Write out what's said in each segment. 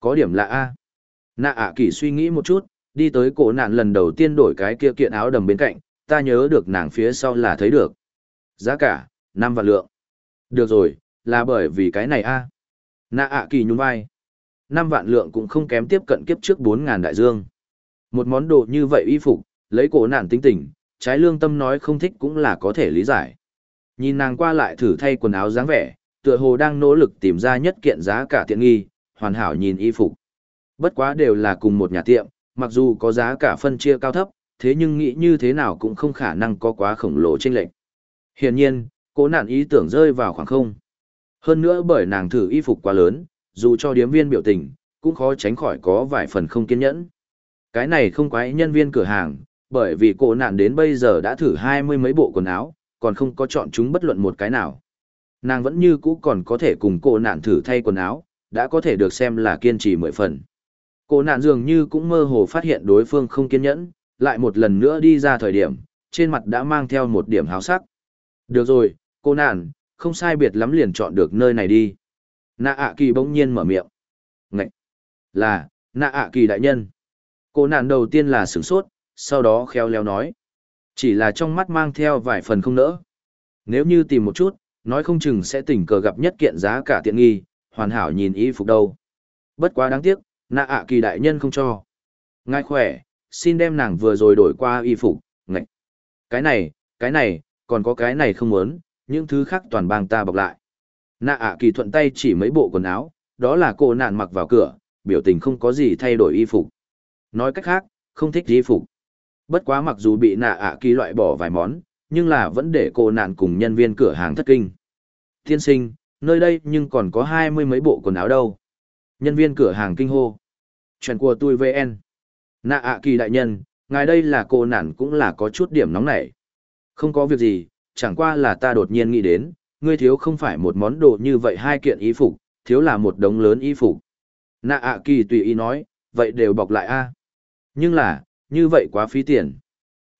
Có điểm lạ a. Nạ ạ kỳ suy nghĩ một chút, đi tới cổ nạn lần đầu tiên đổi cái kia kiện áo đầm bên cạnh, ta nhớ được nàng phía sau là thấy được. Giá cả, năm vạn lượng. Được rồi, là bởi vì cái này a. Nạ ạ kỳ nhún vai. năm vạn lượng cũng không kém tiếp cận kiếp trước bốn ngàn đại dương. Một món đồ như vậy y phục, lấy cổ nạn tính tình, trái lương tâm nói không thích cũng là có thể lý giải. Nhìn nàng qua lại thử thay quần áo dáng vẻ, tựa hồ đang nỗ lực tìm ra nhất kiện giá cả tiện nghi, hoàn hảo nhìn y phục. Bất quá đều là cùng một nhà tiệm, mặc dù có giá cả phân chia cao thấp, thế nhưng nghĩ như thế nào cũng không khả năng có quá khổng lồ chênh lệch. Hiển nhiên, cố nạn ý tưởng rơi vào khoảng không. Hơn nữa bởi nàng thử y phục quá lớn, dù cho điếm viên biểu tình, cũng khó tránh khỏi có vài phần không kiên nhẫn. Cái này không quái nhân viên cửa hàng, bởi vì cô nạn đến bây giờ đã thử hai mươi mấy bộ quần áo, còn không có chọn chúng bất luận một cái nào. Nàng vẫn như cũ còn có thể cùng cô nạn thử thay quần áo, đã có thể được xem là kiên trì mười phần. Cô nạn dường như cũng mơ hồ phát hiện đối phương không kiên nhẫn, lại một lần nữa đi ra thời điểm, trên mặt đã mang theo một điểm háo sắc. Được rồi, cô nạn, không sai biệt lắm liền chọn được nơi này đi. Nạ ạ kỳ bỗng nhiên mở miệng. Ngậy! Là, nạ ạ kỳ đại nhân. Cô nạn đầu tiên là sửng sốt, sau đó khéo léo nói. Chỉ là trong mắt mang theo vài phần không nỡ. Nếu như tìm một chút, nói không chừng sẽ tình cờ gặp nhất kiện giá cả tiện nghi, hoàn hảo nhìn y phục đâu. Bất quá đáng tiếc, nạ ạ kỳ đại nhân không cho. Ngài khỏe, xin đem nàng vừa rồi đổi qua y phục, ngạch. Cái này, cái này, còn có cái này không muốn, những thứ khác toàn bang ta bọc lại. Nạ ạ kỳ thuận tay chỉ mấy bộ quần áo, đó là cô nạn mặc vào cửa, biểu tình không có gì thay đổi y phục. Nói cách khác, không thích y phục. Bất quá mặc dù bị nạ ạ kỳ loại bỏ vài món, nhưng là vẫn để cô nạn cùng nhân viên cửa hàng thất kinh. Tiên sinh, nơi đây nhưng còn có hai mươi mấy bộ quần áo đâu. Nhân viên cửa hàng kinh hô. Chuyện của tôi VN. Nạ ạ kỳ đại nhân, ngài đây là cô nản cũng là có chút điểm nóng nảy. Không có việc gì, chẳng qua là ta đột nhiên nghĩ đến, ngươi thiếu không phải một món đồ như vậy hai kiện y phục, thiếu là một đống lớn y phục. Nạ ạ kỳ tùy ý nói, vậy đều bọc lại a. Nhưng là, như vậy quá phí tiền.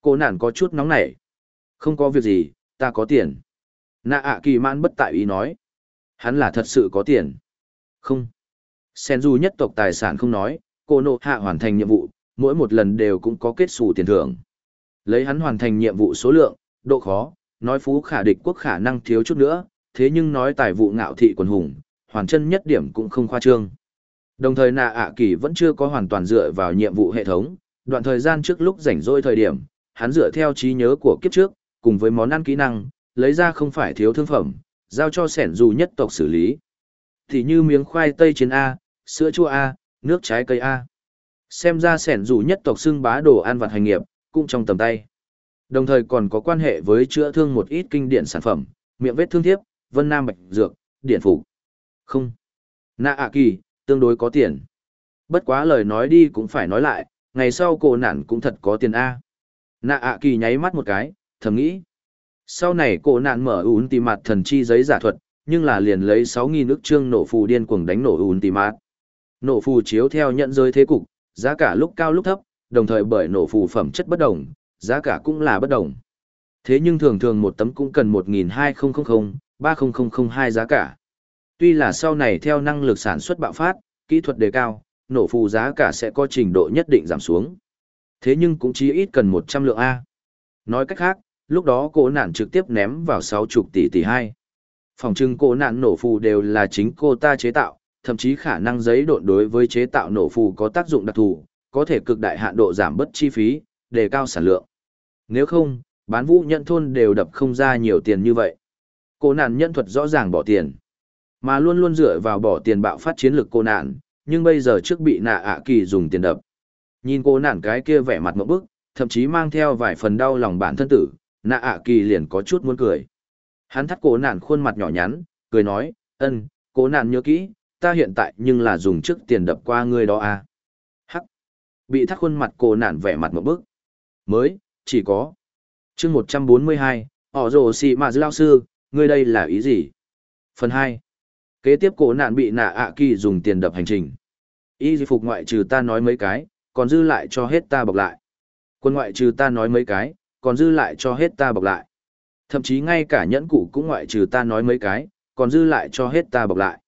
Cô nản có chút nóng nảy. Không có việc gì, ta có tiền. Nạ ạ kỳ mãn bất tại ý nói. Hắn là thật sự có tiền. Không. Sen du nhất tộc tài sản không nói, cô nộ hạ hoàn thành nhiệm vụ, mỗi một lần đều cũng có kết xù tiền thưởng. Lấy hắn hoàn thành nhiệm vụ số lượng, độ khó, nói phú khả địch quốc khả năng thiếu chút nữa, thế nhưng nói tài vụ ngạo thị quần hùng, hoàn chân nhất điểm cũng không khoa trương. Đồng thời nạ ạ kỳ vẫn chưa có hoàn toàn dựa vào nhiệm vụ hệ thống, đoạn thời gian trước lúc rảnh rỗi thời điểm, hắn dựa theo trí nhớ của kiếp trước, cùng với món ăn kỹ năng, lấy ra không phải thiếu thương phẩm, giao cho sẻn dù nhất tộc xử lý. Thì như miếng khoai tây trên A, sữa chua A, nước trái cây A. Xem ra sẻn dù nhất tộc xưng bá đồ ăn vặt hành nghiệp, cũng trong tầm tay. Đồng thời còn có quan hệ với chữa thương một ít kinh điển sản phẩm, miệng vết thương thiếp, vân nam bạch dược, điện phủ. Không. Nạ ạ kỳ, tương đối có tiền. Bất quá lời nói đi cũng phải nói lại, ngày sau cô nản cũng thật có tiền A. Nạ ạ kỳ nháy mắt một cái, thầm nghĩ. Sau này cô nạn mở ún tì mặt thần chi giấy giả thuật, nhưng là liền lấy 6.000 ức trương nổ phù điên cuồng đánh nổ ún tì mặt. Nổ phù chiếu theo nhận giới thế cục, giá cả lúc cao lúc thấp, đồng thời bởi nổ phù phẩm chất bất đồng, giá cả cũng là bất đồng. Thế nhưng thường thường một tấm cũng cần 1.2000, 30002 giá cả. Tuy là sau này theo năng lực sản xuất bạo phát, kỹ thuật đề cao, nổ phù giá cả sẽ có trình độ nhất định giảm xuống. Thế nhưng cũng chỉ ít cần 100 lượng A. Nói cách khác, lúc đó cô nạn trực tiếp ném vào 60 tỷ tỷ hai Phòng trưng cô nạn nổ phù đều là chính cô ta chế tạo, thậm chí khả năng giấy độn đối với chế tạo nổ phù có tác dụng đặc thù, có thể cực đại hạn độ giảm bớt chi phí, đề cao sản lượng. Nếu không, bán vũ nhận thôn đều đập không ra nhiều tiền như vậy. Cô nạn nhân thuật rõ ràng bỏ tiền, mà luôn luôn dựa vào bỏ tiền bạo phát chiến lược cô nạn, nhưng bây giờ trước bị nạ ạ kỳ dùng tiền đập. Nhìn cô nạn cái kia vẻ mặt mẫu bức, thậm chí mang theo vài phần đau lòng bản thân tử, nạ ạ kỳ liền có chút muốn cười. Hắn thắt cổ nạn khuôn mặt nhỏ nhắn, cười nói, ân, cố nạn nhớ kỹ, ta hiện tại nhưng là dùng trước tiền đập qua ngươi đó à. Hắc. Bị thắt khuôn mặt cổ nạn vẻ mặt một bức. Mới, chỉ có. chương một trăm bốn mươi hai ỏ rồ xị mà dư lao sư, ngươi đây là ý gì? Phần hai, Kế tiếp cổ nạn bị nạ ạ kỳ dùng tiền đập hành trình. Y phục ngoại trừ ta nói mấy cái, còn dư lại cho hết ta bọc lại. Quân ngoại trừ ta nói mấy cái, còn dư lại cho hết ta bọc lại. Thậm chí ngay cả nhẫn cụ cũng ngoại trừ ta nói mấy cái, còn dư lại cho hết ta bọc lại.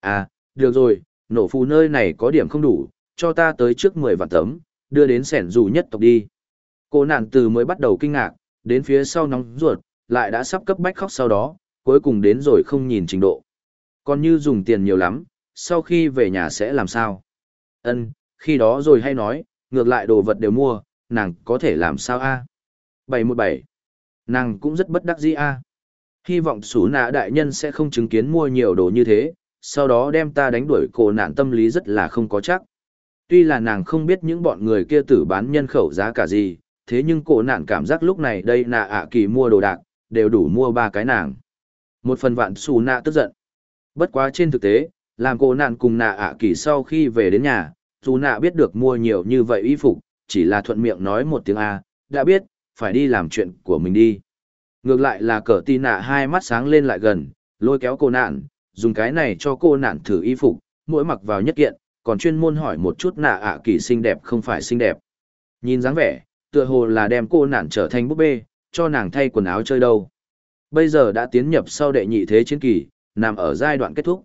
À, được rồi, nổ phù nơi này có điểm không đủ, cho ta tới trước 10 vạn tấm, đưa đến sẻn dù nhất tộc đi. Cô nạn từ mới bắt đầu kinh ngạc, đến phía sau nóng ruột, lại đã sắp cấp bách khóc sau đó, cuối cùng đến rồi không nhìn trình độ. Còn như dùng tiền nhiều lắm, sau khi về nhà sẽ làm sao? Ân, khi đó rồi hay nói, ngược lại đồ vật đều mua, nàng có thể làm sao a? À? 717. Nàng cũng rất bất đắc dĩ a. Hy vọng sủ nạ đại nhân sẽ không chứng kiến mua nhiều đồ như thế, sau đó đem ta đánh đuổi cổ nạn tâm lý rất là không có chắc. Tuy là nàng không biết những bọn người kia tử bán nhân khẩu giá cả gì, thế nhưng cổ nạn cảm giác lúc này đây nạ ạ kỳ mua đồ đạc, đều đủ mua ba cái nàng. Một phần vạn xù nạ tức giận. Bất quá trên thực tế, làm cổ nạn cùng nạ ạ kỳ sau khi về đến nhà, dù nạ biết được mua nhiều như vậy y phục, chỉ là thuận miệng nói một tiếng A, đã biết, phải đi làm chuyện của mình đi. Ngược lại là cờ tì nạ hai mắt sáng lên lại gần, lôi kéo cô nạn, dùng cái này cho cô nạn thử y phục, mỗi mặc vào nhất kiện, còn chuyên môn hỏi một chút nạ ạ kỳ xinh đẹp không phải xinh đẹp. Nhìn dáng vẻ, tựa hồ là đem cô nạn trở thành búp bê, cho nàng thay quần áo chơi đâu. Bây giờ đã tiến nhập sau đệ nhị thế chiến kỳ, nằm ở giai đoạn kết thúc.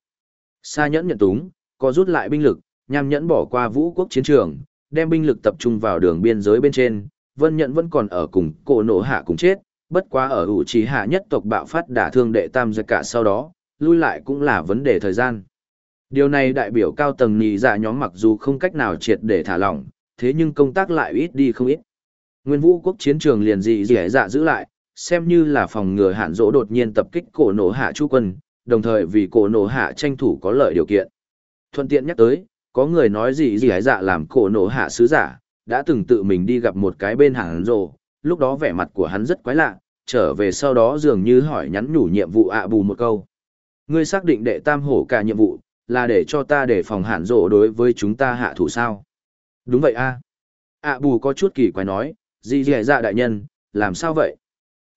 Sa nhẫn nhận túng, có rút lại binh lực, nhằm nhẫn bỏ qua vũ quốc chiến trường, đem binh lực tập trung vào đường biên giới bên trên, vân nhận vẫn còn ở cùng cổ nổ hạ cùng chết, bất quá ở ủ trí hạ nhất tộc bạo phát đả thương đệ tam giặc cả sau đó, lui lại cũng là vấn đề thời gian. Điều này đại biểu cao tầng nhì dạ nhóm mặc dù không cách nào triệt để thả lỏng, thế nhưng công tác lại ít đi không ít. Nguyên vũ quốc chiến trường liền dị dị dạ giữ lại, xem như là phòng ngừa hạn dỗ đột nhiên tập kích cổ nổ hạ chu quân, đồng thời vì cổ nổ hạ tranh thủ có lợi điều kiện. Thuận tiện nhắc tới, có người nói gì gì dạ làm cổ nổ hạ sứ giả, đã từng tự mình đi gặp một cái bên hàng rồ, lúc đó vẻ mặt của hắn rất quái lạ, trở về sau đó dường như hỏi nhắn nhủ nhiệm vụ ạ bù một câu. Ngươi xác định đệ tam hổ cả nhiệm vụ, là để cho ta để phòng hạn rộ đối với chúng ta hạ thủ sao? Đúng vậy a. ạ bù có chút kỳ quái nói, gì gì dạ đại nhân, làm sao vậy?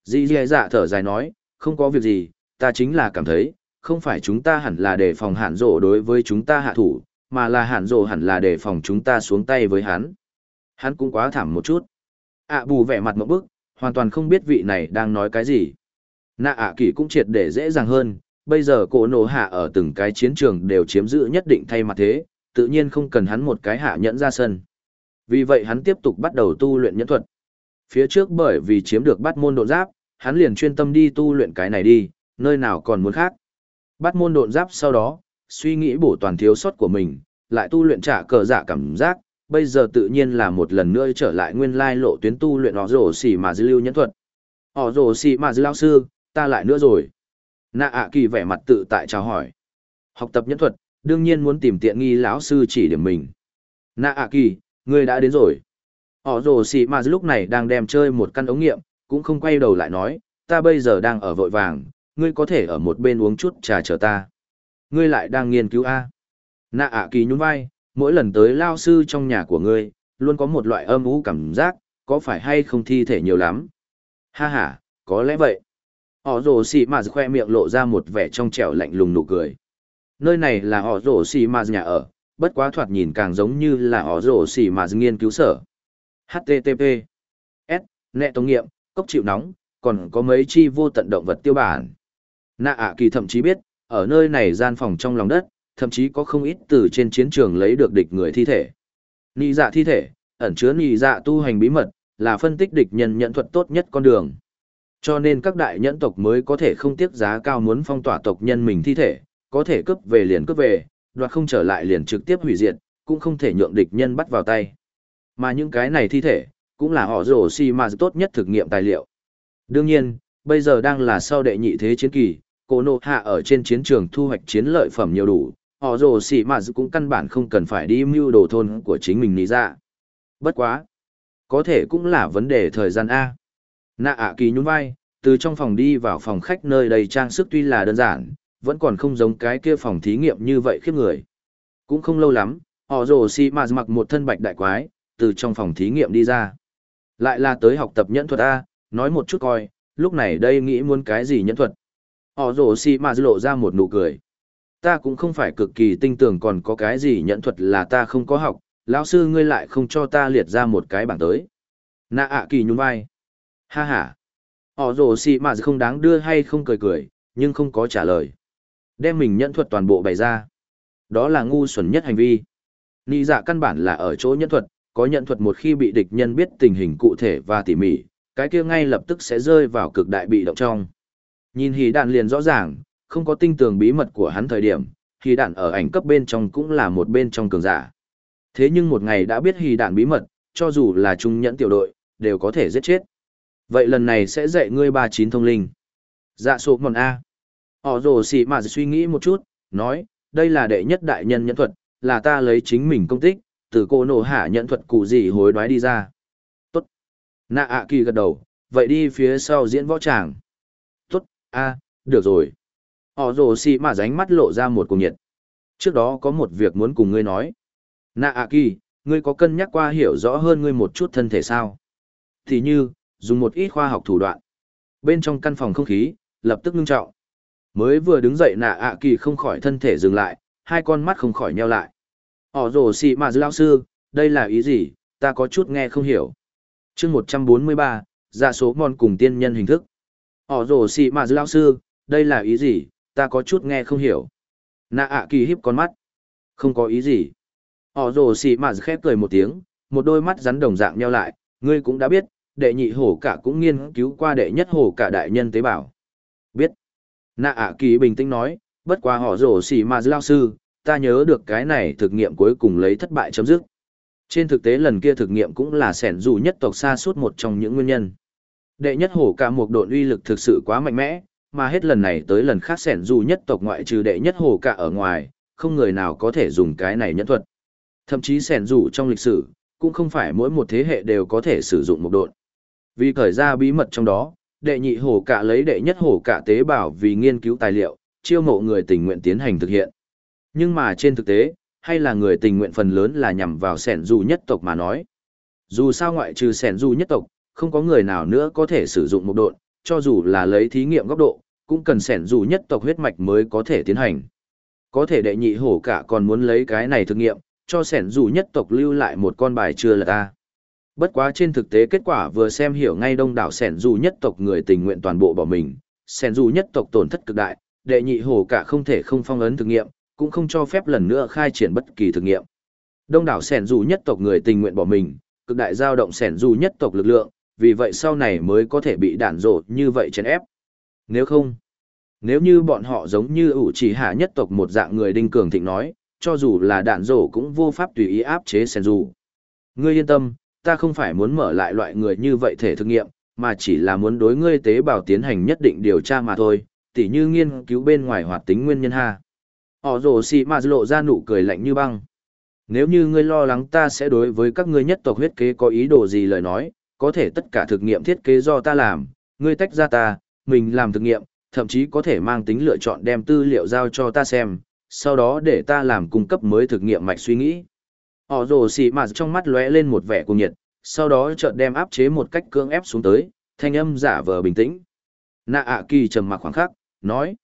Dì dì dạ thở dài nói, không có việc gì, ta chính là cảm thấy, không phải chúng ta hẳn là để phòng hạn rộ đối với chúng ta hạ thủ, mà là hạn rộ hẳn là để phòng chúng ta xuống tay với hắn. Hắn cũng quá thảm một chút. ạ bù vẻ mặt một bức, hoàn toàn không biết vị này đang nói cái gì. Nạ ạ kỳ cũng triệt để dễ dàng hơn, bây giờ cổ nổ hạ ở từng cái chiến trường đều chiếm giữ nhất định thay mặt thế, tự nhiên không cần hắn một cái hạ nhẫn ra sân. Vì vậy hắn tiếp tục bắt đầu tu luyện nhẫn thuật. Phía trước bởi vì chiếm được bắt môn độn giáp, hắn liền chuyên tâm đi tu luyện cái này đi, nơi nào còn muốn khác. Bắt môn độn giáp sau đó, suy nghĩ bổ toàn thiếu sót của mình, lại tu luyện trả cờ giả cảm giác, bây giờ tự nhiên là một lần nữa trở lại nguyên lai lộ tuyến tu luyện họ rổ xỉ mà dư lưu nhẫn thuật. Họ rổ xỉ mà dư lao sư, ta lại nữa rồi. Nạ ạ kỳ vẻ mặt tự tại chào hỏi. Học tập nhẫn thuật, đương nhiên muốn tìm tiện nghi lão sư chỉ điểm mình. Nạ ạ kỳ, ngươi đã đến rồi. Họ rồ xì mà lúc này đang đem chơi một căn ống nghiệm, cũng không quay đầu lại nói, ta bây giờ đang ở vội vàng, ngươi có thể ở một bên uống chút trà chờ ta. Ngươi lại đang nghiên cứu A. Nạ ạ kỳ nhún vai, mỗi lần tới lao sư trong nhà của ngươi, luôn có một loại âm ú cảm giác, có phải hay không thi thể nhiều lắm? Ha ha, có lẽ vậy. Họ rổ xì mà khoe miệng lộ ra một vẻ trong trẻo lạnh lùng nụ cười. Nơi này là họ rổ xì mà nhà ở, bất quá thoạt nhìn càng giống như là họ rổ xì mà nghiên cứu sở. HTTP S. Nẹ tống nghiệm, cốc chịu nóng, còn có mấy chi vô tận động vật tiêu bản. Nạ ạ kỳ thậm chí biết, ở nơi này gian phòng trong lòng đất, thậm chí có không ít từ trên chiến trường lấy được địch người thi thể. Nị dạ thi thể, ẩn chứa nị dạ tu hành bí mật, là phân tích địch nhân nhận thuật tốt nhất con đường. Cho nên các đại nhẫn tộc mới có thể không tiếc giá cao muốn phong tỏa tộc nhân mình thi thể, có thể cướp về liền cướp về, đoạt không trở lại liền trực tiếp hủy diệt, cũng không thể nhượng địch nhân bắt vào tay. Mà những cái này thi thể, cũng là họ rổ xì mà tốt nhất thực nghiệm tài liệu. Đương nhiên, bây giờ đang là sau đệ nhị thế chiến kỳ, cổ nộ hạ ở trên chiến trường thu hoạch chiến lợi phẩm nhiều đủ, họ rồ xì mà cũng căn bản không cần phải đi mưu đồ thôn của chính mình lý ra. Bất quá. Có thể cũng là vấn đề thời gian A. Nạ ạ kỳ nhún vai, từ trong phòng đi vào phòng khách nơi đầy trang sức tuy là đơn giản, vẫn còn không giống cái kia phòng thí nghiệm như vậy khiếp người. Cũng không lâu lắm, họ rồ xì mà mặc một thân bạch đại quái, từ trong phòng thí nghiệm đi ra. Lại là tới học tập nhẫn thuật A, nói một chút coi, lúc này đây nghĩ muốn cái gì nhẫn thuật. Họ rồ xì mà lộ ra một nụ cười. Ta cũng không phải cực kỳ tinh tưởng còn có cái gì nhận thuật là ta không có học, lão sư ngươi lại không cho ta liệt ra một cái bảng tới. Nạ ạ kỳ nhún vai. Ha ha. Họ rồ xì mà không đáng đưa hay không cười cười, nhưng không có trả lời. Đem mình nhận thuật toàn bộ bày ra. Đó là ngu xuẩn nhất hành vi. Nị dạ căn bản là ở chỗ nhận thuật, có nhận thuật một khi bị địch nhân biết tình hình cụ thể và tỉ mỉ, cái kia ngay lập tức sẽ rơi vào cực đại bị động trong. Nhìn hỉ đạn liền rõ ràng, không có tinh tường bí mật của hắn thời điểm, hỉ đạn ở ảnh cấp bên trong cũng là một bên trong cường giả. Thế nhưng một ngày đã biết hỉ đạn bí mật, cho dù là trung nhẫn tiểu đội, đều có thể giết chết. Vậy lần này sẽ dạy ngươi ba chín thông linh. Dạ số mòn A. Họ rồ xì mà suy nghĩ một chút, nói, đây là đệ nhất đại nhân nhẫn thuật, là ta lấy chính mình công tích, từ cô nổ hạ nhẫn thuật cụ gì hối đoái đi ra. Tốt. Nạ ạ kỳ gật đầu, vậy đi phía sau diễn võ tràng. Tốt, a, được rồi. Họ rồ xì mà ránh mắt lộ ra một cùng nhiệt. Trước đó có một việc muốn cùng ngươi nói. Nạ ạ kỳ, ngươi có cân nhắc qua hiểu rõ hơn ngươi một chút thân thể sao? Thì như, dùng một ít khoa học thủ đoạn. Bên trong căn phòng không khí, lập tức ngưng trọng. Mới vừa đứng dậy nạ ạ kỳ không khỏi thân thể dừng lại, hai con mắt không khỏi nheo lại. Họ rồ xì mà lao sư, đây là ý gì, ta có chút nghe không hiểu. chương 143, ra số mòn cùng tiên nhân hình thức. Họ rồ xì mà lao sư, đây là ý gì, ta có chút nghe không hiểu. Nạ ạ kỳ híp con mắt. Không có ý gì. Họ rồ xì mà khép cười một tiếng, một đôi mắt rắn đồng dạng nhau lại, ngươi cũng đã biết, đệ nhị hổ cả cũng nghiên cứu qua đệ nhất hổ cả đại nhân tế bào. Biết. Nạ ạ kỳ bình tĩnh nói, bất quá họ rồ xì mà lao sư, ta nhớ được cái này thực nghiệm cuối cùng lấy thất bại chấm dứt. Trên thực tế lần kia thực nghiệm cũng là sẻn dù nhất tộc xa suốt một trong những nguyên nhân. Đệ nhất hổ cả một độn uy lực thực sự quá mạnh mẽ, mà hết lần này tới lần khác sẻn dù nhất tộc ngoại trừ đệ nhất hồ cả ở ngoài, không người nào có thể dùng cái này nhẫn thuật. Thậm chí sẻn dù trong lịch sử, cũng không phải mỗi một thế hệ đều có thể sử dụng một độn. Vì khởi ra bí mật trong đó, đệ nhị hồ cả lấy đệ nhất hồ cả tế bào vì nghiên cứu tài liệu, chiêu mộ người tình nguyện tiến hành thực hiện. Nhưng mà trên thực tế, hay là người tình nguyện phần lớn là nhằm vào sẻn dù nhất tộc mà nói. Dù sao ngoại trừ sẻn dù nhất tộc, không có người nào nữa có thể sử dụng một độn, cho dù là lấy thí nghiệm góc độ, cũng cần sẻn dù nhất tộc huyết mạch mới có thể tiến hành. Có thể đệ nhị hổ cả còn muốn lấy cái này thực nghiệm, cho sẻn dù nhất tộc lưu lại một con bài chưa là ta. Bất quá trên thực tế kết quả vừa xem hiểu ngay đông đảo sẻn dù nhất tộc người tình nguyện toàn bộ bỏ mình, sẻn dù nhất tộc tổn thất cực đại, đệ nhị hổ cả không thể không phong ấn thực nghiệm, cũng không cho phép lần nữa khai triển bất kỳ thực nghiệm. Đông đảo sẻn dù nhất tộc người tình nguyện bỏ mình, cực đại giao động sẻn dù nhất tộc lực lượng, vì vậy sau này mới có thể bị đạn rộ như vậy chèn ép. Nếu không, nếu như bọn họ giống như ủ chỉ hạ nhất tộc một dạng người đinh cường thịnh nói, cho dù là đạn rổ cũng vô pháp tùy ý áp chế sen dù. Ngươi yên tâm, ta không phải muốn mở lại loại người như vậy thể thực nghiệm, mà chỉ là muốn đối ngươi tế bào tiến hành nhất định điều tra mà thôi, tỉ như nghiên cứu bên ngoài hoạt tính nguyên nhân ha. Họ rổ xì mà lộ ra nụ cười lạnh như băng. Nếu như ngươi lo lắng ta sẽ đối với các ngươi nhất tộc huyết kế có ý đồ gì lời nói, có thể tất cả thực nghiệm thiết kế do ta làm, ngươi tách ra ta, mình làm thực nghiệm, thậm chí có thể mang tính lựa chọn đem tư liệu giao cho ta xem, sau đó để ta làm cung cấp mới thực nghiệm mạch suy nghĩ. Họ rồ xì mà trong mắt lóe lên một vẻ cuồng nhiệt, sau đó chợt đem áp chế một cách cưỡng ép xuống tới, thanh âm giả vờ bình tĩnh. Nạ ạ kỳ trầm mặc khoảng khắc, nói.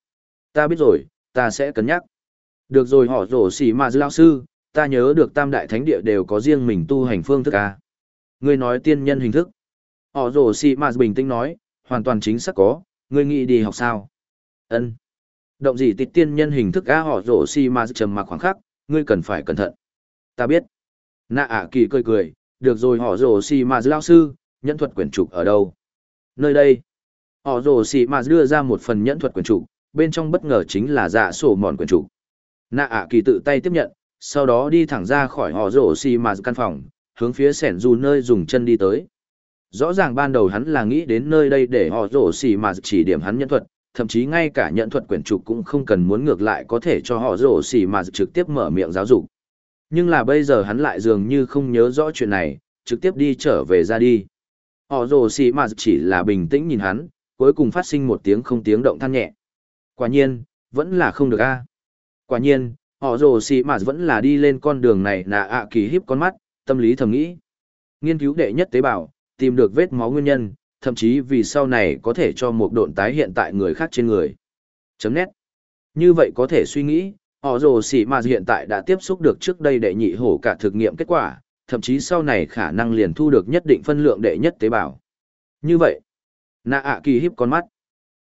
Ta biết rồi, ta sẽ cân nhắc. Được rồi họ rồ xì mà lao sư, ta nhớ được tam đại thánh địa đều có riêng mình tu hành phương thức à. Ngươi nói tiên nhân hình thức. Họ rồ xì mà bình tĩnh nói, hoàn toàn chính xác có, ngươi nghĩ đi học sao? ân Động gì tịt tiên nhân hình thức á họ rổ si mà trầm mặc khoảng khắc, ngươi cần phải cẩn thận. Ta biết. Nạ ạ kỳ cười cười, được rồi họ rổ si mà lao sư, nhẫn thuật quyển trục ở đâu? Nơi đây. Họ rổ si mà đưa ra một phần nhẫn thuật quyển trục, bên trong bất ngờ chính là dạ sổ mòn quyển trục nạ ạ kỳ tự tay tiếp nhận sau đó đi thẳng ra khỏi họ rổ xì mà căn phòng hướng phía sẻn dù nơi dùng chân đi tới rõ ràng ban đầu hắn là nghĩ đến nơi đây để họ rổ xì mà chỉ điểm hắn nhân thuật thậm chí ngay cả nhận thuật quyển trục cũng không cần muốn ngược lại có thể cho họ rổ xì mà trực tiếp mở miệng giáo dục. Nhưng là bây giờ hắn lại dường như không nhớ rõ chuyện này trực tiếp đi trở về ra đi. Họ rổ xì mà chỉ là bình tĩnh nhìn hắn cuối cùng phát sinh một tiếng không tiếng động than nhẹ. Quả nhiên vẫn là không được a. Quả nhiên, họ rồ xì mà vẫn là đi lên con đường này nà ạ kỳ hiếp con mắt, tâm lý thầm nghĩ. Nghiên cứu đệ nhất tế bào, tìm được vết máu nguyên nhân, thậm chí vì sau này có thể cho một độn tái hiện tại người khác trên người. Chấm nét. Như vậy có thể suy nghĩ, họ rồ xì mà hiện tại đã tiếp xúc được trước đây đệ nhị hổ cả thực nghiệm kết quả, thậm chí sau này khả năng liền thu được nhất định phân lượng đệ nhất tế bào. Như vậy, nạ ạ kỳ hiếp con mắt.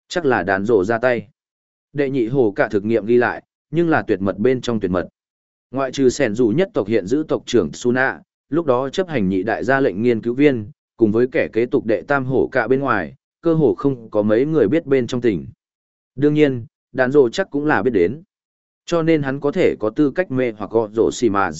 Chắc là đàn rổ ra tay. Đệ nhị hổ cả thực nghiệm ghi lại, nhưng là tuyệt mật bên trong tuyệt mật. Ngoại trừ sẻn dù nhất tộc hiện giữ tộc trưởng Suna, lúc đó chấp hành nhị đại gia lệnh nghiên cứu viên, cùng với kẻ kế tục đệ tam hổ cả bên ngoài, cơ hồ không có mấy người biết bên trong tỉnh. Đương nhiên, đàn rồ chắc cũng là biết đến. Cho nên hắn có thể có tư cách mê hoặc gọ rồ xì mà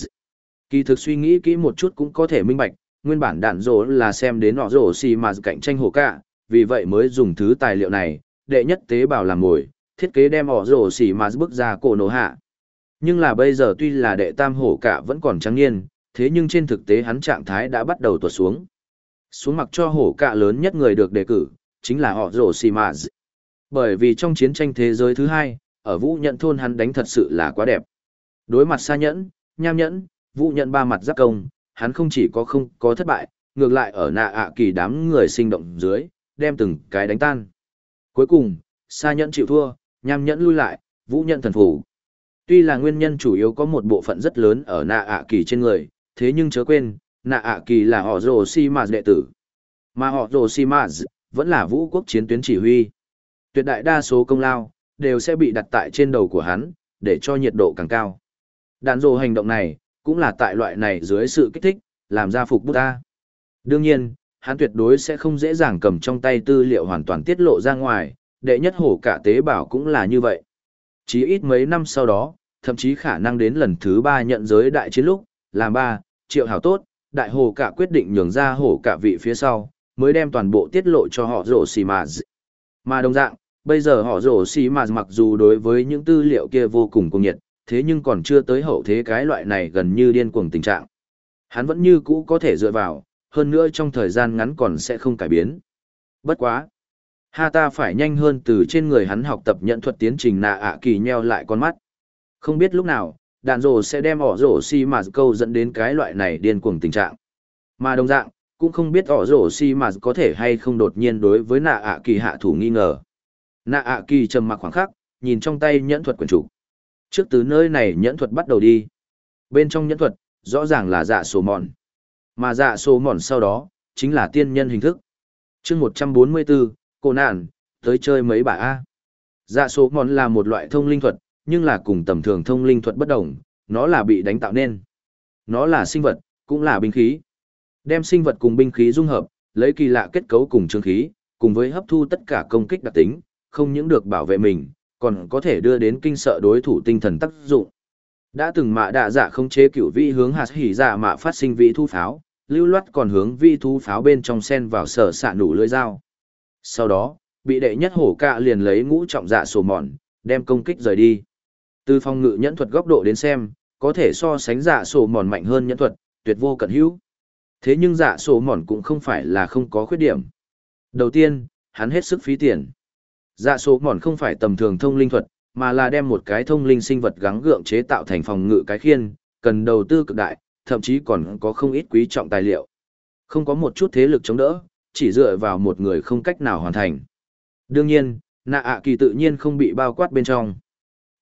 Kỳ thực suy nghĩ kỹ một chút cũng có thể minh bạch, nguyên bản đạn rồ là xem đến họ rồ xì mà cạnh tranh hổ cả, vì vậy mới dùng thứ tài liệu này, đệ nhất tế bào làm mồi, thiết kế đem họ rồ xì mà bước ra cổ nổ hạ. Nhưng là bây giờ tuy là đệ tam hổ cả vẫn còn trắng niên, thế nhưng trên thực tế hắn trạng thái đã bắt đầu tuột xuống. Xuống mặc cho hổ cạ lớn nhất người được đề cử, chính là họ rồ xì mà Bởi vì trong chiến tranh thế giới thứ hai, ở vũ nhận thôn hắn đánh thật sự là quá đẹp. Đối mặt xa nhẫn, nham nhẫn, vũ nhận ba mặt giáp công, hắn không chỉ có không có thất bại, ngược lại ở nạ ạ kỳ đám người sinh động dưới, đem từng cái đánh tan. Cuối cùng, xa nhẫn chịu thua, nham nhẫn lui lại, vũ nhận thần phủ. Tuy là nguyên nhân chủ yếu có một bộ phận rất lớn ở nạ ạ kỳ trên người, thế nhưng chớ quên, nạ ạ kỳ là họ rồ si mà đệ tử. Mà họ rồ si mà vẫn là vũ quốc chiến tuyến chỉ huy. Tuyệt đại đa số công lao, đều sẽ bị đặt tại trên đầu của hắn, để cho nhiệt độ càng cao. Đạn rồ hành động này, cũng là tại loại này dưới sự kích thích, làm ra phục bút ta. Đương nhiên, hắn tuyệt đối sẽ không dễ dàng cầm trong tay tư liệu hoàn toàn tiết lộ ra ngoài, đệ nhất hổ cả tế bảo cũng là như vậy. chí ít mấy năm sau đó, thậm chí khả năng đến lần thứ ba nhận giới đại chiến lúc, làm ba, triệu hảo tốt, đại hồ cả quyết định nhường ra hổ cả vị phía sau, mới đem toàn bộ tiết lộ cho họ rổ xì mà Mà đồng dạng, bây giờ họ rổ xì mà mặc dù đối với những tư liệu kia vô cùng cung nhiệt, thế nhưng còn chưa tới hậu thế cái loại này gần như điên cuồng tình trạng. Hắn vẫn như cũ có thể dựa vào, hơn nữa trong thời gian ngắn còn sẽ không cải biến. Bất quá. Ha ta phải nhanh hơn từ trên người hắn học tập nhận thuật tiến trình nạ ạ kỳ nheo lại con mắt. Không biết lúc nào, đạn rồ sẽ đem ỏ rổ xi mà câu dẫn đến cái loại này điên cuồng tình trạng. Mà đồng dạng, cũng không biết ỏ rổ xi mà có thể hay không đột nhiên đối với nạ ạ kỳ hạ thủ nghi ngờ. Nạ ạ kỳ trầm mặc khoảng khắc, nhìn trong tay nhẫn thuật quyển trục. Trước từ nơi này nhẫn thuật bắt đầu đi. Bên trong nhẫn thuật, rõ ràng là dạ sổ mòn. Mà dạ sổ mòn sau đó, chính là tiên nhân hình thức. chương 144, cô nạn, tới chơi mấy bà A. Dạ sổ mòn là một loại thông linh thuật, nhưng là cùng tầm thường thông linh thuật bất đồng, nó là bị đánh tạo nên. Nó là sinh vật, cũng là binh khí. Đem sinh vật cùng binh khí dung hợp, lấy kỳ lạ kết cấu cùng chương khí, cùng với hấp thu tất cả công kích đặc tính, không những được bảo vệ mình, còn có thể đưa đến kinh sợ đối thủ tinh thần tác dụng. Đã từng mạ đạ giả không chế cửu vị hướng hạt hỉ giả mạ phát sinh vị thu pháo, lưu loát còn hướng vi thu pháo bên trong sen vào sở xạ nủ lưỡi dao. Sau đó, bị đệ nhất hổ cạ liền lấy ngũ trọng dạ sổ mòn, đem công kích rời đi. Từ phòng ngự nhẫn thuật góc độ đến xem, có thể so sánh dạ sổ mòn mạnh hơn nhẫn thuật, tuyệt vô cận hữu. Thế nhưng dạ sổ mòn cũng không phải là không có khuyết điểm. Đầu tiên, hắn hết sức phí tiền. Dạ sổ mòn không phải tầm thường thông linh thuật, mà là đem một cái thông linh sinh vật gắng gượng chế tạo thành phòng ngự cái khiên, cần đầu tư cực đại, thậm chí còn có không ít quý trọng tài liệu. Không có một chút thế lực chống đỡ, chỉ dựa vào một người không cách nào hoàn thành. Đương nhiên, nạ ạ kỳ tự nhiên không bị bao quát bên trong.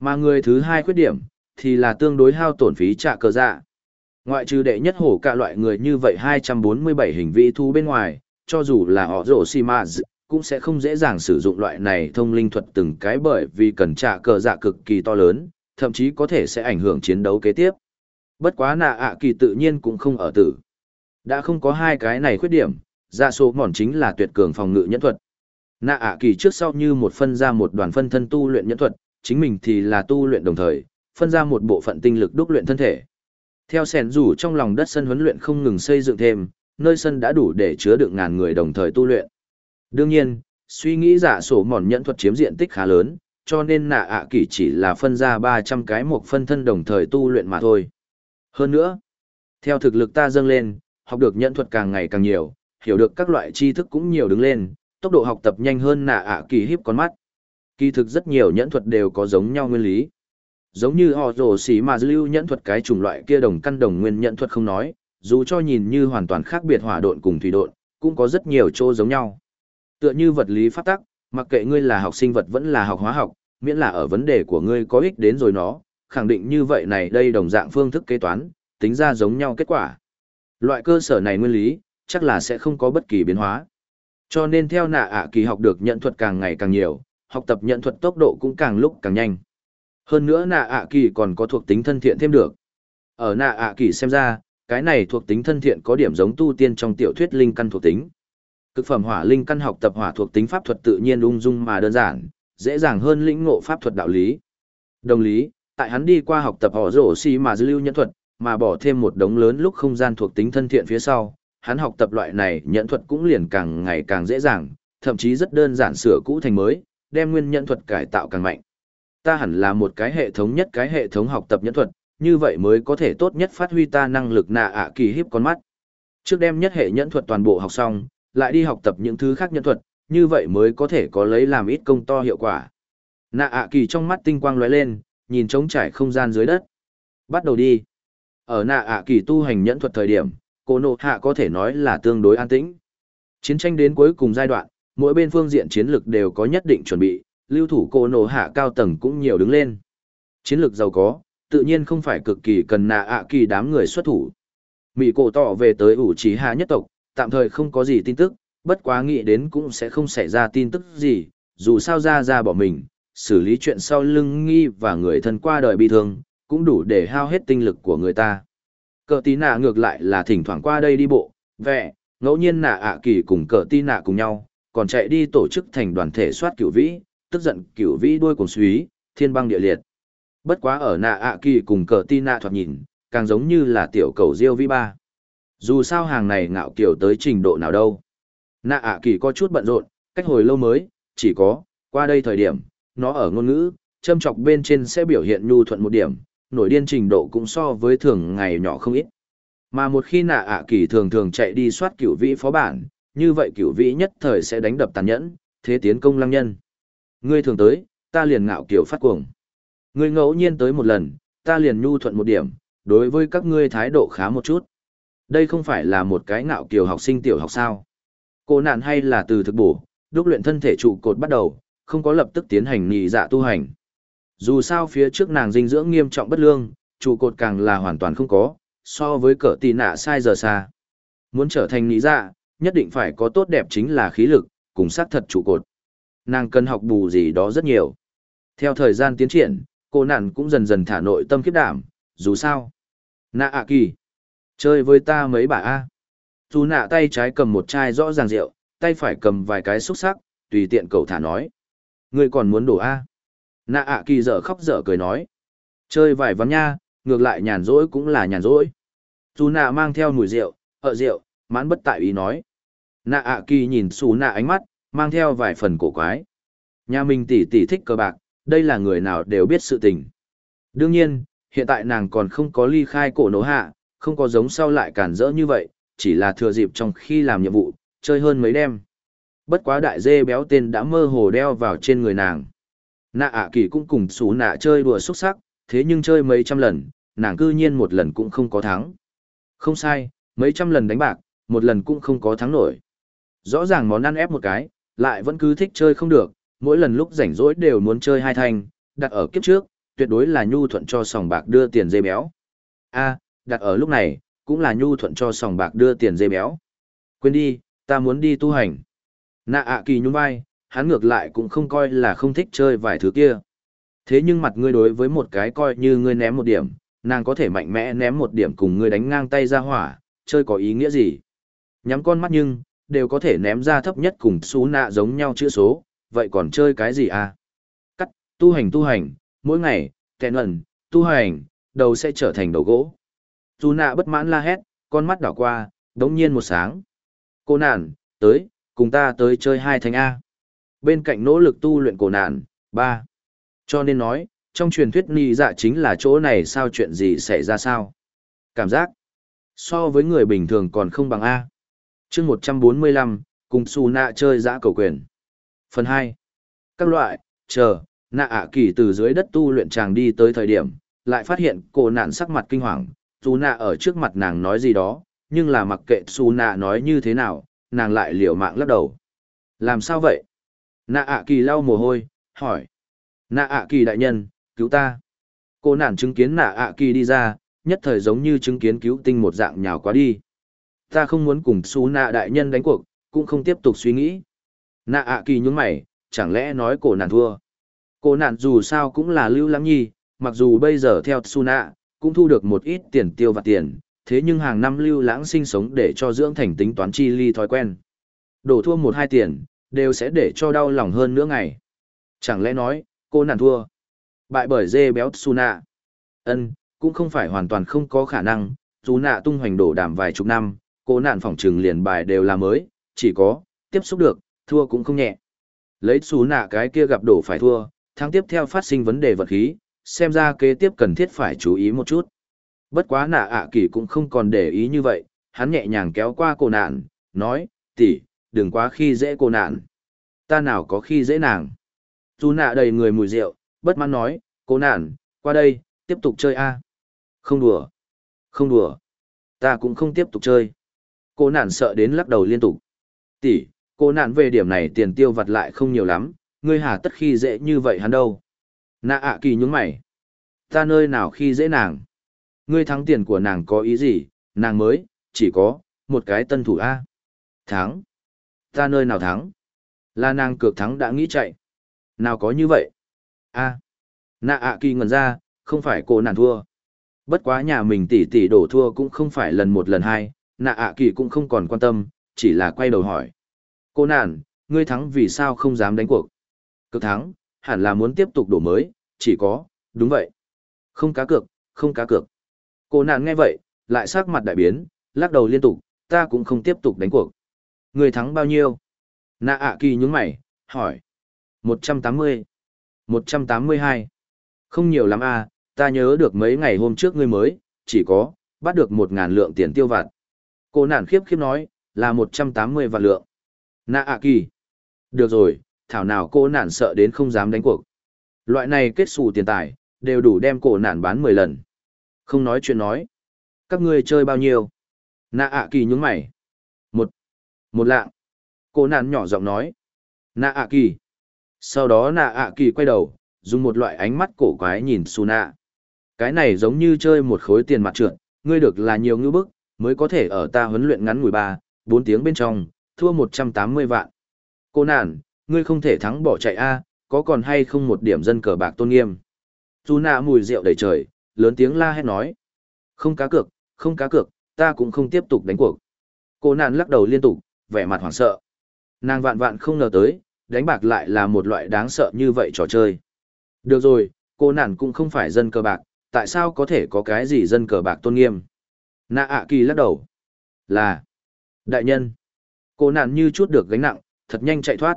Mà người thứ hai khuyết điểm, thì là tương đối hao tổn phí trả cờ dạ. Ngoại trừ đệ nhất hổ cả loại người như vậy 247 hình vị thu bên ngoài, cho dù là họ rổ xì ma cũng sẽ không dễ dàng sử dụng loại này thông linh thuật từng cái bởi vì cần trả cờ dạ cực kỳ to lớn, thậm chí có thể sẽ ảnh hưởng chiến đấu kế tiếp. Bất quá nạ ạ kỳ tự nhiên cũng không ở tử. Đã không có hai cái này khuyết điểm, dạ số mòn chính là tuyệt cường phòng ngự nhẫn thuật. Nạ ạ kỳ trước sau như một phân ra một đoàn phân thân tu luyện nhẫn thuật, chính mình thì là tu luyện đồng thời, phân ra một bộ phận tinh lực đúc luyện thân thể. Theo sẻn rủ trong lòng đất sân huấn luyện không ngừng xây dựng thêm, nơi sân đã đủ để chứa được ngàn người đồng thời tu luyện. Đương nhiên, suy nghĩ giả sổ mòn nhẫn thuật chiếm diện tích khá lớn, cho nên nạ ạ kỳ chỉ là phân ra 300 cái một phân thân đồng thời tu luyện mà thôi. Hơn nữa, theo thực lực ta dâng lên, học được nhẫn thuật càng ngày càng nhiều, hiểu được các loại tri thức cũng nhiều đứng lên, tốc độ học tập nhanh hơn nạ ạ kỳ hiếp con mắt. Kỳ thực rất nhiều nhẫn thuật đều có giống nhau nguyên lý. Giống như họ rổ xỉ mà lưu nhẫn thuật cái chủng loại kia đồng căn đồng nguyên nhẫn thuật không nói, dù cho nhìn như hoàn toàn khác biệt hỏa độn cùng thủy độn, cũng có rất nhiều chỗ giống nhau. Tựa như vật lý pháp tắc, mặc kệ ngươi là học sinh vật vẫn là học hóa học, miễn là ở vấn đề của ngươi có ích đến rồi nó, khẳng định như vậy này đây đồng dạng phương thức kế toán, tính ra giống nhau kết quả. Loại cơ sở này nguyên lý, chắc là sẽ không có bất kỳ biến hóa. Cho nên theo nạ ạ kỳ học được nhận thuật càng ngày càng nhiều, học tập nhận thuật tốc độ cũng càng lúc càng nhanh. Hơn nữa nạ ạ kỳ còn có thuộc tính thân thiện thêm được. Ở nạ ạ kỳ xem ra, cái này thuộc tính thân thiện có điểm giống tu tiên trong tiểu thuyết linh căn thuộc tính. Cực phẩm hỏa linh căn học tập hỏa thuộc tính pháp thuật tự nhiên ung dung mà đơn giản, dễ dàng hơn lĩnh ngộ pháp thuật đạo lý. Đồng lý, tại hắn đi qua học tập họ rổ xi mà dư lưu nhận thuật, mà bỏ thêm một đống lớn lúc không gian thuộc tính thân thiện phía sau, hắn học tập loại này nhận thuật cũng liền càng ngày càng dễ dàng, thậm chí rất đơn giản sửa cũ thành mới, đem nguyên nhẫn thuật cải tạo càng mạnh. Ta hẳn là một cái hệ thống nhất cái hệ thống học tập nhẫn thuật, như vậy mới có thể tốt nhất phát huy ta năng lực nạ ạ kỳ hiếp con mắt. Trước đem nhất hệ nhẫn thuật toàn bộ học xong, lại đi học tập những thứ khác nhẫn thuật, như vậy mới có thể có lấy làm ít công to hiệu quả. Nạ ạ kỳ trong mắt tinh quang lóe lên, nhìn trống trải không gian dưới đất. Bắt đầu đi. Ở nạ ạ kỳ tu hành nhẫn thuật thời điểm, cô nộ hạ có thể nói là tương đối an tĩnh. Chiến tranh đến cuối cùng giai đoạn, mỗi bên phương diện chiến lược đều có nhất định chuẩn bị, lưu thủ cô nổ hạ cao tầng cũng nhiều đứng lên. Chiến lược giàu có, tự nhiên không phải cực kỳ cần nạ ạ kỳ đám người xuất thủ. Mỹ cổ tỏ về tới ủ trí hạ nhất tộc, tạm thời không có gì tin tức, bất quá nghĩ đến cũng sẽ không xảy ra tin tức gì, dù sao ra ra bỏ mình, xử lý chuyện sau lưng nghi và người thân qua đời bị thương, cũng đủ để hao hết tinh lực của người ta. Cờ tí nạ ngược lại là thỉnh thoảng qua đây đi bộ, vẹ, ngẫu nhiên nạ ạ kỳ cùng cờ tí nạ cùng nhau, còn chạy đi tổ chức thành đoàn thể soát cửu vĩ, tức giận cửu vĩ đuôi cùng suý, thiên băng địa liệt. Bất quá ở nạ ạ kỳ cùng cờ ti nạ thoạt nhìn, càng giống như là tiểu cầu diêu vi ba. Dù sao hàng này ngạo kiểu tới trình độ nào đâu. Nạ ạ kỳ có chút bận rộn, cách hồi lâu mới, chỉ có, qua đây thời điểm, nó ở ngôn ngữ, châm chọc bên trên sẽ biểu hiện nhu thuận một điểm, nổi điên trình độ cũng so với thường ngày nhỏ không ít. Mà một khi nạ ạ kỳ thường thường chạy đi soát cửu vĩ phó bản, như vậy cửu vĩ nhất thời sẽ đánh đập tàn nhẫn, thế tiến công lăng nhân. Ngươi thường tới, ta liền ngạo kiểu phát cuồng. Ngươi ngẫu nhiên tới một lần, ta liền nhu thuận một điểm, đối với các ngươi thái độ khá một chút. Đây không phải là một cái ngạo kiểu học sinh tiểu học sao. Cô nạn hay là từ thực bổ, đúc luyện thân thể trụ cột bắt đầu, không có lập tức tiến hành nhị dạ tu hành. Dù sao phía trước nàng dinh dưỡng nghiêm trọng bất lương, trụ cột càng là hoàn toàn không có, so với cỡ tì nạ sai giờ xa. Muốn trở thành nhị dạ, nhất định phải có tốt đẹp chính là khí lực, cùng sát thật trụ cột. Nàng cần học bù gì đó rất nhiều. Theo thời gian tiến triển, cô nạn cũng dần dần thả nội tâm khiếp đảm, dù sao. Nạ ạ kỳ. Chơi với ta mấy bà A. Dù nạ tay trái cầm một chai rõ ràng rượu, tay phải cầm vài cái xúc sắc, tùy tiện cậu thả nói. Ngươi còn muốn đổ A. Nạ ạ kỳ dở khóc dở cười nói. Chơi vài ván nha, ngược lại nhàn rỗi cũng là nhàn rỗi. Dù nạ mang theo mùi rượu, ợ rượu, mãn bất tại ý nói. Nạ ạ kỳ nhìn xù nạ ánh mắt, mang theo vài phần cổ quái. Nhà mình tỉ tỉ thích cờ bạc, đây là người nào đều biết sự tình. Đương nhiên, hiện tại nàng còn không có ly khai cổ nổ hạ, không có giống sau lại cản rỡ như vậy, chỉ là thừa dịp trong khi làm nhiệm vụ, chơi hơn mấy đêm. Bất quá đại dê béo tên đã mơ hồ đeo vào trên người nàng. Nạ ạ kỳ cũng cùng xù nạ chơi đùa xuất sắc, thế nhưng chơi mấy trăm lần, nàng cư nhiên một lần cũng không có thắng. Không sai, mấy trăm lần đánh bạc, một lần cũng không có thắng nổi. Rõ ràng món ăn ép một cái, lại vẫn cứ thích chơi không được, mỗi lần lúc rảnh rỗi đều muốn chơi hai thanh, đặt ở kiếp trước, tuyệt đối là nhu thuận cho sòng bạc đưa tiền dê béo. A, đặt ở lúc này, cũng là nhu thuận cho sòng bạc đưa tiền dê béo. Quên đi, ta muốn đi tu hành. Nạ ạ kỳ nhún vai, hắn ngược lại cũng không coi là không thích chơi vài thứ kia. Thế nhưng mặt ngươi đối với một cái coi như ngươi ném một điểm, nàng có thể mạnh mẽ ném một điểm cùng ngươi đánh ngang tay ra hỏa, chơi có ý nghĩa gì? Nhắm con mắt nhưng, đều có thể ném ra thấp nhất cùng xú nạ giống nhau chữ số, vậy còn chơi cái gì à? Cắt, tu hành tu hành, mỗi ngày, kẹn ẩn, tu hành, đầu sẽ trở thành đầu gỗ. xú nạ bất mãn la hét, con mắt đảo qua, đống nhiên một sáng. Cô nản, tới, cùng ta tới chơi hai thành A. Bên cạnh nỗ lực tu luyện cổ nạn, ba. Cho nên nói, trong truyền thuyết ni dạ chính là chỗ này sao chuyện gì xảy ra sao. Cảm giác, so với người bình thường còn không bằng A chương một trăm bốn mươi lăm cùng su nạ chơi giã cầu quyền. Phần hai Các loại, chờ, nạ ạ kỳ từ dưới đất tu luyện chàng đi tới thời điểm, lại phát hiện cổ nạn sắc mặt kinh hoàng, dù nạ ở trước mặt nàng nói gì đó, nhưng là mặc kệ su nạ nói như thế nào, nàng lại liều mạng lắc đầu. Làm sao vậy? Nạ ạ kỳ lau mồ hôi, hỏi. Nạ ạ kỳ đại nhân, cứu ta. Cô nản chứng kiến nạ ạ kỳ đi ra, nhất thời giống như chứng kiến cứu tinh một dạng nhào quá đi. Ta không muốn cùng su nạ đại nhân đánh cuộc, cũng không tiếp tục suy nghĩ. Nạ ạ kỳ nhún mày, chẳng lẽ nói cổ nạn thua. Cô nạn dù sao cũng là lưu lãng nhi, mặc dù bây giờ theo su nạ, cũng thu được một ít tiền tiêu và tiền, thế nhưng hàng năm lưu lãng sinh sống để cho dưỡng thành tính toán chi ly thói quen. Đổ thua một hai tiền, đều sẽ để cho đau lòng hơn nữa ngày. Chẳng lẽ nói, cô nạn thua. Bại bởi dê béo Suna. ân cũng không phải hoàn toàn không có khả năng, dù nạ tung hoành đổ đàm vài chục năm, cô nạn phỏng trừng liền bài đều là mới, chỉ có, tiếp xúc được, thua cũng không nhẹ. Lấy xú nạ cái kia gặp đổ phải thua, tháng tiếp theo phát sinh vấn đề vật khí, xem ra kế tiếp cần thiết phải chú ý một chút. Bất quá nạ ạ kỳ cũng không còn để ý như vậy, hắn nhẹ nhàng kéo qua cô nạn, nói, tỷ, đừng quá khi dễ cô nạn. Ta nào có khi dễ nàng. Dù nạ đầy người mùi rượu, bất mãn nói, cô nạn, qua đây, tiếp tục chơi a Không đùa. Không đùa. Ta cũng không tiếp tục chơi. Cô nạn sợ đến lắc đầu liên tục. Tỷ, cô nạn về điểm này tiền tiêu vặt lại không nhiều lắm, ngươi hà tất khi dễ như vậy hắn đâu. Nạ ạ kỳ nhúng mày. Ta nơi nào khi dễ nàng. Ngươi thắng tiền của nàng có ý gì, nàng mới, chỉ có, một cái tân thủ A. Thắng. Ta nơi nào thắng. Là nàng cược thắng đã nghĩ chạy. Nào có như vậy. A. Nạ ạ kỳ ngần ra, không phải cô nàng thua. Bất quá nhà mình tỷ tỷ đổ thua cũng không phải lần một lần hai, nạ ạ kỳ cũng không còn quan tâm, chỉ là quay đầu hỏi. Cô nản, ngươi thắng vì sao không dám đánh cuộc? Cực thắng, hẳn là muốn tiếp tục đổ mới, chỉ có, đúng vậy. Không cá cược, không cá cược. Cô nàn nghe vậy, lại sắc mặt đại biến, lắc đầu liên tục, ta cũng không tiếp tục đánh cuộc. Người thắng bao nhiêu? Nạ ạ kỳ nhún mày, hỏi. 180. 182. Không nhiều lắm à, ta nhớ được mấy ngày hôm trước ngươi mới, chỉ có, bắt được một ngàn lượng tiền tiêu vặt. Cô nản khiếp khiếp nói, là 180 vạn lượng. Nạ ạ kỳ. Được rồi, thảo nào cô nản sợ đến không dám đánh cuộc. Loại này kết xù tiền tài, đều đủ đem cổ nản bán 10 lần. Không nói chuyện nói. Các ngươi chơi bao nhiêu? Nạ ạ kỳ nhúng mày. Một. Một lạng. Cô nản nhỏ giọng nói. Nạ ạ kỳ. Sau đó nạ ạ kỳ quay đầu, dùng một loại ánh mắt cổ quái nhìn su nạ. Cái này giống như chơi một khối tiền mặt trượt, ngươi được là nhiều ngư bức, mới có thể ở ta huấn luyện ngắn ngủi ba, bốn tiếng bên trong, thua 180 vạn. Cô nản, ngươi không thể thắng bỏ chạy a, có còn hay không một điểm dân cờ bạc tôn nghiêm. Dù nạ mùi rượu đầy trời, lớn tiếng la hét nói. Không cá cược, không cá cược, ta cũng không tiếp tục đánh cuộc. Cô nạn lắc đầu liên tục, vẻ mặt hoảng sợ. Nàng vạn vạn không ngờ tới, đánh bạc lại là một loại đáng sợ như vậy trò chơi. Được rồi, cô nạn cũng không phải dân cờ bạc, tại sao có thể có cái gì dân cờ bạc tôn nghiêm? Nạ ạ kỳ lắc đầu. Là. Đại nhân. Cô nạn như chút được gánh nặng, thật nhanh chạy thoát.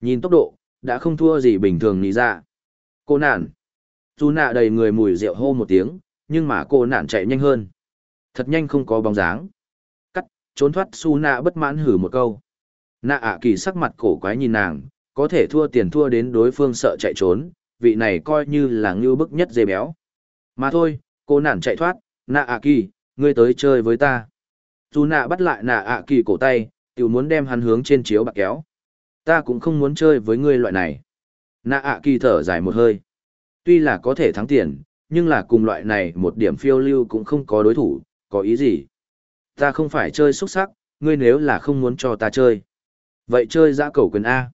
Nhìn tốc độ, đã không thua gì bình thường nghĩ ra. Cô nạn. Dù nạ đầy người mùi rượu hô một tiếng, nhưng mà cô nạn chạy nhanh hơn. Thật nhanh không có bóng dáng. Cắt, trốn thoát su nạ bất mãn hử một câu. Nạ ạ kỳ sắc mặt cổ quái nhìn nàng, có thể thua tiền thua đến đối phương sợ chạy trốn, vị này coi như là ngưu bức nhất dê béo. Mà thôi, cô nản chạy thoát, nạ ạ kỳ, ngươi tới chơi với ta. Dù nạ bắt lại nạ ạ kỳ cổ tay, tiểu muốn đem hắn hướng trên chiếu bạc kéo. Ta cũng không muốn chơi với ngươi loại này. Nạ ạ kỳ thở dài một hơi. Tuy là có thể thắng tiền, nhưng là cùng loại này một điểm phiêu lưu cũng không có đối thủ, có ý gì. Ta không phải chơi xuất sắc, ngươi nếu là không muốn cho ta chơi. Vậy chơi giã cầu quyền A.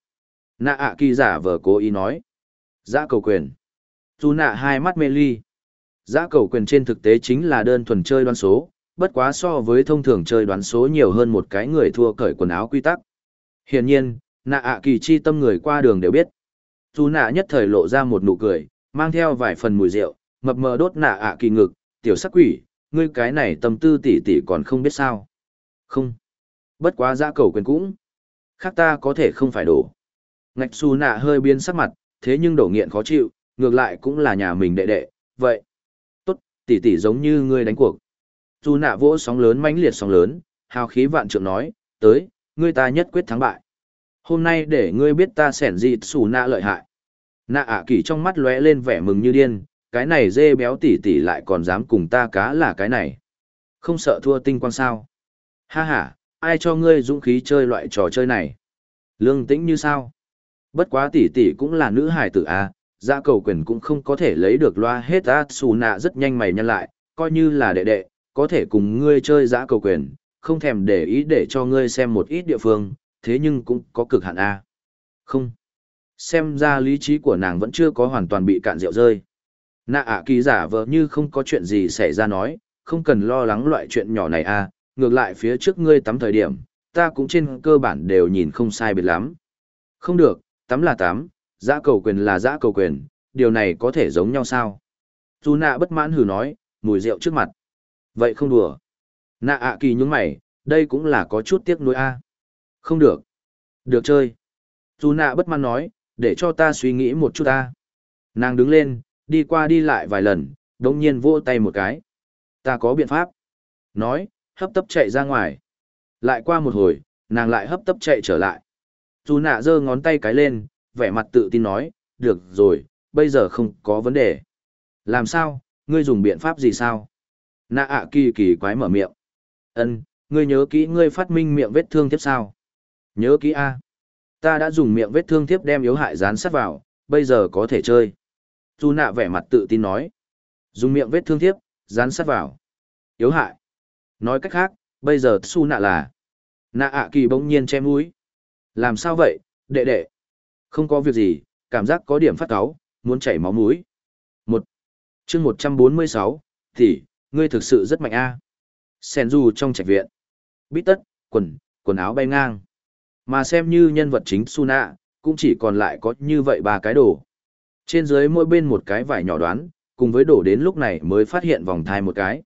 Nạ ạ kỳ giả vờ cố ý nói. Giã cầu quyền. Dù nạ hai mắt mê ly. Giã cầu quyền trên thực tế chính là đơn thuần chơi đoán số, bất quá so với thông thường chơi đoán số nhiều hơn một cái người thua cởi quần áo quy tắc. Hiển nhiên, nạ ạ kỳ chi tâm người qua đường đều biết. Dù nạ nhất thời lộ ra một nụ cười, mang theo vài phần mùi rượu, mập mờ đốt nạ ạ kỳ ngực, tiểu sắc quỷ, ngươi cái này tâm tư tỷ tỷ còn không biết sao. Không. Bất quá giã cầu quyền cũng. Khác ta có thể không phải đổ. Ngạch xù nạ hơi biến sắc mặt, thế nhưng đổ nghiện khó chịu, ngược lại cũng là nhà mình đệ đệ, vậy tỷ tỷ giống như ngươi đánh cuộc. Dù nạ vỗ sóng lớn mãnh liệt sóng lớn, hào khí vạn trượng nói, tới, ngươi ta nhất quyết thắng bại. Hôm nay để ngươi biết ta sẻn dị xù nạ lợi hại. Nạ ạ kỳ trong mắt lóe lên vẻ mừng như điên, cái này dê béo tỷ tỷ lại còn dám cùng ta cá là cái này. Không sợ thua tinh quang sao. Ha ha, ai cho ngươi dũng khí chơi loại trò chơi này. Lương tĩnh như sao. Bất quá tỷ tỷ cũng là nữ hải tử à, Dạ cầu quyền cũng không có thể lấy được loa hết á xù nạ rất nhanh mày nhăn lại, coi như là đệ đệ, có thể cùng ngươi chơi giã cầu quyền, không thèm để ý để cho ngươi xem một ít địa phương, thế nhưng cũng có cực hạn A. Không. Xem ra lý trí của nàng vẫn chưa có hoàn toàn bị cạn rượu rơi. Nạ ạ kỳ giả vờ như không có chuyện gì xảy ra nói, không cần lo lắng loại chuyện nhỏ này à, ngược lại phía trước ngươi tắm thời điểm, ta cũng trên cơ bản đều nhìn không sai biệt lắm. Không được, tắm là tắm, giã cầu quyền là giã cầu quyền, điều này có thể giống nhau sao? Dù nạ bất mãn hừ nói, mùi rượu trước mặt. Vậy không đùa. Nạ ạ kỳ nhúng mày, đây cũng là có chút tiếc nuối a. Không được. Được chơi. Dù nạ bất mãn nói, để cho ta suy nghĩ một chút ta. Nàng đứng lên, đi qua đi lại vài lần, đồng nhiên vỗ tay một cái. Ta có biện pháp. Nói, hấp tấp chạy ra ngoài. Lại qua một hồi, nàng lại hấp tấp chạy trở lại. Dù nạ giơ ngón tay cái lên, vẻ mặt tự tin nói, được rồi, bây giờ không có vấn đề. Làm sao, ngươi dùng biện pháp gì sao? Nạ ạ kỳ kỳ quái mở miệng. ân ngươi nhớ kỹ ngươi phát minh miệng vết thương tiếp sao? Nhớ kỹ A. Ta đã dùng miệng vết thương tiếp đem yếu hại dán sát vào, bây giờ có thể chơi. Tu nạ vẻ mặt tự tin nói. Dùng miệng vết thương tiếp, dán sát vào. Yếu hại. Nói cách khác, bây giờ su nạ là. Nạ ạ kỳ bỗng nhiên che mũi. Làm sao vậy, đệ đệ? Không có việc gì, cảm giác có điểm phát cáu, muốn chảy máu mũi. Một chương một trăm bốn mươi sáu thì, ngươi thực sự rất mạnh a. Sen du trong trạch viện. Bít tất, quần, quần áo bay ngang. Mà xem như nhân vật chính Suna, cũng chỉ còn lại có như vậy ba cái đồ. Trên dưới mỗi bên một cái vải nhỏ đoán, cùng với đổ đến lúc này mới phát hiện vòng thai một cái.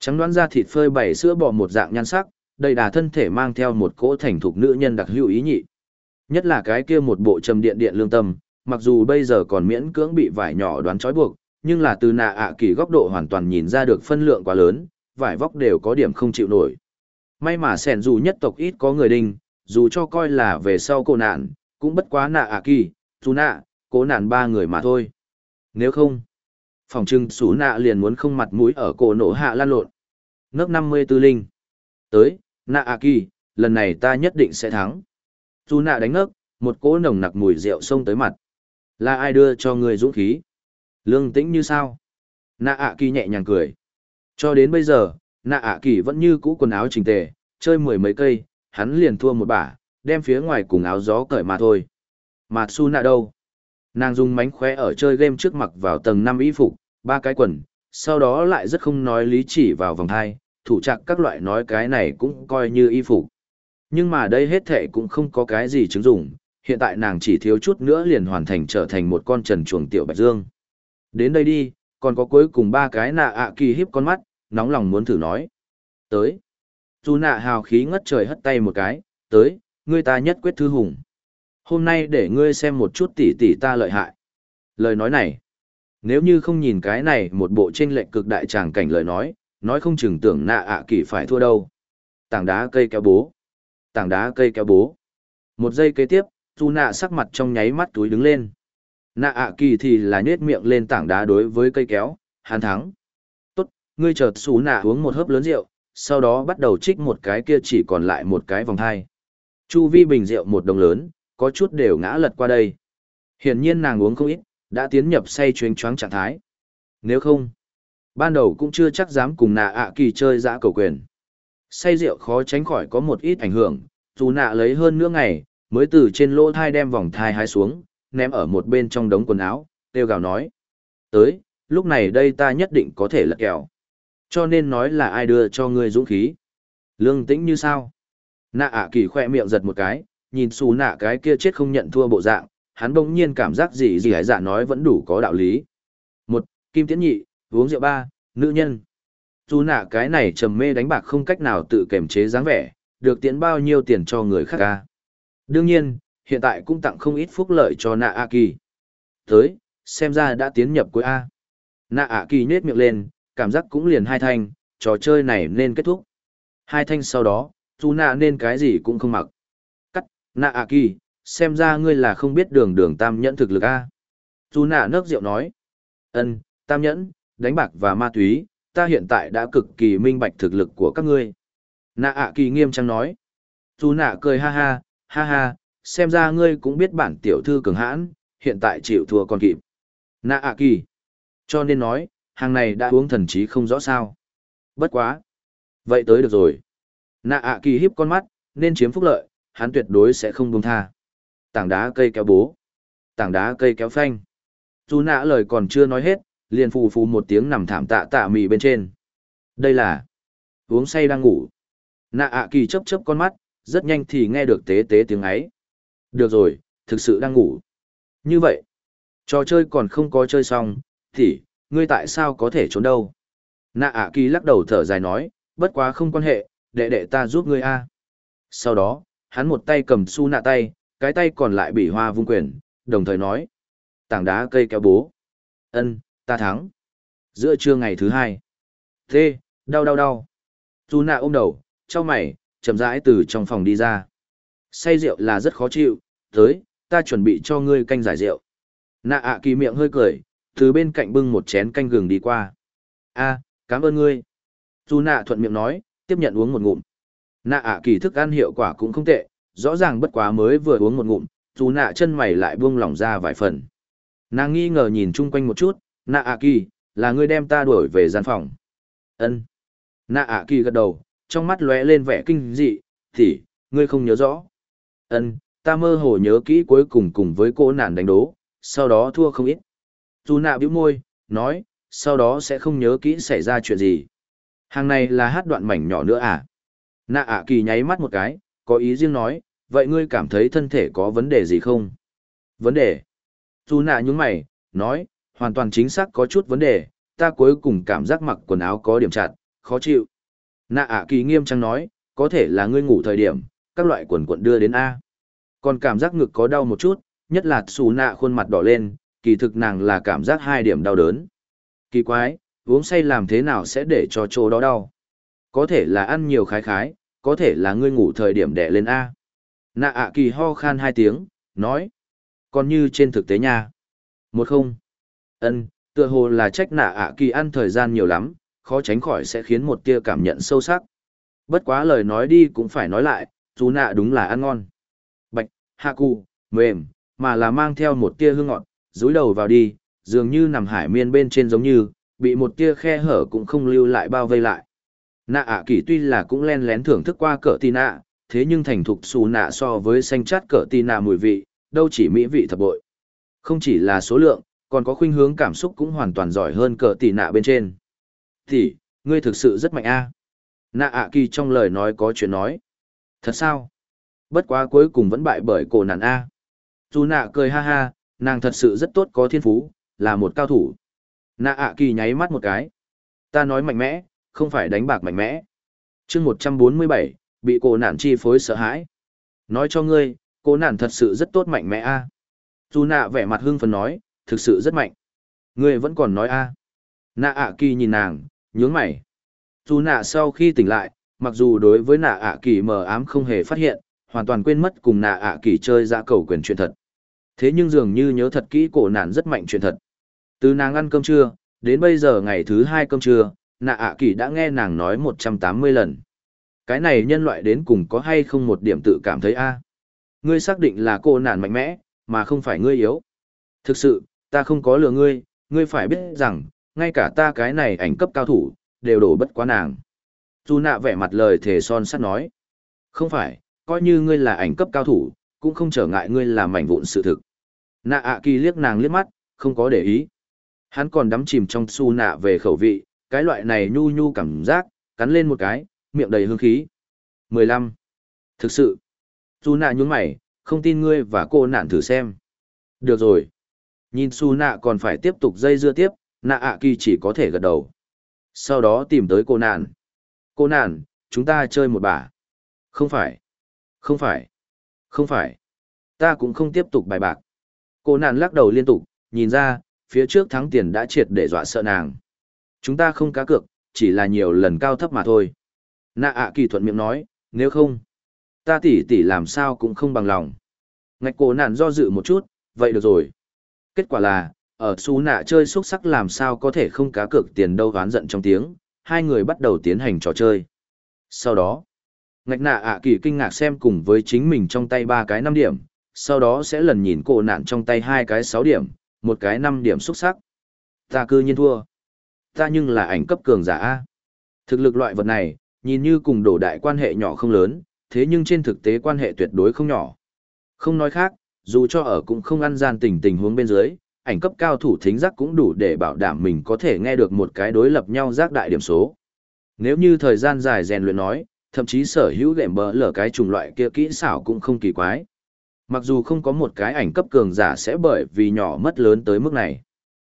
Trắng đoán ra thịt phơi bảy sữa bò một dạng nhan sắc, đầy đà thân thể mang theo một cỗ thành thục nữ nhân đặc hữu ý nhị. Nhất là cái kia một bộ trầm điện điện lương tâm, mặc dù bây giờ còn miễn cưỡng bị vải nhỏ đoán trói buộc, nhưng là từ nạ ạ kỳ góc độ hoàn toàn nhìn ra được phân lượng quá lớn, vải vóc đều có điểm không chịu nổi. May mà sẻn dù nhất tộc ít có người đinh, dù cho coi là về sau cô nạn, cũng bất quá nạ ạ kỳ, dù nạ, cố nạn ba người mà thôi. Nếu không, phòng trưng xú nạ liền muốn không mặt mũi ở cổ nổ hạ lan lộn. Nấc năm mươi tư linh. Tới, nạ ạ kỳ, lần này ta nhất định sẽ thắng. Dù nạ đánh ngất, một cỗ nồng nặc mùi rượu xông tới mặt. Là ai đưa cho người dũng khí? Lương tĩnh như sao? Nạ ạ kỳ nhẹ nhàng cười. Cho đến bây giờ, nạ ạ kỳ vẫn như cũ quần áo chỉnh tề, chơi mười mấy cây, hắn liền thua một bả, đem phía ngoài cùng áo gió cởi mà thôi. Mà su nạ đâu? Nàng dùng mánh khóe ở chơi game trước mặt vào tầng năm y phục, ba cái quần, sau đó lại rất không nói lý chỉ vào vòng hai, thủ trạc các loại nói cái này cũng coi như y phục. Nhưng mà đây hết thệ cũng không có cái gì chứng dụng, hiện tại nàng chỉ thiếu chút nữa liền hoàn thành trở thành một con trần chuồng tiểu bạch dương. Đến đây đi, còn có cuối cùng ba cái nạ ạ kỳ hiếp con mắt, nóng lòng muốn thử nói. Tới. Dù nạ hào khí ngất trời hất tay một cái, tới, ngươi ta nhất quyết thư hùng. Hôm nay để ngươi xem một chút tỷ tỷ ta lợi hại. Lời nói này, nếu như không nhìn cái này một bộ trên lệnh cực đại tràng cảnh lời nói, nói không chừng tưởng nạ ạ kỳ phải thua đâu. Tảng đá cây kéo bố. Tảng đá cây kéo bố. Một giây kế tiếp, dù nạ sắc mặt trong nháy mắt túi đứng lên. Nạ ạ kỳ thì là nhết miệng lên tảng đá đối với cây kéo, hắn thắng. Tốt, ngươi chợt xú nạ uống một hớp lớn rượu, sau đó bắt đầu trích một cái kia chỉ còn lại một cái vòng hai. Chu vi bình rượu một đồng lớn, có chút đều ngã lật qua đây. Hiển nhiên nàng uống không ít, đã tiến nhập say chuyến choáng trạng thái. Nếu không, ban đầu cũng chưa chắc dám cùng nạ ạ kỳ chơi dã cầu quyền. Say rượu khó tránh khỏi có một ít ảnh hưởng, dù nạ lấy hơn nửa ngày, mới từ trên lỗ thai đem vòng thai hái xuống, ném ở một bên trong đống quần áo, tiêu gào nói. Tới, lúc này đây ta nhất định có thể lật kèo. Cho nên nói là ai đưa cho ngươi dũng khí. Lương tĩnh như sao? Nạ ạ kỳ khoe miệng giật một cái, nhìn xù nạ cái kia chết không nhận thua bộ dạng, hắn bỗng nhiên cảm giác gì gì hải dạ nói vẫn đủ có đạo lý. Một, kim tiễn nhị, uống rượu ba, nữ nhân. Dù nạ cái này trầm mê đánh bạc không cách nào tự kiềm chế dáng vẻ, được tiễn bao nhiêu tiền cho người khác ca. Đương nhiên, hiện tại cũng tặng không ít phúc lợi cho nạ a kỳ. Tới, xem ra đã tiến nhập cuối A. Nạ a kỳ nhết miệng lên, cảm giác cũng liền hai thanh, trò chơi này nên kết thúc. Hai thanh sau đó, dù nạ nên cái gì cũng không mặc. Cắt, nạ a kỳ, xem ra ngươi là không biết đường đường tam nhẫn thực lực A. Dù nạ nấc rượu nói. ân tam nhẫn, đánh bạc và ma túy, ta hiện tại đã cực kỳ minh bạch thực lực của các ngươi. Nạ ạ kỳ nghiêm trang nói. Dù nạ cười ha ha, ha ha, xem ra ngươi cũng biết bản tiểu thư cường hãn, hiện tại chịu thua còn kịp. Nạ ạ kỳ. Cho nên nói, hàng này đã uống thần trí không rõ sao. Bất quá. Vậy tới được rồi. Nạ ạ kỳ hiếp con mắt, nên chiếm phúc lợi, hắn tuyệt đối sẽ không buông tha. Tảng đá cây kéo bố. Tảng đá cây kéo phanh. Dù nạ lời còn chưa nói hết, liền phù phù một tiếng nằm thảm tạ tạ mì bên trên. Đây là uống say đang ngủ. Nạ ạ kỳ chấp chấp con mắt, rất nhanh thì nghe được tế tế tiếng ấy. Được rồi, thực sự đang ngủ. Như vậy, trò chơi còn không có chơi xong, thì, ngươi tại sao có thể trốn đâu? Nạ ạ kỳ lắc đầu thở dài nói, bất quá không quan hệ, đệ đệ ta giúp ngươi a. Sau đó, hắn một tay cầm su nạ tay, cái tay còn lại bị hoa vung quyền, đồng thời nói. Tảng đá cây kéo bố. ân ta thắng. Giữa trưa ngày thứ hai. Thê, đau đau đau. Tu nạ ôm đầu, cho mày, chậm rãi từ trong phòng đi ra. Say rượu là rất khó chịu, tới, ta chuẩn bị cho ngươi canh giải rượu. Nạ ạ kỳ miệng hơi cười, từ bên cạnh bưng một chén canh gừng đi qua. a cảm ơn ngươi. Tu nạ thuận miệng nói, tiếp nhận uống một ngụm. Nạ ạ kỳ thức ăn hiệu quả cũng không tệ, rõ ràng bất quá mới vừa uống một ngụm, Tu nạ chân mày lại buông lỏng ra vài phần. Nàng nghi ngờ nhìn chung quanh một chút, nạ ạ kỳ, là ngươi đem ta đuổi về gian phòng. ân Nạ ạ kỳ gật đầu, trong mắt lóe lên vẻ kinh dị, thì, ngươi không nhớ rõ. ân ta mơ hồ nhớ kỹ cuối cùng cùng với cô nạn đánh đố, sau đó thua không ít. Dù nạ bĩu môi, nói, sau đó sẽ không nhớ kỹ xảy ra chuyện gì. Hàng này là hát đoạn mảnh nhỏ nữa à? Nạ ạ kỳ nháy mắt một cái, có ý riêng nói, vậy ngươi cảm thấy thân thể có vấn đề gì không? Vấn đề? Dù nạ nhúng mày, nói, hoàn toàn chính xác có chút vấn đề, ta cuối cùng cảm giác mặc quần áo có điểm chặt, khó chịu. Nạ ạ kỳ nghiêm trang nói, có thể là ngươi ngủ thời điểm, các loại quần quần đưa đến A. Còn cảm giác ngực có đau một chút, nhất là xù nạ khuôn mặt đỏ lên, kỳ thực nàng là cảm giác hai điểm đau đớn. Kỳ quái, uống say làm thế nào sẽ để cho chỗ đó đau? Có thể là ăn nhiều khái khái, có thể là ngươi ngủ thời điểm đẻ lên A. Nạ ạ kỳ ho khan hai tiếng, nói. Còn như trên thực tế nha. Một không ân tựa hồ là trách nạ ạ kỳ ăn thời gian nhiều lắm, khó tránh khỏi sẽ khiến một tia cảm nhận sâu sắc. Bất quá lời nói đi cũng phải nói lại, dù nạ đúng là ăn ngon. Bạch, hạ cụ, mềm, mà là mang theo một tia hương ngọt, dúi đầu vào đi, dường như nằm hải miên bên trên giống như, bị một tia khe hở cũng không lưu lại bao vây lại. Nạ ạ kỳ tuy là cũng len lén thưởng thức qua cỡ tì nạ, thế nhưng thành thục xù nạ so với xanh chát cỡ tì nạ mùi vị, đâu chỉ mỹ vị thập bội. Không chỉ là số lượng, còn có khuynh hướng cảm xúc cũng hoàn toàn giỏi hơn cờ tỷ nạ bên trên. tỷ, ngươi thực sự rất mạnh a. Nạ ạ kỳ trong lời nói có chuyện nói. Thật sao? Bất quá cuối cùng vẫn bại bởi cổ nạn a. Dù nạ cười ha ha, nàng thật sự rất tốt có thiên phú, là một cao thủ. Nạ ạ kỳ nháy mắt một cái. Ta nói mạnh mẽ, không phải đánh bạc mạnh mẽ. chương một trăm bốn mươi bảy bị cổ nạn chi phối sợ hãi. Nói cho ngươi, cổ nạn thật sự rất tốt mạnh mẽ a. Dù nạ vẻ mặt hưng phấn nói, thực sự rất mạnh. Ngươi vẫn còn nói a. Nạ ạ kỳ nhìn nàng, nhướng mày. Dù nạ sau khi tỉnh lại, mặc dù đối với nạ ạ kỳ mờ ám không hề phát hiện, hoàn toàn quên mất cùng nạ ạ kỳ chơi ra cầu quyền chuyện thật. Thế nhưng dường như nhớ thật kỹ cổ nạn rất mạnh chuyện thật. Từ nàng ăn cơm trưa, đến bây giờ ngày thứ hai cơm trưa, nạ ạ kỳ đã nghe nàng nói một trăm tám mươi lần. Cái này nhân loại đến cùng có hay không một điểm tự cảm thấy a Ngươi xác định là cô nạn mạnh mẽ, mà không phải ngươi yếu. Thực sự, ta không có lừa ngươi, ngươi phải biết rằng, ngay cả ta cái này ảnh cấp cao thủ, đều đổ bất quá nàng. Dù nạ vẻ mặt lời thề son sắt nói. Không phải, coi như ngươi là ảnh cấp cao thủ, cũng không trở ngại ngươi làm mảnh vụn sự thực. Nạ ạ kỳ liếc nàng liếc mắt, không có để ý. Hắn còn đắm chìm trong su nạ về khẩu vị, cái loại này nhu nhu cảm giác, cắn lên một cái, miệng đầy hương khí. 15. Thực sự, su nạ nhún mày, không tin ngươi và cô nạn thử xem. Được rồi. Nhìn su nạ còn phải tiếp tục dây dưa tiếp, nạ ạ kỳ chỉ có thể gật đầu. Sau đó tìm tới cô nạn. Cô nạn, chúng ta chơi một bà. Không phải. Không phải. Không phải. Ta cũng không tiếp tục bài bạc. Cô nạn lắc đầu liên tục, nhìn ra, phía trước thắng tiền đã triệt để dọa sợ nàng. Chúng ta không cá cược, chỉ là nhiều lần cao thấp mà thôi. Nạ ạ kỳ thuận miệng nói, nếu không, ta tỉ tỉ làm sao cũng không bằng lòng. Ngạch cổ nạn do dự một chút, vậy được rồi. Kết quả là, ở xú nạ chơi xúc sắc làm sao có thể không cá cược tiền đâu oán giận trong tiếng, hai người bắt đầu tiến hành trò chơi. Sau đó, ngạch nạ ạ kỳ kinh ngạc xem cùng với chính mình trong tay ba cái năm điểm, sau đó sẽ lần nhìn cổ nạn trong tay hai cái sáu điểm, một cái năm điểm xúc sắc. Ta cư nhiên thua. Ta nhưng là ảnh cấp cường giả A. Thực lực loại vật này, nhìn như cùng đổ đại quan hệ nhỏ không lớn, thế nhưng trên thực tế quan hệ tuyệt đối không nhỏ. Không nói khác, dù cho ở cũng không ăn gian tình tình huống bên dưới, ảnh cấp cao thủ thính giác cũng đủ để bảo đảm mình có thể nghe được một cái đối lập nhau giác đại điểm số. Nếu như thời gian dài rèn luyện nói, thậm chí sở hữu gệm bờ lở cái chủng loại kia kỹ xảo cũng không kỳ quái. Mặc dù không có một cái ảnh cấp cường giả sẽ bởi vì nhỏ mất lớn tới mức này.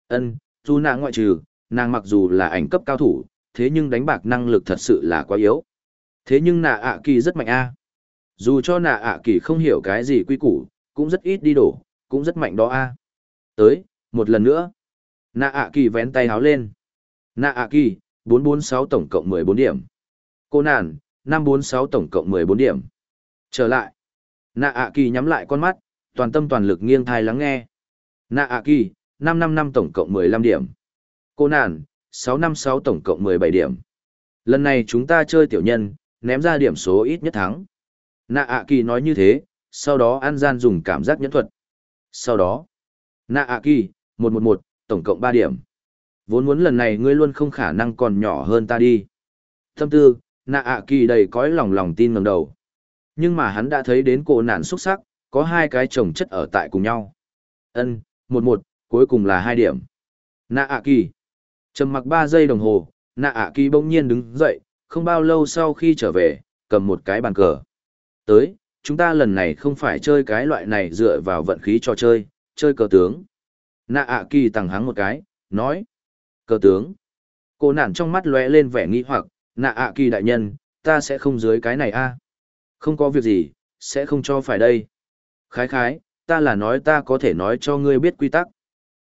Ân, dù nàng ngoại trừ, nàng mặc dù là ảnh cấp cao thủ, thế nhưng đánh bạc năng lực thật sự là quá yếu. Thế nhưng nạ ạ kỳ rất mạnh a. Dù cho nạ ạ kỳ không hiểu cái gì quy củ, cũng rất ít đi đổ, cũng rất mạnh đó a. Tới, một lần nữa. Nạ ạ kỳ vén tay háo lên. Nạ ạ kỳ, 446 tổng cộng 14 điểm. Cô nàn, 546 tổng cộng 14 điểm. Trở lại. Nạ ạ kỳ nhắm lại con mắt, toàn tâm toàn lực nghiêng thai lắng nghe. Nạ ạ kỳ, 555 tổng cộng 15 điểm. Cô nàn, 656 tổng cộng 17 điểm. Lần này chúng ta chơi tiểu nhân, ném ra điểm số ít nhất thắng. Nạ ạ kỳ nói như thế, sau đó an gian dùng cảm giác nhẫn thuật. Sau đó, nạ ạ kỳ, 111, tổng cộng 3 điểm. Vốn muốn lần này ngươi luôn không khả năng còn nhỏ hơn ta đi. Thâm tư, nạ ạ kỳ đầy cõi lòng lòng tin ngẩng đầu. Nhưng mà hắn đã thấy đến cổ nạn xuất sắc, có hai cái chồng chất ở tại cùng nhau. Ân, một một, cuối cùng là hai điểm. Nạ ạ kỳ. Trầm mặc ba giây đồng hồ, nạ ạ kỳ bỗng nhiên đứng dậy, không bao lâu sau khi trở về, cầm một cái bàn cờ. Tới, chúng ta lần này không phải chơi cái loại này dựa vào vận khí trò chơi, chơi cờ tướng. Nạ ạ kỳ tặng hắng một cái, nói. Cờ tướng. Cô nản trong mắt lóe lên vẻ nghi hoặc, nạ ạ kỳ đại nhân, ta sẽ không dưới cái này a Không có việc gì, sẽ không cho phải đây. Khái khái, ta là nói ta có thể nói cho ngươi biết quy tắc.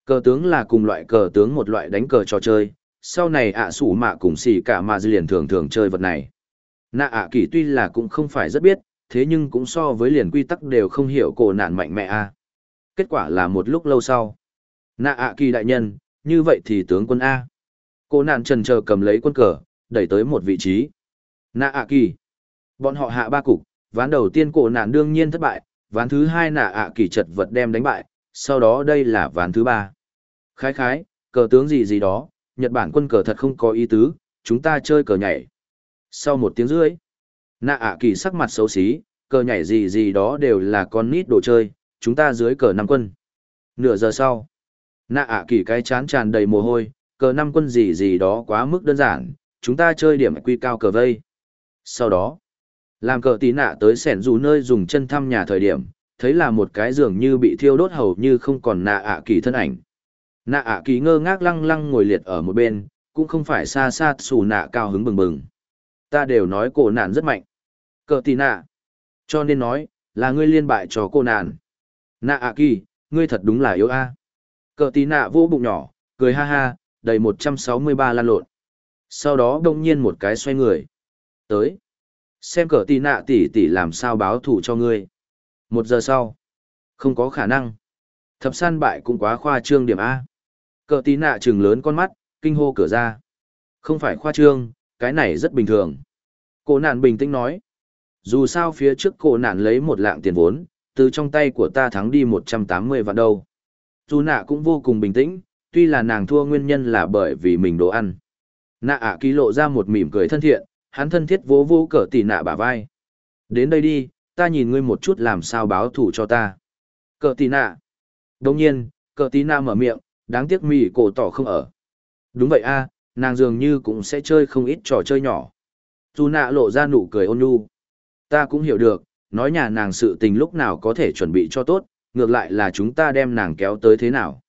Cờ tướng là cùng loại cờ tướng một loại đánh cờ trò chơi, sau này ạ sủ mạ cùng xỉ cả mà dư liền thường thường chơi vật này. Nạ ạ kỳ tuy là cũng không phải rất biết, thế nhưng cũng so với liền quy tắc đều không hiểu cổ nạn mạnh mẽ a Kết quả là một lúc lâu sau. Nạ ạ kỳ đại nhân, như vậy thì tướng quân A. cổ nạn trần chờ cầm lấy quân cờ, đẩy tới một vị trí. Nạ ạ kỳ. Bọn họ hạ ba cục, ván đầu tiên cổ nạn đương nhiên thất bại, ván thứ hai nạ ạ kỳ chật vật đem đánh bại, sau đó đây là ván thứ ba. Khái khái, cờ tướng gì gì đó, Nhật Bản quân cờ thật không có ý tứ, chúng ta chơi cờ nhảy. Sau một tiếng rưỡi, nạ ạ kỳ sắc mặt xấu xí, cờ nhảy gì gì đó đều là con nít đồ chơi, chúng ta dưới cờ năm quân. Nửa giờ sau, nạ ạ kỳ cái chán tràn đầy mồ hôi, cờ năm quân gì gì đó quá mức đơn giản, chúng ta chơi điểm quy cao cờ vây. Sau đó, làm cờ tí nạ tới sẻn dù nơi dùng chân thăm nhà thời điểm, thấy là một cái giường như bị thiêu đốt hầu như không còn nạ ạ kỳ thân ảnh. Nạ ạ kỳ ngơ ngác lăng lăng ngồi liệt ở một bên, cũng không phải xa xa xù nạ cao hứng bừng bừng. Ta đều nói cổ nạn rất mạnh. Cờ Tì nạ. Cho nên nói, là ngươi liên bại cho cô nạn. Nạ ạ kỳ, ngươi thật đúng là yếu a. Cờ Tì nạ vô bụng nhỏ, cười ha ha, đầy 163 lan lộn. Sau đó đông nhiên một cái xoay người. Tới. Xem cờ Tì nạ tỷ tỷ làm sao báo thủ cho ngươi. Một giờ sau. Không có khả năng. Thập san bại cũng quá khoa trương điểm A. Cờ Tì nạ trừng lớn con mắt, kinh hô cửa ra. Không phải khoa trương, cái này rất bình thường. Cô nạn bình tĩnh nói. Dù sao phía trước cô nạn lấy một lạng tiền vốn, từ trong tay của ta thắng đi 180 vạn đâu. Dù nạ cũng vô cùng bình tĩnh, tuy là nàng thua nguyên nhân là bởi vì mình đồ ăn. Nạ ạ ký lộ ra một mỉm cười thân thiện, hắn thân thiết vỗ vô cờ tỷ nạ bả vai. Đến đây đi, ta nhìn ngươi một chút làm sao báo thủ cho ta. Cờ tỷ nạ. Đồng nhiên, cờ tí nạ mở miệng, đáng tiếc mì cổ tỏ không ở. Đúng vậy a nàng dường như cũng sẽ chơi không ít trò chơi nhỏ. Dù nạ lộ ra nụ cười ôn nhu. Ta cũng hiểu được, nói nhà nàng sự tình lúc nào có thể chuẩn bị cho tốt, ngược lại là chúng ta đem nàng kéo tới thế nào.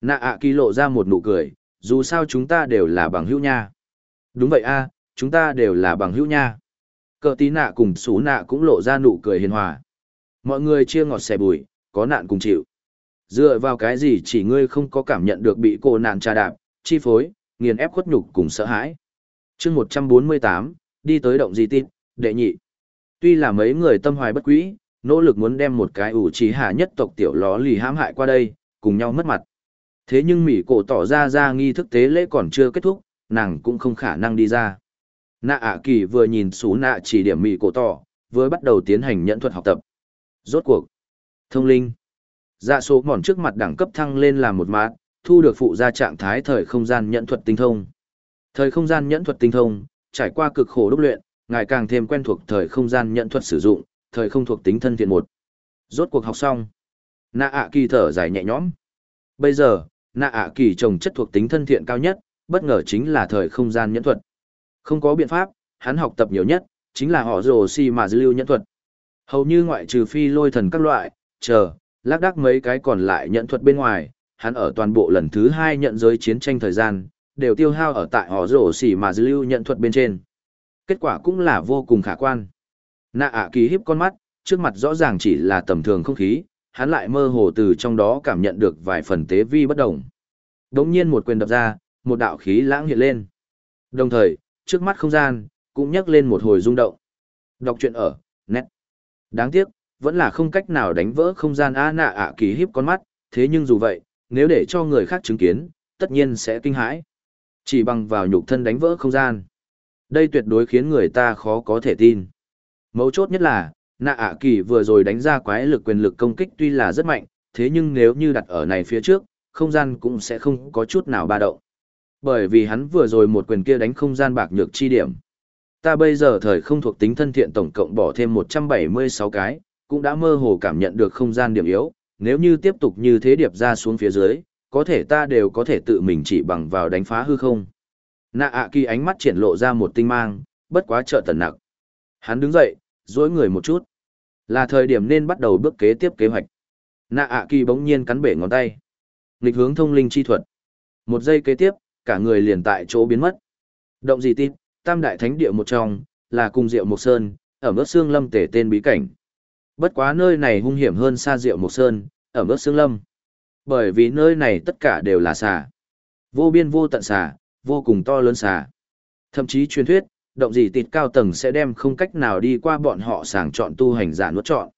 Nạ ạ kỳ lộ ra một nụ cười, dù sao chúng ta đều là bằng hữu nha. Đúng vậy a chúng ta đều là bằng hữu nha. Cờ tí nạ cùng xú nạ cũng lộ ra nụ cười hiền hòa. Mọi người chia ngọt xẻ bùi, có nạn cùng chịu. Dựa vào cái gì chỉ ngươi không có cảm nhận được bị cô nạn trà đạp, chi phối, nghiền ép khuất nhục cùng sợ hãi. chương 148, đi tới động di tin, đệ nhị. Tuy là mấy người tâm hoài bất quỹ, nỗ lực muốn đem một cái ủ trí hạ nhất tộc tiểu ló lì hãm hại qua đây, cùng nhau mất mặt. Thế nhưng Mỹ cổ tỏ ra ra nghi thức tế lễ còn chưa kết thúc, nàng cũng không khả năng đi ra. Nạ ạ kỳ vừa nhìn xú nạ chỉ điểm Mỹ cổ tỏ, vừa bắt đầu tiến hành nhận thuật học tập. Rốt cuộc. Thông linh. Dạ số mòn trước mặt đẳng cấp thăng lên làm một mát, thu được phụ gia trạng thái thời không gian nhận thuật tinh thông. Thời không gian nhẫn thuật tinh thông, trải qua cực khổ đúc luyện, ngài càng thêm quen thuộc thời không gian nhận thuật sử dụng, thời không thuộc tính thân thiện một. Rốt cuộc học xong. Nạ ạ kỳ thở dài nhẹ nhõm. Bây giờ, nạ ạ kỳ trồng chất thuộc tính thân thiện cao nhất, bất ngờ chính là thời không gian nhẫn thuật. Không có biện pháp, hắn học tập nhiều nhất, chính là họ rồ si mà dư lưu nhẫn thuật. Hầu như ngoại trừ phi lôi thần các loại, chờ, lác đác mấy cái còn lại nhẫn thuật bên ngoài, hắn ở toàn bộ lần thứ hai nhận giới chiến tranh thời gian, đều tiêu hao ở tại họ rồ xỉ mà dư lưu nhận thuật bên trên. Kết quả cũng là vô cùng khả quan. Nạ ạ kỳ Híp con mắt, trước mặt rõ ràng chỉ là tầm thường không khí, hắn lại mơ hồ từ trong đó cảm nhận được vài phần tế vi bất đồng. Đống nhiên một quyền đập ra, một đạo khí lãng hiện lên. Đồng thời, trước mắt không gian, cũng nhắc lên một hồi rung động. Đọc truyện ở, nét. Đáng tiếc, vẫn là không cách nào đánh vỡ không gian A nạ ạ kỳ Híp con mắt, thế nhưng dù vậy, nếu để cho người khác chứng kiến, tất nhiên sẽ kinh hãi. Chỉ bằng vào nhục thân đánh vỡ không gian. Đây tuyệt đối khiến người ta khó có thể tin. Mấu chốt nhất là, nạ ạ kỳ vừa rồi đánh ra quái lực quyền lực công kích tuy là rất mạnh, thế nhưng nếu như đặt ở này phía trước, không gian cũng sẽ không có chút nào ba động. Bởi vì hắn vừa rồi một quyền kia đánh không gian bạc nhược chi điểm. Ta bây giờ thời không thuộc tính thân thiện tổng cộng bỏ thêm 176 cái, cũng đã mơ hồ cảm nhận được không gian điểm yếu, nếu như tiếp tục như thế điệp ra xuống phía dưới, có thể ta đều có thể tự mình chỉ bằng vào đánh phá hư không. Nạ ạ kỳ ánh mắt triển lộ ra một tinh mang, bất quá trợ tần nặng. Hắn đứng dậy, dối người một chút. Là thời điểm nên bắt đầu bước kế tiếp kế hoạch. Nạ ạ kỳ bỗng nhiên cắn bể ngón tay. Nghịch hướng thông linh chi thuật. Một giây kế tiếp, cả người liền tại chỗ biến mất. Động gì tin, tam đại thánh địa một trong, là cùng Diệu Mộc Sơn, ở mức xương lâm tể tên bí cảnh. Bất quá nơi này hung hiểm hơn xa Diệu Mộc Sơn, ở mức xương lâm. Bởi vì nơi này tất cả đều là xà. Vô biên vô tận xà, vô cùng to lớn xà. Thậm chí truyền thuyết, động gì tịt cao tầng sẽ đem không cách nào đi qua bọn họ sàng chọn tu hành giả nuốt chọn.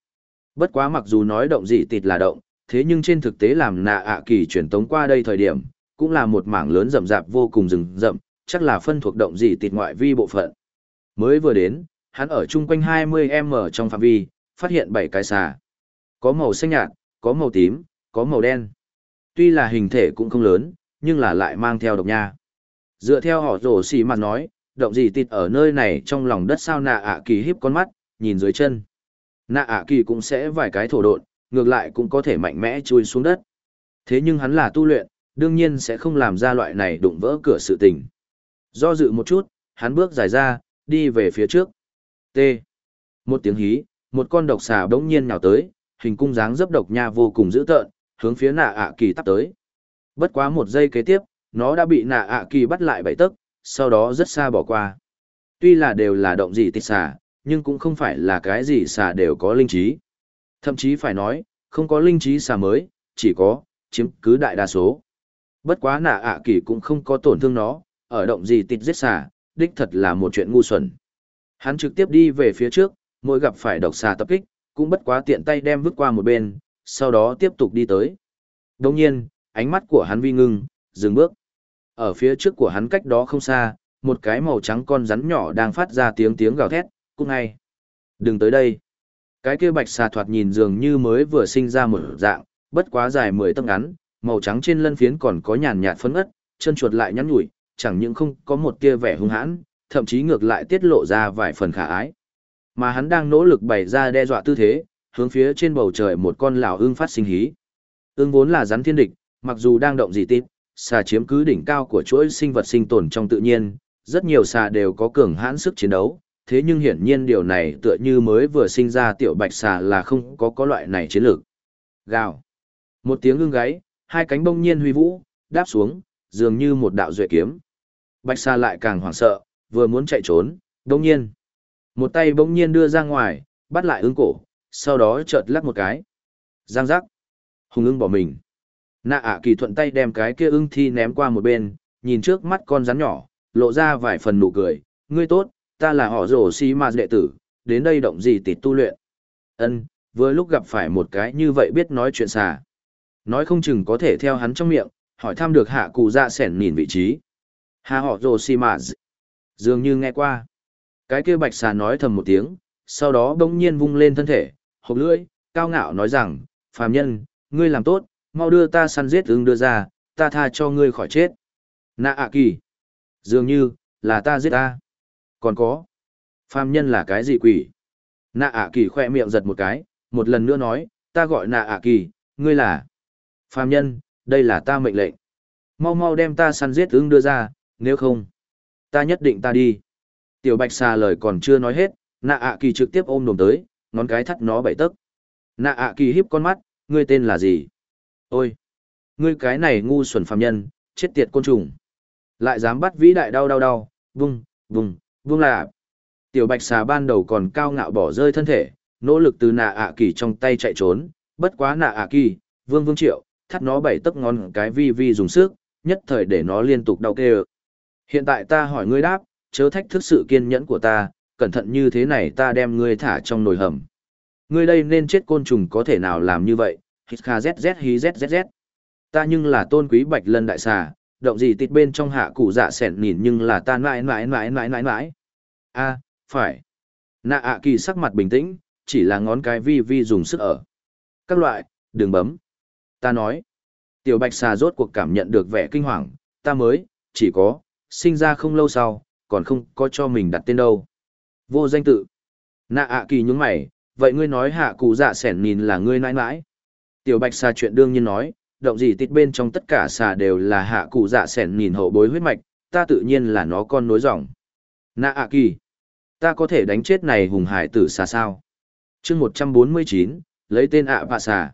Bất quá mặc dù nói động gì tịt là động, thế nhưng trên thực tế làm nạ ạ kỳ truyền tống qua đây thời điểm, cũng là một mảng lớn rậm rạp vô cùng rừng rậm, chắc là phân thuộc động gì tịt ngoại vi bộ phận. Mới vừa đến, hắn ở chung quanh 20m trong phạm vi, phát hiện 7 cái xà. Có màu xanh nhạt, có màu tím, có màu đen. Tuy là hình thể cũng không lớn, nhưng là lại mang theo độc nha. Dựa theo họ rổ xì mặt nói, động gì tịt ở nơi này trong lòng đất sao nạ ạ kỳ hiếp con mắt, nhìn dưới chân. Nạ ạ kỳ cũng sẽ vài cái thổ độn, ngược lại cũng có thể mạnh mẽ chui xuống đất. Thế nhưng hắn là tu luyện, đương nhiên sẽ không làm ra loại này đụng vỡ cửa sự tình. Do dự một chút, hắn bước dài ra, đi về phía trước. T. Một tiếng hí, một con độc xà bỗng nhiên nhào tới, hình cung dáng dấp độc nha vô cùng dữ tợn, hướng phía nạ ạ kỳ tắp tới. Bất quá một giây kế tiếp, nó đã bị nạ ạ kỳ bắt lại bảy tấc, sau đó rất xa bỏ qua. Tuy là đều là động gì tịch xà, nhưng cũng không phải là cái gì xà đều có linh trí. Thậm chí phải nói, không có linh trí xà mới, chỉ có, chiếm cứ đại đa số. Bất quá nạ ạ kỳ cũng không có tổn thương nó, ở động gì tịch giết xà, đích thật là một chuyện ngu xuẩn. Hắn trực tiếp đi về phía trước, mỗi gặp phải độc xà tập kích, cũng bất quá tiện tay đem vứt qua một bên, sau đó tiếp tục đi tới. Đồng nhiên, ánh mắt của hắn vi ngưng, dừng bước. Ở phía trước của hắn cách đó không xa, một cái màu trắng con rắn nhỏ đang phát ra tiếng tiếng gào thét, cũng ngay. Đừng tới đây. Cái kia bạch xà thoạt nhìn dường như mới vừa sinh ra một dạng, bất quá dài mười tấc ngắn, màu trắng trên lân phiến còn có nhàn nhạt phấn ất, chân chuột lại nhắn nhủi, chẳng những không có một tia vẻ hung hãn, thậm chí ngược lại tiết lộ ra vài phần khả ái. Mà hắn đang nỗ lực bày ra đe dọa tư thế, hướng phía trên bầu trời một con lão ưng phát sinh hí. Ưng vốn là rắn thiên địch, mặc dù đang động dị tít, xà chiếm cứ đỉnh cao của chuỗi sinh vật sinh tồn trong tự nhiên, rất nhiều xà đều có cường hãn sức chiến đấu, thế nhưng hiển nhiên điều này tựa như mới vừa sinh ra tiểu bạch xà là không có có loại này chiến lược. Gào. Một tiếng ưng gáy, hai cánh bông nhiên huy vũ, đáp xuống, dường như một đạo duệ kiếm. Bạch xà lại càng hoảng sợ, vừa muốn chạy trốn, đông nhiên. Một tay bỗng nhiên đưa ra ngoài, bắt lại ưng cổ, sau đó chợt lắc một cái. Giang giác. Hùng ưng bỏ mình. Nạ ạ kỳ thuận tay đem cái kia ưng thi ném qua một bên, nhìn trước mắt con rắn nhỏ, lộ ra vài phần nụ cười. Ngươi tốt, ta là họ rổ si ma đệ tử, đến đây động gì tịt tu luyện. Ân, vừa lúc gặp phải một cái như vậy biết nói chuyện xà. Nói không chừng có thể theo hắn trong miệng, hỏi thăm được hạ cụ dạ sẻn nhìn vị trí. Hà họ rồ si Ma, dường như nghe qua. Cái kia bạch xà nói thầm một tiếng, sau đó bỗng nhiên vung lên thân thể, hộp lưỡi, cao ngạo nói rằng, phàm nhân, ngươi làm tốt, mau đưa ta săn giết ứng đưa ra, ta tha cho ngươi khỏi chết. Nạ ạ kỳ. Dường như, là ta giết ta. Còn có. Phàm nhân là cái gì quỷ? Nạ ạ kỳ khoe miệng giật một cái, một lần nữa nói, ta gọi nạ ạ kỳ, ngươi là. Phàm nhân, đây là ta mệnh lệnh. Mau mau đem ta săn giết ứng đưa ra, nếu không, ta nhất định ta đi. Tiểu bạch xà lời còn chưa nói hết, nạ ạ kỳ trực tiếp ôm đồm tới, ngón cái thắt nó bảy tấc. Nạ ạ kỳ híp con mắt, ngươi tên là gì? Ôi! Ngươi cái này ngu xuẩn phàm nhân, chết tiệt côn trùng. Lại dám bắt vĩ đại đau đau đau, vung, vung, vung là. Tiểu bạch xà ban đầu còn cao ngạo bỏ rơi thân thể, nỗ lực từ nạ ạ kỳ trong tay chạy trốn, bất quá nạ ạ kỳ, vương vương triệu, thắt nó bảy tấc ngón cái vi vi dùng sức, nhất thời để nó liên tục đau kêu. Hiện tại ta hỏi ngươi đáp, chớ thách thức sự kiên nhẫn của ta, cẩn thận như thế này ta đem ngươi thả trong nồi hầm. Ngươi đây nên chết côn trùng có thể nào làm như vậy, hít kha zz hí zzz. Ta nhưng là tôn quý bạch lân đại xà, động gì tịt bên trong hạ cụ dạ sẻn nhìn nhưng là ta mãi mãi mãi mãi mãi mãi. a phải. Nạ ạ kỳ sắc mặt bình tĩnh, chỉ là ngón cái vi vi dùng sức ở. Các loại, đừng bấm. Ta nói. Tiểu bạch xà rốt cuộc cảm nhận được vẻ kinh hoàng, ta mới, chỉ có, sinh ra không lâu sau, còn không có cho mình đặt tên đâu. Vô danh tự. Nạ ạ kỳ nhúng mày, vậy ngươi nói hạ cụ dạ sẻn nhìn là ngươi mãi mãi Tiểu bạch xà chuyện đương nhiên nói, động gì tít bên trong tất cả xà đều là hạ cụ dạ sẻn nhìn hậu bối huyết mạch, ta tự nhiên là nó con nối dòng. Nạ ạ kỳ. Ta có thể đánh chết này hùng hải tử xà sao? chương một trăm bốn mươi chín lấy tên ạ vạ xà.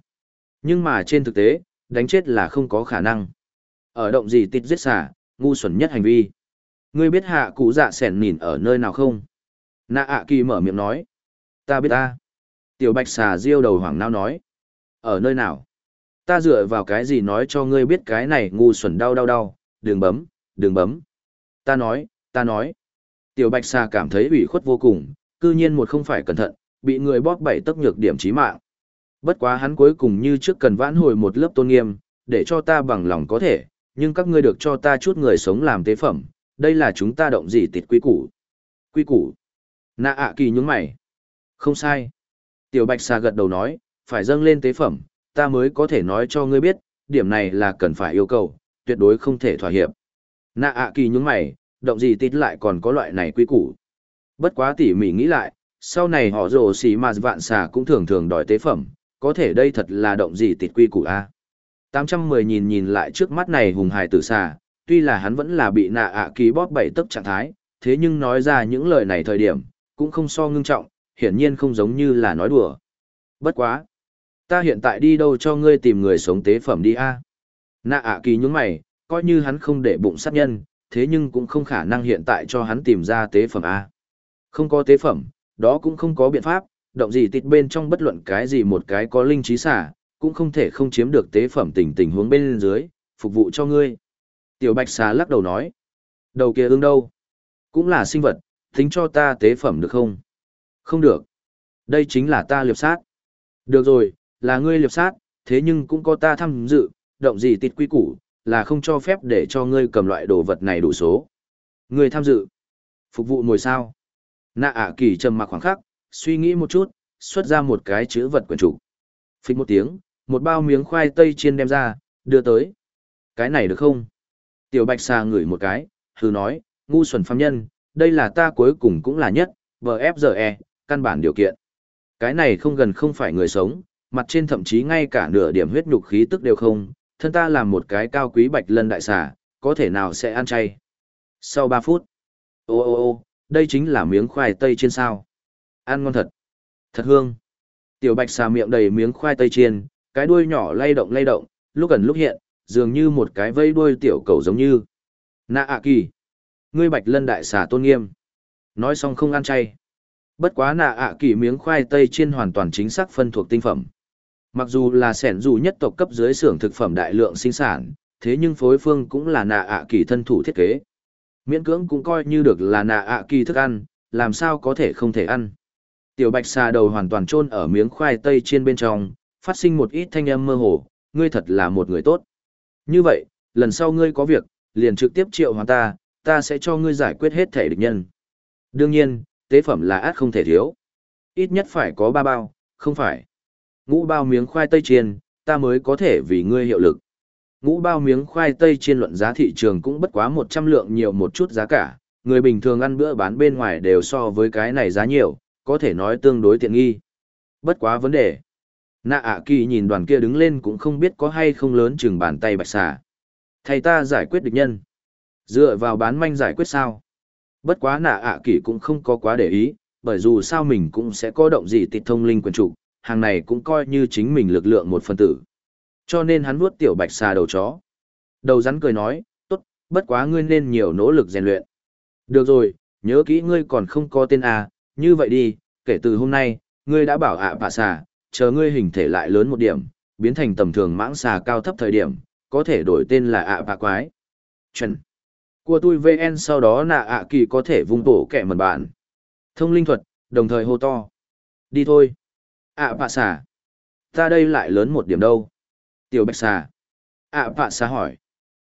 Nhưng mà trên thực tế, đánh chết là không có khả năng. Ở động gì tít giết xà, ngu xuẩn nhất hành vi. Ngươi biết hạ cụ dạ sẻn nhìn ở nơi nào không? Nạ ạ kỳ mở miệng nói. Ta biết ta. Tiểu bạch xà diêu đầu hoảng nao nói. Ở nơi nào? Ta dựa vào cái gì nói cho ngươi biết cái này ngu xuẩn đau đau đau, đừng bấm, đừng bấm. Ta nói, ta nói. Tiểu bạch Sa cảm thấy ủy khuất vô cùng, cư nhiên một không phải cẩn thận, bị người bóp bảy tấc nhược điểm chí mạng. Bất quá hắn cuối cùng như trước cần vãn hồi một lớp tôn nghiêm, để cho ta bằng lòng có thể, nhưng các ngươi được cho ta chút người sống làm tế phẩm, đây là chúng ta động gì tịt quy củ. Quy củ. Nạ ạ kỳ nhúng mày. Không sai. Tiểu bạch Sa gật đầu nói, phải dâng lên tế phẩm, ta mới có thể nói cho ngươi biết, điểm này là cần phải yêu cầu, tuyệt đối không thể thỏa hiệp. Nạ ạ kỳ nhúng mày, động gì tít lại còn có loại này quy củ. Bất quá tỉ mỉ nghĩ lại, sau này họ rồ xì mà vạn xà cũng thường thường đòi tế phẩm, có thể đây thật là động gì tịt quy củ a. 810 nhìn nhìn lại trước mắt này hùng hài tử xà, tuy là hắn vẫn là bị nạ ạ kỳ bóp bảy tấc trạng thái, thế nhưng nói ra những lời này thời điểm, cũng không so ngưng trọng, hiển nhiên không giống như là nói đùa. Bất quá. Ta hiện tại đi đâu cho ngươi tìm người sống tế phẩm đi a? Nạ ạ kỳ nhúng mày, coi như hắn không để bụng sát nhân, thế nhưng cũng không khả năng hiện tại cho hắn tìm ra tế phẩm a. Không có tế phẩm, đó cũng không có biện pháp, động gì tịt bên trong bất luận cái gì một cái có linh trí xả, cũng không thể không chiếm được tế phẩm tình tình huống bên dưới, phục vụ cho ngươi. Tiểu bạch xà lắc đầu nói. Đầu kia ương đâu? Cũng là sinh vật, thính cho ta tế phẩm được không? Không được. Đây chính là ta liệp sát. Được rồi, là ngươi liệp sát, thế nhưng cũng có ta tham dự, động gì tịt quy củ, là không cho phép để cho ngươi cầm loại đồ vật này đủ số. Ngươi tham dự. Phục vụ ngồi sao? Nạ ạ kỳ trầm mặc khoảng khắc, suy nghĩ một chút, xuất ra một cái chữ vật quyển trục. Phích một tiếng, một bao miếng khoai tây chiên đem ra, đưa tới. Cái này được không? Tiểu bạch xà ngửi một cái, hừ nói, ngu xuẩn phàm nhân, đây là ta cuối cùng cũng là nhất, VFGE, căn bản điều kiện. Cái này không gần không phải người sống, mặt trên thậm chí ngay cả nửa điểm huyết nhục khí tức đều không, thân ta làm một cái cao quý bạch lân đại xà, có thể nào sẽ ăn chay. Sau 3 phút, ô ô ô, đây chính là miếng khoai tây chiên sao. Ăn ngon thật. Thật hương. Tiểu bạch xà miệng đầy miếng khoai tây chiên, cái đuôi nhỏ lay động lay động, lúc gần lúc hiện, dường như một cái vây đuôi tiểu cầu giống như. Nạ ạ kỳ. Ngươi bạch lân đại xà tôn nghiêm. Nói xong không ăn chay. Bất quá nạ ạ kỳ miếng khoai tây chiên hoàn toàn chính xác phân thuộc tinh phẩm. Mặc dù là sẻn dù nhất tộc cấp dưới xưởng thực phẩm đại lượng sinh sản, thế nhưng phối phương cũng là nạ ạ kỳ thân thủ thiết kế. Miễn cưỡng cũng coi như được là nạ ạ kỳ thức ăn, làm sao có thể không thể ăn. Tiểu bạch xà đầu hoàn toàn chôn ở miếng khoai tây chiên bên trong, phát sinh một ít thanh âm mơ hồ, ngươi thật là một người tốt. Như vậy, lần sau ngươi có việc, liền trực tiếp triệu hoàn ta, ta sẽ cho ngươi giải quyết hết thể địch nhân. Đương nhiên, tế phẩm là át không thể thiếu. Ít nhất phải có ba bao, không phải. Ngũ bao miếng khoai tây chiên, ta mới có thể vì ngươi hiệu lực. Ngũ bao miếng khoai tây chiên luận giá thị trường cũng bất quá 100 lượng nhiều một chút giá cả, người bình thường ăn bữa bán bên ngoài đều so với cái này giá nhiều, có thể nói tương đối tiện nghi. Bất quá vấn đề. Nạ ạ kỳ nhìn đoàn kia đứng lên cũng không biết có hay không lớn chừng bàn tay bạch xà. Thầy ta giải quyết địch nhân. Dựa vào bán manh giải quyết sao? Bất quá nạ ạ kỳ cũng không có quá để ý, bởi dù sao mình cũng sẽ có động gì tịt thông linh quyền chủ hàng này cũng coi như chính mình lực lượng một phần tử. Cho nên hắn vuốt tiểu bạch xà đầu chó. Đầu rắn cười nói, tốt, bất quá ngươi nên nhiều nỗ lực rèn luyện. Được rồi, nhớ kỹ ngươi còn không có tên à, như vậy đi, kể từ hôm nay, ngươi đã bảo ạ à bạ xà, chờ ngươi hình thể lại lớn một điểm, biến thành tầm thường mãng xà cao thấp thời điểm, có thể đổi tên là ạ à bạ quái. Chuẩn. Của tôi VN sau đó là ạ kỳ có thể vung tổ kẻ mật bạn. Thông linh thuật, đồng thời hô to. Đi thôi ạ bạ xà. Ta đây lại lớn một điểm đâu. Tiểu bạch xà. ạ bạ xà hỏi.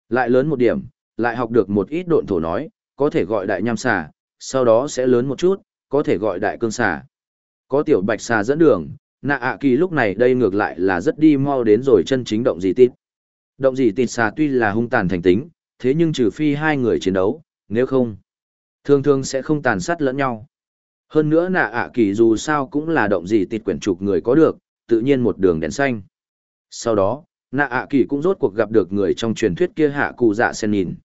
Lại lớn một điểm, lại học được một ít độn thổ nói, có thể gọi đại nham xà, sau đó sẽ lớn một chút, có thể gọi đại cương xà. Có tiểu bạch xà dẫn đường, nạ ạ kỳ lúc này đây ngược lại là rất đi mau đến rồi chân chính động gì tít. Động gì tít xà tuy là hung tàn thành tính, thế nhưng trừ phi hai người chiến đấu, nếu không, thường thường sẽ không tàn sát lẫn nhau. Hơn nữa nạ ạ kỳ dù sao cũng là động gì tịt quyển trục người có được, tự nhiên một đường đèn xanh. Sau đó, nạ ạ kỳ cũng rốt cuộc gặp được người trong truyền thuyết kia hạ cụ dạ sen nhìn.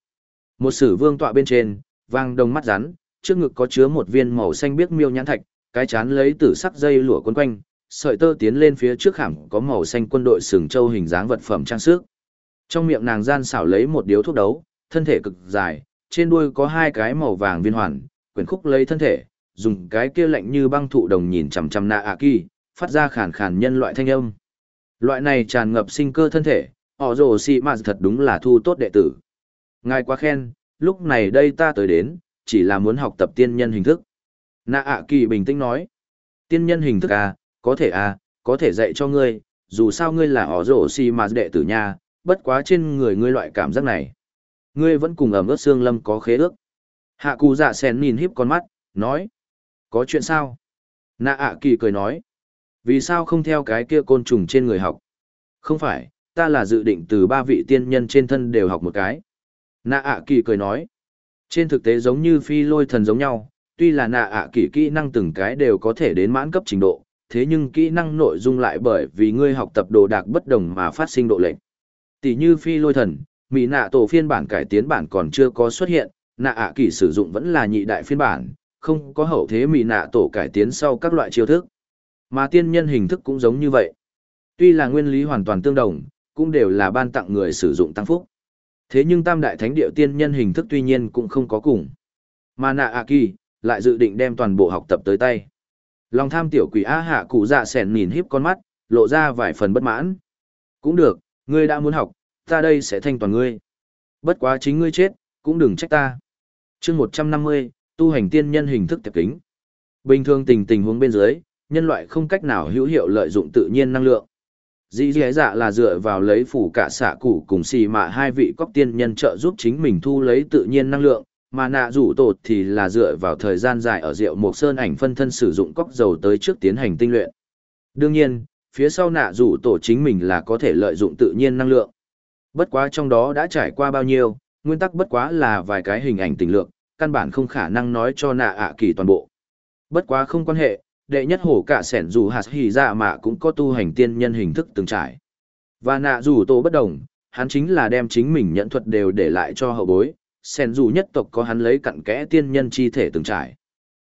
Một sử vương tọa bên trên, vang đồng mắt rắn, trước ngực có chứa một viên màu xanh biếc miêu nhãn thạch, cái chán lấy tử sắc dây lụa quấn quanh, sợi tơ tiến lên phía trước hẳn có màu xanh quân đội sừng châu hình dáng vật phẩm trang sức. Trong miệng nàng gian xảo lấy một điếu thuốc đấu, thân thể cực dài, trên đuôi có hai cái màu vàng viên hoàn, quyển khúc lấy thân thể, dùng cái kia lạnh như băng thụ đồng nhìn chằm chằm nạ ạ kỳ, phát ra khàn khàn nhân loại thanh âm. Loại này tràn ngập sinh cơ thân thể, họ rồ xì mà thật đúng là thu tốt đệ tử. Ngài quá khen, lúc này đây ta tới đến, chỉ là muốn học tập tiên nhân hình thức. Nạ ạ kỳ bình tĩnh nói, tiên nhân hình thức à, có thể à, có thể dạy cho ngươi, dù sao ngươi là họ rổ xì mà đệ tử nha, bất quá trên người ngươi loại cảm giác này. Ngươi vẫn cùng ẩm ướt xương lâm có khế ước. Hạ cù dạ sen nhìn híp con mắt, nói, có chuyện sao? Nạ ạ kỳ cười nói, vì sao không theo cái kia côn trùng trên người học? Không phải, ta là dự định từ ba vị tiên nhân trên thân đều học một cái. Nạ ạ kỳ cười nói, trên thực tế giống như phi lôi thần giống nhau, tuy là nạ ạ kỳ kỹ năng từng cái đều có thể đến mãn cấp trình độ, thế nhưng kỹ năng nội dung lại bởi vì ngươi học tập đồ đạc bất đồng mà phát sinh độ lệnh. Tỷ như phi lôi thần, mỹ nạ tổ phiên bản cải tiến bản còn chưa có xuất hiện, nạ ạ kỳ sử dụng vẫn là nhị đại phiên bản, không có hậu thế mì nạ tổ cải tiến sau các loại chiêu thức. Mà tiên nhân hình thức cũng giống như vậy. Tuy là nguyên lý hoàn toàn tương đồng, cũng đều là ban tặng người sử dụng tăng phúc. Thế nhưng tam đại thánh điệu tiên nhân hình thức tuy nhiên cũng không có cùng. Mà nạ ạ kỳ, lại dự định đem toàn bộ học tập tới tay. Lòng tham tiểu quỷ A hạ cụ dạ sẻn nhìn híp con mắt, lộ ra vài phần bất mãn. Cũng được, ngươi đã muốn học, ta đây sẽ thanh toàn ngươi. Bất quá chính ngươi chết, cũng đừng trách ta. chương một trăm năm mươi tu hành tiên nhân hình thức tiệp kính. Bình thường tình tình huống bên dưới, nhân loại không cách nào hữu hiệu lợi dụng tự nhiên năng lượng. Dĩ dĩ dạ là dựa vào lấy phủ cả xạ củ cùng xì mạ hai vị cóc tiên nhân trợ giúp chính mình thu lấy tự nhiên năng lượng, mà nạ rủ tột thì là dựa vào thời gian dài ở rượu mộc sơn ảnh phân thân sử dụng cóc dầu tới trước tiến hành tinh luyện. Đương nhiên, phía sau nạ rủ tổ chính mình là có thể lợi dụng tự nhiên năng lượng. Bất quá trong đó đã trải qua bao nhiêu, nguyên tắc bất quá là vài cái hình ảnh tình lượng, căn bản không khả năng nói cho nạ ạ kỳ toàn bộ. Bất quá không quan hệ, đệ nhất hổ cả sẻn dù hạt hỉ dạ mà cũng có tu hành tiên nhân hình thức từng trải. Và nạ rủ tổ bất đồng, hắn chính là đem chính mình nhận thuật đều để lại cho hậu bối, sẻn dù nhất tộc có hắn lấy cặn kẽ tiên nhân chi thể từng trải.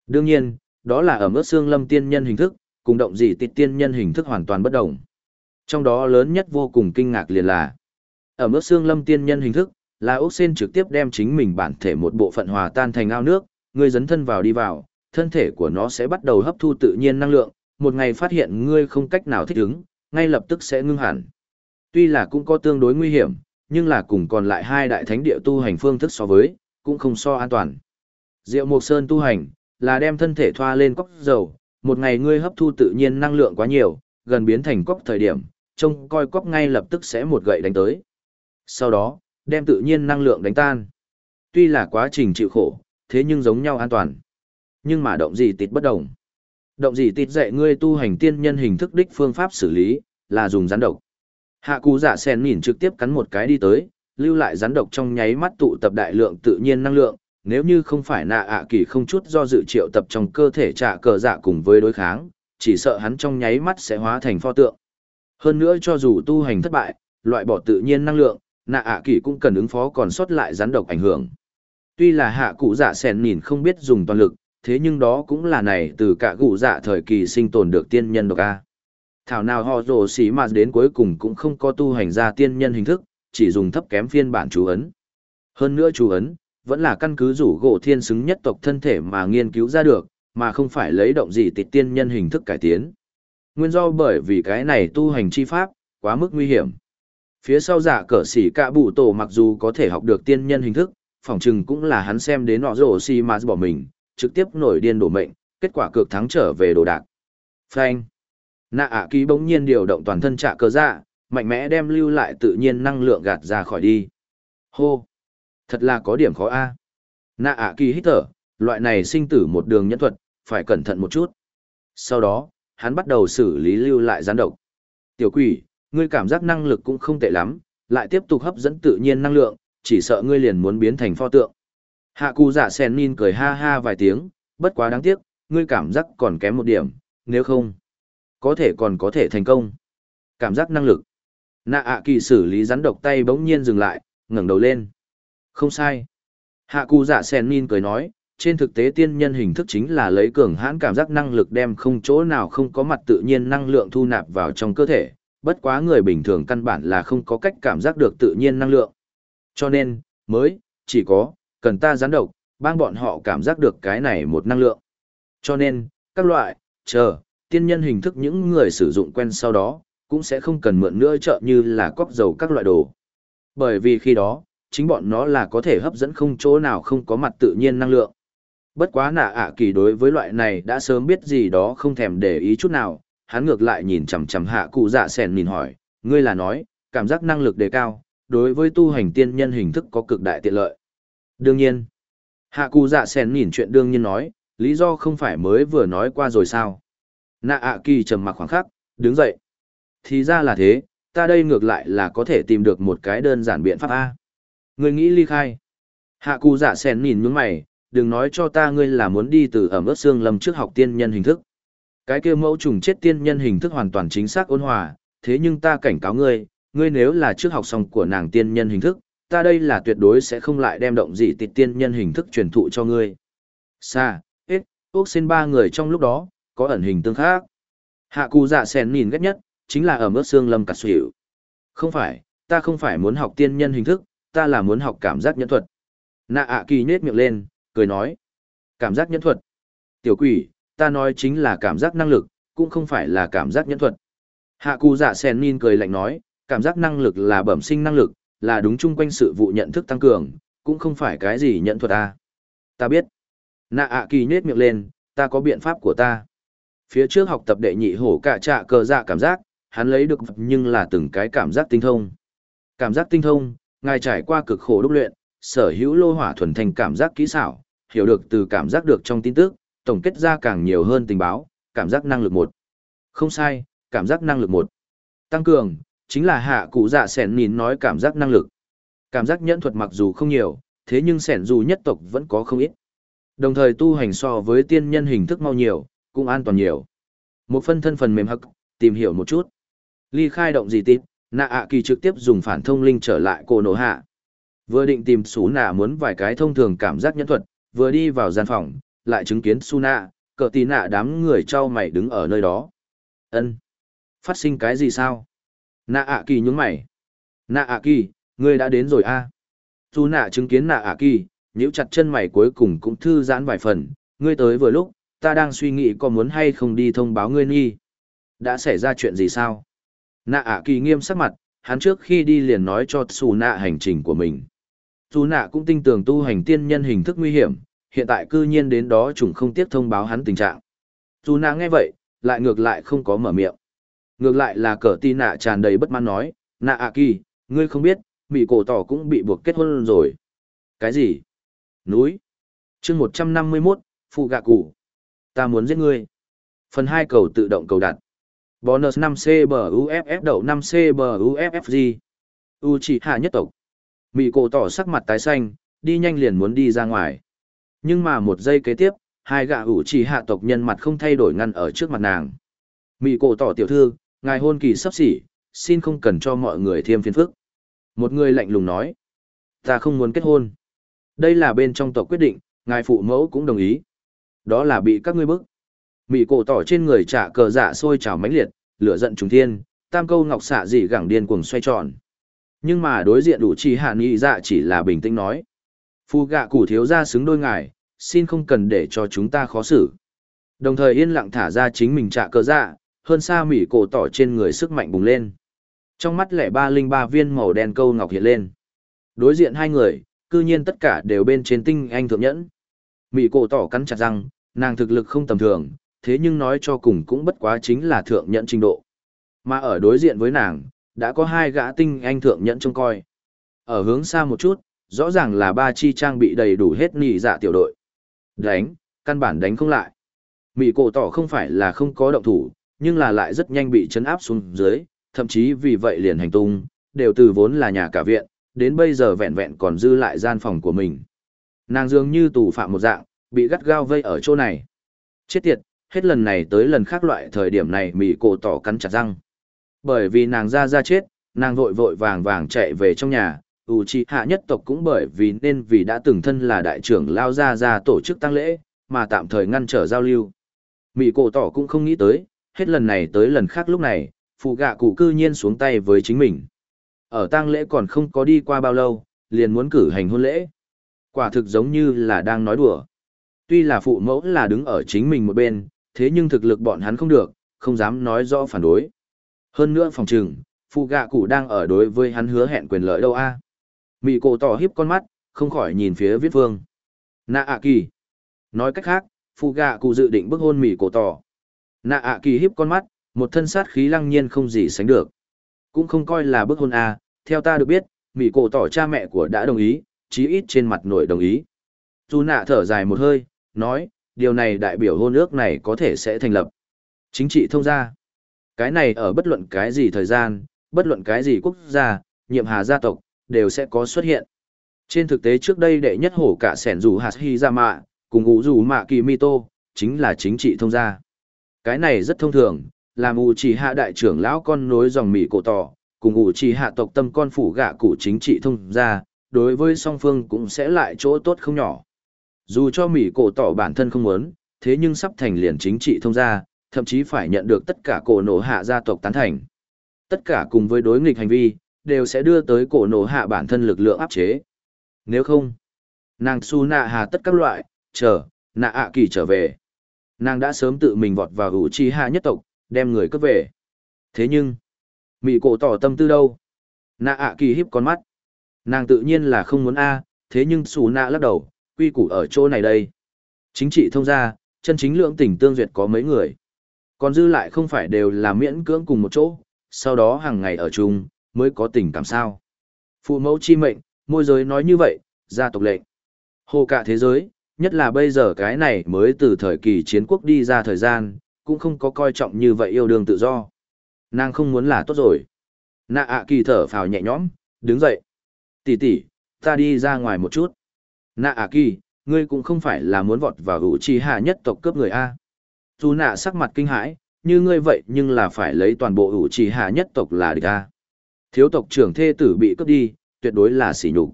Đương nhiên, đó là ở mức xương lâm tiên nhân hình thức, cùng động dị tịt tiên nhân hình thức hoàn toàn bất đồng. Trong đó lớn nhất vô cùng kinh ngạc liền là, ở mức xương lâm tiên nhân hình thức, là ốc sen trực tiếp đem chính mình bản thể một bộ phận hòa tan thành ao nước, ngươi dấn thân vào đi vào, thân thể của nó sẽ bắt đầu hấp thu tự nhiên năng lượng, một ngày phát hiện ngươi không cách nào thích ứng, ngay lập tức sẽ ngưng hẳn. Tuy là cũng có tương đối nguy hiểm, nhưng là cùng còn lại hai đại thánh địa tu hành phương thức so với, cũng không so an toàn. Diệu Mộc Sơn tu hành, là đem thân thể thoa lên cốc dầu, một ngày ngươi hấp thu tự nhiên năng lượng quá nhiều, gần biến thành cốc thời điểm, trông coi cốc ngay lập tức sẽ một gậy đánh tới. Sau đó, đem tự nhiên năng lượng đánh tan. Tuy là quá trình chịu khổ, thế nhưng giống nhau an toàn. Nhưng mà động gì tịt bất đồng. Động gì tịt dạy ngươi tu hành tiên nhân hình thức đích phương pháp xử lý, là dùng rắn độc. Hạ cú giả sen nhìn trực tiếp cắn một cái đi tới, lưu lại rắn độc trong nháy mắt tụ tập đại lượng tự nhiên năng lượng, nếu như không phải nạ ạ kỳ không chút do dự triệu tập trong cơ thể trả cờ dạ cùng với đối kháng, chỉ sợ hắn trong nháy mắt sẽ hóa thành pho tượng. Hơn nữa cho dù tu hành thất bại, loại bỏ tự nhiên năng lượng, nạ ạ kỳ cũng cần ứng phó còn sót lại rắn độc ảnh hưởng. Tuy là hạ cụ dạ sèn nhìn không biết dùng toàn lực, thế nhưng đó cũng là này từ cả cụ dạ thời kỳ sinh tồn được tiên nhân độc A. Thảo nào họ rồ xì mà đến cuối cùng cũng không có tu hành ra tiên nhân hình thức, chỉ dùng thấp kém phiên bản chú ấn. Hơn nữa chú ấn, vẫn là căn cứ rủ gỗ thiên xứng nhất tộc thân thể mà nghiên cứu ra được, mà không phải lấy động gì tịch tiên nhân hình thức cải tiến. Nguyên do bởi vì cái này tu hành chi pháp, quá mức nguy hiểm. Phía sau giả cờ xỉ cạ bụ tổ mặc dù có thể học được tiên nhân hình thức, phỏng chừng cũng là hắn xem đến nọ rổ xi mà bỏ mình, trực tiếp nổi điên đổ mệnh, kết quả cược thắng trở về đồ đạc. Phanh. Nạ ạ ký bỗng nhiên điều động toàn thân trạ cơ dạ, mạnh mẽ đem lưu lại tự nhiên năng lượng gạt ra khỏi đi. Hô. Thật là có điểm khó a. Nạ ạ kỳ hít thở, loại này sinh tử một đường nhẫn thuật, phải cẩn thận một chút. Sau đó, hắn bắt đầu xử lý lưu lại gián độc. Tiểu quỷ, ngươi cảm giác năng lực cũng không tệ lắm, lại tiếp tục hấp dẫn tự nhiên năng lượng, chỉ sợ ngươi liền muốn biến thành pho tượng. Hạ cụ giả dạ sen nin cười ha ha vài tiếng, bất quá đáng tiếc, ngươi cảm giác còn kém một điểm, nếu không, có thể còn có thể thành công. Cảm giác năng lực. Nạ ạ kỳ xử lý rắn độc tay bỗng nhiên dừng lại, ngẩng đầu lên. Không sai. Hạ cụ giả dạ sen nin cười nói, trên thực tế tiên nhân hình thức chính là lấy cường hãn cảm giác năng lực đem không chỗ nào không có mặt tự nhiên năng lượng thu nạp vào trong cơ thể, bất quá người bình thường căn bản là không có cách cảm giác được tự nhiên năng lượng. Cho nên, mới, chỉ có, cần ta gián độc, bang bọn họ cảm giác được cái này một năng lượng. Cho nên, các loại, chờ, tiên nhân hình thức những người sử dụng quen sau đó, cũng sẽ không cần mượn nữa trợ như là cóc dầu các loại đồ. Bởi vì khi đó, chính bọn nó là có thể hấp dẫn không chỗ nào không có mặt tự nhiên năng lượng. Bất quá nạ ạ kỳ đối với loại này đã sớm biết gì đó không thèm để ý chút nào, hắn ngược lại nhìn chằm chằm hạ cụ dạ sèn nhìn hỏi, ngươi là nói, cảm giác năng lực đề cao, đối với tu hành tiên nhân hình thức có cực đại tiện lợi. Đương nhiên, hạ cụ dạ sèn nhìn chuyện đương nhiên nói, lý do không phải mới vừa nói qua rồi sao. Nạ ạ kỳ trầm mặc khoảng khắc, đứng dậy. Thì ra là thế, ta đây ngược lại là có thể tìm được một cái đơn giản biện pháp A. Ngươi nghĩ ly khai. Hạ cụ dạ sèn nhìn nhướng mày, đừng nói cho ta ngươi là muốn đi từ ẩm ướt xương lâm trước học tiên nhân hình thức. Cái kia mẫu trùng chết tiên nhân hình thức hoàn toàn chính xác ôn hòa, thế nhưng ta cảnh cáo ngươi, ngươi nếu là trước học xong của nàng tiên nhân hình thức, ta đây là tuyệt đối sẽ không lại đem động gì tịt tiên nhân hình thức truyền thụ cho ngươi. Sa, ít, ốc xin ba người trong lúc đó, có ẩn hình tương khác. Hạ cụ dạ sèn nhìn ghét nhất, chính là ở mức xương lâm cắt xỉu. Không phải, ta không phải muốn học tiên nhân hình thức, ta là muốn học cảm giác nhân thuật. Nạ ạ kỳ nết miệng lên, cười nói. Cảm giác nhân thuật. Tiểu quỷ, ta nói chính là cảm giác năng lực, cũng không phải là cảm giác nhẫn thuật. Hạ cụ dạ sen nin cười lạnh nói, cảm giác năng lực là bẩm sinh năng lực, là đúng chung quanh sự vụ nhận thức tăng cường, cũng không phải cái gì nhận thuật ta. Ta biết. Nạ ạ kỳ nết miệng lên, ta có biện pháp của ta. Phía trước học tập đệ nhị hổ cả trạ cờ dạ cảm giác, hắn lấy được nhưng là từng cái cảm giác tinh thông. Cảm giác tinh thông, ngài trải qua cực khổ đúc luyện, sở hữu lô hỏa thuần thành cảm giác kỹ xảo, hiểu được từ cảm giác được trong tin tức, tổng kết ra càng nhiều hơn tình báo, cảm giác năng lực một. Không sai, cảm giác năng lực một. Tăng cường, chính là hạ cụ dạ sẻn nhìn nói cảm giác năng lực. Cảm giác nhẫn thuật mặc dù không nhiều, thế nhưng sẻn dù nhất tộc vẫn có không ít. Đồng thời tu hành so với tiên nhân hình thức mau nhiều, cũng an toàn nhiều. Một phân thân phần mềm hậc, tìm hiểu một chút. Ly khai động gì tít, nạ ạ kỳ trực tiếp dùng phản thông linh trở lại cô nổ hạ. Vừa định tìm xú nạ muốn vài cái thông thường cảm giác nhẫn thuật, vừa đi vào gian phòng, lại chứng kiến Suna, cờ tì nạ đám người trao mày đứng ở nơi đó. ân Phát sinh cái gì sao? Nạ ạ kỳ nhúng mày. Nạ ạ kỳ, ngươi đã đến rồi a à? Su nạ chứng kiến nạ ạ kỳ, nhíu chặt chân mày cuối cùng cũng thư giãn vài phần, ngươi tới vừa lúc, ta đang suy nghĩ có muốn hay không đi thông báo ngươi nghi. Đã xảy ra chuyện gì sao? Nạ ạ kỳ nghiêm sắc mặt, hắn trước khi đi liền nói cho xù nạ hành trình của mình. Dù nạ cũng tin tưởng tu hành tiên nhân hình thức nguy hiểm, hiện tại cư nhiên đến đó chúng không tiếp thông báo hắn tình trạng. Dù nàng nghe vậy, lại ngược lại không có mở miệng. Ngược lại là cờ ti nạ tràn đầy bất mãn nói, nạ ạ kỳ, ngươi không biết, Bị cổ tỏ cũng bị buộc kết hôn rồi. Cái gì? Núi. chương 151, phụ gạ cụ. Ta muốn giết ngươi. Phần 2 cầu tự động cầu đặt. Bonus 5C bờ UFF đậu 5C bờ UFFG. U chỉ hạ nhất tộc. Mị cổ tỏ sắc mặt tái xanh, đi nhanh liền muốn đi ra ngoài. Nhưng mà một giây kế tiếp, hai gạ ủ chỉ hạ tộc nhân mặt không thay đổi ngăn ở trước mặt nàng. Mị cổ tỏ tiểu thư, ngài hôn kỳ sắp xỉ, xin không cần cho mọi người thêm phiền phức. Một người lạnh lùng nói, ta không muốn kết hôn. Đây là bên trong tộc quyết định, ngài phụ mẫu cũng đồng ý. Đó là bị các ngươi bức. Mị cổ tỏ trên người trả cờ dạ sôi trào mãnh liệt, lửa giận trùng thiên, tam câu ngọc xạ dị gẳng điên cuồng xoay tròn. Nhưng mà đối diện đủ chi hạ nghị dạ chỉ là bình tĩnh nói. Phu gạ củ thiếu ra xứng đôi ngài, xin không cần để cho chúng ta khó xử. Đồng thời yên lặng thả ra chính mình trả cờ dạ, hơn xa mỉ cổ tỏ trên người sức mạnh bùng lên. Trong mắt lẻ ba linh ba viên màu đen câu ngọc hiện lên. Đối diện hai người, cư nhiên tất cả đều bên trên tinh anh thượng nhẫn. Mỉ cổ tỏ cắn chặt răng, nàng thực lực không tầm thường, thế nhưng nói cho cùng cũng bất quá chính là thượng nhẫn trình độ. Mà ở đối diện với nàng, đã có hai gã tinh anh thượng nhẫn trông coi. Ở hướng xa một chút, rõ ràng là ba chi trang bị đầy đủ hết nỉ dạ tiểu đội. Đánh, căn bản đánh không lại. Mị cổ tỏ không phải là không có động thủ, nhưng là lại rất nhanh bị chấn áp xuống dưới, thậm chí vì vậy liền hành tung, đều từ vốn là nhà cả viện, đến bây giờ vẹn vẹn còn dư lại gian phòng của mình. Nàng dường như tù phạm một dạng, bị gắt gao vây ở chỗ này. Chết tiệt, hết lần này tới lần khác loại thời điểm này mị cổ tỏ cắn chặt răng. Bởi vì nàng ra ra chết, nàng vội vội vàng vàng chạy về trong nhà, ủ trì hạ nhất tộc cũng bởi vì nên vì đã từng thân là đại trưởng lao ra ra tổ chức tăng lễ, mà tạm thời ngăn trở giao lưu. Mị cổ tỏ cũng không nghĩ tới, hết lần này tới lần khác lúc này, phụ gạ cụ cư nhiên xuống tay với chính mình. Ở tang lễ còn không có đi qua bao lâu, liền muốn cử hành hôn lễ. Quả thực giống như là đang nói đùa. Tuy là phụ mẫu là đứng ở chính mình một bên, thế nhưng thực lực bọn hắn không được, không dám nói rõ phản đối. Hơn nữa phòng chừng phụ gạ cụ đang ở đối với hắn hứa hẹn quyền lợi đâu a Mị cổ tỏ hiếp con mắt, không khỏi nhìn phía viết vương. Nạ ạ kỳ. Nói cách khác, phụ gạ cụ dự định bức hôn mị cổ tỏ. Nạ ạ kỳ hiếp con mắt, một thân sát khí lăng nhiên không gì sánh được. Cũng không coi là bức hôn a theo ta được biết, mị cổ tỏ cha mẹ của đã đồng ý, chí ít trên mặt nổi đồng ý. Dù nạ thở dài một hơi, nói, điều này đại biểu hôn ước này có thể sẽ thành lập. Chính trị thông gia. Cái này ở bất luận cái gì thời gian, bất luận cái gì quốc gia, nhiệm hà gia tộc, đều sẽ có xuất hiện. Trên thực tế trước đây đệ nhất hổ cả sẻn rủ hạt hy ra mạ, cùng ngũ rủ mạ kỳ mito, chính là chính trị thông gia. Cái này rất thông thường, làm ủ chỉ hạ đại trưởng lão con nối dòng mỉ cổ tỏ, cùng ủ chỉ hạ tộc tâm con phủ gạ cụ chính trị thông gia, đối với song phương cũng sẽ lại chỗ tốt không nhỏ. Dù cho mỉ cổ tỏ bản thân không muốn, thế nhưng sắp thành liền chính trị thông gia, thậm chí phải nhận được tất cả cổ nổ hạ gia tộc tán thành. Tất cả cùng với đối nghịch hành vi, đều sẽ đưa tới cổ nổ hạ bản thân lực lượng áp chế. Nếu không, nàng su nạ hà tất các loại, chờ, nạ ạ kỳ trở về. Nàng đã sớm tự mình vọt vào hữu chi hạ nhất tộc, đem người cướp về. Thế nhưng, mị cổ tỏ tâm tư đâu? Nạ ạ kỳ hiếp con mắt. Nàng tự nhiên là không muốn A, thế nhưng su nạ lắc đầu, quy củ ở chỗ này đây. Chính trị thông ra, chân chính lượng tỉnh tương duyệt có mấy người. Còn dư lại không phải đều là miễn cưỡng cùng một chỗ, sau đó hàng ngày ở chung, mới có tình cảm sao. Phụ mẫu chi mệnh, môi giới nói như vậy, gia tộc lệnh. Hồ cả thế giới, nhất là bây giờ cái này mới từ thời kỳ chiến quốc đi ra thời gian, cũng không có coi trọng như vậy yêu đương tự do. Nàng không muốn là tốt rồi. Nạ ạ kỳ thở phào nhẹ nhõm, đứng dậy. Tỷ tỷ, ta đi ra ngoài một chút. Nạ ạ kỳ, ngươi cũng không phải là muốn vọt vào hữu chi hạ nhất tộc cướp người A. Dù nạ sắc mặt kinh hãi, như ngươi vậy nhưng là phải lấy toàn bộ hữu chi hạ nhất tộc là địch A. Thiếu tộc trưởng thê tử bị cướp đi, tuyệt đối là sỉ nhục.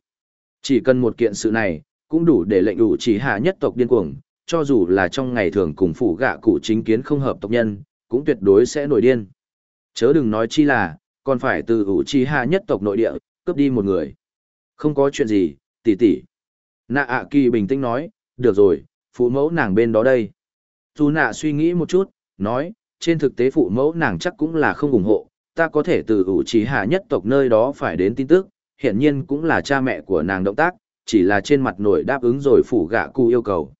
Chỉ cần một kiện sự này, cũng đủ để lệnh đủ chỉ hạ nhất tộc điên cuồng, cho dù là trong ngày thường cùng phủ gạ cụ chính kiến không hợp tộc nhân, cũng tuyệt đối sẽ nổi điên. Chớ đừng nói chi là, còn phải từ ủ chi hạ nhất tộc nội địa, cướp đi một người. Không có chuyện gì, tỷ tỷ. Nạ ạ kỳ bình tĩnh nói, được rồi, phụ mẫu nàng bên đó đây. Dù nạ suy nghĩ một chút, nói, trên thực tế phụ mẫu nàng chắc cũng là không ủng hộ, ta có thể từ ủ trí hạ nhất tộc nơi đó phải đến tin tức, hiển nhiên cũng là cha mẹ của nàng động tác, chỉ là trên mặt nổi đáp ứng rồi phủ gạ cụ yêu cầu.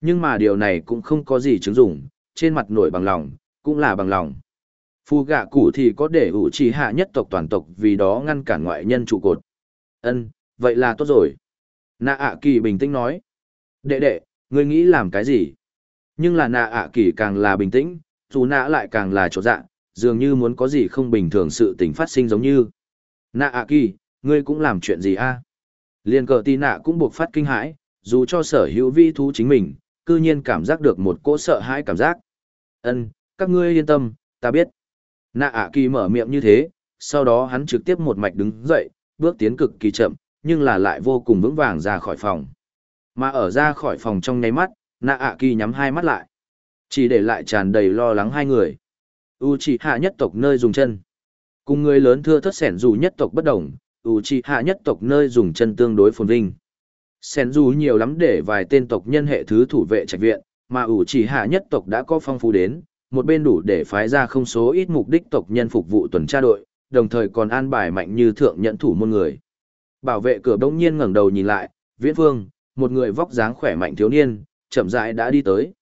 Nhưng mà điều này cũng không có gì chứng dụng, trên mặt nổi bằng lòng, cũng là bằng lòng. Phù gạ cụ thì có để ủ trì hạ nhất tộc toàn tộc vì đó ngăn cản ngoại nhân trụ cột. Ân, vậy là tốt rồi. Nạ ạ kỳ bình tĩnh nói. Đệ đệ, ngươi nghĩ làm cái gì? Nhưng là nạ ạ kỳ càng là bình tĩnh, dù nạ lại càng là chỗ dạ, dường như muốn có gì không bình thường sự tình phát sinh giống như. Nạ ạ kỳ, ngươi cũng làm chuyện gì a? Liên cờ tì nạ cũng buộc phát kinh hãi, dù cho sở hữu vi thú chính mình, cư nhiên cảm giác được một cỗ sợ hãi cảm giác. Ân, các ngươi yên tâm, ta biết. Nạ ạ kỳ mở miệng như thế, sau đó hắn trực tiếp một mạch đứng dậy, bước tiến cực kỳ chậm, nhưng là lại vô cùng vững vàng ra khỏi phòng. Mà ở ra khỏi phòng trong nháy mắt, nạ ạ kỳ nhắm hai mắt lại. Chỉ để lại tràn đầy lo lắng hai người. U chỉ hạ nhất tộc nơi dùng chân. Cùng người lớn thưa thất sẻn dù nhất tộc bất đồng, U chỉ hạ nhất tộc nơi dùng chân tương đối phồn vinh. Sẻn dù nhiều lắm để vài tên tộc nhân hệ thứ thủ vệ trạch viện, mà U chỉ hạ nhất tộc đã có phong phú đến, một bên đủ để phái ra không số ít mục đích tộc nhân phục vụ tuần tra đội, đồng thời còn an bài mạnh như thượng nhận thủ môn người. Bảo vệ cửa đông nhiên ngẩng đầu nhìn lại, viễn phương, một người vóc dáng khỏe mạnh thiếu niên, chậm rãi đã đi tới.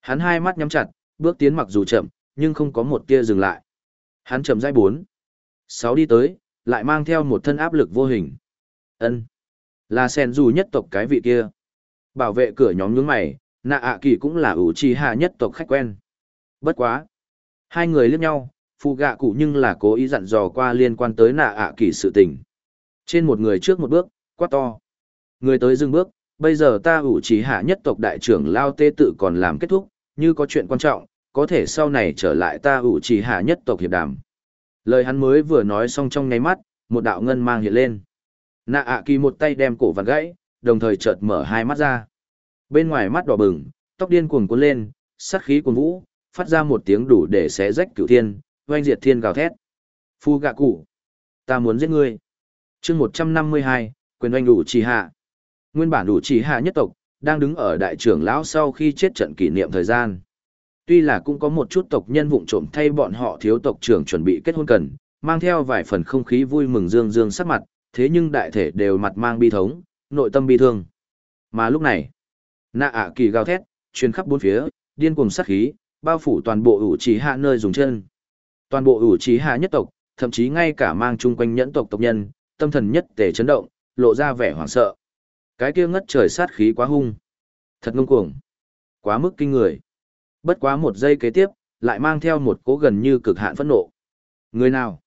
Hắn hai mắt nhắm chặt, bước tiến mặc dù chậm, nhưng không có một tia dừng lại. Hắn chậm rãi bốn, sáu đi tới, lại mang theo một thân áp lực vô hình. Ân, là sen dù nhất tộc cái vị kia. Bảo vệ cửa nhóm nhướng mày, nạ ạ kỳ cũng là ủ trì hạ nhất tộc khách quen. Bất quá. Hai người liếc nhau, phụ gạ cụ nhưng là cố ý dặn dò qua liên quan tới nạ ạ kỳ sự tình. Trên một người trước một bước, quát to. Người tới dừng bước, bây giờ ta ủ trì hạ nhất tộc đại trưởng Lao Tê tự còn làm kết thúc, như có chuyện quan trọng, có thể sau này trở lại ta ủ trì hạ nhất tộc hiệp đàm. Lời hắn mới vừa nói xong trong nháy mắt, một đạo ngân mang hiện lên. Nạ ạ kỳ một tay đem cổ vặn gãy, đồng thời chợt mở hai mắt ra. Bên ngoài mắt đỏ bừng, tóc điên cuồng cuốn lên, sát khí cuồng vũ, phát ra một tiếng đủ để xé rách cửu thiên, oanh diệt thiên gào thét. Phu gạ cụ, ta muốn giết ngươi. chương một trăm năm mươi hai, quyền oanh đủ trì hạ. Nguyên bản đủ trì hạ nhất tộc, đang đứng ở đại trưởng lão sau khi chết trận kỷ niệm thời gian. Tuy là cũng có một chút tộc nhân vụng trộm thay bọn họ thiếu tộc trưởng chuẩn bị kết hôn cần, mang theo vài phần không khí vui mừng dương dương sắc mặt, thế nhưng đại thể đều mặt mang bi thống, nội tâm bi thương. Mà lúc này, nạ ạ kỳ gào thét, truyền khắp bốn phía, điên cuồng sát khí, bao phủ toàn bộ ủ trí hạ nơi dùng chân. Toàn bộ ủ trí hạ nhất tộc, thậm chí ngay cả mang chung quanh nhẫn tộc tộc nhân, tâm thần nhất tề chấn động, lộ ra vẻ hoảng sợ. Cái kia ngất trời sát khí quá hung, thật ngông cuồng, quá mức kinh người. Bất quá một giây kế tiếp, lại mang theo một cố gần như cực hạn phẫn nộ. Người nào?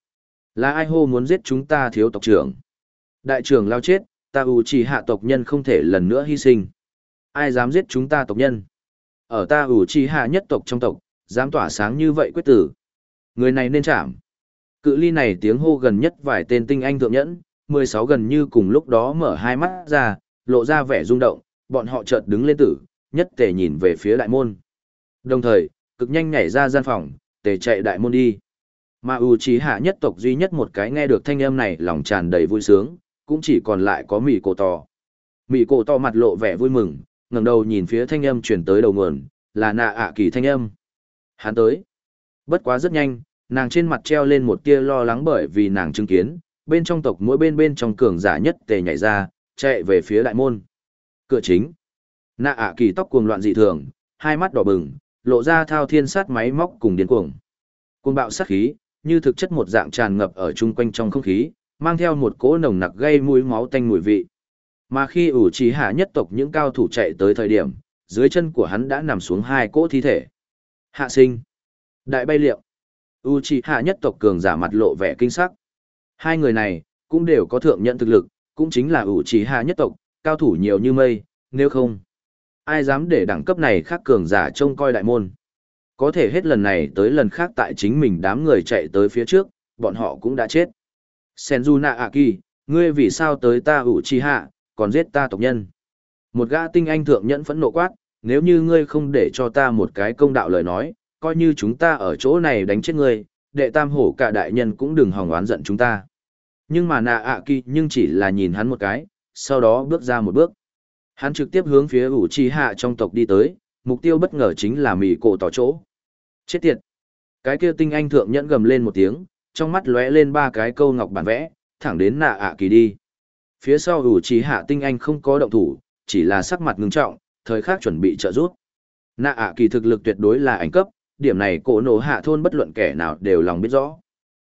Là ai hô muốn giết chúng ta thiếu tộc trưởng? Đại trưởng lao chết, ta ủ Chỉ hạ tộc nhân không thể lần nữa hy sinh. Ai dám giết chúng ta tộc nhân? Ở ta ủ Chỉ hạ nhất tộc trong tộc, dám tỏa sáng như vậy quyết tử. Người này nên chạm. Cự ly này tiếng hô gần nhất vài tên tinh anh thượng nhẫn, 16 gần như cùng lúc đó mở hai mắt ra, lộ ra vẻ rung động, bọn họ chợt đứng lên tử, nhất tề nhìn về phía đại môn. Đồng thời, cực nhanh nhảy ra gian phòng, tề chạy đại môn đi. Mà U trí hạ nhất tộc duy nhất một cái nghe được thanh âm này lòng tràn đầy vui sướng, cũng chỉ còn lại có mỉ cổ tò. Mỉ cổ tò mặt lộ vẻ vui mừng, ngẩng đầu nhìn phía thanh âm chuyển tới đầu nguồn, là nạ ạ kỳ thanh âm. Hắn tới. Bất quá rất nhanh, nàng trên mặt treo lên một tia lo lắng bởi vì nàng chứng kiến, bên trong tộc mỗi bên bên trong cường giả nhất tề nhảy ra, chạy về phía đại môn. Cửa chính. Nạ ạ kỳ tóc cuồng loạn dị thường, hai mắt đỏ bừng, lộ ra thao thiên sát máy móc cùng điên cuồng. Cuồng bạo sát khí, như thực chất một dạng tràn ngập ở chung quanh trong không khí, mang theo một cỗ nồng nặc gây mũi máu tanh mùi vị. Mà khi ủ trí hạ nhất tộc những cao thủ chạy tới thời điểm, dưới chân của hắn đã nằm xuống hai cỗ thi thể. Hạ sinh. Đại bay liệu. U trí hạ nhất tộc cường giả mặt lộ vẻ kinh sắc. Hai người này, cũng đều có thượng nhận thực lực, cũng chính là ủ trí hạ nhất tộc, cao thủ nhiều như mây, nếu không. Ai dám để đẳng cấp này khác cường giả trông coi đại môn. Có thể hết lần này tới lần khác tại chính mình đám người chạy tới phía trước, bọn họ cũng đã chết. Senju Aki, ngươi vì sao tới ta ủ chi hạ, còn giết ta tộc nhân. Một gã tinh anh thượng nhẫn phẫn nộ quát, nếu như ngươi không để cho ta một cái công đạo lời nói, coi như chúng ta ở chỗ này đánh chết ngươi, đệ tam hổ cả đại nhân cũng đừng hòng oán giận chúng ta. Nhưng mà nạ ạ kỳ nhưng chỉ là nhìn hắn một cái, sau đó bước ra một bước. Hắn trực tiếp hướng phía ủ chi hạ trong tộc đi tới, mục tiêu bất ngờ chính là mì cổ tỏ chỗ. Chết tiệt! Cái kia tinh anh thượng nhẫn gầm lên một tiếng, trong mắt lóe lên ba cái câu ngọc bản vẽ, thẳng đến nạ ạ kỳ đi. Phía sau ủ Chi hạ tinh anh không có động thủ, chỉ là sắc mặt ngưng trọng, thời khắc chuẩn bị trợ giúp. Nạ ạ kỳ thực lực tuyệt đối là ảnh cấp, điểm này cổ nổ hạ thôn bất luận kẻ nào đều lòng biết rõ.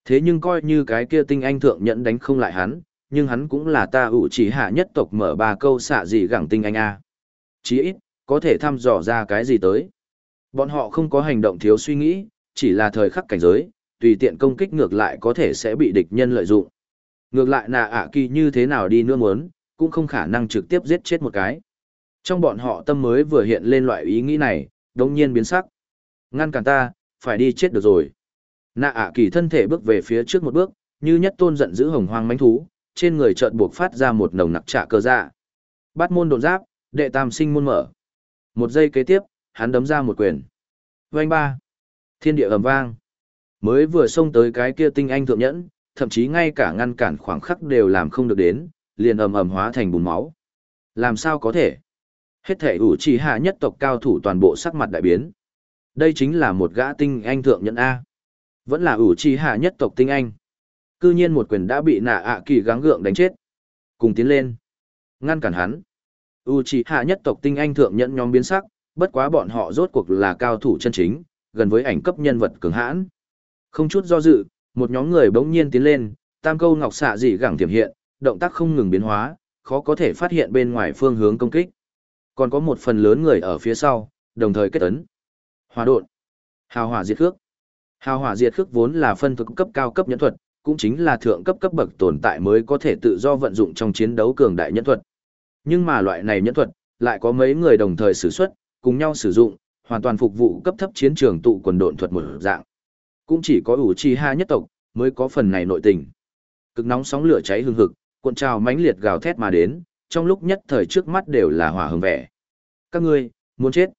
Thế nhưng coi như cái kia tinh anh thượng nhẫn đánh không lại hắn, nhưng hắn cũng là ta ủ chỉ hạ nhất tộc mở ba câu xạ gì gẳng tinh anh a. Chí ít, có thể thăm dò ra cái gì tới. Bọn họ không có hành động thiếu suy nghĩ, chỉ là thời khắc cảnh giới, tùy tiện công kích ngược lại có thể sẽ bị địch nhân lợi dụng. Ngược lại nà ạ kỳ như thế nào đi nữa muốn, cũng không khả năng trực tiếp giết chết một cái. Trong bọn họ tâm mới vừa hiện lên loại ý nghĩ này, đồng nhiên biến sắc. Ngăn cản ta, phải đi chết được rồi. Nạ ạ kỳ thân thể bước về phía trước một bước, như nhất tôn giận giữ hồng hoang mãnh thú, trên người chợt buộc phát ra một nồng nặc trả cơ dạ. Bát môn đột giáp, đệ tam sinh môn mở. Một giây kế tiếp, hắn đấm ra một quyền. Vành ba. Thiên địa ầm vang. Mới vừa xông tới cái kia tinh anh thượng nhẫn, thậm chí ngay cả ngăn cản khoảng khắc đều làm không được đến, liền ầm ầm hóa thành bùn máu. Làm sao có thể? Hết thể ủ trì hạ nhất tộc cao thủ toàn bộ sắc mặt đại biến. Đây chính là một gã tinh anh thượng nhẫn A. Vẫn là ủ trì hạ nhất tộc tinh anh. Cư nhiên một quyền đã bị nạ ạ kỳ gắng gượng đánh chết. Cùng tiến lên. Ngăn cản hắn. u trì hạ nhất tộc tinh anh thượng nhẫn nhóm biến sắc, bất quá bọn họ rốt cuộc là cao thủ chân chính, gần với ảnh cấp nhân vật cường hãn. Không chút do dự, một nhóm người bỗng nhiên tiến lên, tam câu ngọc xạ dị gẳng tiềm hiện, động tác không ngừng biến hóa, khó có thể phát hiện bên ngoài phương hướng công kích. Còn có một phần lớn người ở phía sau, đồng thời kết ấn. Hòa độn, hào hỏa diệt khước. Hào hỏa diệt khước vốn là phân thực cấp cao cấp nhẫn thuật, cũng chính là thượng cấp cấp bậc tồn tại mới có thể tự do vận dụng trong chiến đấu cường đại nhân thuật. Nhưng mà loại này nhân thuật, lại có mấy người đồng thời sử xuất, cùng nhau sử dụng, hoàn toàn phục vụ cấp thấp chiến trường tụ quần độn thuật một dạng. Cũng chỉ có ủ chi ha nhất tộc, mới có phần này nội tình. Cực nóng sóng lửa cháy hừng hực, cuộn trào mãnh liệt gào thét mà đến, trong lúc nhất thời trước mắt đều là hỏa hừng vẻ. Các ngươi, muốn chết.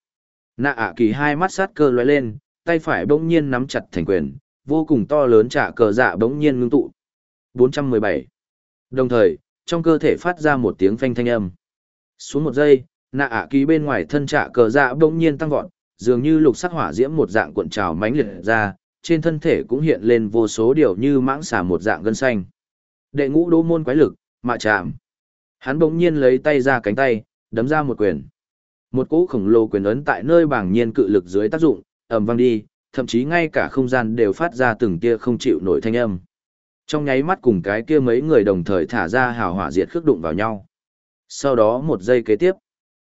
Nạ ạ kỳ hai mắt sát cơ lóe lên, tay phải bỗng nhiên nắm chặt thành quyền, vô cùng to lớn trả cờ dạ bỗng nhiên ngưng tụ. 417. Đồng thời, trong cơ thể phát ra một tiếng phanh thanh âm. Xuống một giây, nạ ạ ký bên ngoài thân trả cờ dạ bỗng nhiên tăng vọt, dường như lục sắc hỏa diễm một dạng cuộn trào mãnh liệt ra, trên thân thể cũng hiện lên vô số điều như mãng xà một dạng gân xanh. Đệ ngũ đô môn quái lực, mạ chạm. Hắn bỗng nhiên lấy tay ra cánh tay, đấm ra một quyền. Một cỗ khổng lồ quyền ấn tại nơi bảng nhiên cự lực dưới tác dụng, ầm vang đi, thậm chí ngay cả không gian đều phát ra từng tia không chịu nổi thanh âm. Trong nháy mắt cùng cái kia mấy người đồng thời thả ra hào hỏa diệt khước đụng vào nhau. Sau đó một giây kế tiếp,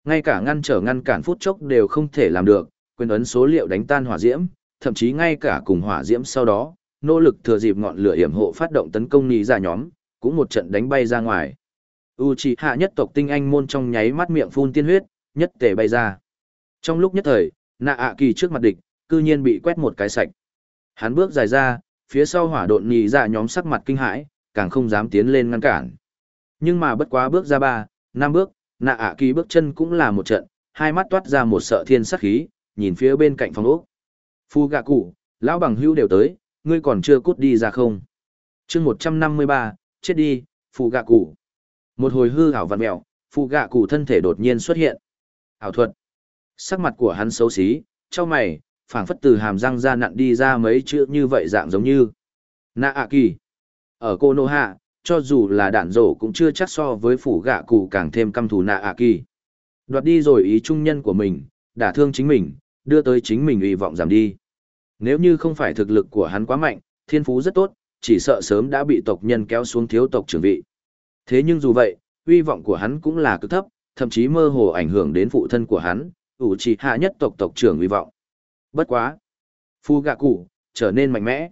ngay cả ngăn trở ngăn cản phút chốc đều không thể làm được, quyền ấn số liệu đánh tan hỏa diễm, thậm chí ngay cả cùng hỏa diễm sau đó, nỗ lực thừa dịp ngọn lửa hiểm hộ phát động tấn công nì ra dạ nhóm, cũng một trận đánh bay ra ngoài. Uchiha nhất tộc tinh anh môn trong nháy mắt miệng phun tiên huyết, nhất tề bay ra. Trong lúc nhất thời, nạ ạ kỳ trước mặt địch, cư nhiên bị quét một cái sạch. Hắn bước dài ra, phía sau hỏa độn nhì ra dạ nhóm sắc mặt kinh hãi, càng không dám tiến lên ngăn cản. Nhưng mà bất quá bước ra ba, năm bước, nạ ạ kỳ bước chân cũng là một trận, hai mắt toát ra một sợ thiên sắc khí, nhìn phía bên cạnh phòng ốc. Phu gạ cụ, lão bằng hữu đều tới, ngươi còn chưa cút đi ra không? chương một trăm năm mươi ba, chết đi, phụ gạ cụ. Một hồi hư hảo vặn mẹo, phụ gạ cụ thân thể đột nhiên xuất hiện. hảo thuật. Sắc mặt của hắn xấu xí, trong mày, phảng phất từ hàm răng ra nặn đi ra mấy chữ như vậy dạng giống như. Nạ ạ kỳ. Ở cô nô hạ, cho dù là đạn rổ cũng chưa chắc so với phủ gạ cụ càng thêm căm thù nạ ạ kỳ. Đoạt đi rồi ý trung nhân của mình, đả thương chính mình, đưa tới chính mình uy vọng giảm đi. Nếu như không phải thực lực của hắn quá mạnh, thiên phú rất tốt, chỉ sợ sớm đã bị tộc nhân kéo xuống thiếu tộc trưởng vị. Thế nhưng dù vậy, uy vọng của hắn cũng là cực thấp, thậm chí mơ hồ ảnh hưởng đến phụ thân của hắn, ủ chỉ hạ nhất tộc tộc trưởng uy vọng. Bất quá. Phu gạ cụ, trở nên mạnh mẽ.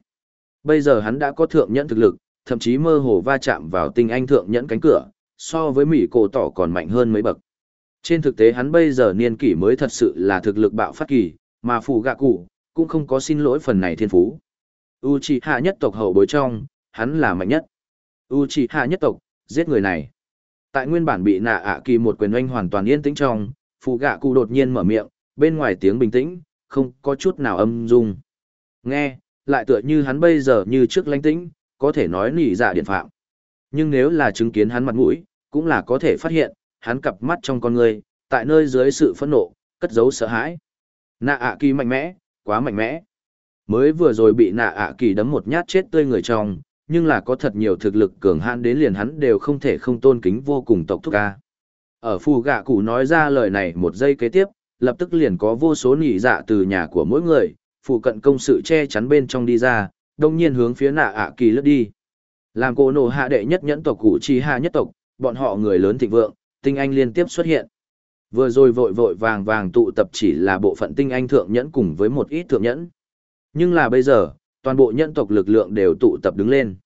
Bây giờ hắn đã có thượng nhẫn thực lực, thậm chí mơ hồ va chạm vào tinh anh thượng nhẫn cánh cửa, so với Mỹ cổ tỏ còn mạnh hơn mấy bậc. Trên thực tế hắn bây giờ niên kỷ mới thật sự là thực lực bạo phát kỳ, mà phù gạ cụ, cũng không có xin lỗi phần này thiên phú. Uchiha nhất tộc hậu bối trong, hắn là mạnh nhất. Uchiha nhất tộc, giết người này. Tại nguyên bản bị nạ ạ kỳ một quyền oanh hoàn toàn yên tĩnh trong, phù gạ cụ đột nhiên mở miệng, bên ngoài tiếng bình tĩnh, không có chút nào âm dung. Nghe, lại tựa như hắn bây giờ như trước lãnh tĩnh, có thể nói nỉ dạ điện phạm. Nhưng nếu là chứng kiến hắn mặt mũi, cũng là có thể phát hiện, hắn cặp mắt trong con người, tại nơi dưới sự phẫn nộ, cất giấu sợ hãi. Nạ ạ kỳ mạnh mẽ, quá mạnh mẽ. Mới vừa rồi bị nạ ạ kỳ đấm một nhát chết tươi người trong, nhưng là có thật nhiều thực lực cường hãn đến liền hắn đều không thể không tôn kính vô cùng tộc thúc ca. Ở phù gạ cụ nói ra lời này một giây kế tiếp, lập tức liền có vô số nỉ dạ từ nhà của mỗi người, phụ cận công sự che chắn bên trong đi ra, đông nhiên hướng phía nạ ạ kỳ lướt đi. Làm cổ nổ hạ đệ nhất nhẫn tộc cụ chi hạ nhất tộc, bọn họ người lớn thịnh vượng, tinh anh liên tiếp xuất hiện. Vừa rồi vội vội vàng vàng tụ tập chỉ là bộ phận tinh anh thượng nhẫn cùng với một ít thượng nhẫn. Nhưng là bây giờ, toàn bộ nhân tộc lực lượng đều tụ tập đứng lên.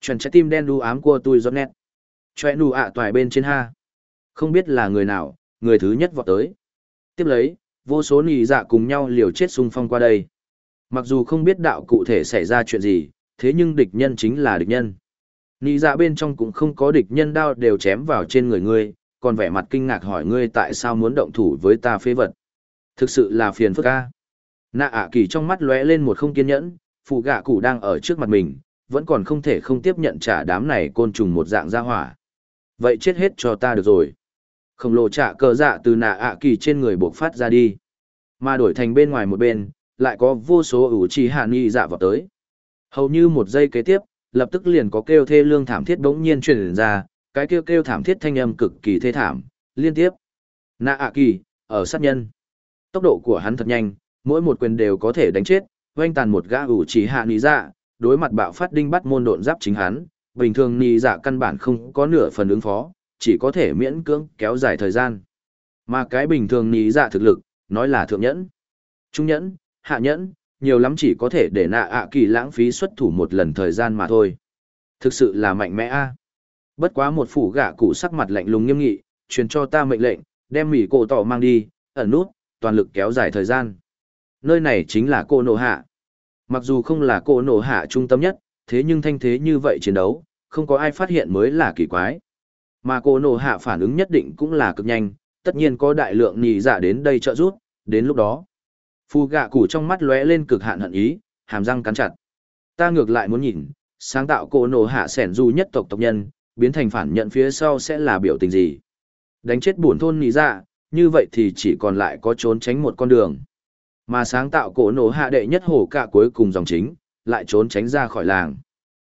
Chuẩn trái tim đen đu ám của tôi giọt nét. Chòe nụ ạ toài bên trên ha. Không biết là người nào, người thứ nhất vọt tới. Tiếp lấy, vô số nì dạ cùng nhau liều chết xung phong qua đây. Mặc dù không biết đạo cụ thể xảy ra chuyện gì, thế nhưng địch nhân chính là địch nhân. Nị dạ bên trong cũng không có địch nhân đao đều chém vào trên người ngươi, còn vẻ mặt kinh ngạc hỏi ngươi tại sao muốn động thủ với ta phế vật. Thực sự là phiền phức ca. Nạ ạ kỳ trong mắt lóe lên một không kiên nhẫn, phụ gạ cụ đang ở trước mặt mình, vẫn còn không thể không tiếp nhận trả đám này côn trùng một dạng gia hỏa. Vậy chết hết cho ta được rồi. Khổng lồ trả cờ dạ từ nạ ạ kỳ trên người buộc phát ra đi. Mà đổi thành bên ngoài một bên, lại có vô số ủ trì hạ nghi dạ vào tới. Hầu như một giây kế tiếp, lập tức liền có kêu thê lương thảm thiết bỗng nhiên truyền ra, cái kêu kêu thảm thiết thanh âm cực kỳ thê thảm, liên tiếp. Nạ ạ kỳ, ở sát nhân. Tốc độ của hắn thật nhanh, mỗi một quyền đều có thể đánh chết, oanh tàn một gã ủ trì hạ nghị dạ, đối mặt bạo phát đinh bắt môn độn giáp chính hắn, bình thường nì dạ căn bản không có nửa phần ứng phó, chỉ có thể miễn cưỡng kéo dài thời gian. Mà cái bình thường ní dạ thực lực, nói là thượng nhẫn, trung nhẫn, hạ nhẫn, nhiều lắm chỉ có thể để nạ ạ kỳ lãng phí xuất thủ một lần thời gian mà thôi. Thực sự là mạnh mẽ a. Bất quá một phủ gạ cụ sắc mặt lạnh lùng nghiêm nghị, truyền cho ta mệnh lệnh, đem mỉ cổ tỏ mang đi, ẩn nút, toàn lực kéo dài thời gian. Nơi này chính là cô nổ hạ. Mặc dù không là cô nổ hạ trung tâm nhất, thế nhưng thanh thế như vậy chiến đấu, không có ai phát hiện mới là kỳ quái. Mà cô nổ hạ phản ứng nhất định cũng là cực nhanh, tất nhiên có đại lượng nhị giả dạ đến đây trợ giúp, đến lúc đó. Phù gạ củ trong mắt lóe lên cực hạn hận ý, hàm răng cắn chặt. Ta ngược lại muốn nhìn, sáng tạo cô nổ hạ sẻn du nhất tộc tộc nhân, biến thành phản nhận phía sau sẽ là biểu tình gì. Đánh chết buồn thôn nhị dạ, như vậy thì chỉ còn lại có trốn tránh một con đường. Mà sáng tạo cổ nổ hạ đệ nhất hổ cả cuối cùng dòng chính, lại trốn tránh ra khỏi làng.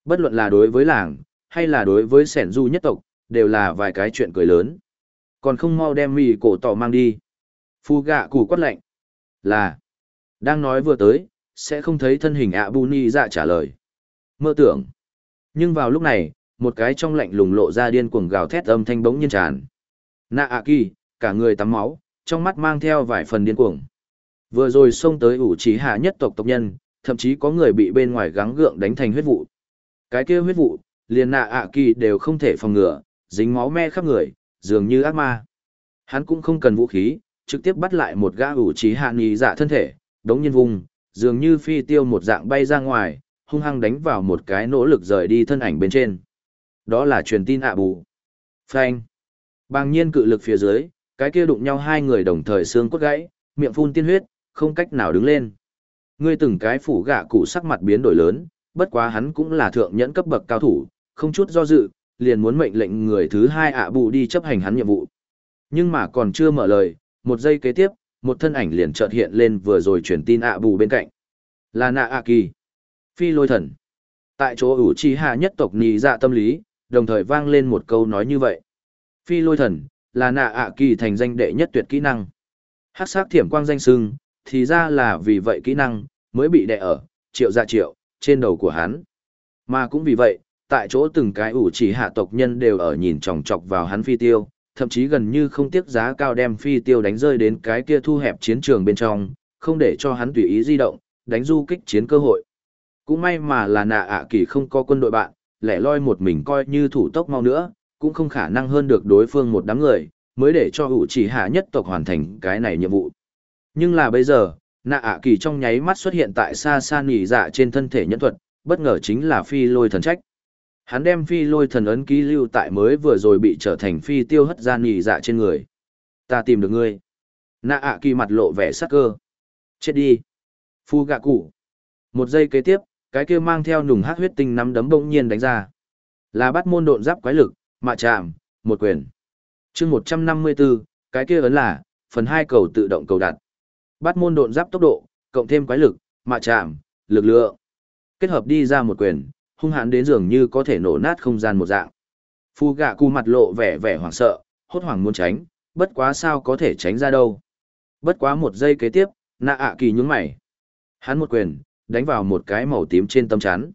Bất luận là đối với làng, hay là đối với sẻn du nhất tộc, đều là vài cái chuyện cười lớn. Còn không mau đem mì cổ tỏ mang đi. Phu gạ củ quát lạnh. Là. Đang nói vừa tới, sẽ không thấy thân hình ạ bu ni dạ trả lời. Mơ tưởng. Nhưng vào lúc này, một cái trong lạnh lùng lộ ra điên cuồng gào thét âm thanh bỗng nhiên tràn. Nạ ạ kỳ, cả người tắm máu, trong mắt mang theo vài phần điên cuồng. Vừa rồi xông tới ủ trí hạ nhất tộc tộc nhân, thậm chí có người bị bên ngoài gắng gượng đánh thành huyết vụ. Cái kia huyết vụ, liền nạ ạ kỳ đều không thể phòng ngừa, dính máu me khắp người, dường như ác ma. Hắn cũng không cần vũ khí, trực tiếp bắt lại một gã ủ trí hạ nghi dạ thân thể, đống nhiên vùng, dường như phi tiêu một dạng bay ra ngoài, hung hăng đánh vào một cái nỗ lực rời đi thân ảnh bên trên. Đó là truyền tin ạ bù. Phanh. Bàng nhiên cự lực phía dưới, cái kia đụng nhau hai người đồng thời xương cốt gãy, miệng phun tiên huyết, không cách nào đứng lên. Ngươi từng cái phủ gạ cụ sắc mặt biến đổi lớn, bất quá hắn cũng là thượng nhẫn cấp bậc cao thủ, không chút do dự, liền muốn mệnh lệnh người thứ hai ạ bù đi chấp hành hắn nhiệm vụ. Nhưng mà còn chưa mở lời, một giây kế tiếp, một thân ảnh liền chợt hiện lên vừa rồi truyền tin ạ bù bên cạnh. Là nạ ạ kỳ. Phi lôi thần. Tại chỗ ủ chi hạ nhất tộc nì dạ tâm lý, đồng thời vang lên một câu nói như vậy. Phi lôi thần, là nạ ạ kỳ thành danh đệ nhất tuyệt kỹ năng. Hát sát thiểm quang danh sưng, thì ra là vì vậy kỹ năng, mới bị đè ở, triệu ra triệu, trên đầu của hắn. Mà cũng vì vậy, tại chỗ từng cái ủ chỉ hạ tộc nhân đều ở nhìn chòng chọc vào hắn phi tiêu, thậm chí gần như không tiếc giá cao đem phi tiêu đánh rơi đến cái kia thu hẹp chiến trường bên trong, không để cho hắn tùy ý di động, đánh du kích chiến cơ hội. Cũng may mà là nạ ạ kỳ không có quân đội bạn, lẻ loi một mình coi như thủ tốc mau nữa, cũng không khả năng hơn được đối phương một đám người, mới để cho ủ chỉ hạ nhất tộc hoàn thành cái này nhiệm vụ. Nhưng là bây giờ, nạ ạ kỳ trong nháy mắt xuất hiện tại xa xa nỉ dạ trên thân thể nhân thuật, bất ngờ chính là phi lôi thần trách. Hắn đem phi lôi thần ấn ký lưu tại mới vừa rồi bị trở thành phi tiêu hất ra nhì dạ trên người. Ta tìm được ngươi. Nạ ạ kỳ mặt lộ vẻ sắc cơ. Chết đi. Phu gạ cụ. Một giây kế tiếp, cái kia mang theo nùng hát huyết tinh nắm đấm bỗng nhiên đánh ra. Là bắt môn độn giáp quái lực, mạ chạm, một quyền. chương 154, cái kia ấn là, phần hai cầu tự động cầu đặt. Bắt môn độn giáp tốc độ, cộng thêm quái lực, mạ chạm, lực lượng. Kết hợp đi ra một quyền, hung hãn đến dường như có thể nổ nát không gian một dạng. Phu gạ cu mặt lộ vẻ vẻ hoảng sợ, hốt hoảng muốn tránh, bất quá sao có thể tránh ra đâu. Bất quá một giây kế tiếp, nạ ạ kỳ nhướng mày. Hắn một quyền, đánh vào một cái màu tím trên tâm chắn.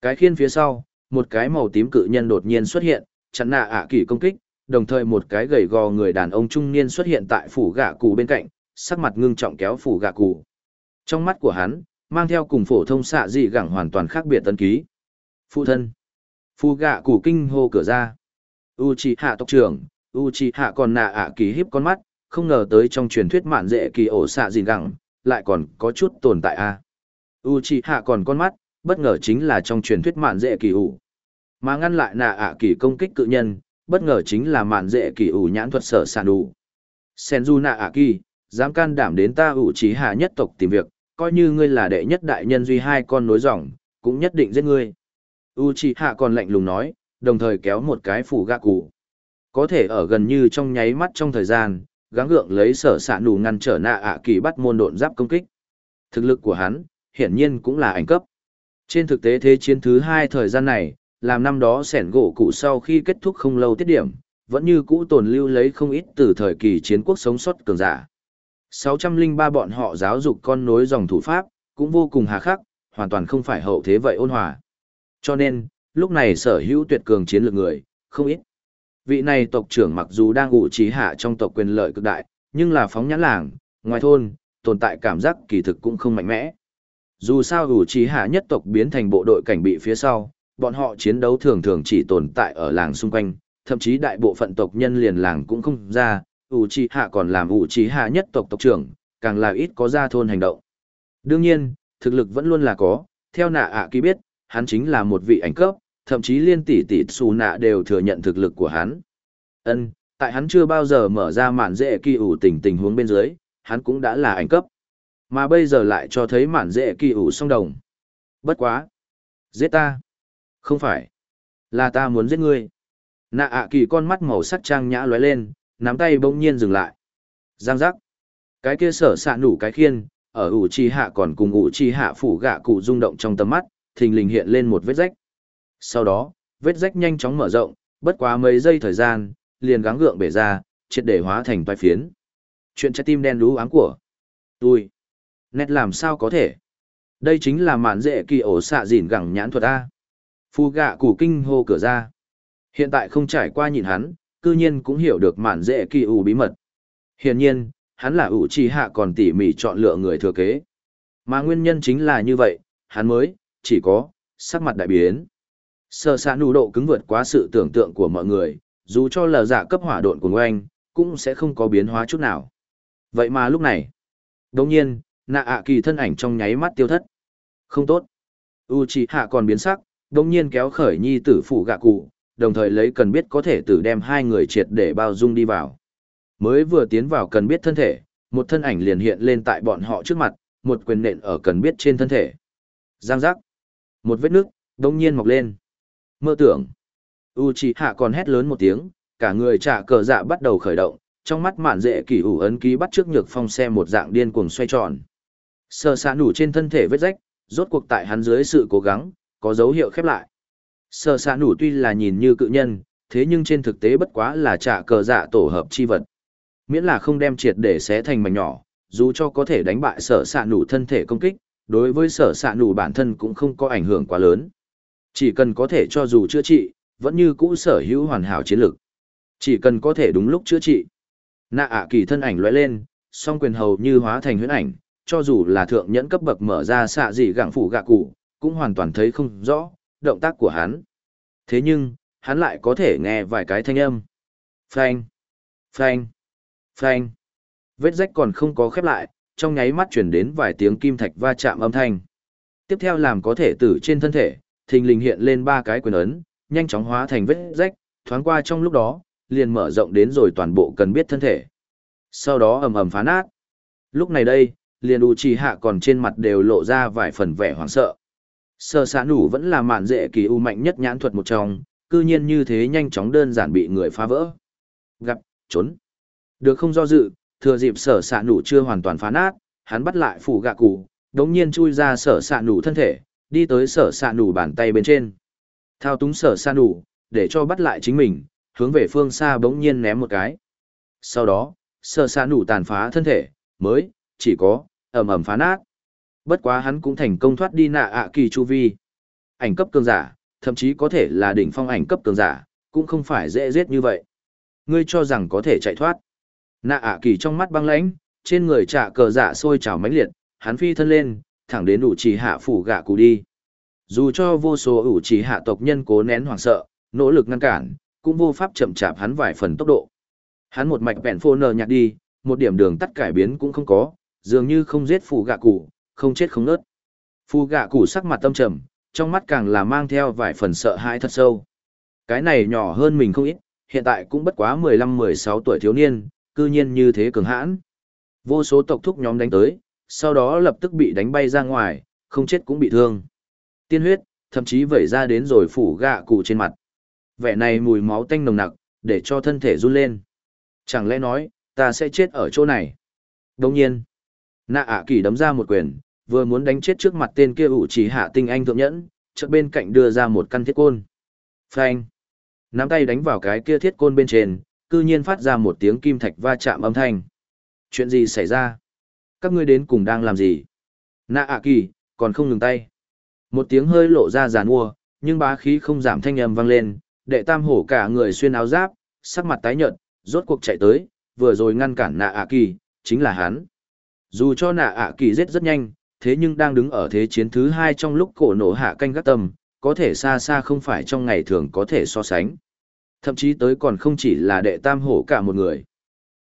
Cái khiên phía sau, một cái màu tím cự nhân đột nhiên xuất hiện, chặn nạ ạ kỳ công kích, đồng thời một cái gầy gò người đàn ông trung niên xuất hiện tại phủ gạ cụ bên cạnh, sắc mặt ngưng trọng kéo phủ gạ cụ. Trong mắt của hắn, mang theo cùng phổ thông xạ dị gẳng hoàn toàn khác biệt tân ký. Phụ thân. phù gạ củ kinh hô cửa ra. u trì hạ tộc trưởng, u trì hạ còn nạ ạ kỳ hiếp con mắt, không ngờ tới trong truyền thuyết mạn dễ kỳ ổ xạ dìn gẳng, lại còn có chút tồn tại a. À. hạ còn con mắt, bất ngờ chính là trong truyền thuyết mạn dễ kỳ ủ. Mà ngăn lại nạ ạ kỳ công kích cự nhân, bất ngờ chính là mạn dễ kỳ ủ nhãn thuật sở sản đủ. Senju nạ ạ kỳ, dám can đảm đến ta ủ trí hạ nhất tộc tìm việc, coi như ngươi là đệ nhất đại nhân duy hai con nối dòng, cũng nhất định giết ngươi. Uchiha còn lạnh lùng nói, đồng thời kéo một cái phủ gạ cụ. Có thể ở gần như trong nháy mắt trong thời gian, gắng gượng lấy sở xạ nù ngăn trở nạ ạ kỳ bắt môn độn giáp công kích. Thực lực của hắn, hiển nhiên cũng là ảnh cấp. Trên thực tế thế chiến thứ hai thời gian này, làm năm đó sẻn gỗ cụ sau khi kết thúc không lâu tiết điểm, vẫn như cũ tồn lưu lấy không ít từ thời kỳ chiến quốc sống sót cường giả. 603 bọn họ giáo dục con nối dòng thủ pháp, cũng vô cùng hà khắc, hoàn toàn không phải hậu thế vậy ôn hòa. Cho nên, lúc này sở hữu tuyệt cường chiến lược người, không ít. Vị này tộc trưởng mặc dù đang ủ trí hạ trong tộc quyền lợi cực đại, nhưng là phóng nhãn làng, ngoài thôn, tồn tại cảm giác kỳ thực cũng không mạnh mẽ. Dù sao ủ trí hạ nhất tộc biến thành bộ đội cảnh bị phía sau, bọn họ chiến đấu thường thường chỉ tồn tại ở làng xung quanh, thậm chí đại bộ phận tộc nhân liền làng cũng không ra, ủ trí hạ còn làm ủ trí hạ nhất tộc tộc trưởng, càng là ít có ra thôn hành động. Đương nhiên, thực lực vẫn luôn là có, theo nạ ạ à biết, hắn chính là một vị ảnh cấp, thậm chí liên tỷ tỷ xù nạ đều thừa nhận thực lực của hắn. Ân, tại hắn chưa bao giờ mở ra mạn dễ kỳ ủ tình tình huống bên dưới, hắn cũng đã là ảnh cấp. Mà bây giờ lại cho thấy mạn dễ kỳ ủ song đồng. Bất quá. Giết ta. Không phải. Là ta muốn giết ngươi. Nạ ạ kỳ con mắt màu sắc trang nhã lóe lên, nắm tay bỗng nhiên dừng lại. Giang giác. Cái kia sở sạ nủ cái khiên, ở ủ chi hạ còn cùng ủ chi hạ phủ gạ cụ rung động trong tầm mắt, thình lình hiện lên một vết rách. Sau đó, vết rách nhanh chóng mở rộng, bất quá mấy giây thời gian, liền gắng gượng bể ra, triệt để hóa thành toái phiến. Chuyện trái tim đen đú ám của tôi. Nét làm sao có thể? Đây chính là mạn dễ kỳ ổ xạ dỉn gẳng nhãn thuật A. Phu gạ củ kinh hô cửa ra. Hiện tại không trải qua nhìn hắn, cư nhiên cũng hiểu được mạn dễ kỳ ủ bí mật. Hiển nhiên, hắn là ủ trì hạ còn tỉ mỉ chọn lựa người thừa kế. Mà nguyên nhân chính là như vậy, hắn mới, chỉ có, sắc mặt đại biến. Sở xạ nụ độ cứng vượt quá sự tưởng tượng của mọi người, dù cho lờ giả dạ cấp hỏa độn của ngoanh, cũng sẽ không có biến hóa chút nào. Vậy mà lúc này, đồng nhiên, nạ ạ kỳ thân ảnh trong nháy mắt tiêu thất. Không tốt. u hạ còn biến sắc, đồng nhiên kéo khởi nhi tử phụ gạ cụ, đồng thời lấy cần biết có thể tử đem hai người triệt để bao dung đi vào. Mới vừa tiến vào cần biết thân thể, một thân ảnh liền hiện lên tại bọn họ trước mặt, một quyền nện ở cần biết trên thân thể. Giang giác. Một vết nước, đông nhiên mọc lên. Mơ tưởng. Uchiha còn hét lớn một tiếng, cả người trả cờ dạ bắt đầu khởi động, trong mắt mạn dễ kỳ ủ ấn ký bắt trước nhược phong xe một dạng điên cuồng xoay tròn. Sờ xạ nủ trên thân thể vết rách, rốt cuộc tại hắn dưới sự cố gắng, có dấu hiệu khép lại. Sờ xạ nủ tuy là nhìn như cự nhân, thế nhưng trên thực tế bất quá là trả cờ dạ tổ hợp chi vật. Miễn là không đem triệt để xé thành mảnh nhỏ, dù cho có thể đánh bại sở xạ nủ thân thể công kích, đối với sở xạ nủ bản thân cũng không có ảnh hưởng quá lớn. Chỉ cần có thể cho dù chữa trị, vẫn như cũ sở hữu hoàn hảo chiến lược, Chỉ cần có thể đúng lúc chữa trị. Nạ ạ kỳ thân ảnh lóe lên, song quyền hầu như hóa thành huyễn ảnh, cho dù là thượng nhẫn cấp bậc mở ra xạ gì gạng phủ gạ cụ, cũng hoàn toàn thấy không rõ, động tác của hắn. Thế nhưng, hắn lại có thể nghe vài cái thanh âm. Phanh, phanh, phanh. Vết rách còn không có khép lại, trong nháy mắt chuyển đến vài tiếng kim thạch va chạm âm thanh. Tiếp theo làm có thể tử trên thân thể, thình lình hiện lên ba cái quyền ấn, nhanh chóng hóa thành vết rách, thoáng qua trong lúc đó, liền mở rộng đến rồi toàn bộ cần biết thân thể. Sau đó ầm ầm phá nát. Lúc này đây, liền u trì hạ còn trên mặt đều lộ ra vài phần vẻ hoảng sợ. Sơ xã nủ vẫn là mạn dễ kỳ u mạnh nhất nhãn thuật một trong, cư nhiên như thế nhanh chóng đơn giản bị người phá vỡ. Gặp, trốn. Được không do dự, thừa dịp sở xạ nủ chưa hoàn toàn phá nát, hắn bắt lại phủ gạ cụ, đống nhiên chui ra sở xạ nủ thân thể, đi tới sở xạ nủ bàn tay bên trên. Thao túng sở xạ nủ, để cho bắt lại chính mình, hướng về phương xa bỗng nhiên ném một cái. Sau đó, sở xạ nủ tàn phá thân thể, mới, chỉ có, ẩm ẩm phá nát. Bất quá hắn cũng thành công thoát đi nạ ạ kỳ chu vi. Ảnh cấp cường giả, thậm chí có thể là đỉnh phong ảnh cấp cường giả, cũng không phải dễ giết như vậy. Ngươi cho rằng có thể chạy thoát. Nạ ạ kỳ trong mắt băng lãnh, trên người trạ cờ dạ sôi trào mãnh liệt, hắn phi thân lên, thẳng đến ủ trì hạ phủ gạ cụ đi. Dù cho vô số ủ trì hạ tộc nhân cố nén hoảng sợ, nỗ lực ngăn cản, cũng vô pháp chậm chạp hắn vài phần tốc độ. Hắn một mạch bẹn phô nờ nhạt đi, một điểm đường tắt cải biến cũng không có, dường như không giết phủ gạ cụ, không chết không nớt. Phù gạ cụ sắc mặt tâm trầm, trong mắt càng là mang theo vài phần sợ hãi thật sâu. Cái này nhỏ hơn mình không ít, hiện tại cũng bất quá 15-16 tuổi thiếu niên, cư nhiên như thế cường hãn. Vô số tộc thúc nhóm đánh tới, sau đó lập tức bị đánh bay ra ngoài, không chết cũng bị thương. Tiên huyết, thậm chí vẩy ra đến rồi phủ gạ cụ trên mặt. Vẻ này mùi máu tanh nồng nặc, để cho thân thể run lên. Chẳng lẽ nói, ta sẽ chết ở chỗ này? Đồng nhiên, nạ ạ kỳ đấm ra một quyền, vừa muốn đánh chết trước mặt tên kia ủ chỉ hạ tinh anh thượng nhẫn, chợt bên cạnh đưa ra một căn thiết côn. Phanh! Nắm tay đánh vào cái kia thiết côn bên trên, cư nhiên phát ra một tiếng kim thạch va chạm âm thanh. Chuyện gì xảy ra? Các ngươi đến cùng đang làm gì? Nạ ạ kỳ, còn không ngừng tay. Một tiếng hơi lộ ra giàn mua, nhưng bá khí không giảm thanh âm vang lên, đệ tam hổ cả người xuyên áo giáp, sắc mặt tái nhợt, rốt cuộc chạy tới, vừa rồi ngăn cản nạ ạ kỳ, chính là hắn. Dù cho nạ ạ kỳ giết rất nhanh, thế nhưng đang đứng ở thế chiến thứ hai trong lúc cổ nổ hạ canh gác tâm, có thể xa xa không phải trong ngày thường có thể so sánh. Thậm chí tới còn không chỉ là đệ tam hổ cả một người.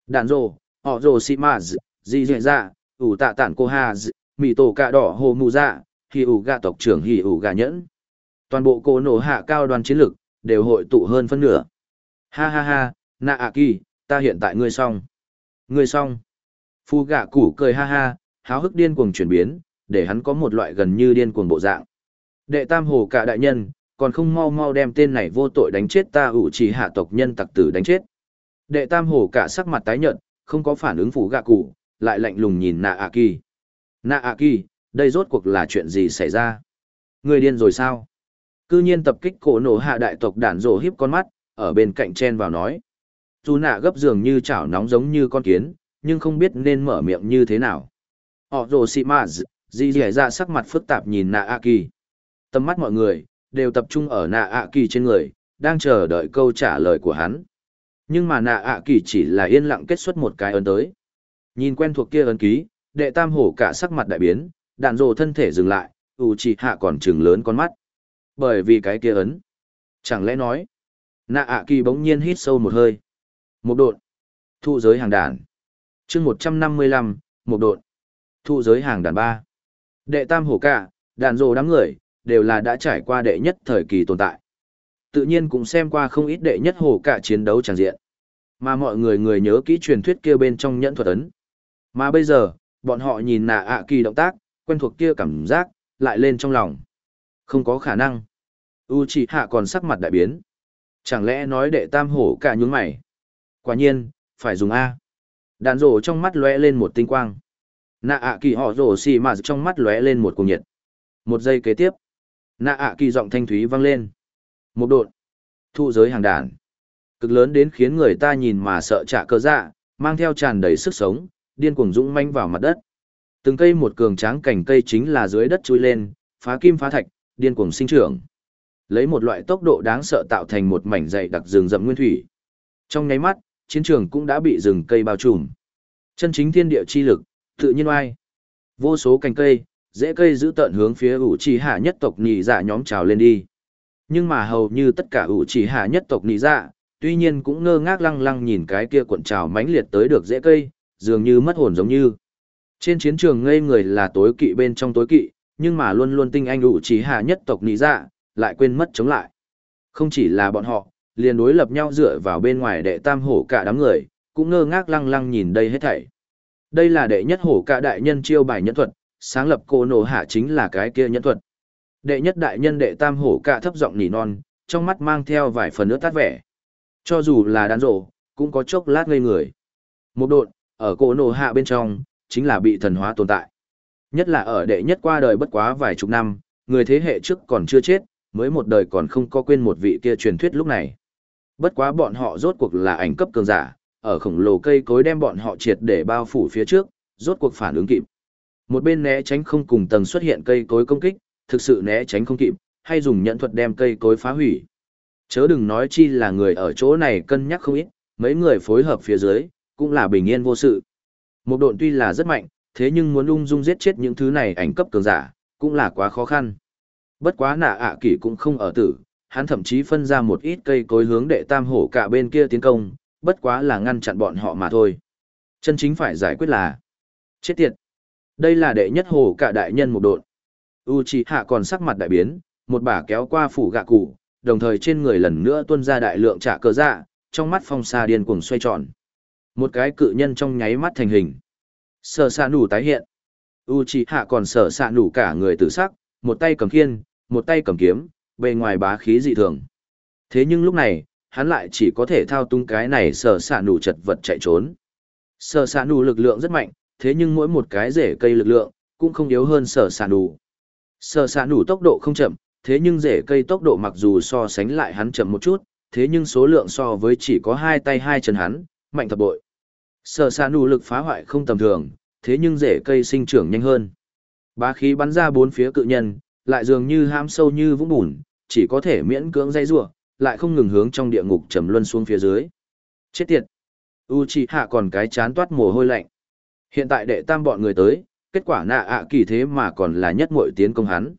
Đạn rồ, họ rồ xì mà dị dệ dạ, ủ tạ tản cô hà mì tổ cạ đỏ hồ mù dạ, hì ủ gạ tộc trưởng hì ủ gạ nhẫn. Toàn bộ cô nổ hạ cao đoàn chiến lực, đều hội tụ hơn phân nửa. Ha ha ha, nạ ạ kỳ, ta hiện tại ngươi xong. Ngươi xong. Phu gạ củ cười ha ha, háo hức điên cuồng chuyển biến, để hắn có một loại gần như điên cuồng bộ dạng. Đệ tam hồ cả đại nhân, còn không mau mau đem tên này vô tội đánh chết ta ủ chỉ hạ tộc nhân tặc tử đánh chết. Đệ tam hồ cả sắc mặt tái nhợt, không có phản ứng phủ gạ cụ, lại lạnh lùng nhìn nạ ạ kỳ. Nạ ạ kỳ, đây rốt cuộc là chuyện gì xảy ra? Người điên rồi sao? Cư nhiên tập kích cổ nổ hạ đại tộc đản rổ hiếp con mắt, ở bên cạnh chen vào nói. Dù nạ gấp giường như chảo nóng giống như con kiến, nhưng không biết nên mở miệng như thế nào. Họ rồ xị mạ dì dì ra sắc mặt phức tạp nhìn nạ ạ kỳ. Tâm mắt mọi người, đều tập trung ở nạ ạ kỳ trên người, đang chờ đợi câu trả lời của hắn. Nhưng mà nạ ạ kỳ chỉ là yên lặng kết xuất một cái ấn tới. Nhìn quen thuộc kia ấn ký, đệ tam hổ cả sắc mặt đại biến, đạn rồ thân thể dừng lại, ủ chỉ hạ còn trừng lớn con mắt. Bởi vì cái kia ấn. Chẳng lẽ nói, nạ ạ kỳ bỗng nhiên hít sâu một hơi. Một đột. Thu giới hàng đàn. chương một trăm năm mươi lăm một đột. Thu giới hàng đàn ba. Đệ tam hổ cả, đạn rồ đám người, đều là đã trải qua đệ nhất thời kỳ tồn tại. Tự nhiên cũng xem qua không ít đệ nhất hồ cả chiến đấu tràng diện. Mà mọi người người nhớ kỹ truyền thuyết kia bên trong nhẫn thuật ấn. Mà bây giờ, bọn họ nhìn nạ ạ kỳ động tác, quen thuộc kia cảm giác, lại lên trong lòng. Không có khả năng. U chỉ hạ còn sắc mặt đại biến. Chẳng lẽ nói đệ tam hổ cả nhướng mày? Quả nhiên, phải dùng A. Đạn rổ trong mắt lóe lên một tinh quang. Nạ ạ kỳ họ rổ xì mà trong mắt lóe lên một cùng nhiệt. Một giây kế tiếp. Nạ ạ kỳ giọng thanh thúy vang lên. Một đột. Thu giới hàng đàn. Cực lớn đến khiến người ta nhìn mà sợ trả cơ dạ, mang theo tràn đầy sức sống, điên cuồng dũng manh vào mặt đất. Từng cây một cường tráng cành cây chính là dưới đất chui lên, phá kim phá thạch, điên cuồng sinh trưởng. Lấy một loại tốc độ đáng sợ tạo thành một mảnh dày đặc rừng rậm nguyên thủy. Trong nháy mắt, chiến trường cũng đã bị rừng cây bao trùm. Chân chính thiên địa chi lực, tự nhiên oai. Vô số cành cây, dễ cây giữ tận hướng phía ủ trì hạ nhất tộc nhị dạ nhóm trào lên đi. Nhưng mà hầu như tất cả ủ trì hạ nhất tộc nhị dạ, tuy nhiên cũng ngơ ngác lăng lăng nhìn cái kia cuộn trào mãnh liệt tới được dễ cây, dường như mất hồn giống như. Trên chiến trường ngây người là tối kỵ bên trong tối kỵ, nhưng mà luôn luôn tinh anh ủ trì hạ nhất tộc nhị dạ, lại quên mất chống lại. Không chỉ là bọn họ, liền đối lập nhau dựa vào bên ngoài đệ tam hổ cả đám người, cũng ngơ ngác lăng lăng nhìn đây hết thảy. Đây là đệ nhất hổ cả đại nhân chiêu bài nhân thuật, sáng lập cô nổ hạ chính là cái kia nhẫn thuật. Đệ nhất đại nhân đệ tam hổ cả thấp giọng nỉ non, trong mắt mang theo vài phần nước tát vẻ. Cho dù là đàn rộ, cũng có chốc lát ngây người. Một độn, ở cô nổ hạ bên trong, chính là bị thần hóa tồn tại. Nhất là ở đệ nhất qua đời bất quá vài chục năm, người thế hệ trước còn chưa chết, mới một đời còn không có quên một vị kia truyền thuyết lúc này. Bất quá bọn họ rốt cuộc là ảnh cấp cường giả, ở khổng lồ cây cối đem bọn họ triệt để bao phủ phía trước, rốt cuộc phản ứng kịp. Một bên né tránh không cùng tầng xuất hiện cây cối công kích, thực sự né tránh không kịp, hay dùng nhận thuật đem cây cối phá hủy. Chớ đừng nói chi là người ở chỗ này cân nhắc không ít, mấy người phối hợp phía dưới, cũng là bình yên vô sự. Một độn tuy là rất mạnh, thế nhưng muốn ung dung giết chết những thứ này ảnh cấp cường giả, cũng là quá khó khăn. Bất quá nạ ạ kỷ cũng không ở tử, hắn thậm chí phân ra một ít cây cối hướng đệ tam hổ cả bên kia tiến công, bất quá là ngăn chặn bọn họ mà thôi. Chân chính phải giải quyết là chết tiệt. Đây là đệ nhất hồ cả đại nhân một độn. U hạ còn sắc mặt đại biến, một bả kéo qua phủ gạ cụ, đồng thời trên người lần nữa tuôn ra đại lượng trả cơ dạ, trong mắt phong xa điên cuồng xoay tròn. Một cái cự nhân trong nháy mắt thành hình. Sở xạ nủ tái hiện. Uchiha còn sở xạ nủ cả người tự sắc, một tay cầm khiên, một tay cầm kiếm, bề ngoài bá khí dị thường. Thế nhưng lúc này, hắn lại chỉ có thể thao túng cái này sở xạ nủ chật vật chạy trốn. Sở xạ nủ lực lượng rất mạnh, thế nhưng mỗi một cái rễ cây lực lượng, cũng không yếu hơn sở sản đủ, Sở sản đủ tốc độ không chậm, thế nhưng rễ cây tốc độ mặc dù so sánh lại hắn chậm một chút, thế nhưng số lượng so với chỉ có hai tay hai chân hắn, mạnh thập bội. Sở sản đủ lực phá hoại không tầm thường, thế nhưng rễ cây sinh trưởng nhanh hơn. Bá khí bắn ra bốn phía cự nhân, lại dường như ham sâu như vũng bùn, chỉ có thể miễn cưỡng dây rủa, lại không ngừng hướng trong địa ngục trầm luân xuống phía dưới. Chết tiệt! Uchiha còn cái chán toát mồ hôi lạnh. Hiện tại đệ tam bọn người tới, kết quả nạ ạ kỳ thế mà còn là nhất mội tiến công hắn.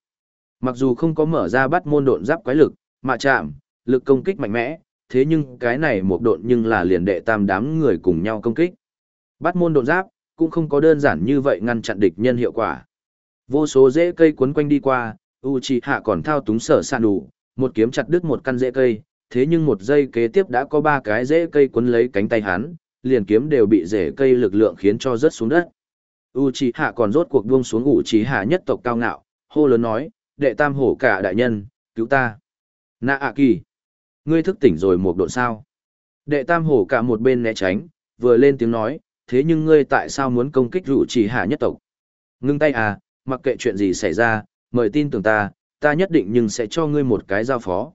Mặc dù không có mở ra bắt môn độn giáp quái lực, mà chạm, lực công kích mạnh mẽ, thế nhưng cái này một độn nhưng là liền đệ tam đám người cùng nhau công kích. Bắt môn độn giáp, cũng không có đơn giản như vậy ngăn chặn địch nhân hiệu quả. Vô số rễ cây quấn quanh đi qua, Uchiha còn thao túng sở sạn đủ, một kiếm chặt đứt một căn rễ cây, thế nhưng một giây kế tiếp đã có ba cái rễ cây quấn lấy cánh tay hắn, liền kiếm đều bị rễ cây lực lượng khiến cho rớt xuống đất. Uchiha còn rốt cuộc buông xuống Uchiha nhất tộc cao ngạo, hô lớn nói, đệ tam hổ cả đại nhân, cứu ta. Nạ ạ kỳ, ngươi thức tỉnh rồi một độn sao. Đệ tam hổ cả một bên né tránh, vừa lên tiếng nói, thế nhưng ngươi tại sao muốn công kích Uchiha nhất tộc? Ngưng tay à, mặc kệ chuyện gì xảy ra, mời tin tưởng ta, ta nhất định nhưng sẽ cho ngươi một cái giao phó.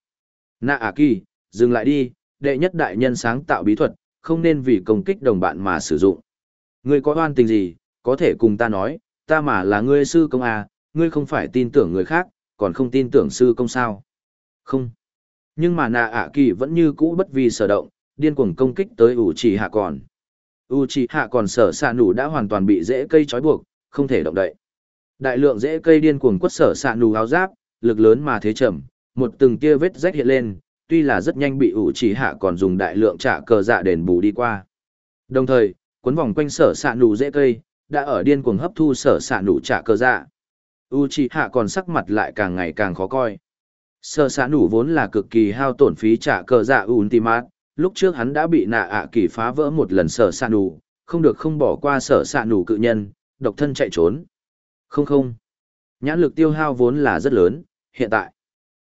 Nạ ạ kỳ, dừng lại đi, đệ nhất đại nhân sáng tạo bí thuật, không nên vì công kích đồng bạn mà sử dụng. Ngươi có oan tình gì, có thể cùng ta nói, ta mà là ngươi sư công à, ngươi không phải tin tưởng người khác, còn không tin tưởng sư công sao. Không. Nhưng mà nạ ạ kỳ vẫn như cũ bất vì sở động, điên cuồng công kích tới ủ trì hạ còn. U trì hạ còn sở xạ nụ đã hoàn toàn bị rễ cây trói buộc, không thể động đậy. Đại lượng rễ cây điên cuồng quất sở xạ nụ áo giáp, lực lớn mà thế chậm, một từng tia vết rách hiện lên, tuy là rất nhanh bị ủ trì hạ còn dùng đại lượng trả cờ dạ đền bù đi qua. Đồng thời, cuốn vòng quanh sở xạ nụ dễ cây, đã ở điên cuồng hấp thu sở xạ nụ trả cờ dạ. U trì hạ còn sắc mặt lại càng ngày càng khó coi. Sở xạ nụ vốn là cực kỳ hao tổn phí trả cờ dạ ultimat, lúc trước hắn đã bị nạ ạ kỳ phá vỡ một lần sở xạ nụ, không được không bỏ qua sở xạ nụ cự nhân, độc thân chạy trốn. Không không. Nhãn lực tiêu hao vốn là rất lớn, hiện tại.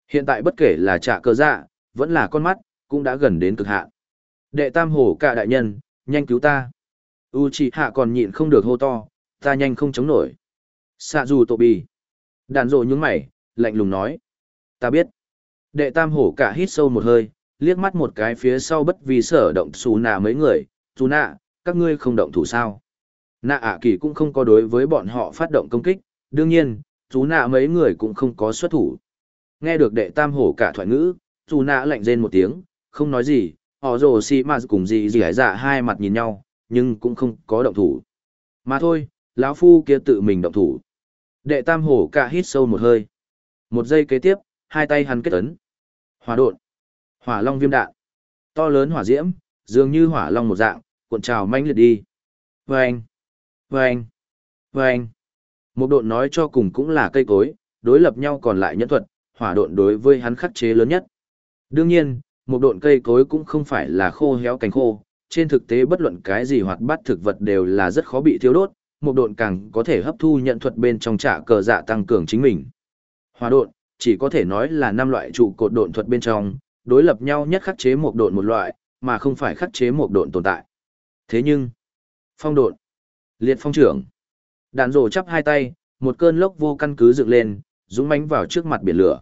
Hiện tại bất kể là trả cơ dạ, vẫn là con mắt, cũng đã gần đến cực hạn. Đệ tam hổ cả đại nhân, nhanh cứu ta. Uchiha còn nhịn không được hô to, ta nhanh không chống nổi. Sạ dù tổ bì. Đàn rộ nhướng mày, lạnh lùng nói. Ta biết. Đệ tam hổ cả hít sâu một hơi, liếc mắt một cái phía sau bất vì sở động xù nà mấy người. Xù nà, các ngươi không động thủ sao. Nạ ả kỳ cũng không có đối với bọn họ phát động công kích, đương nhiên, chú nạ mấy người cũng không có xuất thủ. Nghe được đệ tam hổ cả thoại ngữ, dù nạ lạnh rên một tiếng, không nói gì, họ rồ xì mà cùng gì gì hải dạ hai mặt nhìn nhau, nhưng cũng không có động thủ. Mà thôi, lão phu kia tự mình động thủ. Đệ tam hổ cả hít sâu một hơi. Một giây kế tiếp, hai tay hắn kết ấn. Hỏa đột, Hỏa long viêm đạn. To lớn hỏa diễm, dường như hỏa long một dạng, cuộn trào manh liệt đi. vê anh vê anh vê anh Một độn nói cho cùng cũng là cây cối, đối lập nhau còn lại nhân thuật, hỏa độn đối với hắn khắc chế lớn nhất. Đương nhiên, một độn cây cối cũng không phải là khô héo cánh khô, trên thực tế bất luận cái gì hoạt bát thực vật đều là rất khó bị thiêu đốt, một độn càng có thể hấp thu nhận thuật bên trong trả cờ dạ tăng cường chính mình. Hỏa độn, chỉ có thể nói là năm loại trụ cột độn thuật bên trong, đối lập nhau nhất khắc chế một độn một loại, mà không phải khắc chế một độn tồn tại. Thế nhưng, phong độn, liệt phong trưởng, đàn rổ chắp hai tay, một cơn lốc vô căn cứ dựng lên, dũng mãnh vào trước mặt biển lửa.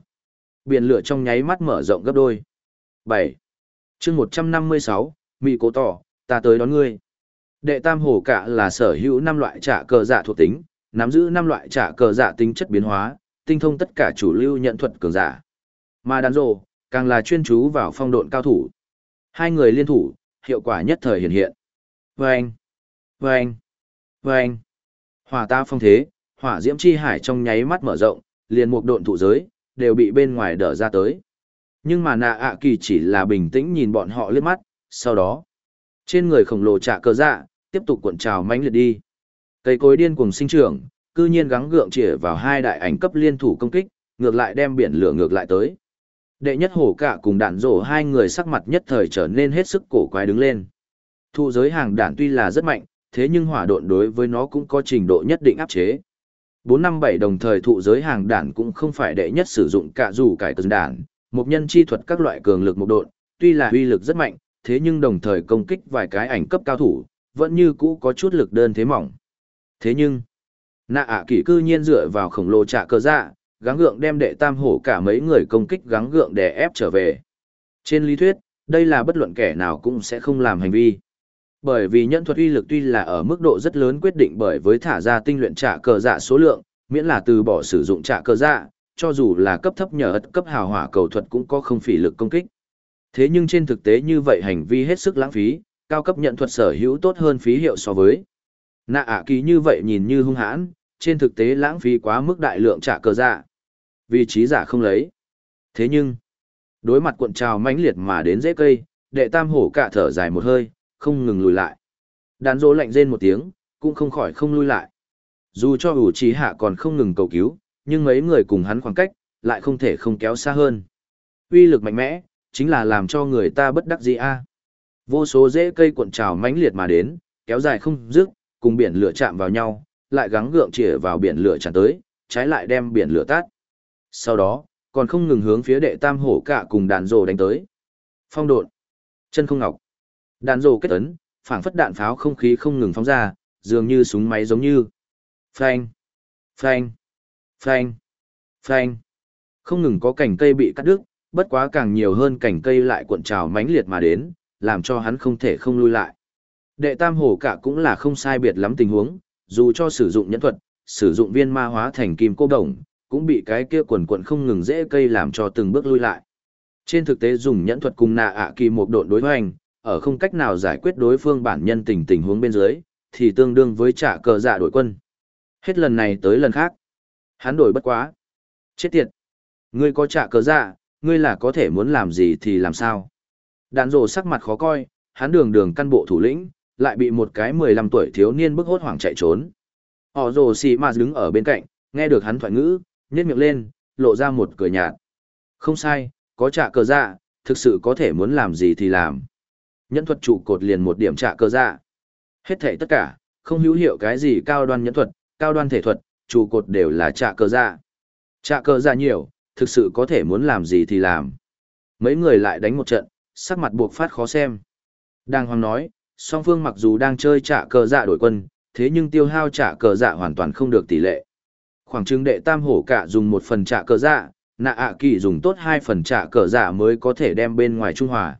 Biển lửa trong nháy mắt mở rộng gấp đôi. 7. chương 156, Mị Cố Tỏ, ta tới đón ngươi. Đệ tam hổ cả là sở hữu năm loại trả cờ dạ thuộc tính, nắm giữ năm loại trả cờ dạ tính chất biến hóa, tinh thông tất cả chủ lưu nhận thuật cường giả. Mà đàn rồ, càng là chuyên chú vào phong độn cao thủ. Hai người liên thủ, hiệu quả nhất thời hiện hiện. Vâng! Vâng! Vâng! Hỏa ta phong thế, hỏa diễm chi hải trong nháy mắt mở rộng, liền một độn thụ giới, đều bị bên ngoài đỡ ra tới. Nhưng mà nạ ạ kỳ chỉ là bình tĩnh nhìn bọn họ liếc mắt, sau đó, trên người khổng lồ trả cơ dạ, tiếp tục cuộn trào mãnh liệt đi. Cây cối điên cùng sinh trưởng, cư nhiên gắng gượng chĩa vào hai đại ảnh cấp liên thủ công kích, ngược lại đem biển lửa ngược lại tới. Đệ nhất hổ cả cùng đạn rổ hai người sắc mặt nhất thời trở nên hết sức cổ quái đứng lên. Thu giới hàng đạn tuy là rất mạnh, thế nhưng hỏa độn đối với nó cũng có trình độ nhất định áp chế. 457 đồng thời thụ giới hàng đản cũng không phải đệ nhất sử dụng cả dù cải cường đản, một nhân chi thuật các loại cường lực một độn, tuy là uy lực rất mạnh, thế nhưng đồng thời công kích vài cái ảnh cấp cao thủ, vẫn như cũ có chút lực đơn thế mỏng. Thế nhưng, nạ ạ kỷ cư nhiên dựa vào khổng lồ trả cơ dạ, gắng gượng đem đệ tam hổ cả mấy người công kích gắng gượng để ép trở về. Trên lý thuyết, đây là bất luận kẻ nào cũng sẽ không làm hành vi. Bởi vì nhân thuật uy lực tuy là ở mức độ rất lớn quyết định bởi với thả ra tinh luyện trả cờ dạ số lượng, miễn là từ bỏ sử dụng trả cờ dạ, cho dù là cấp thấp nhờ ất cấp hào hỏa cầu thuật cũng có không phỉ lực công kích. Thế nhưng trên thực tế như vậy hành vi hết sức lãng phí, cao cấp nhận thuật sở hữu tốt hơn phí hiệu so với. Nạ ả kỳ như vậy nhìn như hung hãn, trên thực tế lãng phí quá mức đại lượng trả cờ dạ. Vị trí giả không lấy. Thế nhưng, đối mặt cuộn trào mãnh liệt mà đến dễ cây, đệ tam hổ cả thở dài một hơi, không ngừng lùi lại. Đàn dỗ lạnh rên một tiếng, cũng không khỏi không lui lại. Dù cho ủ trí hạ còn không ngừng cầu cứu, nhưng mấy người cùng hắn khoảng cách, lại không thể không kéo xa hơn. Uy lực mạnh mẽ, chính là làm cho người ta bất đắc dĩ a. Vô số rễ cây cuộn trào mãnh liệt mà đến, kéo dài không dứt, cùng biển lửa chạm vào nhau, lại gắng gượng chĩa vào biển lửa tràn tới, trái lại đem biển lửa tắt. Sau đó, còn không ngừng hướng phía đệ tam hổ cả cùng đàn rồ đánh tới. Phong độn, chân không ngọc, đàn rồ kết ấn, phảng phất đạn pháo không khí không ngừng phóng ra, dường như súng máy giống như. Phanh, phanh, phanh, phanh. Không ngừng có cành cây bị cắt đứt, bất quá càng nhiều hơn cành cây lại cuộn trào mãnh liệt mà đến, làm cho hắn không thể không lui lại. Đệ tam hổ cả cũng là không sai biệt lắm tình huống, dù cho sử dụng nhẫn thuật, sử dụng viên ma hóa thành kim cô đồng, cũng bị cái kia quần quần không ngừng dễ cây làm cho từng bước lui lại. Trên thực tế dùng nhẫn thuật cùng nạ ạ kỳ một độn đối hoành, ở không cách nào giải quyết đối phương bản nhân tình tình huống bên dưới, thì tương đương với trả cờ dạ đổi quân. Hết lần này tới lần khác. Hắn đổi bất quá. Chết tiệt. Ngươi có trả cờ dạ, ngươi là có thể muốn làm gì thì làm sao. Đạn rồ sắc mặt khó coi, hắn đường đường căn bộ thủ lĩnh, lại bị một cái 15 tuổi thiếu niên bức hốt hoảng chạy trốn. Họ rồ xì mà đứng ở bên cạnh, nghe được hắn thoại ngữ, nhét miệng lên, lộ ra một cười nhạt. Không sai, có trả cờ dạ, thực sự có thể muốn làm gì thì làm. Nhẫn thuật trụ cột liền một điểm trả cơ dạ. Hết thảy tất cả, không hữu hiệu cái gì cao đoan nhẫn thuật, cao đoan thể thuật, trụ cột đều là trả cơ dạ. Trả cơ dạ nhiều, thực sự có thể muốn làm gì thì làm. Mấy người lại đánh một trận, sắc mặt buộc phát khó xem. Đang hoàng nói, song phương mặc dù đang chơi trả cờ dạ đổi quân, thế nhưng tiêu hao trả cờ dạ hoàn toàn không được tỷ lệ. Khoảng trưng đệ tam hổ cả dùng một phần trả cờ dạ, nạ ạ kỳ dùng tốt hai phần trả cờ dạ mới có thể đem bên ngoài trung hòa.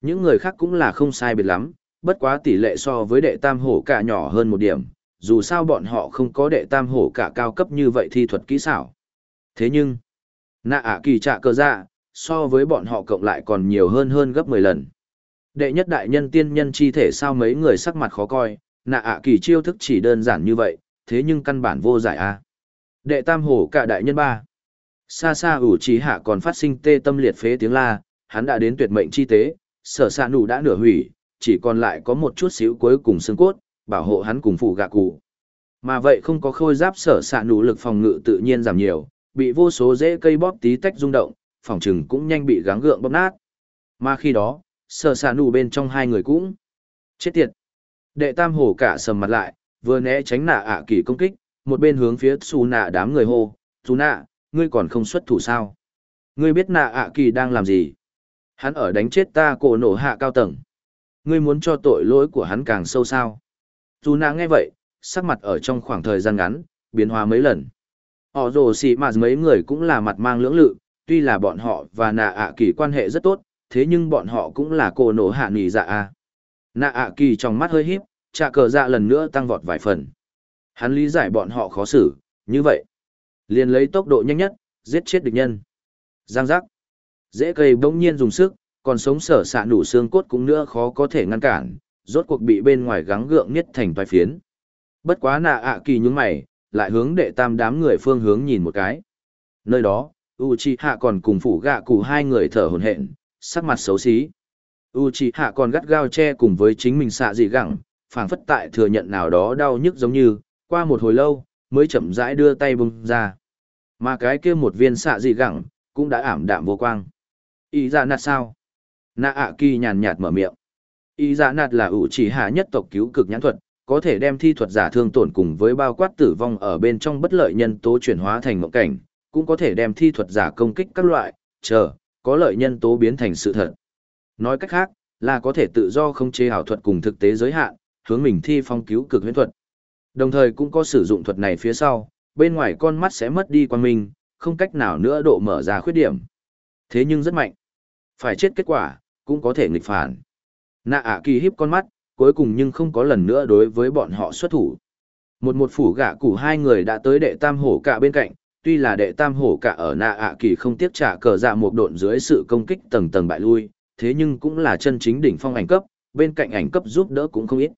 Những người khác cũng là không sai biệt lắm, bất quá tỷ lệ so với đệ tam hổ cả nhỏ hơn một điểm, dù sao bọn họ không có đệ tam hổ cả cao cấp như vậy thi thuật kỹ xảo. Thế nhưng, nạ Ả kỳ trạ cơ dạ, so với bọn họ cộng lại còn nhiều hơn hơn gấp 10 lần. Đệ nhất đại nhân tiên nhân chi thể sao mấy người sắc mặt khó coi, nạ Ả kỳ chiêu thức chỉ đơn giản như vậy, thế nhưng căn bản vô giải a. Đệ tam hổ cả đại nhân ba. Xa xa ủ trí hạ còn phát sinh tê tâm liệt phế tiếng la, hắn đã đến tuyệt mệnh chi tế, sở xạ nụ đã nửa hủy, chỉ còn lại có một chút xíu cuối cùng xương cốt, bảo hộ hắn cùng phụ gạ cụ. Mà vậy không có khôi giáp sở xạ nụ lực phòng ngự tự nhiên giảm nhiều, bị vô số rễ cây bóp tí tách rung động, phòng chừng cũng nhanh bị gắng gượng bóp nát. Mà khi đó, sở xạ nụ bên trong hai người cũng chết tiệt. Đệ tam hổ cả sầm mặt lại, vừa né tránh nạ ạ kỳ công kích, một bên hướng phía xù nạ đám người hô, xù nạ, ngươi còn không xuất thủ sao? Ngươi biết nạ ạ kỳ đang làm gì? Hắn ở đánh chết ta cổ nổ hạ cao tầng. Ngươi muốn cho tội lỗi của hắn càng sâu sao? Dù nạ nghe vậy, sắc mặt ở trong khoảng thời gian ngắn, biến hóa mấy lần. Họ rồ xì mà mấy người cũng là mặt mang lưỡng lự, tuy là bọn họ và nạ ạ kỳ quan hệ rất tốt, thế nhưng bọn họ cũng là cổ nổ hạ nỉ dạ a. Nạ ạ kỳ trong mắt hơi híp, trà cờ dạ lần nữa tăng vọt vài phần. Hắn lý giải bọn họ khó xử, như vậy. liền lấy tốc độ nhanh nhất, giết chết địch nhân. Giang giác. Dễ cây bỗng nhiên dùng sức, còn sống sở xạ nủ xương cốt cũng nữa khó có thể ngăn cản, rốt cuộc bị bên ngoài gắng gượng nhất thành toái phiến. Bất quá nạ ạ kỳ nhúng mày, lại hướng đệ tam đám người phương hướng nhìn một cái. Nơi đó, Uchiha còn cùng phủ gạ cụ hai người thở hổn hển, sắc mặt xấu xí. Uchiha còn gắt gao che cùng với chính mình xạ dị gẳng, phảng phất tại thừa nhận nào đó đau nhức giống như, qua một hồi lâu, mới chậm rãi đưa tay bung ra. Mà cái kia một viên xạ dị gẳng, cũng đã ảm đạm vô quang. Ý dạ nạt sao? Nạ ạ kỳ nhàn nhạt mở miệng. Ý dạ nạt là ủ chỉ hạ nhất tộc cứu cực nhãn thuật, có thể đem thi thuật giả thương tổn cùng với bao quát tử vong ở bên trong bất lợi nhân tố chuyển hóa thành mộng cảnh, cũng có thể đem thi thuật giả công kích các loại, chờ, có lợi nhân tố biến thành sự thật. Nói cách khác, là có thể tự do không chế ảo thuật cùng thực tế giới hạn, hướng mình thi phong cứu cực huyễn thuật. Đồng thời cũng có sử dụng thuật này phía sau, bên ngoài con mắt sẽ mất đi quan minh, không cách nào nữa độ mở ra khuyết điểm. Thế nhưng rất mạnh. Phải chết kết quả, cũng có thể nghịch phản. Nạ ạ kỳ híp con mắt, cuối cùng nhưng không có lần nữa đối với bọn họ xuất thủ. Một một phủ gạ củ hai người đã tới đệ tam hổ cả bên cạnh, tuy là đệ tam hổ cả ở nạ ạ kỳ không tiếc trả cờ dạ một độn dưới sự công kích tầng tầng bại lui, thế nhưng cũng là chân chính đỉnh phong ảnh cấp, bên cạnh ảnh cấp giúp đỡ cũng không ít.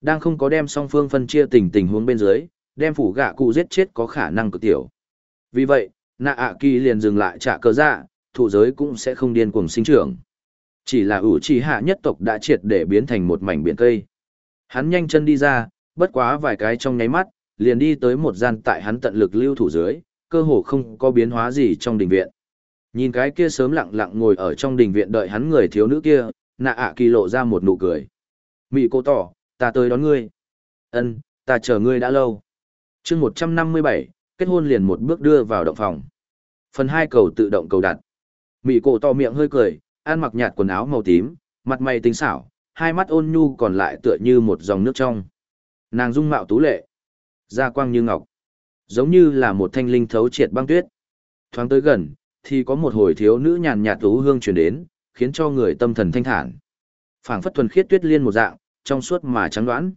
Đang không có đem song phương phân chia tình tình huống bên dưới, đem phủ gạ cụ giết chết có khả năng cực tiểu. Vì vậy, nạ ạ kỳ liền dừng lại trả cờ dạ, thụ giới cũng sẽ không điên cuồng sinh trưởng. Chỉ là ủ trì hạ nhất tộc đã triệt để biến thành một mảnh biển cây. Hắn nhanh chân đi ra, bất quá vài cái trong nháy mắt, liền đi tới một gian tại hắn tận lực lưu thủ dưới, cơ hồ không có biến hóa gì trong đình viện. Nhìn cái kia sớm lặng lặng ngồi ở trong đình viện đợi hắn người thiếu nữ kia, nạ ạ kỳ lộ ra một nụ cười. Mị cô tỏ, ta tới đón ngươi. Ân, ta chờ ngươi đã lâu. chương một trăm năm mươi bảy, kết hôn liền một bước đưa vào động phòng. Phần hai cầu tự động cầu đặt. Mị cổ to miệng hơi cười, ăn mặc nhạt quần áo màu tím, mặt mày tinh xảo, hai mắt ôn nhu còn lại tựa như một dòng nước trong. Nàng dung mạo tú lệ, da quang như ngọc, giống như là một thanh linh thấu triệt băng tuyết. Thoáng tới gần, thì có một hồi thiếu nữ nhàn nhạt tú hương truyền đến, khiến cho người tâm thần thanh thản. Phảng phất thuần khiết tuyết liên một dạng, trong suốt mà trắng đoán.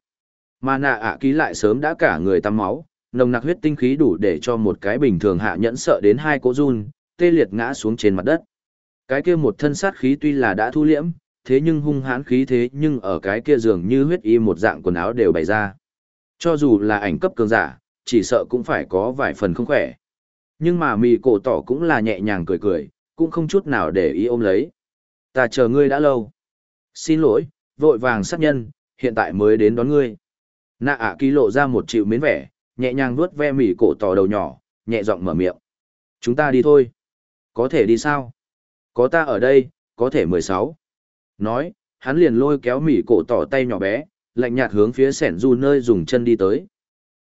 Mà nạ ạ ký lại sớm đã cả người tắm máu, nồng nặc huyết tinh khí đủ để cho một cái bình thường hạ nhẫn sợ đến hai cỗ run, tê liệt ngã xuống trên mặt đất. Cái kia một thân sát khí tuy là đã thu liễm, thế nhưng hung hãn khí thế nhưng ở cái kia dường như huyết y một dạng quần áo đều bày ra. Cho dù là ảnh cấp cường giả, chỉ sợ cũng phải có vài phần không khỏe. Nhưng mà mì cổ tỏ cũng là nhẹ nhàng cười cười, cũng không chút nào để ý ôm lấy. Ta chờ ngươi đã lâu. Xin lỗi, vội vàng sát nhân, hiện tại mới đến đón ngươi. Nạ ạ à ký lộ ra một chịu mến vẻ, nhẹ nhàng vuốt ve mì cổ tỏ đầu nhỏ, nhẹ giọng mở miệng. Chúng ta đi thôi. Có thể đi sao? Có ta ở đây, có thể mười sáu. Nói, hắn liền lôi kéo mỉ cổ tỏ tay nhỏ bé, lạnh nhạt hướng phía sẻn du nơi dùng chân đi tới.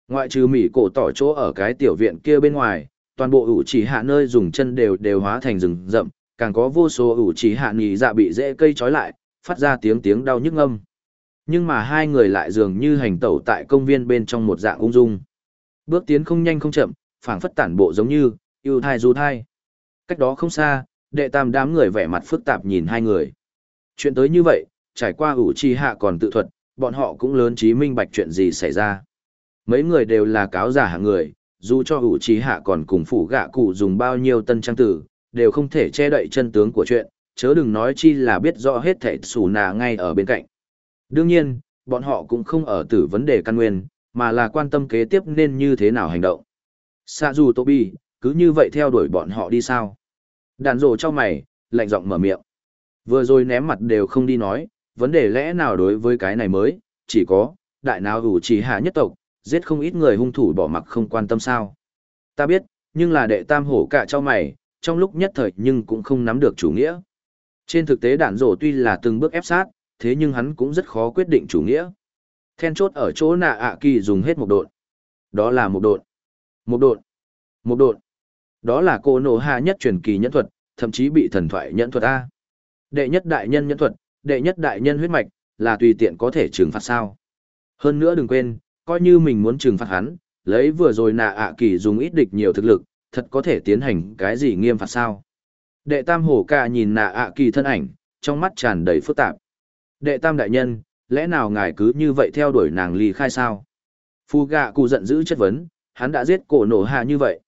Ngoại trừ mỉ cổ tỏ chỗ ở cái tiểu viện kia bên ngoài, toàn bộ ủ chỉ hạ nơi dùng chân đều đều hóa thành rừng rậm, càng có vô số ủ chỉ hạ nhì dạ bị dễ cây trói lại, phát ra tiếng tiếng đau nhức âm. Nhưng mà hai người lại dường như hành tẩu tại công viên bên trong một dạng ung dung. Bước tiến không nhanh không chậm, phảng phất tản bộ giống như, yêu thai du thai. Cách đó không xa, đệ tam đám người vẻ mặt phức tạp nhìn hai người. Chuyện tới như vậy, trải qua ủ chi hạ còn tự thuật, bọn họ cũng lớn trí minh bạch chuyện gì xảy ra. Mấy người đều là cáo giả hạng người, dù cho ủ chi hạ còn cùng phủ gạ cụ dùng bao nhiêu tân trang tử, đều không thể che đậy chân tướng của chuyện, chớ đừng nói chi là biết rõ hết thảy xù nà ngay ở bên cạnh. Đương nhiên, bọn họ cũng không ở tử vấn đề căn nguyên, mà là quan tâm kế tiếp nên như thế nào hành động. Sa dù Tobi, cứ như vậy theo đuổi bọn họ đi sao? Đàn rồ cho mày, lạnh giọng mở miệng. Vừa rồi ném mặt đều không đi nói, vấn đề lẽ nào đối với cái này mới, chỉ có, đại nào ủ chỉ hạ nhất tộc, giết không ít người hung thủ bỏ mặc không quan tâm sao. Ta biết, nhưng là đệ tam hổ cả cho mày, trong lúc nhất thời nhưng cũng không nắm được chủ nghĩa. Trên thực tế đạn rổ tuy là từng bước ép sát, thế nhưng hắn cũng rất khó quyết định chủ nghĩa. Then chốt ở chỗ nạ ạ kỳ dùng hết một độn. Đó là một độn. Một độn. Một độn. Đó là cô nổ hạ nhất truyền kỳ nhẫn thuật, thậm chí bị thần thoại nhẫn thuật A. Đệ nhất đại nhân nhẫn thuật, đệ nhất đại nhân huyết mạch, là tùy tiện có thể trừng phạt sao. Hơn nữa đừng quên, coi như mình muốn trừng phạt hắn, lấy vừa rồi nạ ạ kỳ dùng ít địch nhiều thực lực, thật có thể tiến hành cái gì nghiêm phạt sao. Đệ tam hổ ca nhìn nạ ạ kỳ thân ảnh, trong mắt tràn đầy phức tạp. Đệ tam đại nhân, lẽ nào ngài cứ như vậy theo đuổi nàng ly khai sao? Phu gạ cụ giận dữ chất vấn, hắn đã giết cổ nổ hạ như vậy.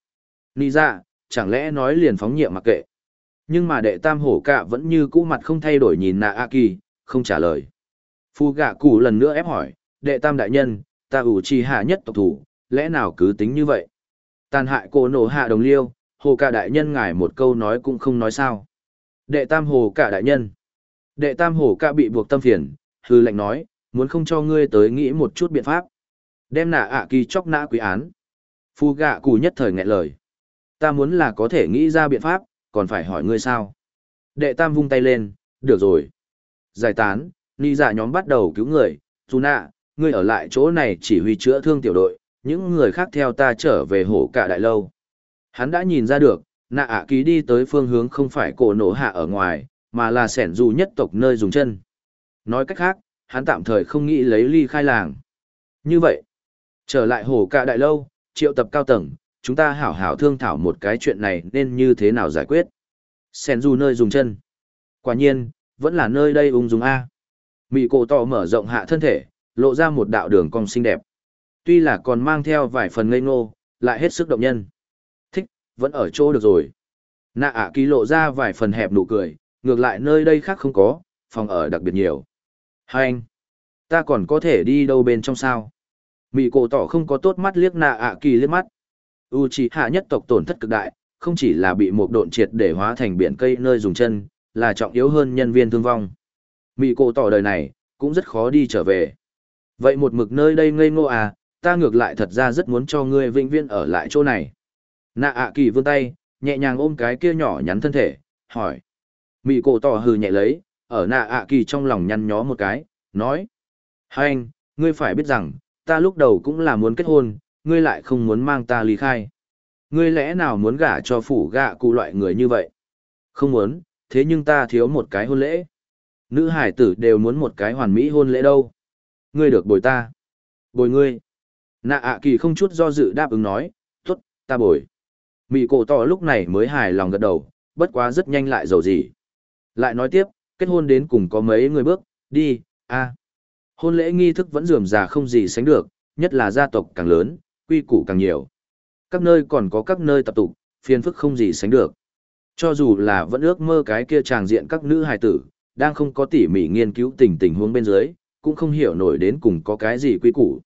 Nì ra, dạ, chẳng lẽ nói liền phóng nhiệm mặc kệ. Nhưng mà đệ tam hổ cạ vẫn như cũ mặt không thay đổi nhìn nạ A Kỳ, không trả lời. Phu gạ cụ lần nữa ép hỏi, đệ tam đại nhân, ta ủ trì hạ nhất tộc thủ, lẽ nào cứ tính như vậy? Tàn hại cô nổ hạ đồng liêu, hồ cả đại nhân ngài một câu nói cũng không nói sao. Đệ tam hồ cả đại nhân. Đệ tam hồ cả bị buộc tâm phiền, hư lệnh nói, muốn không cho ngươi tới nghĩ một chút biện pháp. Đem nạ ạ kỳ chóc nã quý án. Phu gạ cụ nhất thời nghẹn lời. Ta muốn là có thể nghĩ ra biện pháp, còn phải hỏi ngươi sao. Đệ tam vung tay lên, được rồi. Giải tán, ni giả dạ nhóm bắt đầu cứu người, dù nạ, ngươi ở lại chỗ này chỉ huy chữa thương tiểu đội, những người khác theo ta trở về hổ cả đại lâu. Hắn đã nhìn ra được, nạ ạ ký đi tới phương hướng không phải cổ nổ hạ ở ngoài, mà là sẻn dù nhất tộc nơi dùng chân. Nói cách khác, hắn tạm thời không nghĩ lấy ly khai làng. Như vậy, trở lại hổ cả đại lâu, triệu tập cao tầng, chúng ta hảo hảo thương thảo một cái chuyện này nên như thế nào giải quyết. sen du nơi dùng chân. Quả nhiên, vẫn là nơi đây ung dung A. Mị cổ tỏ mở rộng hạ thân thể, lộ ra một đạo đường cong xinh đẹp. Tuy là còn mang theo vài phần ngây ngô, lại hết sức động nhân. Thích, vẫn ở chỗ được rồi. Nạ ạ ký lộ ra vài phần hẹp nụ cười, ngược lại nơi đây khác không có, phòng ở đặc biệt nhiều. Hai anh, ta còn có thể đi đâu bên trong sao? Mị cổ tỏ không có tốt mắt liếc nạ ạ kỳ liếc mắt. U chỉ hạ nhất tộc tổn thất cực đại, không chỉ là bị một độn triệt để hóa thành biển cây nơi dùng chân, là trọng yếu hơn nhân viên thương vong. Mị cổ tỏ đời này, cũng rất khó đi trở về. Vậy một mực nơi đây ngây ngô à, ta ngược lại thật ra rất muốn cho ngươi vĩnh viễn ở lại chỗ này. Nạ ạ kỳ vươn tay, nhẹ nhàng ôm cái kia nhỏ nhắn thân thể, hỏi. Mị cổ tỏ hừ nhẹ lấy, ở nạ ạ kỳ trong lòng nhăn nhó một cái, nói. Hai anh, ngươi phải biết rằng, ta lúc đầu cũng là muốn kết hôn, ngươi lại không muốn mang ta ly khai. Ngươi lẽ nào muốn gả cho phủ gạ cụ loại người như vậy? Không muốn, thế nhưng ta thiếu một cái hôn lễ. Nữ hải tử đều muốn một cái hoàn mỹ hôn lễ đâu. Ngươi được bồi ta. Bồi ngươi. Nạ ạ kỳ không chút do dự đáp ứng nói, tốt, ta bồi. Mị cổ tỏ lúc này mới hài lòng gật đầu, bất quá rất nhanh lại dầu gì. Lại nói tiếp, kết hôn đến cùng có mấy người bước, đi, a Hôn lễ nghi thức vẫn dườm già không gì sánh được, nhất là gia tộc càng lớn, quy củ càng nhiều. Các nơi còn có các nơi tập tục, phiền phức không gì sánh được. Cho dù là vẫn ước mơ cái kia tràng diện các nữ hài tử, đang không có tỉ mỉ nghiên cứu tình tình huống bên dưới, cũng không hiểu nổi đến cùng có cái gì quy củ.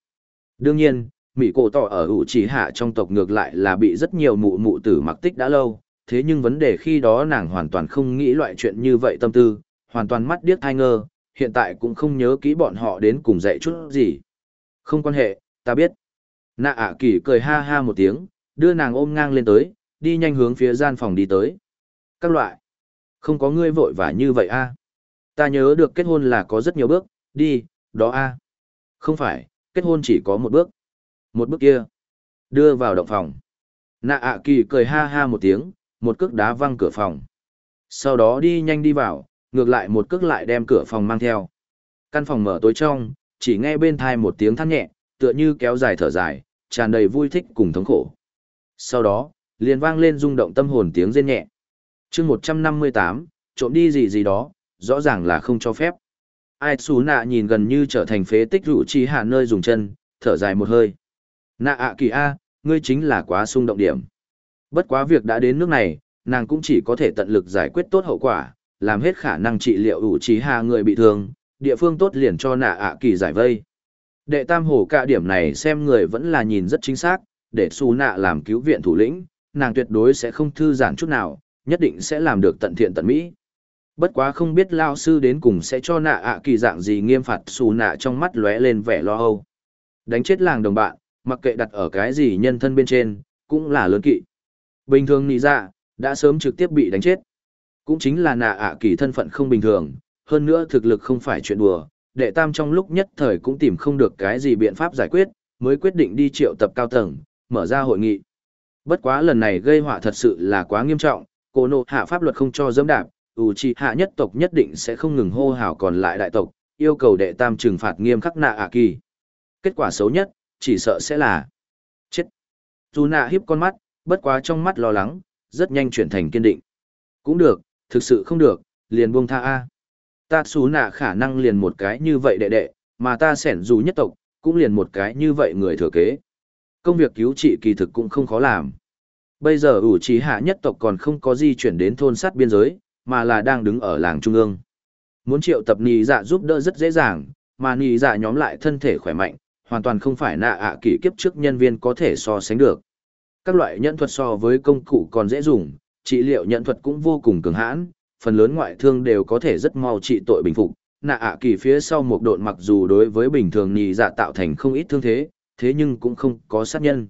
Đương nhiên, Mỹ cổ tỏ ở ủ chỉ hạ trong tộc ngược lại là bị rất nhiều mụ mụ tử mặc tích đã lâu, thế nhưng vấn đề khi đó nàng hoàn toàn không nghĩ loại chuyện như vậy tâm tư, hoàn toàn mắt điếc thai ngơ, hiện tại cũng không nhớ kỹ bọn họ đến cùng dạy chút gì. Không quan hệ, ta biết. Nạ ạ kỳ cười ha ha một tiếng, đưa nàng ôm ngang lên tới, đi nhanh hướng phía gian phòng đi tới. Các loại. Không có ngươi vội vã như vậy a à? Ta nhớ được kết hôn là có rất nhiều bước, đi, đó a à? Không phải, kết hôn chỉ có một bước. Một bước kia. Đưa vào động phòng. Nạ ạ kỳ cười ha ha một tiếng, một cước đá văng cửa phòng. Sau đó đi nhanh đi vào, ngược lại một cước lại đem cửa phòng mang theo. Căn phòng mở tối trong, chỉ nghe bên thai một tiếng than nhẹ, tựa như kéo dài thở dài, tràn đầy vui thích cùng thống khổ. Sau đó, liền vang lên rung động tâm hồn tiếng rên nhẹ. chương 158, trộm đi gì gì đó, rõ ràng là không cho phép. Ai xú nạ nhìn gần như trở thành phế tích rủ chi hạ nơi dùng chân, thở dài một hơi. Nạ ạ kỳ A, ngươi chính là quá sung động điểm. Bất quá việc đã đến nước này, nàng cũng chỉ có thể tận lực giải quyết tốt hậu quả, làm hết khả năng trị liệu ủ trí hạ người bị thương, địa phương tốt liền cho nạ ạ kỳ giải vây. Đệ tam hổ cả điểm này xem người vẫn là nhìn rất chính xác, để xù nạ làm cứu viện thủ lĩnh, nàng tuyệt đối sẽ không thư giãn chút nào, nhất định sẽ làm được tận thiện tận mỹ. Bất quá không biết lao sư đến cùng sẽ cho nạ ạ kỳ dạng gì nghiêm phạt xù nạ trong mắt lóe lên vẻ lo âu. Đánh chết làng đồng bạn, mặc kệ đặt ở cái gì nhân thân bên trên, cũng là lớn kỵ. Bình thường nị dạ, đã sớm trực tiếp bị đánh chết. Cũng chính là nạ ạ kỳ thân phận không bình thường, hơn nữa thực lực không phải chuyện đùa, đệ tam trong lúc nhất thời cũng tìm không được cái gì biện pháp giải quyết, mới quyết định đi triệu tập cao tầng, mở ra hội nghị. Bất quá lần này gây họa thật sự là quá nghiêm trọng, cô nộ hạ pháp luật không cho dẫm đạp, ủ trì hạ nhất tộc nhất định sẽ không ngừng hô hào còn lại đại tộc, yêu cầu đệ tam trừng phạt nghiêm khắc nạ ạ kỳ. Kết quả xấu nhất, chỉ sợ sẽ là chết. Dù nạ hiếp con mắt, bất quá trong mắt lo lắng, rất nhanh chuyển thành kiên định. Cũng được, thực sự không được, liền buông tha A. Ta xú nạ khả năng liền một cái như vậy đệ đệ, mà ta sẻn dù nhất tộc, cũng liền một cái như vậy người thừa kế. Công việc cứu trị kỳ thực cũng không khó làm. Bây giờ ủ trí hạ nhất tộc còn không có di chuyển đến thôn sát biên giới, mà là đang đứng ở làng trung ương. Muốn triệu tập nì dạ giúp đỡ rất dễ dàng, mà nì dạ nhóm lại thân thể khỏe mạnh, hoàn toàn không phải nạ ạ à kỷ kiếp trước nhân viên có thể so sánh được. Các loại nhận thuật so với công cụ còn dễ dùng, trị liệu nhận thuật cũng vô cùng cường hãn, phần lớn ngoại thương đều có thể rất mau trị tội bình phục. Nạ ạ à kỳ phía sau một độn mặc dù đối với bình thường nhì dạ tạo thành không ít thương thế, thế nhưng cũng không có sát nhân.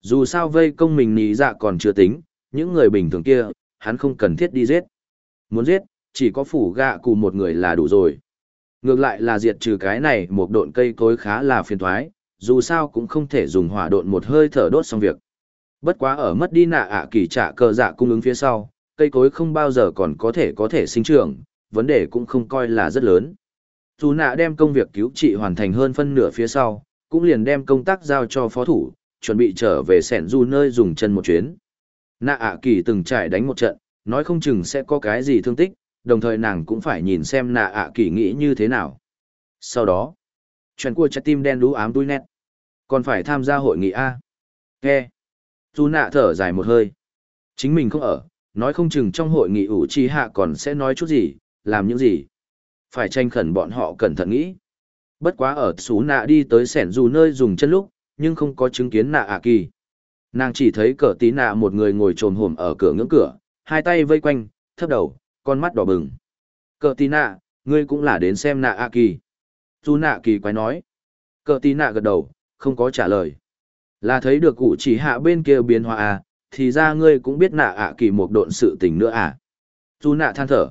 Dù sao vây công mình nì dạ còn chưa tính, những người bình thường kia, hắn không cần thiết đi giết. Muốn giết, chỉ có phủ gạ cụ một người là đủ rồi. Ngược lại là diệt trừ cái này một độn cây cối khá là phiền thoái, dù sao cũng không thể dùng hỏa độn một hơi thở đốt xong việc. Bất quá ở mất đi nạ ạ kỳ trả cờ dạ cung ứng phía sau, cây cối không bao giờ còn có thể có thể sinh trưởng, vấn đề cũng không coi là rất lớn. Dù nạ đem công việc cứu trị hoàn thành hơn phân nửa phía sau, cũng liền đem công tác giao cho phó thủ, chuẩn bị trở về sẻn du nơi dùng chân một chuyến. Nạ ạ kỳ từng trải đánh một trận, nói không chừng sẽ có cái gì thương tích, đồng thời nàng cũng phải nhìn xem nạ ạ kỳ nghĩ như thế nào. Sau đó, chuyện của trái tim đen đú ám đuôi nét. Còn phải tham gia hội nghị A. Nghe. Dù nạ thở dài một hơi. Chính mình không ở, nói không chừng trong hội nghị ủ chi hạ còn sẽ nói chút gì, làm những gì. Phải tranh khẩn bọn họ cẩn thận nghĩ. Bất quá ở xú nạ đi tới sẻn dù nơi dùng chân lúc, nhưng không có chứng kiến nạ ạ kỳ. Nàng chỉ thấy cờ tí nạ một người ngồi trồm hổm ở cửa ngưỡng cửa, hai tay vây quanh, thấp đầu, con mắt đỏ bừng. Cờ tí nạ, ngươi cũng là đến xem nạ ạ kỳ. Dù nạ kỳ quái nói. Cờ tí nạ gật đầu, không có trả lời. Là thấy được cụ chỉ hạ bên kia biến hóa à, thì ra ngươi cũng biết nạ ạ kỳ một độn sự tình nữa à. Dù nạ than thở.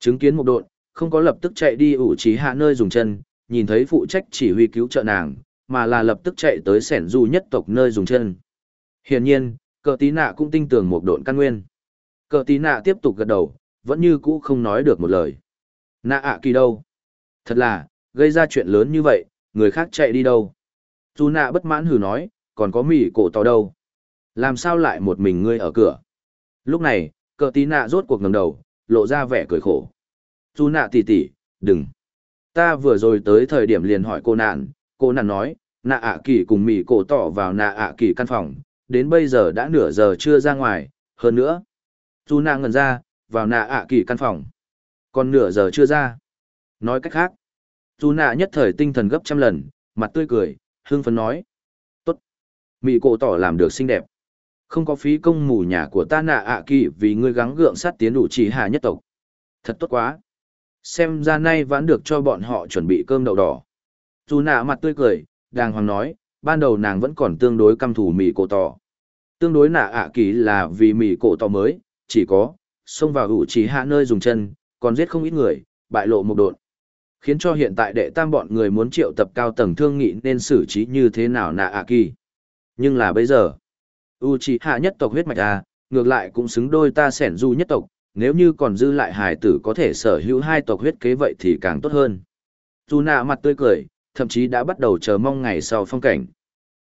Chứng kiến một độn, không có lập tức chạy đi ủ trí hạ nơi dùng chân, nhìn thấy phụ trách chỉ huy cứu trợ nàng, mà là lập tức chạy tới sẻn du nhất tộc nơi dùng chân. Hiển nhiên, cờ tí nạ cũng tin tưởng một độn căn nguyên. Cờ tí nạ tiếp tục gật đầu, vẫn như cũ không nói được một lời. Nạ ạ kỳ đâu? Thật là, gây ra chuyện lớn như vậy, người khác chạy đi đâu? Dù nạ bất mãn hừ nói, còn có mỉ cổ tỏ đâu? Làm sao lại một mình ngươi ở cửa? Lúc này, cờ tí nạ rốt cuộc ngẩng đầu, lộ ra vẻ cười khổ. Dù nạ tỉ tỉ, đừng. Ta vừa rồi tới thời điểm liền hỏi cô nạn, cô nạn nói, nạ ạ kỳ cùng mỉ cổ tỏ vào nạ ạ kỳ căn phòng, đến bây giờ đã nửa giờ chưa ra ngoài, hơn nữa. Dù nạ ngẩn ra, vào nạ ạ kỳ căn phòng. Còn nửa giờ chưa ra. Nói cách khác. Dù nạ nhất thời tinh thần gấp trăm lần, mặt tươi cười, hương phấn nói. Tốt. mỹ cổ tỏ làm được xinh đẹp. Không có phí công mù nhà của ta nạ ạ kỳ vì ngươi gắng gượng sát tiến đủ chỉ hạ nhất tộc. Thật tốt quá. Xem ra nay vẫn được cho bọn họ chuẩn bị cơm đậu đỏ. Dù nạ mặt tươi cười, đàng hoàng nói, ban đầu nàng vẫn còn tương đối căm thủ mì cổ tỏ. Tương đối nạ ạ kỳ là vì mì cổ tỏ mới, chỉ có, xông vào ủ chỉ hạ nơi dùng chân, còn giết không ít người, bại lộ một đột Khiến cho hiện tại đệ tam bọn người muốn triệu tập cao tầng thương nghị nên xử trí như thế nào nạ ạ kỳ. Nhưng là bây giờ, u chỉ hạ nhất tộc huyết mạch à, ngược lại cũng xứng đôi ta sẻn du nhất tộc, nếu như còn dư lại hải tử có thể sở hữu hai tộc huyết kế vậy thì càng tốt hơn. Dù nạ mặt tươi cười, thậm chí đã bắt đầu chờ mong ngày sau phong cảnh.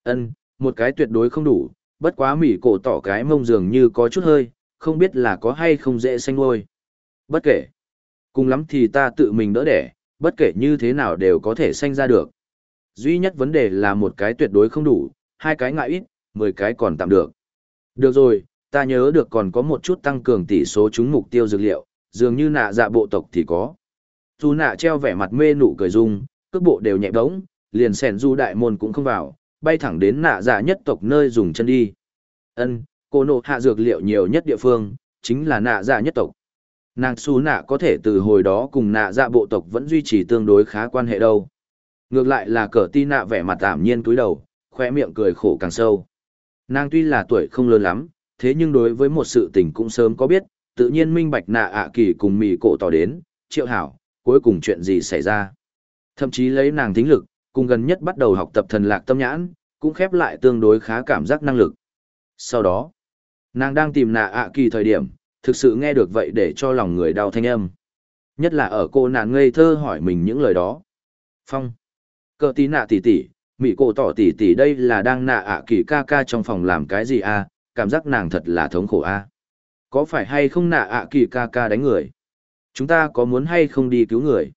Ân, một cái tuyệt đối không đủ, bất quá mỉ cổ tỏ cái mông dường như có chút hơi, không biết là có hay không dễ xanh ngôi. Bất kể. Cùng lắm thì ta tự mình đỡ đẻ, bất kể như thế nào đều có thể xanh ra được. Duy nhất vấn đề là một cái tuyệt đối không đủ, hai cái ngại ít, mười cái còn tạm được. Được rồi, ta nhớ được còn có một chút tăng cường tỷ số trúng mục tiêu dược liệu, dường như nạ dạ bộ tộc thì có. Dù nạ treo vẻ mặt mê nụ cười dung, cước bộ đều nhẹ đống, liền sèn du đại môn cũng không vào, bay thẳng đến nạ dạ nhất tộc nơi dùng chân đi. Ân, cô nộ hạ dược liệu nhiều nhất địa phương, chính là nạ dạ nhất tộc. Nàng su nạ có thể từ hồi đó cùng nạ dạ bộ tộc vẫn duy trì tương đối khá quan hệ đâu. Ngược lại là cờ ti nạ vẻ mặt tạm nhiên túi đầu, khoe miệng cười khổ càng sâu. Nàng tuy là tuổi không lớn lắm, thế nhưng đối với một sự tình cũng sớm có biết, tự nhiên minh bạch nạ ạ kỳ cùng mì cổ tỏ đến, triệu hảo, cuối cùng chuyện gì xảy ra. Thậm chí lấy nàng tính lực, cùng gần nhất bắt đầu học tập thần lạc tâm nhãn, cũng khép lại tương đối khá cảm giác năng lực. Sau đó, nàng đang tìm nạ ạ kỳ thời điểm, thực sự nghe được vậy để cho lòng người đau thanh âm. Nhất là ở cô nàng ngây thơ hỏi mình những lời đó. Phong. Cờ tí nạ tỷ tỷ, mỹ cổ tỏ tỉ tỉ đây là đang nạ ạ kỳ ca ca trong phòng làm cái gì à, cảm giác nàng thật là thống khổ a à? Có phải hay không nạ ạ kỳ ca ca đánh người? Chúng ta có muốn hay không đi cứu người?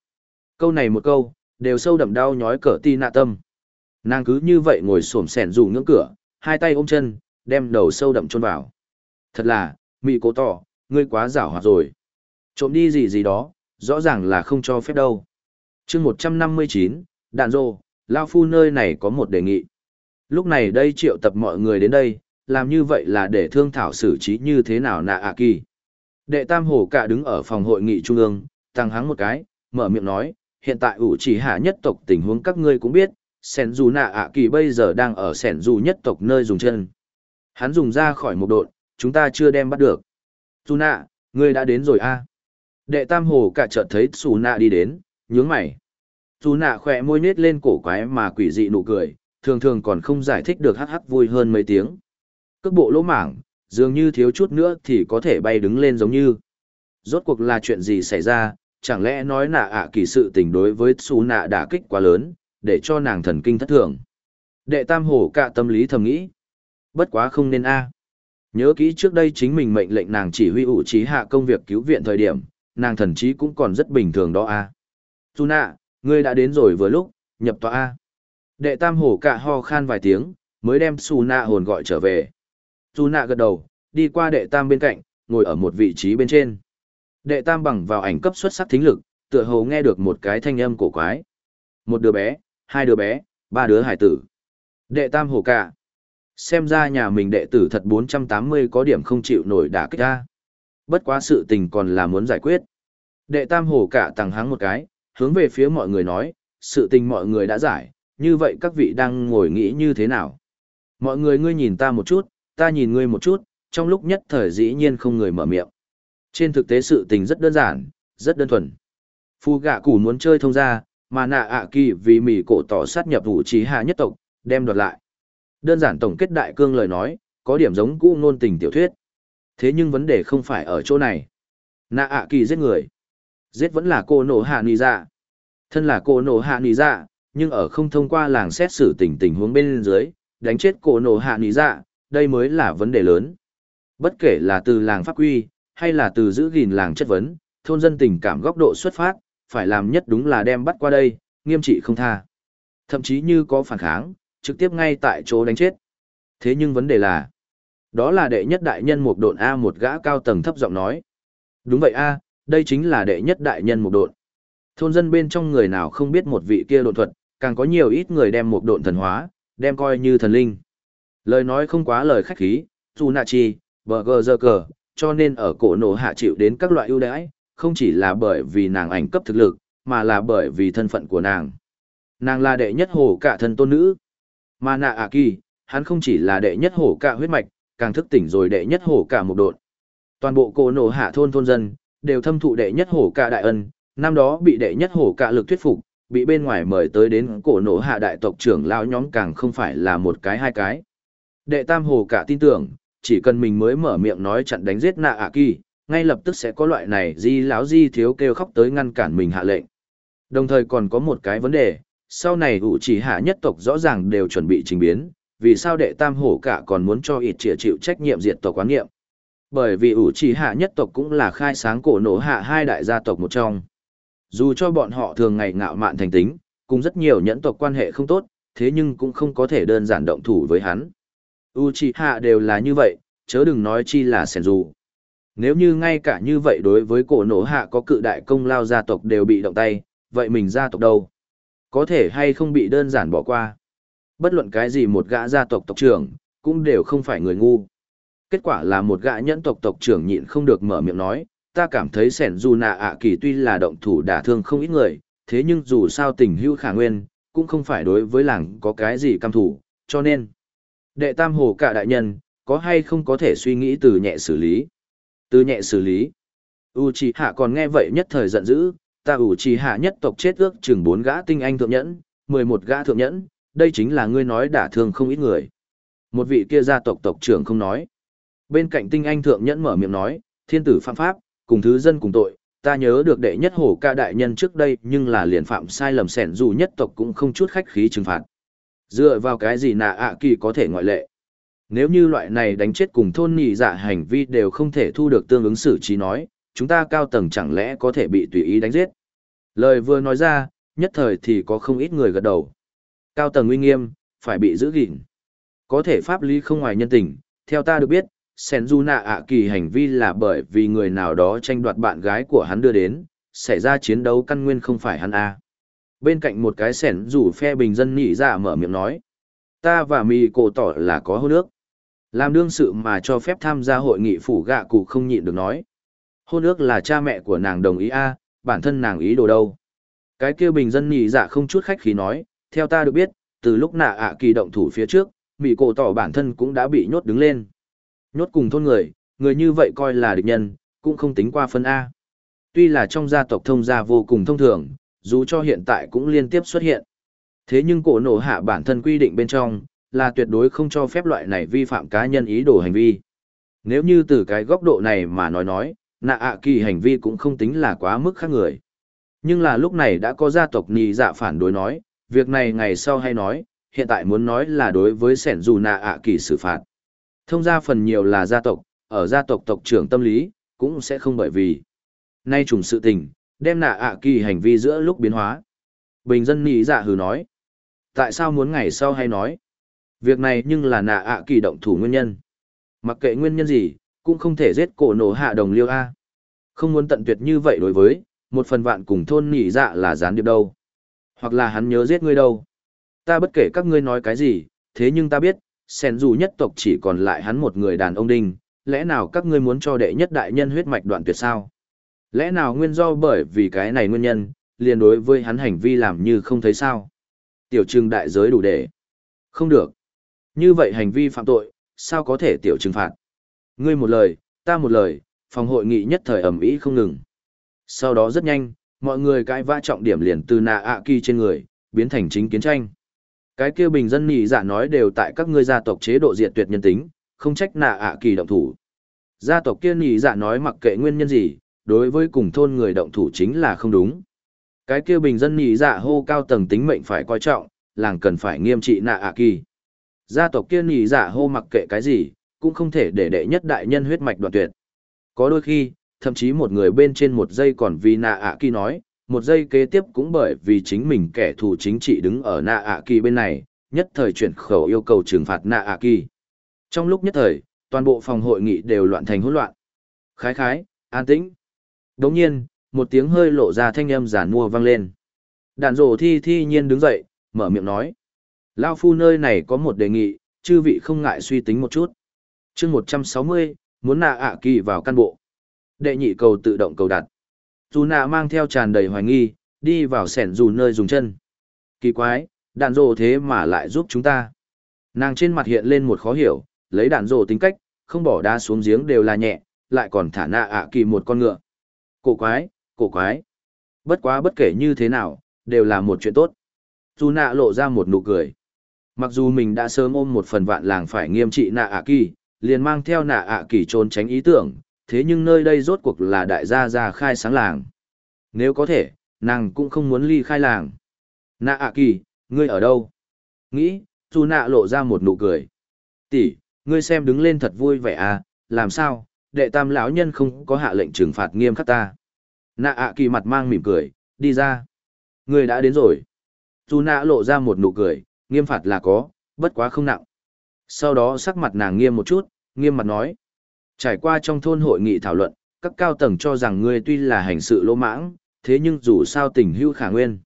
Câu này một câu, đều sâu đậm đau nhói cỡ ti nạ tâm. Nàng cứ như vậy ngồi xổm sẻn dù ngưỡng cửa, hai tay ôm chân, đem đầu sâu đậm chôn vào. Thật là, mị cổ tỏ, ngươi quá giảo hoạt rồi. Trộm đi gì gì đó, rõ ràng là không cho phép đâu. chương một trăm năm mươi chín đạn rô, Lao Phu nơi này có một đề nghị. Lúc này đây triệu tập mọi người đến đây, làm như vậy là để thương thảo xử trí như thế nào nạ ạ kỳ. Đệ tam hổ cả đứng ở phòng hội nghị trung ương, tăng hắng một cái, mở miệng nói, hiện tại ủ chỉ hạ nhất tộc tình huống các ngươi cũng biết, sẻn dù nạ ạ kỳ bây giờ đang ở sẻn dù nhất tộc nơi dùng chân. Hắn dùng ra khỏi một độn, chúng ta chưa đem bắt được. Dù nạ, ngươi đã đến rồi a à? Đệ tam hồ cả chợt thấy xù nạ đi đến, nhướng mày dù nạ khỏe môi nết lên cổ quái mà quỷ dị nụ cười, thường thường còn không giải thích được hắc hắc vui hơn mấy tiếng. Cước bộ lỗ mảng, dường như thiếu chút nữa thì có thể bay đứng lên giống như. Rốt cuộc là chuyện gì xảy ra, chẳng lẽ nói nạ ạ kỳ sự tình đối với xù nạ đả kích quá lớn, để cho nàng thần kinh thất thường. Đệ tam hổ cạ tâm lý thầm nghĩ. Bất quá không nên a. Nhớ kỹ trước đây chính mình mệnh lệnh nàng chỉ huy ủ trí hạ công việc cứu viện thời điểm, nàng thần trí cũng còn rất bình thường đó a. dù nạ, ngươi đã đến rồi vừa lúc, nhập tòa a. Đệ tam hổ cả ho khan vài tiếng, mới đem Su nạ hồn gọi trở về. Su nạ gật đầu, đi qua đệ tam bên cạnh, ngồi ở một vị trí bên trên. Đệ tam bằng vào ảnh cấp xuất sắc thính lực, tựa hồ nghe được một cái thanh âm cổ quái. Một đứa bé, hai đứa bé, ba đứa hải tử. Đệ tam hổ cả. Xem ra nhà mình đệ tử thật 480 có điểm không chịu nổi đả kích ra. Bất quá sự tình còn là muốn giải quyết. Đệ tam hổ cả tàng hắng một cái, hướng về phía mọi người nói, sự tình mọi người đã giải, như vậy các vị đang ngồi nghĩ như thế nào? Mọi người ngươi nhìn ta một chút, ta nhìn ngươi một chút, trong lúc nhất thời dĩ nhiên không người mở miệng. Trên thực tế sự tình rất đơn giản, rất đơn thuần. Phu gạ củ muốn chơi thông ra, mà nạ ạ kỳ vì mỉ cổ tỏ sát nhập vũ trí hạ nhất tộc, đem đoạt lại. Đơn giản tổng kết đại cương lời nói, có điểm giống cũ ngôn tình tiểu thuyết. Thế nhưng vấn đề không phải ở chỗ này. Nạ ạ kỳ giết người. Giết vẫn là cô nổ hạ nì dạ. Thân là cô nổ hạ nì dạ, nhưng ở không thông qua làng xét xử tình tình huống bên dưới, đánh chết cô nổ hạ nì dạ, đây mới là vấn đề lớn. Bất kể là từ làng pháp quy, hay là từ giữ gìn làng chất vấn, thôn dân tình cảm góc độ xuất phát, phải làm nhất đúng là đem bắt qua đây, nghiêm trị không tha. Thậm chí như có phản kháng, trực tiếp ngay tại chỗ đánh chết. Thế nhưng vấn đề là, đó là đệ nhất đại nhân một độn A một gã cao tầng thấp giọng nói. Đúng vậy A, đây chính là đệ nhất đại nhân mục độn. Thôn dân bên trong người nào không biết một vị kia độn thuật, càng có nhiều ít người đem mục độn thần hóa, đem coi như thần linh. Lời nói không quá lời khách khí, dù nạ chi, bờ gờ giờ cờ, cho nên ở cổ nổ hạ chịu đến các loại ưu đãi, không chỉ là bởi vì nàng ảnh cấp thực lực, mà là bởi vì thân phận của nàng. Nàng là đệ nhất hồ cả thân tôn nữ. Mà nạ ạ kỳ, hắn không chỉ là đệ nhất hổ cả huyết mạch, càng thức tỉnh rồi đệ nhất hổ cả một độn. Toàn bộ cổ nổ hạ thôn thôn dân, đều thâm thụ đệ nhất hổ cả đại ân, năm đó bị đệ nhất hổ cả lực thuyết phục, bị bên ngoài mời tới đến cổ nổ hạ đại tộc trưởng lao nhóm càng không phải là một cái hai cái. Đệ tam hổ cả tin tưởng, chỉ cần mình mới mở miệng nói chặn đánh giết nạ ạ kỳ, ngay lập tức sẽ có loại này di láo di thiếu kêu khóc tới ngăn cản mình hạ lệnh. Đồng thời còn có một cái vấn đề, sau này ủ chỉ hạ nhất tộc rõ ràng đều chuẩn bị trình biến, vì sao đệ tam hổ cả còn muốn cho ít trịa chịu trách nhiệm diệt tộc quán nghiệm. Bởi vì ủ trì hạ nhất tộc cũng là khai sáng cổ nổ hạ hai đại gia tộc một trong. Dù cho bọn họ thường ngày ngạo mạn thành tính, cùng rất nhiều nhẫn tộc quan hệ không tốt, thế nhưng cũng không có thể đơn giản động thủ với hắn. Uchiha đều là như vậy, chớ đừng nói chi là sẻn dù. Nếu như ngay cả như vậy đối với cổ nổ hạ có cự đại công lao gia tộc đều bị động tay, vậy mình gia tộc đâu? Có thể hay không bị đơn giản bỏ qua. Bất luận cái gì một gã gia tộc tộc trưởng, cũng đều không phải người ngu. Kết quả là một gã nhẫn tộc tộc trưởng nhịn không được mở miệng nói, ta cảm thấy sẻn dù nạ ạ kỳ tuy là động thủ đả thương không ít người, thế nhưng dù sao tình hữu khả nguyên, cũng không phải đối với làng có cái gì cam thủ, cho nên. Đệ tam hồ cả đại nhân, có hay không có thể suy nghĩ từ nhẹ xử lý. Từ nhẹ xử lý. u trì hạ còn nghe vậy nhất thời giận dữ, ta ủ trì hạ nhất tộc chết ước chừng bốn gã tinh anh thượng nhẫn, mười một gã thượng nhẫn, đây chính là ngươi nói đả thương không ít người. Một vị kia gia tộc tộc trưởng không nói. Bên cạnh tinh anh thượng nhẫn mở miệng nói, thiên tử phạm pháp, cùng thứ dân cùng tội, ta nhớ được đệ nhất hổ ca đại nhân trước đây nhưng là liền phạm sai lầm sẻn dù nhất tộc cũng không chút khách khí trừng phạt. Dựa vào cái gì nà ạ kỳ có thể ngoại lệ. Nếu như loại này đánh chết cùng thôn nhị dạ hành vi đều không thể thu được tương ứng xử trí nói, chúng ta cao tầng chẳng lẽ có thể bị tùy ý đánh giết. Lời vừa nói ra, nhất thời thì có không ít người gật đầu. Cao tầng uy nghiêm, phải bị giữ gìn. Có thể pháp lý không ngoài nhân tình, theo ta được biết, Senjuna ạ kỳ hành vi là bởi vì người nào đó tranh đoạt bạn gái của hắn đưa đến, xảy ra chiến đấu căn nguyên không phải hắn a. Bên cạnh một cái sẻn rủ phe bình dân nhị dạ mở miệng nói. Ta và mì cổ tỏ là có hôn nước. Làm đương sự mà cho phép tham gia hội nghị phủ gạ cụ không nhịn được nói. Hôn ước là cha mẹ của nàng đồng ý a, bản thân nàng ý đồ đâu. Cái kia bình dân nhị dạ không chút khách khí nói, theo ta được biết, từ lúc nạ ạ kỳ động thủ phía trước, Mỹ cổ tỏ bản thân cũng đã bị nhốt đứng lên. Nhốt cùng thôn người, người như vậy coi là địch nhân, cũng không tính qua phân A. Tuy là trong gia tộc thông gia vô cùng thông thường, dù cho hiện tại cũng liên tiếp xuất hiện. Thế nhưng cổ nổ hạ bản thân quy định bên trong, là tuyệt đối không cho phép loại này vi phạm cá nhân ý đồ hành vi. Nếu như từ cái góc độ này mà nói nói, nạ ạ kỳ hành vi cũng không tính là quá mức khác người. Nhưng là lúc này đã có gia tộc nì dạ phản đối nói, việc này ngày sau hay nói, hiện tại muốn nói là đối với sẻn dù nạ ạ kỳ xử phạt. Thông gia phần nhiều là gia tộc, ở gia tộc tộc trưởng tâm lý, cũng sẽ không bởi vì. Nay trùng sự tình, đem nạ ạ kỳ hành vi giữa lúc biến hóa. Bình dân nỉ dạ hừ nói. Tại sao muốn ngày sau hay nói? Việc này nhưng là nạ ạ kỳ động thủ nguyên nhân. Mặc kệ nguyên nhân gì, cũng không thể giết cổ nổ hạ đồng liêu A. Không muốn tận tuyệt như vậy đối với, một phần vạn cùng thôn nỉ dạ là gián điệp đâu. Hoặc là hắn nhớ giết ngươi đâu. Ta bất kể các ngươi nói cái gì, thế nhưng ta biết, sen dù nhất tộc chỉ còn lại hắn một người đàn ông đinh, lẽ nào các ngươi muốn cho đệ nhất đại nhân huyết mạch đoạn tuyệt sao? Lẽ nào nguyên do bởi vì cái này nguyên nhân, liền đối với hắn hành vi làm như không thấy sao? Tiểu trừng đại giới đủ để. Không được. Như vậy hành vi phạm tội, sao có thể tiểu trừng phạt? Ngươi một lời, ta một lời, phòng hội nghị nhất thời ẩm ý không ngừng. Sau đó rất nhanh, mọi người cãi vã trọng điểm liền từ nạ ạ kỳ trên người, biến thành chính kiến tranh. Cái kia bình dân nhị dạ nói đều tại các ngươi gia tộc chế độ diệt tuyệt nhân tính, không trách nạ ạ kỳ động thủ. Gia tộc kia nhị dạ nói mặc kệ nguyên nhân gì, đối với cùng thôn người động thủ chính là không đúng. Cái kia bình dân nhị dạ hô cao tầng tính mệnh phải coi trọng, làng cần phải nghiêm trị nạ ạ kỳ. Gia tộc kia nhị dạ hô mặc kệ cái gì, cũng không thể để đệ nhất đại nhân huyết mạch đoạn tuyệt. Có đôi khi, thậm chí một người bên trên một giây còn vì nạ ạ kỳ nói, một giây kế tiếp cũng bởi vì chính mình kẻ thù chính trị đứng ở nạ ạ kỳ bên này, nhất thời chuyển khẩu yêu cầu trừng phạt nạ ạ kỳ. Trong lúc nhất thời, toàn bộ phòng hội nghị đều loạn thành hỗn loạn. Khái khái, an tĩnh. Đồng nhiên, một tiếng hơi lộ ra thanh âm giản mua vang lên. Đàn rổ thi thi nhiên đứng dậy, mở miệng nói. Lao phu nơi này có một đề nghị, chư vị không ngại suy tính một chút. chương 160, muốn nạ ạ kỳ vào căn bộ. Đệ nhị cầu tự động cầu đặt. Dù nạ mang theo tràn đầy hoài nghi, đi vào sẻn dù nơi dùng chân. Kỳ quái, đạn rồ thế mà lại giúp chúng ta. Nàng trên mặt hiện lên một khó hiểu, lấy đạn rồ tính cách, không bỏ đá xuống giếng đều là nhẹ, lại còn thả nạ ạ kỳ một con ngựa. Cổ quái, cổ quái. Bất quá bất kể như thế nào, đều là một chuyện tốt. Dù nạ lộ ra một nụ cười. Mặc dù mình đã sớm ôm một phần vạn làng phải nghiêm trị nạ ạ kỳ, liền mang theo nạ ạ kỳ trốn tránh ý tưởng, thế nhưng nơi đây rốt cuộc là đại gia gia khai sáng làng. Nếu có thể, nàng cũng không muốn ly khai làng. Nạ ạ kỳ, ngươi ở đâu? Nghĩ, dù nạ lộ ra một nụ cười. Tỷ, ngươi xem đứng lên thật vui vẻ à, làm sao, đệ tam lão nhân không có hạ lệnh trừng phạt nghiêm khắc ta. Nạ ạ kỳ mặt mang mỉm cười, đi ra. Ngươi đã đến rồi. Dù nạ lộ ra một nụ cười, nghiêm phạt là có, bất quá không nặng. Sau đó sắc mặt nàng nghiêm một chút, nghiêm mặt nói. Trải qua trong thôn hội nghị thảo luận, các cao tầng cho rằng ngươi tuy là hành sự lỗ mãng, thế nhưng dù sao tình hưu khả nguyên.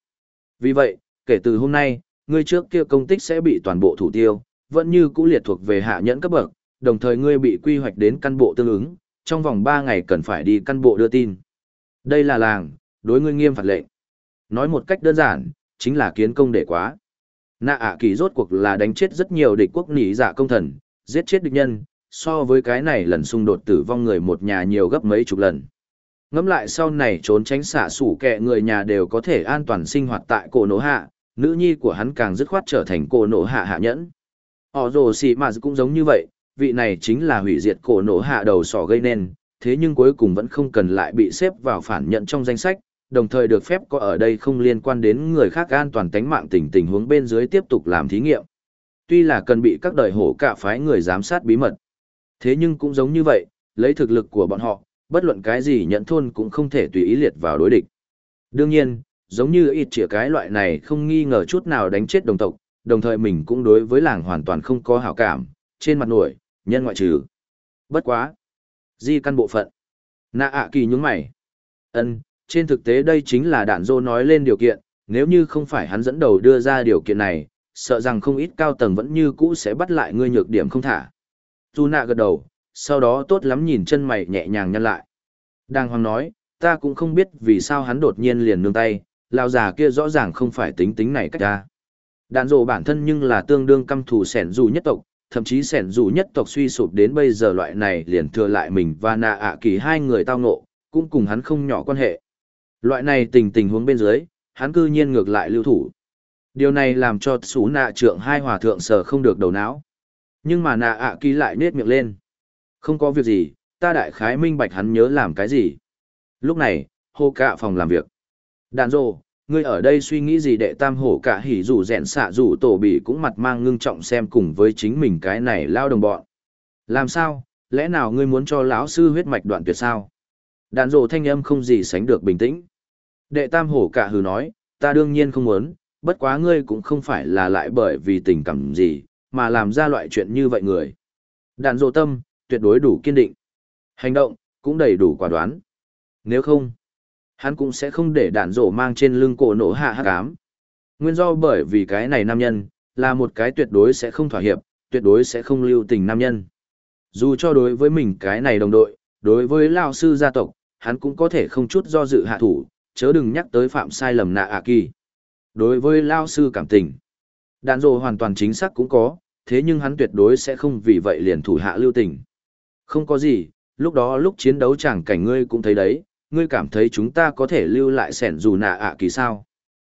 Vì vậy, kể từ hôm nay, ngươi trước kia công tích sẽ bị toàn bộ thủ tiêu, vẫn như cũ liệt thuộc về hạ nhẫn cấp bậc, đồng thời ngươi bị quy hoạch đến căn bộ tương ứng, trong vòng 3 ngày cần phải đi căn bộ đưa tin. Đây là làng, đối ngươi nghiêm phạt lệnh. Nói một cách đơn giản, chính là kiến công để quá. Nạ ạ kỳ rốt cuộc là đánh chết rất nhiều địch quốc nỉ giả công thần, giết chết địch nhân, so với cái này lần xung đột tử vong người một nhà nhiều gấp mấy chục lần. Ngẫm lại sau này trốn tránh xả sủ kẹ người nhà đều có thể an toàn sinh hoạt tại cổ nổ hạ, nữ nhi của hắn càng dứt khoát trở thành cổ nổ hạ hạ nhẫn. Họ rồ xì mà cũng giống như vậy, vị này chính là hủy diệt cổ nổ hạ đầu sỏ gây nên, thế nhưng cuối cùng vẫn không cần lại bị xếp vào phản nhận trong danh sách, đồng thời được phép có ở đây không liên quan đến người khác an toàn tánh mạng tình tình huống bên dưới tiếp tục làm thí nghiệm. Tuy là cần bị các đời hổ cả phái người giám sát bí mật. Thế nhưng cũng giống như vậy, lấy thực lực của bọn họ, bất luận cái gì nhận thôn cũng không thể tùy ý liệt vào đối địch. Đương nhiên, giống như ít chĩa cái loại này không nghi ngờ chút nào đánh chết đồng tộc, đồng thời mình cũng đối với làng hoàn toàn không có hảo cảm, trên mặt nổi, nhân ngoại trừ. Bất quá. Di căn bộ phận. Nạ ạ kỳ nhúng mày. ân trên thực tế đây chính là đạn dô nói lên điều kiện, nếu như không phải hắn dẫn đầu đưa ra điều kiện này, sợ rằng không ít cao tầng vẫn như cũ sẽ bắt lại ngươi nhược điểm không thả. Dù nạ gật đầu, sau đó tốt lắm nhìn chân mày nhẹ nhàng nhăn lại. Đang hoàng nói, ta cũng không biết vì sao hắn đột nhiên liền nương tay, lao già kia rõ ràng không phải tính tính này cách ta. Đạn dộ bản thân nhưng là tương đương căm thù sẻn dù nhất tộc, thậm chí sẻn dù nhất tộc suy sụp đến bây giờ loại này liền thừa lại mình và nạ ạ kỳ hai người tao ngộ, cũng cùng hắn không nhỏ quan hệ. Loại này tình tình huống bên dưới, hắn cư nhiên ngược lại lưu thủ. Điều này làm cho xú nạ trượng hai hòa thượng sở không được đầu não. Nhưng mà nạ ạ kỳ lại nết miệng lên. Không có việc gì, ta đại khái minh bạch hắn nhớ làm cái gì. Lúc này, hô cạ phòng làm việc. Đàn rồ, ngươi ở đây suy nghĩ gì đệ tam hổ cả hỉ rủ rẽn xạ rủ tổ bị cũng mặt mang ngưng trọng xem cùng với chính mình cái này lao đồng bọn. Làm sao, lẽ nào ngươi muốn cho lão sư huyết mạch đoạn tuyệt sao? Đàn rồ thanh âm không gì sánh được bình tĩnh. Đệ tam hổ cả hừ nói, ta đương nhiên không muốn, bất quá ngươi cũng không phải là lại bởi vì tình cảm gì, mà làm ra loại chuyện như vậy người. Đàn rồ tâm, tuyệt đối đủ kiên định. Hành động, cũng đầy đủ quả đoán. Nếu không, hắn cũng sẽ không để đạn rổ mang trên lưng cổ nổ hạ hát cám. Nguyên do bởi vì cái này nam nhân, là một cái tuyệt đối sẽ không thỏa hiệp, tuyệt đối sẽ không lưu tình nam nhân. Dù cho đối với mình cái này đồng đội, đối với lao sư gia tộc, hắn cũng có thể không chút do dự hạ thủ, chớ đừng nhắc tới phạm sai lầm nạ ạ kỳ. Đối với lao sư cảm tình, đạn rổ hoàn toàn chính xác cũng có, thế nhưng hắn tuyệt đối sẽ không vì vậy liền thủ hạ lưu tình. Không có gì, lúc đó lúc chiến đấu chẳng cảnh ngươi cũng thấy đấy, ngươi cảm thấy chúng ta có thể lưu lại sẻn dù nạ ạ kỳ sao.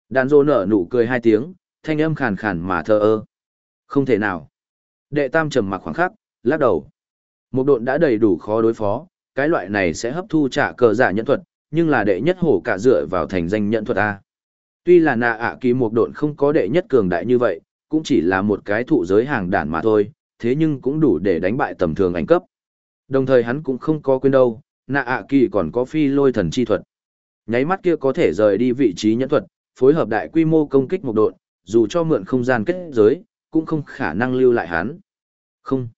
Đàn rô nở nụ cười hai tiếng, thanh âm khàn khàn mà thờ ơ. Không thể nào. Đệ tam trầm mặc khoảng khắc, lắc đầu. Một độn đã đầy đủ khó đối phó, cái loại này sẽ hấp thu trả cờ giả nhận thuật, nhưng là đệ nhất hổ cả dựa vào thành danh nhận thuật A. Tuy là nạ ạ kỳ một độn không có đệ nhất cường đại như vậy, cũng chỉ là một cái thụ giới hàng đản mà thôi, thế nhưng cũng đủ để đánh bại tầm thường ảnh cấp. Đồng thời hắn cũng không có quên đâu, nạ ạ kỳ còn có phi lôi thần chi thuật. Nháy mắt kia có thể rời đi vị trí nhẫn thuật, phối hợp đại quy mô công kích một độn, dù cho mượn không gian kết giới, cũng không khả năng lưu lại hắn. Không.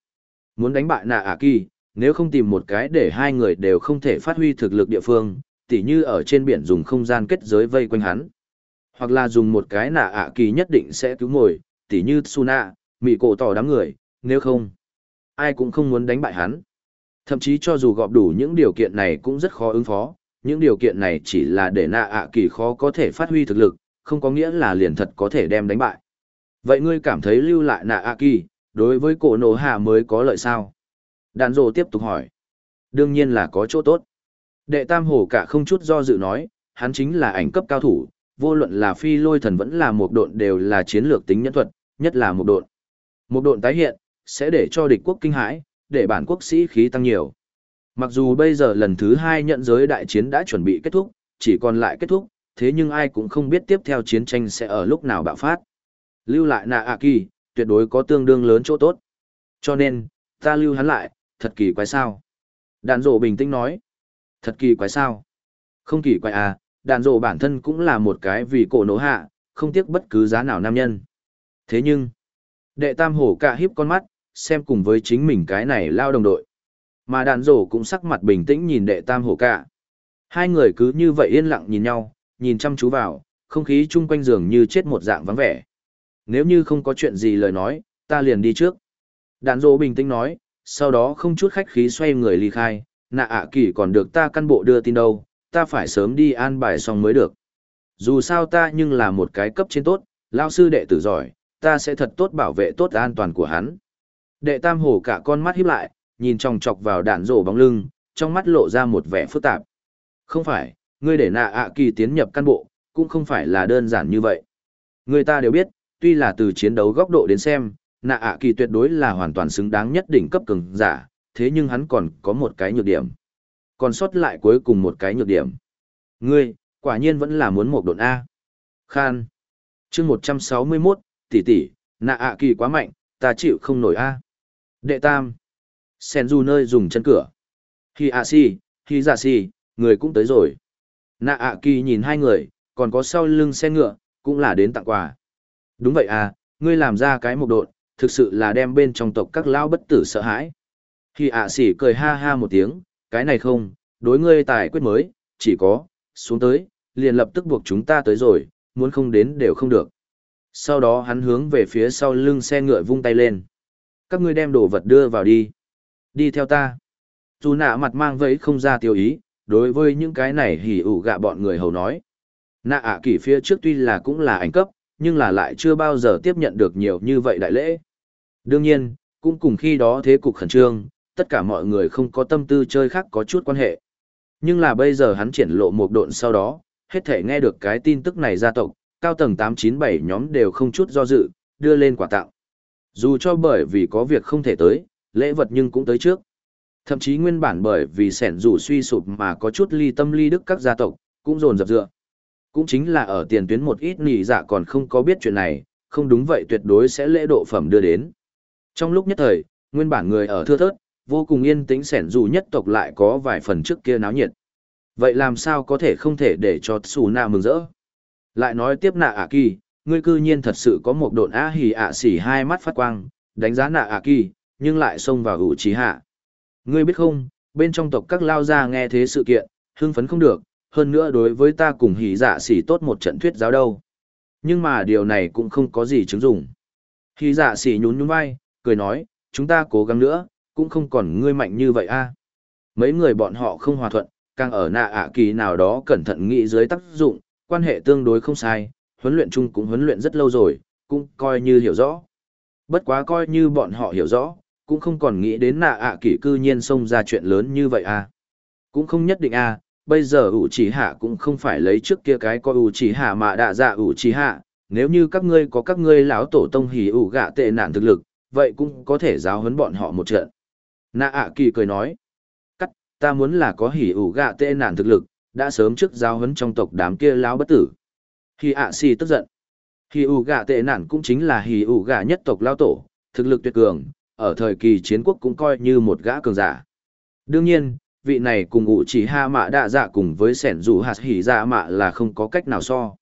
Muốn đánh bại nạ ạ kỳ, nếu không tìm một cái để hai người đều không thể phát huy thực lực địa phương, tỉ như ở trên biển dùng không gian kết giới vây quanh hắn. Hoặc là dùng một cái nạ ạ kỳ nhất định sẽ cứu ngồi, tỉ như Suna, mị cổ tỏ đám người, nếu không, ai cũng không muốn đánh bại hắn. Thậm chí cho dù gọp đủ những điều kiện này cũng rất khó ứng phó, những điều kiện này chỉ là để nạ ạ kỳ khó có thể phát huy thực lực, không có nghĩa là liền thật có thể đem đánh bại. Vậy ngươi cảm thấy lưu lại nạ ạ kỳ, đối với cổ nổ hạ mới có lợi sao? Đàn rồ tiếp tục hỏi. Đương nhiên là có chỗ tốt. Đệ tam hổ cả không chút do dự nói, hắn chính là ảnh cấp cao thủ, vô luận là phi lôi thần vẫn là một độn đều là chiến lược tính nhân thuật, nhất là một độn. Một độn tái hiện, sẽ để cho địch quốc kinh hãi, để bản quốc sĩ khí tăng nhiều. Mặc dù bây giờ lần thứ hai nhận giới đại chiến đã chuẩn bị kết thúc, chỉ còn lại kết thúc, thế nhưng ai cũng không biết tiếp theo chiến tranh sẽ ở lúc nào bạo phát. Lưu lại nạ ạ kỳ, tuyệt đối có tương đương lớn chỗ tốt. Cho nên, ta lưu hắn lại, thật kỳ quái sao. Đàn rộ bình tĩnh nói. Thật kỳ quái sao. Không kỳ quái à, đàn rộ bản thân cũng là một cái vì cổ nổ hạ, không tiếc bất cứ giá nào nam nhân. Thế nhưng, đệ tam hổ cả hiếp con mắt, xem cùng với chính mình cái này lao đồng đội. Mà đàn rổ cũng sắc mặt bình tĩnh nhìn đệ tam hổ cả. Hai người cứ như vậy yên lặng nhìn nhau, nhìn chăm chú vào, không khí chung quanh giường như chết một dạng vắng vẻ. Nếu như không có chuyện gì lời nói, ta liền đi trước. Đàn rổ bình tĩnh nói, sau đó không chút khách khí xoay người ly khai, nạ ạ kỳ còn được ta căn bộ đưa tin đâu, ta phải sớm đi an bài xong mới được. Dù sao ta nhưng là một cái cấp trên tốt, lao sư đệ tử giỏi, ta sẽ thật tốt bảo vệ tốt an toàn của hắn. Đệ tam hổ cả con mắt híp lại, nhìn chòng chọc vào đạn rổ bóng lưng, trong mắt lộ ra một vẻ phức tạp. Không phải, ngươi để nạ ạ kỳ tiến nhập căn bộ, cũng không phải là đơn giản như vậy. Người ta đều biết, tuy là từ chiến đấu góc độ đến xem, nạ ạ kỳ tuyệt đối là hoàn toàn xứng đáng nhất đỉnh cấp cường giả, thế nhưng hắn còn có một cái nhược điểm. Còn sót lại cuối cùng một cái nhược điểm. Ngươi, quả nhiên vẫn là muốn một độn A. Khan. chương 161, tỷ tỷ, nạ ạ kỳ quá mạnh, ta chịu không nổi A. Đệ tam. Sen du nơi dùng chân cửa. Hi a si, hi dạ si, người cũng tới rồi. Nạ ạ kỳ nhìn hai người, còn có sau lưng xe ngựa, cũng là đến tặng quà. Đúng vậy à, ngươi làm ra cái mục độn, thực sự là đem bên trong tộc các lão bất tử sợ hãi. Hi ạ xỉ cười ha ha một tiếng, cái này không, đối ngươi tài quyết mới, chỉ có, xuống tới, liền lập tức buộc chúng ta tới rồi, muốn không đến đều không được. Sau đó hắn hướng về phía sau lưng xe ngựa vung tay lên các ngươi đem đồ vật đưa vào đi. Đi theo ta. Dù nạ mặt mang vẫy không ra tiêu ý, đối với những cái này hỉ ủ gạ bọn người hầu nói. Nạ ạ à kỷ phía trước tuy là cũng là ảnh cấp, nhưng là lại chưa bao giờ tiếp nhận được nhiều như vậy đại lễ. Đương nhiên, cũng cùng khi đó thế cục khẩn trương, tất cả mọi người không có tâm tư chơi khác có chút quan hệ. Nhưng là bây giờ hắn triển lộ một độn sau đó, hết thể nghe được cái tin tức này gia tộc, cao tầng 897 nhóm đều không chút do dự, đưa lên quà tặng. Dù cho bởi vì có việc không thể tới, lễ vật nhưng cũng tới trước. Thậm chí nguyên bản bởi vì sẻn rủ suy sụp mà có chút ly tâm ly đức các gia tộc, cũng dồn dập dựa. Cũng chính là ở tiền tuyến một ít nỉ dạ còn không có biết chuyện này, không đúng vậy tuyệt đối sẽ lễ độ phẩm đưa đến. Trong lúc nhất thời, nguyên bản người ở thưa thớt, vô cùng yên tĩnh sẻn dù nhất tộc lại có vài phần trước kia náo nhiệt. Vậy làm sao có thể không thể để cho Tsuna mừng rỡ? Lại nói tiếp nạ ạ kỳ, ngươi cư nhiên thật sự có một độn á hỉ ạ xỉ hai mắt phát quang, đánh giá nạ ạ kỳ, nhưng lại xông vào ủ trí hạ. Ngươi biết không, bên trong tộc các lao gia nghe thế sự kiện, hưng phấn không được, hơn nữa đối với ta cùng hỉ dạ xỉ tốt một trận thuyết giáo đâu. Nhưng mà điều này cũng không có gì chứng dụng. Hỉ dạ xỉ nhún nhún vai, cười nói, chúng ta cố gắng nữa, cũng không còn ngươi mạnh như vậy a. Mấy người bọn họ không hòa thuận, càng ở nạ ạ kỳ nào đó cẩn thận nghĩ dưới tác dụng, quan hệ tương đối không sai, huấn luyện chung cũng huấn luyện rất lâu rồi, cũng coi như hiểu rõ. Bất quá coi như bọn họ hiểu rõ, cũng không còn nghĩ đến nạ ạ kỷ cư nhiên xông ra chuyện lớn như vậy à. Cũng không nhất định à, bây giờ ủ chỉ hạ cũng không phải lấy trước kia cái coi ủ chỉ hạ mà đạ dạ ủ chỉ hạ, nếu như các ngươi có các ngươi lão tổ tông hỉ ủ gạ tệ nạn thực lực, vậy cũng có thể giáo huấn bọn họ một trận. Nạ ạ kỳ cười nói, cắt, ta muốn là có hỉ ủ gạ tệ nạn thực lực, đã sớm trước giao huấn trong tộc đám kia lão bất tử. Hỉ ạ xì tức giận. Hỉ ủ gạ tệ nạn cũng chính là hỉ ủ gạ nhất tộc lao tổ, thực lực tuyệt cường, ở thời kỳ chiến quốc cũng coi như một gã cường giả. Đương nhiên, vị này cùng ủ chỉ ha mạ đạ dạ cùng với sẻn dù hạt hỉ dạ mạ là không có cách nào so.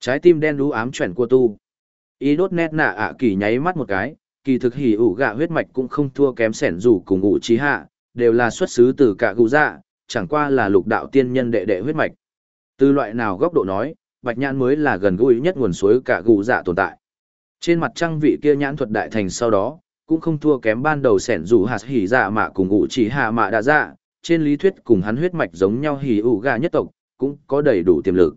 Trái tim đen đú ám chuyển của tu. Ý đốt nét nạ ạ kỳ nháy mắt một cái, kỳ thực hỉ ủ gạ huyết mạch cũng không thua kém sẻn dù cùng ủ chỉ hạ, đều là xuất xứ từ cả gù dạ, chẳng qua là lục đạo tiên nhân đệ đệ huyết mạch. Từ loại nào góc độ nói, bạch nhãn mới là gần gũi nhất nguồn suối cả gù dạ tồn tại. Trên mặt trăng vị kia nhãn thuật đại thành sau đó, cũng không thua kém ban đầu sẻn rủ hạt hỉ dạ mạ cùng ngụ chỉ hạ mạ đã dạ, trên lý thuyết cùng hắn huyết mạch giống nhau hỉ ủ gà nhất tộc, cũng có đầy đủ tiềm lực.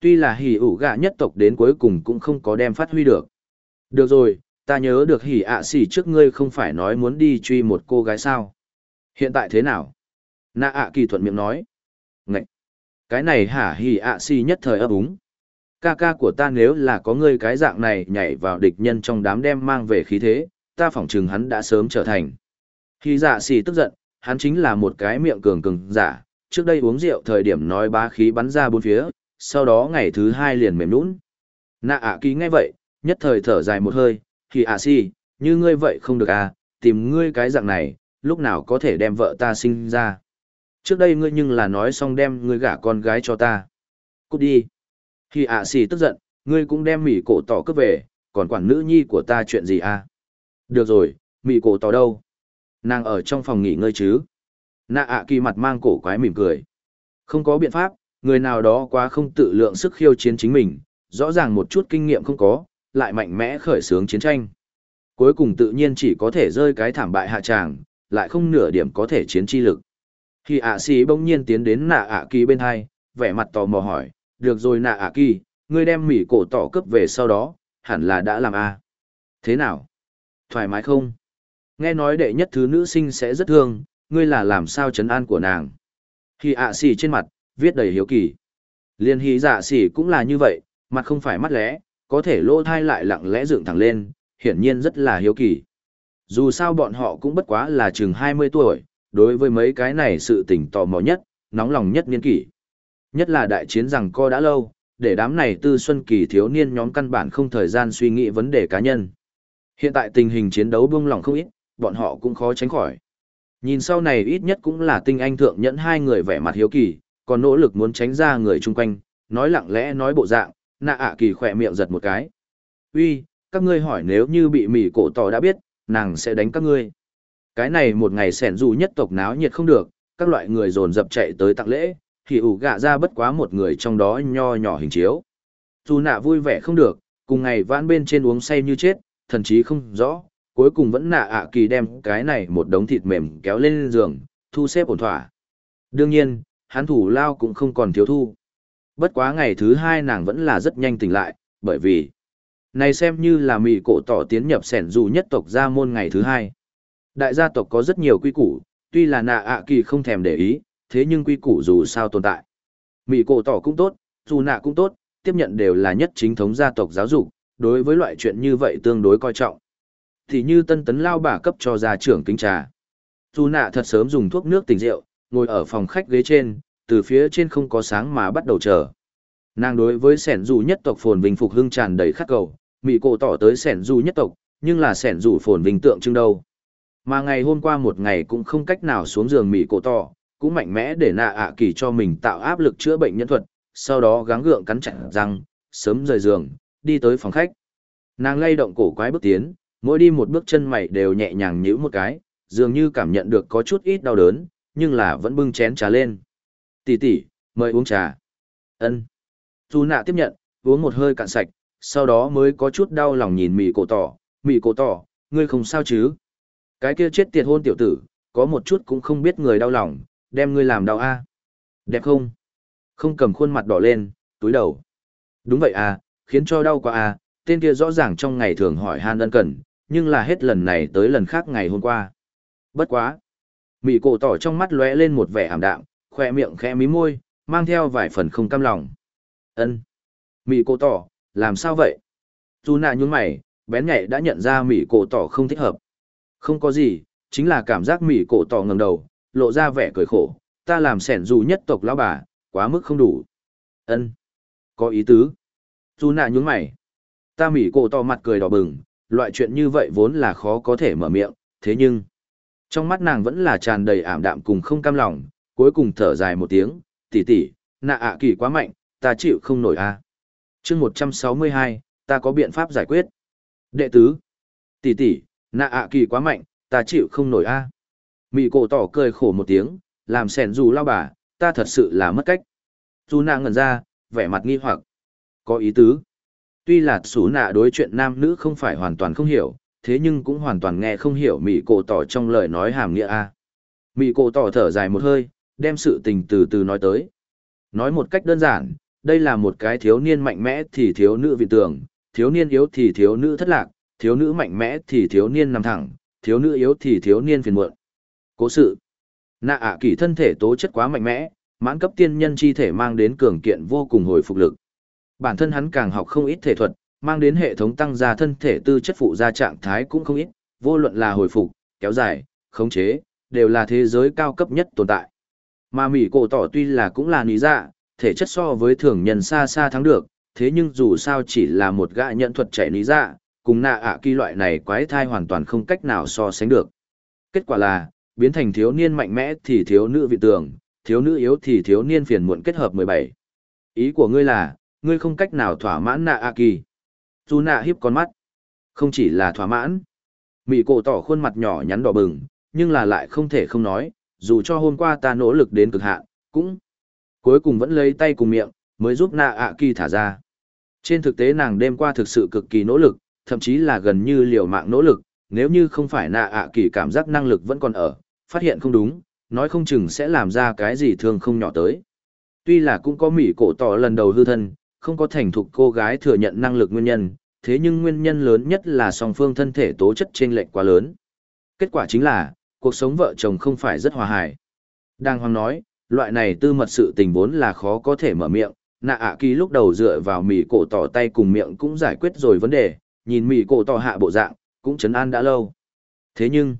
Tuy là hỉ ủ gà nhất tộc đến cuối cùng cũng không có đem phát huy được. Được rồi, ta nhớ được hỉ ạ xỉ trước ngươi không phải nói muốn đi truy một cô gái sao. Hiện tại thế nào? Nạ ạ kỳ thuận miệng nói. ngạch Cái này hả hỉ ạ si nhất thời ấp úng. Ca ca của ta nếu là có ngươi cái dạng này nhảy vào địch nhân trong đám đem mang về khí thế, ta phỏng chừng hắn đã sớm trở thành. Khi dạ si tức giận, hắn chính là một cái miệng cường cường giả, trước đây uống rượu thời điểm nói bá khí bắn ra bốn phía, sau đó ngày thứ hai liền mềm nũng. Nạ ạ kỳ nghe vậy, nhất thời thở dài một hơi, khi ạ si, như ngươi vậy không được à, tìm ngươi cái dạng này, lúc nào có thể đem vợ ta sinh ra. Trước đây ngươi nhưng là nói xong đem ngươi gả con gái cho ta. Cút đi. khi ạ xì tức giận, ngươi cũng đem mỉ cổ tỏ cướp về, còn quản nữ nhi của ta chuyện gì à? Được rồi, mỉ cổ tỏ đâu? nàng ở trong phòng nghỉ ngơi chứ nạ ạ kỳ mặt mang cổ quái mỉm cười không có biện pháp người nào đó quá không tự lượng sức khiêu chiến chính mình rõ ràng một chút kinh nghiệm không có lại mạnh mẽ khởi xướng chiến tranh cuối cùng tự nhiên chỉ có thể rơi cái thảm bại hạ tràng lại không nửa điểm có thể chiến chi lực khi ạ xì bỗng nhiên tiến đến nạ ạ kỳ bên hai vẻ mặt tò mò hỏi được rồi nạ ạ kỳ ngươi đem mỉ cổ tỏ cướp về sau đó hẳn là đã làm a thế nào thoải mái không Nghe nói đệ nhất thứ nữ sinh sẽ rất thương, ngươi là làm sao chấn an của nàng. Khi ạ xỉ trên mặt, viết đầy hiếu kỳ. Liên hí dạ xỉ cũng là như vậy, mặt không phải mắt lẽ, có thể lỗ thai lại lặng lẽ dựng thẳng lên, hiển nhiên rất là hiếu kỳ. Dù sao bọn họ cũng bất quá là chừng 20 tuổi, đối với mấy cái này sự tình tò mò nhất, nóng lòng nhất niên kỷ. Nhất là đại chiến rằng co đã lâu, để đám này tư xuân kỳ thiếu niên nhóm căn bản không thời gian suy nghĩ vấn đề cá nhân. Hiện tại tình hình chiến đấu buông lỏng không ít, bọn họ cũng khó tránh khỏi. Nhìn sau này ít nhất cũng là tinh anh thượng nhẫn hai người vẻ mặt hiếu kỳ, còn nỗ lực muốn tránh ra người chung quanh, nói lặng lẽ nói bộ dạng, nạ ạ kỳ khỏe miệng giật một cái. Uy, các ngươi hỏi nếu như bị mỉ cổ tỏ đã biết, nàng sẽ đánh các ngươi. Cái này một ngày sẻn dù nhất tộc náo nhiệt không được, các loại người dồn dập chạy tới tặng lễ, thì ủ gạ ra bất quá một người trong đó nho nhỏ hình chiếu. Dù nạ vui vẻ không được, cùng ngày vãn bên trên uống say như chết, thần chí không rõ, cuối cùng vẫn nạ ạ kỳ đem cái này một đống thịt mềm kéo lên giường, thu xếp ổn thỏa. Đương nhiên, hắn thủ lao cũng không còn thiếu thu. Bất quá ngày thứ hai nàng vẫn là rất nhanh tỉnh lại, bởi vì Này xem như là mị cổ tỏ tiến nhập sẻn dù nhất tộc ra môn ngày thứ hai. Đại gia tộc có rất nhiều quy củ, tuy là nạ ạ kỳ không thèm để ý, thế nhưng quy củ dù sao tồn tại. Mỹ cổ tỏ cũng tốt, dù nạ cũng tốt, tiếp nhận đều là nhất chính thống gia tộc giáo dục, đối với loại chuyện như vậy tương đối coi trọng. Thì như tân tấn lao bà cấp cho gia trưởng kính trà. Dù nạ thật sớm dùng thuốc nước tỉnh rượu, ngồi ở phòng khách ghế trên, từ phía trên không có sáng mà bắt đầu chờ. Nàng đối với sẻn dù nhất tộc phồn vinh phục hưng tràn đầy khắc cầu, mỹ cổ tỏ tới sẻn dù nhất tộc, nhưng là sẻn dù phồn vinh tượng trưng đâu. Mà ngày hôm qua một ngày cũng không cách nào xuống giường mỹ cổ to cũng mạnh mẽ để nạ ạ kỳ cho mình tạo áp lực chữa bệnh nhân thuật, sau đó gắng gượng cắn chặt răng, sớm rời giường, đi tới phòng khách. Nàng lay động cổ quái bước tiến, mỗi đi một bước chân mày đều nhẹ nhàng nhíu một cái, dường như cảm nhận được có chút ít đau đớn, nhưng là vẫn bưng chén trà lên. Tỷ tỷ, mời uống trà. Ân. Dù nạ tiếp nhận, uống một hơi cạn sạch, sau đó mới có chút đau lòng nhìn mì cổ tỏ, mì cổ tỏ, ngươi không sao chứ? Cái kia chết tiệt hôn tiểu tử, có một chút cũng không biết người đau lòng, đem ngươi làm đau a. Đẹp không? Không cầm khuôn mặt đỏ lên, túi đầu. Đúng vậy à, khiến cho đau quá à, tên kia rõ ràng trong ngày thường hỏi han ân cần, nhưng là hết lần này tới lần khác ngày hôm qua. Bất quá. Mị cổ tỏ trong mắt lóe lên một vẻ ảm đạm, khoe miệng khẽ mí môi, mang theo vài phần không cam lòng. Ân. Mị cổ tỏ, làm sao vậy? Dù nạ nhún mày, bén nhạy đã nhận ra mị cổ tỏ không thích hợp. Không có gì, chính là cảm giác mị cổ tỏ ngẩng đầu, lộ ra vẻ cười khổ. Ta làm sẻn dù nhất tộc lão bà, quá mức không đủ. Ân. Có ý tứ. Dù nạ nhún mày. Ta mỉ cổ tỏ mặt cười đỏ bừng, loại chuyện như vậy vốn là khó có thể mở miệng, thế nhưng... Trong mắt nàng vẫn là tràn đầy ảm đạm cùng không cam lòng, cuối cùng thở dài một tiếng, tỷ tỷ, nạ ạ kỳ quá mạnh, ta chịu không nổi a. À. Chương 162, ta có biện pháp giải quyết. Đệ tứ, tỷ tỷ, nạ ạ kỳ quá mạnh, ta chịu không nổi a. À. Mị cổ tỏ cười khổ một tiếng, làm sẻn dù lao bà, ta thật sự là mất cách. Dù nàng ngẩn ra, vẻ mặt nghi hoặc. Có ý tứ. Tuy là xú nạ đối chuyện nam nữ không phải hoàn toàn không hiểu, thế nhưng cũng hoàn toàn nghe không hiểu mị cổ tỏ trong lời nói hàm nghĩa a. Mị cổ tỏ thở dài một hơi, đem sự tình từ từ nói tới. Nói một cách đơn giản, đây là một cái thiếu niên mạnh mẽ thì thiếu nữ vị tưởng thiếu niên yếu thì thiếu nữ thất lạc, thiếu nữ mạnh mẽ thì thiếu niên nằm thẳng, thiếu nữ yếu thì thiếu niên phiền muộn. Cố sự. Nạ ạ kỳ thân thể tố chất quá mạnh mẽ, mãn cấp tiên nhân chi thể mang đến cường kiện vô cùng hồi phục lực. Bản thân hắn càng học không ít thể thuật, mang đến hệ thống tăng gia thân thể tư chất phụ gia trạng thái cũng không ít, vô luận là hồi phục, kéo dài, khống chế, đều là thế giới cao cấp nhất tồn tại. Mà Mỹ cổ tỏ tuy là cũng là lý dạ, thể chất so với thường nhân xa xa thắng được, thế nhưng dù sao chỉ là một gã nhận thuật chạy lý dạ, cùng nạ ạ kỳ loại này quái thai hoàn toàn không cách nào so sánh được. Kết quả là, biến thành thiếu niên mạnh mẽ thì thiếu nữ vị tường, thiếu nữ yếu thì thiếu niên phiền muộn kết hợp 17. Ý của ngươi là, ngươi không cách nào thỏa mãn nạ ạ kỳ. Dù nạ hiếp con mắt. Không chỉ là thỏa mãn. Mị cổ tỏ khuôn mặt nhỏ nhắn đỏ bừng, nhưng là lại không thể không nói, dù cho hôm qua ta nỗ lực đến cực hạn, cũng cuối cùng vẫn lấy tay cùng miệng, mới giúp nạ ạ kỳ thả ra. Trên thực tế nàng đêm qua thực sự cực kỳ nỗ lực, thậm chí là gần như liều mạng nỗ lực, nếu như không phải nạ ạ kỳ cảm giác năng lực vẫn còn ở, phát hiện không đúng, nói không chừng sẽ làm ra cái gì thương không nhỏ tới. Tuy là cũng có mỉ cổ tỏ lần đầu hư thân, không có thành thục cô gái thừa nhận năng lực nguyên nhân, thế nhưng nguyên nhân lớn nhất là song phương thân thể tố chất chênh lệch quá lớn. Kết quả chính là, cuộc sống vợ chồng không phải rất hòa hài. Đang hoang nói, loại này tư mật sự tình vốn là khó có thể mở miệng, nạ ạ kỳ lúc đầu dựa vào mỉ cổ tỏ tay cùng miệng cũng giải quyết rồi vấn đề, nhìn mỹ cổ tỏ hạ bộ dạng, cũng chấn an đã lâu. Thế nhưng,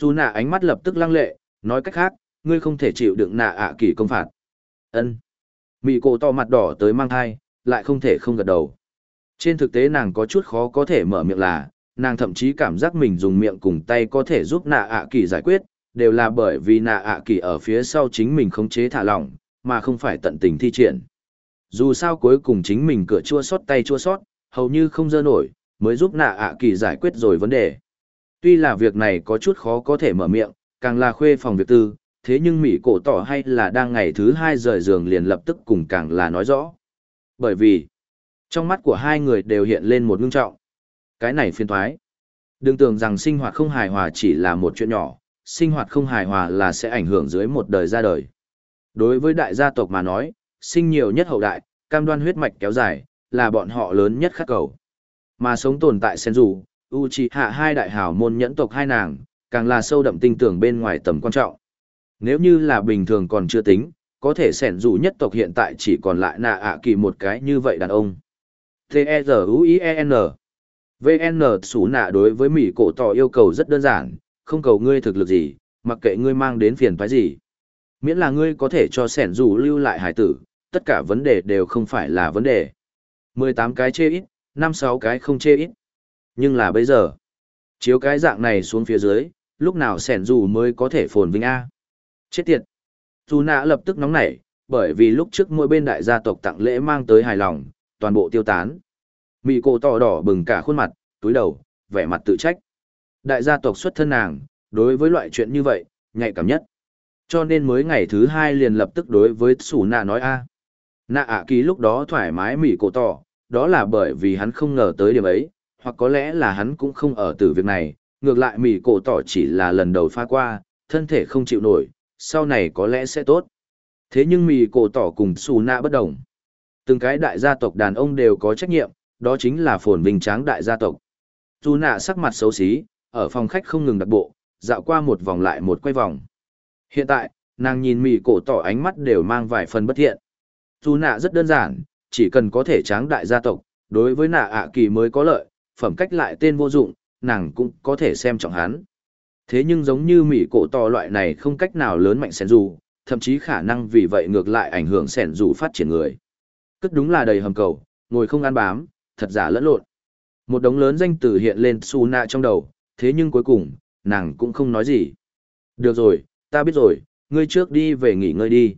dù nạ ánh mắt lập tức lăng lệ, nói cách khác, ngươi không thể chịu đựng nạ ạ kỳ công phạt. ân mỹ cổ tỏ mặt đỏ tới mang thai, lại không thể không gật đầu. Trên thực tế nàng có chút khó có thể mở miệng là, nàng thậm chí cảm giác mình dùng miệng cùng tay có thể giúp nạ ạ kỳ giải quyết, đều là bởi vì nạ ạ kỳ ở phía sau chính mình khống chế thả lỏng, mà không phải tận tình thi triển. Dù sao cuối cùng chính mình cửa chua sót tay chua sót, hầu như không dơ nổi, mới giúp nạ ạ kỳ giải quyết rồi vấn đề. Tuy là việc này có chút khó có thể mở miệng, càng là khuê phòng việc tư, thế nhưng Mỹ cổ tỏ hay là đang ngày thứ hai rời giường liền lập tức cùng càng là nói rõ. Bởi vì, trong mắt của hai người đều hiện lên một ngưng trọng. Cái này phiên thoái. Đừng tưởng rằng sinh hoạt không hài hòa chỉ là một chuyện nhỏ, sinh hoạt không hài hòa là sẽ ảnh hưởng dưới một đời ra đời. Đối với đại gia tộc mà nói, sinh nhiều nhất hậu đại, cam đoan huyết mạch kéo dài, là bọn họ lớn nhất khát cầu. Mà sống tồn tại sen rủ, Uchiha hai đại hào môn nhẫn tộc hai nàng, càng là sâu đậm tinh tưởng bên ngoài tầm quan trọng. Nếu như là bình thường còn chưa tính, có thể sẻn rủ nhất tộc hiện tại chỉ còn lại nạ ạ kỳ một cái như vậy đàn ông. T-E-Z-U-I-E-N VN sủ nạ đối với Mỹ cổ tỏ yêu cầu rất đơn giản, không cầu ngươi thực lực gì, mặc kệ ngươi mang đến phiền toái gì. Miễn là ngươi có thể cho sẻn rủ lưu lại hải tử, tất cả vấn đề đều không phải là vấn đề. 18 cái chê ít, 5-6 cái không chê ít. Nhưng là bây giờ, chiếu cái dạng này xuống phía dưới, lúc nào sẻn rủ mới có thể phồn vinh A. Chết tiệt. Dù nạ lập tức nóng nảy, bởi vì lúc trước mỗi bên đại gia tộc tặng lễ mang tới hài lòng, toàn bộ tiêu tán. Mị cổ tỏ đỏ bừng cả khuôn mặt, túi đầu, vẻ mặt tự trách. Đại gia tộc xuất thân nàng, đối với loại chuyện như vậy, nhạy cảm nhất. Cho nên mới ngày thứ hai liền lập tức đối với sủ nạ nói a Nạ ạ ký lúc đó thoải mái mỉ cổ tỏ, đó là bởi vì hắn không ngờ tới điểm ấy, hoặc có lẽ là hắn cũng không ở từ việc này, ngược lại mỉ cổ tỏ chỉ là lần đầu pha qua, thân thể không chịu nổi, sau này có lẽ sẽ tốt. Thế nhưng mỉ cổ tỏ cùng xù nạ bất đồng. Từng cái đại gia tộc đàn ông đều có trách nhiệm, đó chính là phồn vinh tráng đại gia tộc. Xù nạ sắc mặt xấu xí, ở phòng khách không ngừng đặt bộ, dạo qua một vòng lại một quay vòng. Hiện tại, nàng nhìn mỉ cổ tỏ ánh mắt đều mang vài phần bất thiện. Xù nạ rất đơn giản, chỉ cần có thể tráng đại gia tộc, đối với nạ ạ kỳ mới có lợi, phẩm cách lại tên vô dụng, nàng cũng có thể xem trọng hắn. Thế nhưng giống như mỉ cổ to loại này không cách nào lớn mạnh sẻn dù, thậm chí khả năng vì vậy ngược lại ảnh hưởng sẻn dù phát triển người. Cất đúng là đầy hầm cầu, ngồi không ăn bám, thật giả lẫn lộn. Một đống lớn danh từ hiện lên su nạ trong đầu, thế nhưng cuối cùng, nàng cũng không nói gì. Được rồi, ta biết rồi, ngươi trước đi về nghỉ ngơi đi.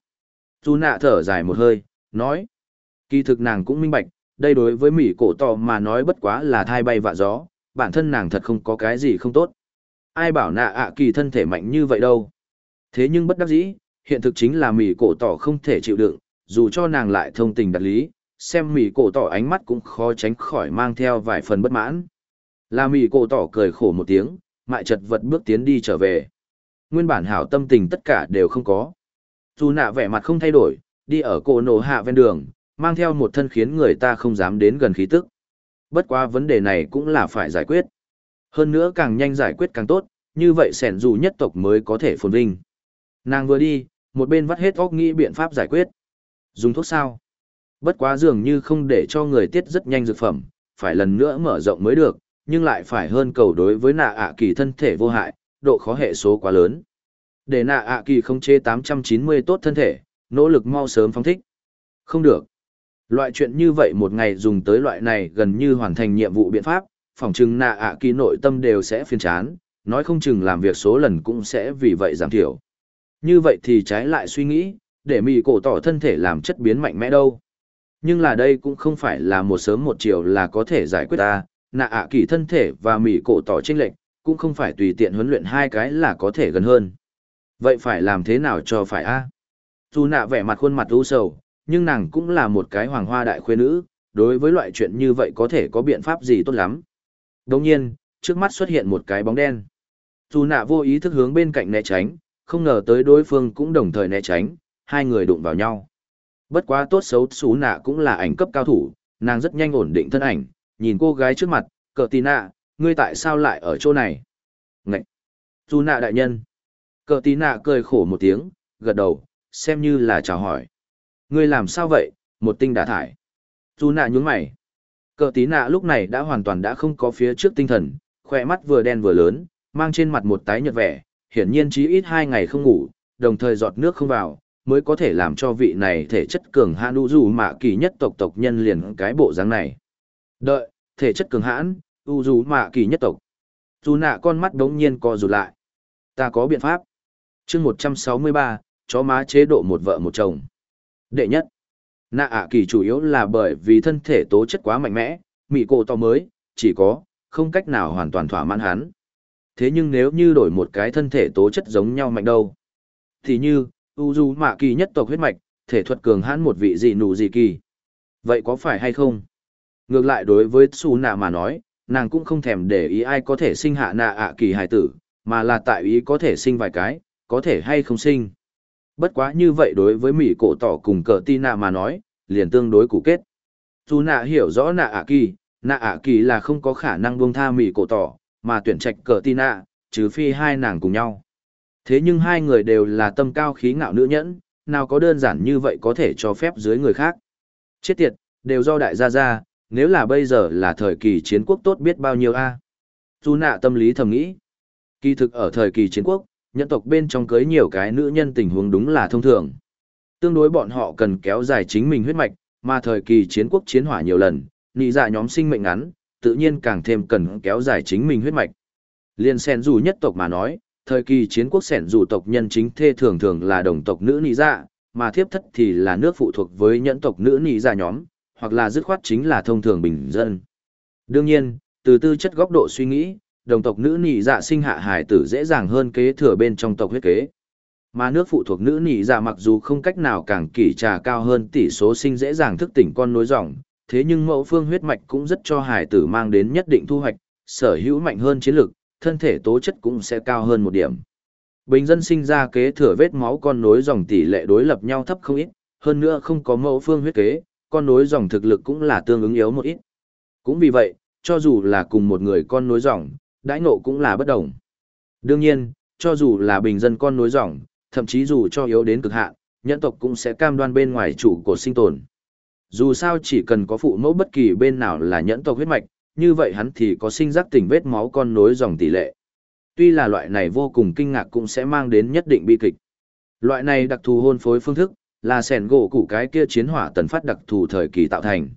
Su nạ thở dài một hơi, nói. Kỳ thực nàng cũng minh bạch, đây đối với Mỹ cổ tỏ mà nói bất quá là thai bay vạ gió, bản thân nàng thật không có cái gì không tốt. Ai bảo nạ ạ kỳ thân thể mạnh như vậy đâu. Thế nhưng bất đắc dĩ, hiện thực chính là Mỹ cổ tỏ không thể chịu đựng, dù cho nàng lại thông tình đặt lý, xem Mỹ cổ tỏ ánh mắt cũng khó tránh khỏi mang theo vài phần bất mãn. Là Mỹ cổ tỏ cười khổ một tiếng, mại chật vật bước tiến đi trở về. Nguyên bản hảo tâm tình tất cả đều không có. Dù nạ vẻ mặt không thay đổi, đi ở cổ nổ hạ ven đường, mang theo một thân khiến người ta không dám đến gần khí tức. Bất quá vấn đề này cũng là phải giải quyết. Hơn nữa càng nhanh giải quyết càng tốt, như vậy sẻn dù nhất tộc mới có thể phồn vinh. Nàng vừa đi, một bên vắt hết óc nghĩ biện pháp giải quyết. Dùng thuốc sao? Bất quá dường như không để cho người tiết rất nhanh dược phẩm, phải lần nữa mở rộng mới được, nhưng lại phải hơn cầu đối với nạ ạ kỳ thân thể vô hại, độ khó hệ số quá lớn. Để nạ ạ kỳ không chê 890 tốt thân thể, nỗ lực mau sớm phóng thích. Không được. Loại chuyện như vậy một ngày dùng tới loại này gần như hoàn thành nhiệm vụ biện pháp, phỏng chừng nạ ạ kỳ nội tâm đều sẽ phiền chán, nói không chừng làm việc số lần cũng sẽ vì vậy giảm thiểu. Như vậy thì trái lại suy nghĩ, để mì cổ tỏ thân thể làm chất biến mạnh mẽ đâu. Nhưng là đây cũng không phải là một sớm một chiều là có thể giải quyết ta, nạ ạ kỳ thân thể và mì cổ tỏ chênh lệch, cũng không phải tùy tiện huấn luyện hai cái là có thể gần hơn. Vậy phải làm thế nào cho phải a? Dù nạ vẻ mặt khuôn mặt u sầu, nhưng nàng cũng là một cái hoàng hoa đại khuê nữ, đối với loại chuyện như vậy có thể có biện pháp gì tốt lắm. Đồng nhiên, trước mắt xuất hiện một cái bóng đen. Dù nạ vô ý thức hướng bên cạnh né tránh, không ngờ tới đối phương cũng đồng thời né tránh, hai người đụng vào nhau. Bất quá tốt xấu xú nạ cũng là ảnh cấp cao thủ, nàng rất nhanh ổn định thân ảnh, nhìn cô gái trước mặt, cờ tì nạ, ngươi tại sao lại ở chỗ này? Ngậy! Dù nạ đại nhân! Cờ tì nạ cười khổ một tiếng, gật đầu, xem như là chào hỏi. Ngươi làm sao vậy, một tinh đả thải. Dù nạ nhúng mày. Cờ tí nạ lúc này đã hoàn toàn đã không có phía trước tinh thần, khỏe mắt vừa đen vừa lớn, mang trên mặt một tái nhợt vẻ, hiển nhiên chí ít hai ngày không ngủ, đồng thời giọt nước không vào, mới có thể làm cho vị này thể chất cường hãn u dù mạ kỳ nhất tộc tộc nhân liền cái bộ dáng này. Đợi, thể chất cường hãn, u dù mạ kỳ nhất tộc. Dù nạ con mắt đống nhiên co rụt lại. Ta có biện pháp. chương một trăm sáu mươi ba chó má chế độ một vợ một chồng. Đệ nhất, nạ ạ kỳ chủ yếu là bởi vì thân thể tố chất quá mạnh mẽ, mị cổ to mới, chỉ có, không cách nào hoàn toàn thỏa mãn hắn. Thế nhưng nếu như đổi một cái thân thể tố chất giống nhau mạnh đâu, thì như, u du mạ kỳ nhất tộc huyết mạch, thể thuật cường hãn một vị gì nụ gì kỳ. Vậy có phải hay không? Ngược lại đối với Su nạ mà nói, nàng cũng không thèm để ý ai có thể sinh hạ nạ ạ kỳ hài tử, mà là tại ý có thể sinh vài cái, có thể hay không sinh. Bất quá như vậy đối với Mỹ cổ tỏ cùng cờ ti nạ mà nói, liền tương đối cụ kết. Dù nạ hiểu rõ nạ ạ kỳ, nạ ạ kỳ là không có khả năng buông tha mỹ cổ tỏ, mà tuyển trạch cờ ti nạ, trừ phi hai nàng cùng nhau. Thế nhưng hai người đều là tâm cao khí ngạo nữ nhẫn, nào có đơn giản như vậy có thể cho phép dưới người khác. Chết tiệt, đều do đại gia gia, nếu là bây giờ là thời kỳ chiến quốc tốt biết bao nhiêu a. dù nạ tâm lý thầm nghĩ. Kỳ thực ở thời kỳ chiến quốc, nhân tộc bên trong cưới nhiều cái nữ nhân tình huống đúng là thông thường. Tương đối bọn họ cần kéo dài chính mình huyết mạch, mà thời kỳ chiến quốc chiến hỏa nhiều lần, nị dạ nhóm sinh mệnh ngắn, tự nhiên càng thêm cần kéo dài chính mình huyết mạch. Liên sen dù nhất tộc mà nói, thời kỳ chiến quốc sẻn dù tộc nhân chính thê thường thường là đồng tộc nữ nị dạ, mà thiếp thất thì là nước phụ thuộc với nhẫn tộc nữ nị dạ nhóm, hoặc là dứt khoát chính là thông thường bình dân. Đương nhiên, từ tư chất góc độ suy nghĩ, đồng tộc nữ nị dạ sinh hạ hải tử dễ dàng hơn kế thừa bên trong tộc huyết kế. Mà nước phụ thuộc nữ nị dạ mặc dù không cách nào càng kỷ trà cao hơn tỷ số sinh dễ dàng thức tỉnh con nối dòng, thế nhưng mẫu phương huyết mạch cũng rất cho hải tử mang đến nhất định thu hoạch, sở hữu mạnh hơn chiến lực, thân thể tố chất cũng sẽ cao hơn một điểm. Bình dân sinh ra kế thừa vết máu con nối dòng tỷ lệ đối lập nhau thấp không ít, hơn nữa không có mẫu phương huyết kế, con nối dòng thực lực cũng là tương ứng yếu một ít. Cũng vì vậy, cho dù là cùng một người con nối dòng, đãi ngộ cũng là bất đồng. Đương nhiên, cho dù là bình dân con nối dòng, thậm chí dù cho yếu đến cực hạn, nhân tộc cũng sẽ cam đoan bên ngoài chủ của sinh tồn. Dù sao chỉ cần có phụ mẫu bất kỳ bên nào là nhẫn tộc huyết mạch, như vậy hắn thì có sinh giác tỉnh vết máu con nối dòng tỷ lệ. Tuy là loại này vô cùng kinh ngạc cũng sẽ mang đến nhất định bi kịch. Loại này đặc thù hôn phối phương thức, là sẻn gỗ củ cái kia chiến hỏa tần phát đặc thù thời kỳ tạo thành.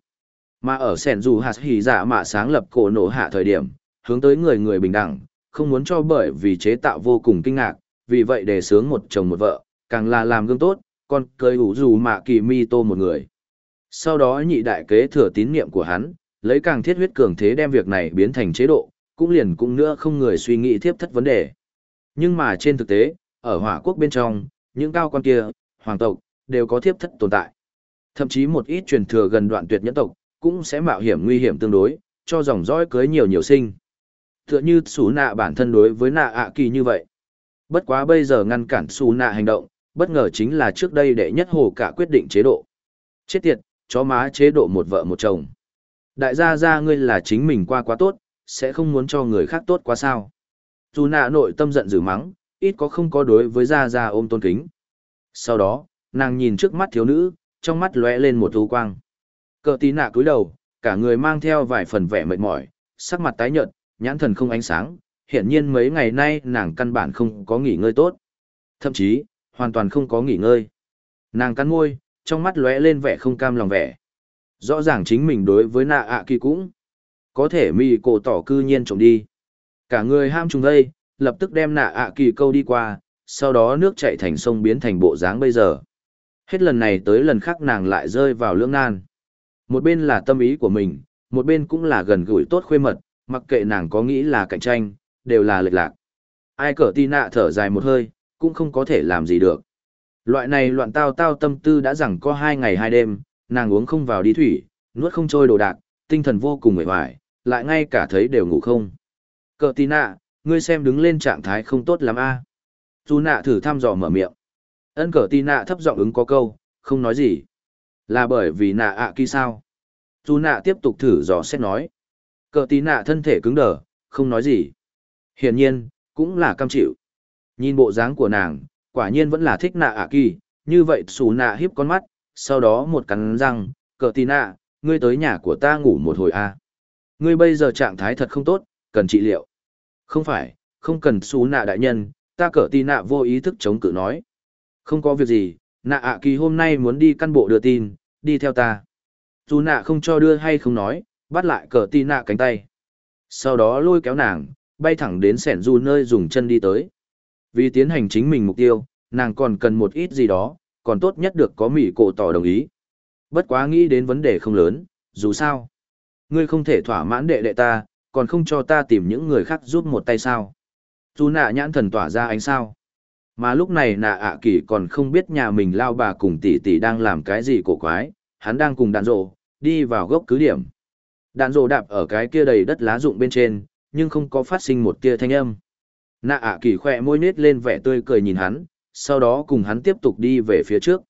Mà ở sẻn dù hạt hỉ giả mạ sáng lập cổ nổ hạ thời điểm, hướng tới người người bình đẳng, không muốn cho bởi vì chế tạo vô cùng kinh ngạc, vì vậy đề sướng một chồng một vợ, càng là làm gương tốt, còn cười ủ dù mạ kỳ mi tô một người. Sau đó nhị đại kế thừa tín niệm của hắn, lấy càng thiết huyết cường thế đem việc này biến thành chế độ, cũng liền cũng nữa không người suy nghĩ tiếp thất vấn đề. Nhưng mà trên thực tế, ở hỏa quốc bên trong, những cao quan kia, hoàng tộc, đều có thiếp thất tồn tại. Thậm chí một ít truyền thừa gần đoạn tuyệt nhẫn tộc, cũng sẽ mạo hiểm nguy hiểm tương đối, cho dòng dõi cưới nhiều nhiều sinh. Tựa như xù nạ bản thân đối với nạ ạ kỳ như vậy. Bất quá bây giờ ngăn cản xù nạ hành động, bất ngờ chính là trước đây đệ nhất hồ cả quyết định chế độ. Chết tiệt, chó má chế độ một vợ một chồng. Đại gia gia ngươi là chính mình qua quá tốt, sẽ không muốn cho người khác tốt quá sao. Dù nạ nội tâm giận dữ mắng, ít có không có đối với gia gia ôm tôn kính. Sau đó, nàng nhìn trước mắt thiếu nữ, trong mắt lóe lên một thú quang. Cờ tí nạ cúi đầu, cả người mang theo vài phần vẻ mệt mỏi, sắc mặt tái nhợt, nhãn thần không ánh sáng, hiện nhiên mấy ngày nay nàng căn bản không có nghỉ ngơi tốt. Thậm chí, hoàn toàn không có nghỉ ngơi. Nàng cắn môi, trong mắt lóe lên vẻ không cam lòng vẻ. Rõ ràng chính mình đối với nạ ạ kỳ cũng có thể mì cổ tỏ cư nhiên trộm đi. Cả người ham trùng đây, lập tức đem nạ ạ kỳ câu đi qua, sau đó nước chạy thành sông biến thành bộ dáng bây giờ. Hết lần này tới lần khác nàng lại rơi vào lưỡng nan. Một bên là tâm ý của mình, một bên cũng là gần gũi tốt khuê mật, mặc kệ nàng có nghĩ là cạnh tranh, đều là lệch lạc. Ai cỡ tì nạ thở dài một hơi, cũng không có thể làm gì được. Loại này loạn tao tao tâm tư đã rằng có hai ngày hai đêm, nàng uống không vào đi thủy, nuốt không trôi đồ đạc, tinh thần vô cùng mệt mỏi, lại ngay cả thấy đều ngủ không. Cờ tì nạ, ngươi xem đứng lên trạng thái không tốt lắm a. Dù nạ thử thăm dò mở miệng. Ân cờ tì nạ thấp giọng ứng có câu, không nói gì. Là bởi vì nạ ạ à kỳ sao. Dù nạ tiếp tục thử dò xét nói. Cờ tí nạ thân thể cứng đờ, không nói gì. Hiển nhiên, cũng là cam chịu. Nhìn bộ dáng của nàng, quả nhiên vẫn là thích nạ ạ kỳ, như vậy xù nạ hiếp con mắt, sau đó một cắn răng, cờ Tí nạ, ngươi tới nhà của ta ngủ một hồi a à. Ngươi bây giờ trạng thái thật không tốt, cần trị liệu. Không phải, không cần xù nạ đại nhân, ta cờ Tí nạ vô ý thức chống cự nói. Không có việc gì, nạ ạ kỳ hôm nay muốn đi căn bộ đưa tin, đi theo ta. Dù nạ không cho đưa hay không nói, bắt lại cờ tì nạ cánh tay. Sau đó lôi kéo nàng, bay thẳng đến sẻn du nơi dùng chân đi tới. Vì tiến hành chính mình mục tiêu, nàng còn cần một ít gì đó, còn tốt nhất được có mỹ cổ tỏ đồng ý. Bất quá nghĩ đến vấn đề không lớn, dù sao. Ngươi không thể thỏa mãn đệ đệ ta, còn không cho ta tìm những người khác giúp một tay sao. Dù nạ nhãn thần tỏa ra ánh sao. Mà lúc này nạ ạ à kỳ còn không biết nhà mình lao bà cùng tỷ tỷ đang làm cái gì cổ quái, hắn đang cùng đàn rộ, đi vào gốc cứ điểm đạn rộ đạp ở cái kia đầy đất lá rụng bên trên, nhưng không có phát sinh một tia thanh âm. Nạ ạ à kỳ khỏe môi nết lên vẻ tươi cười nhìn hắn, sau đó cùng hắn tiếp tục đi về phía trước.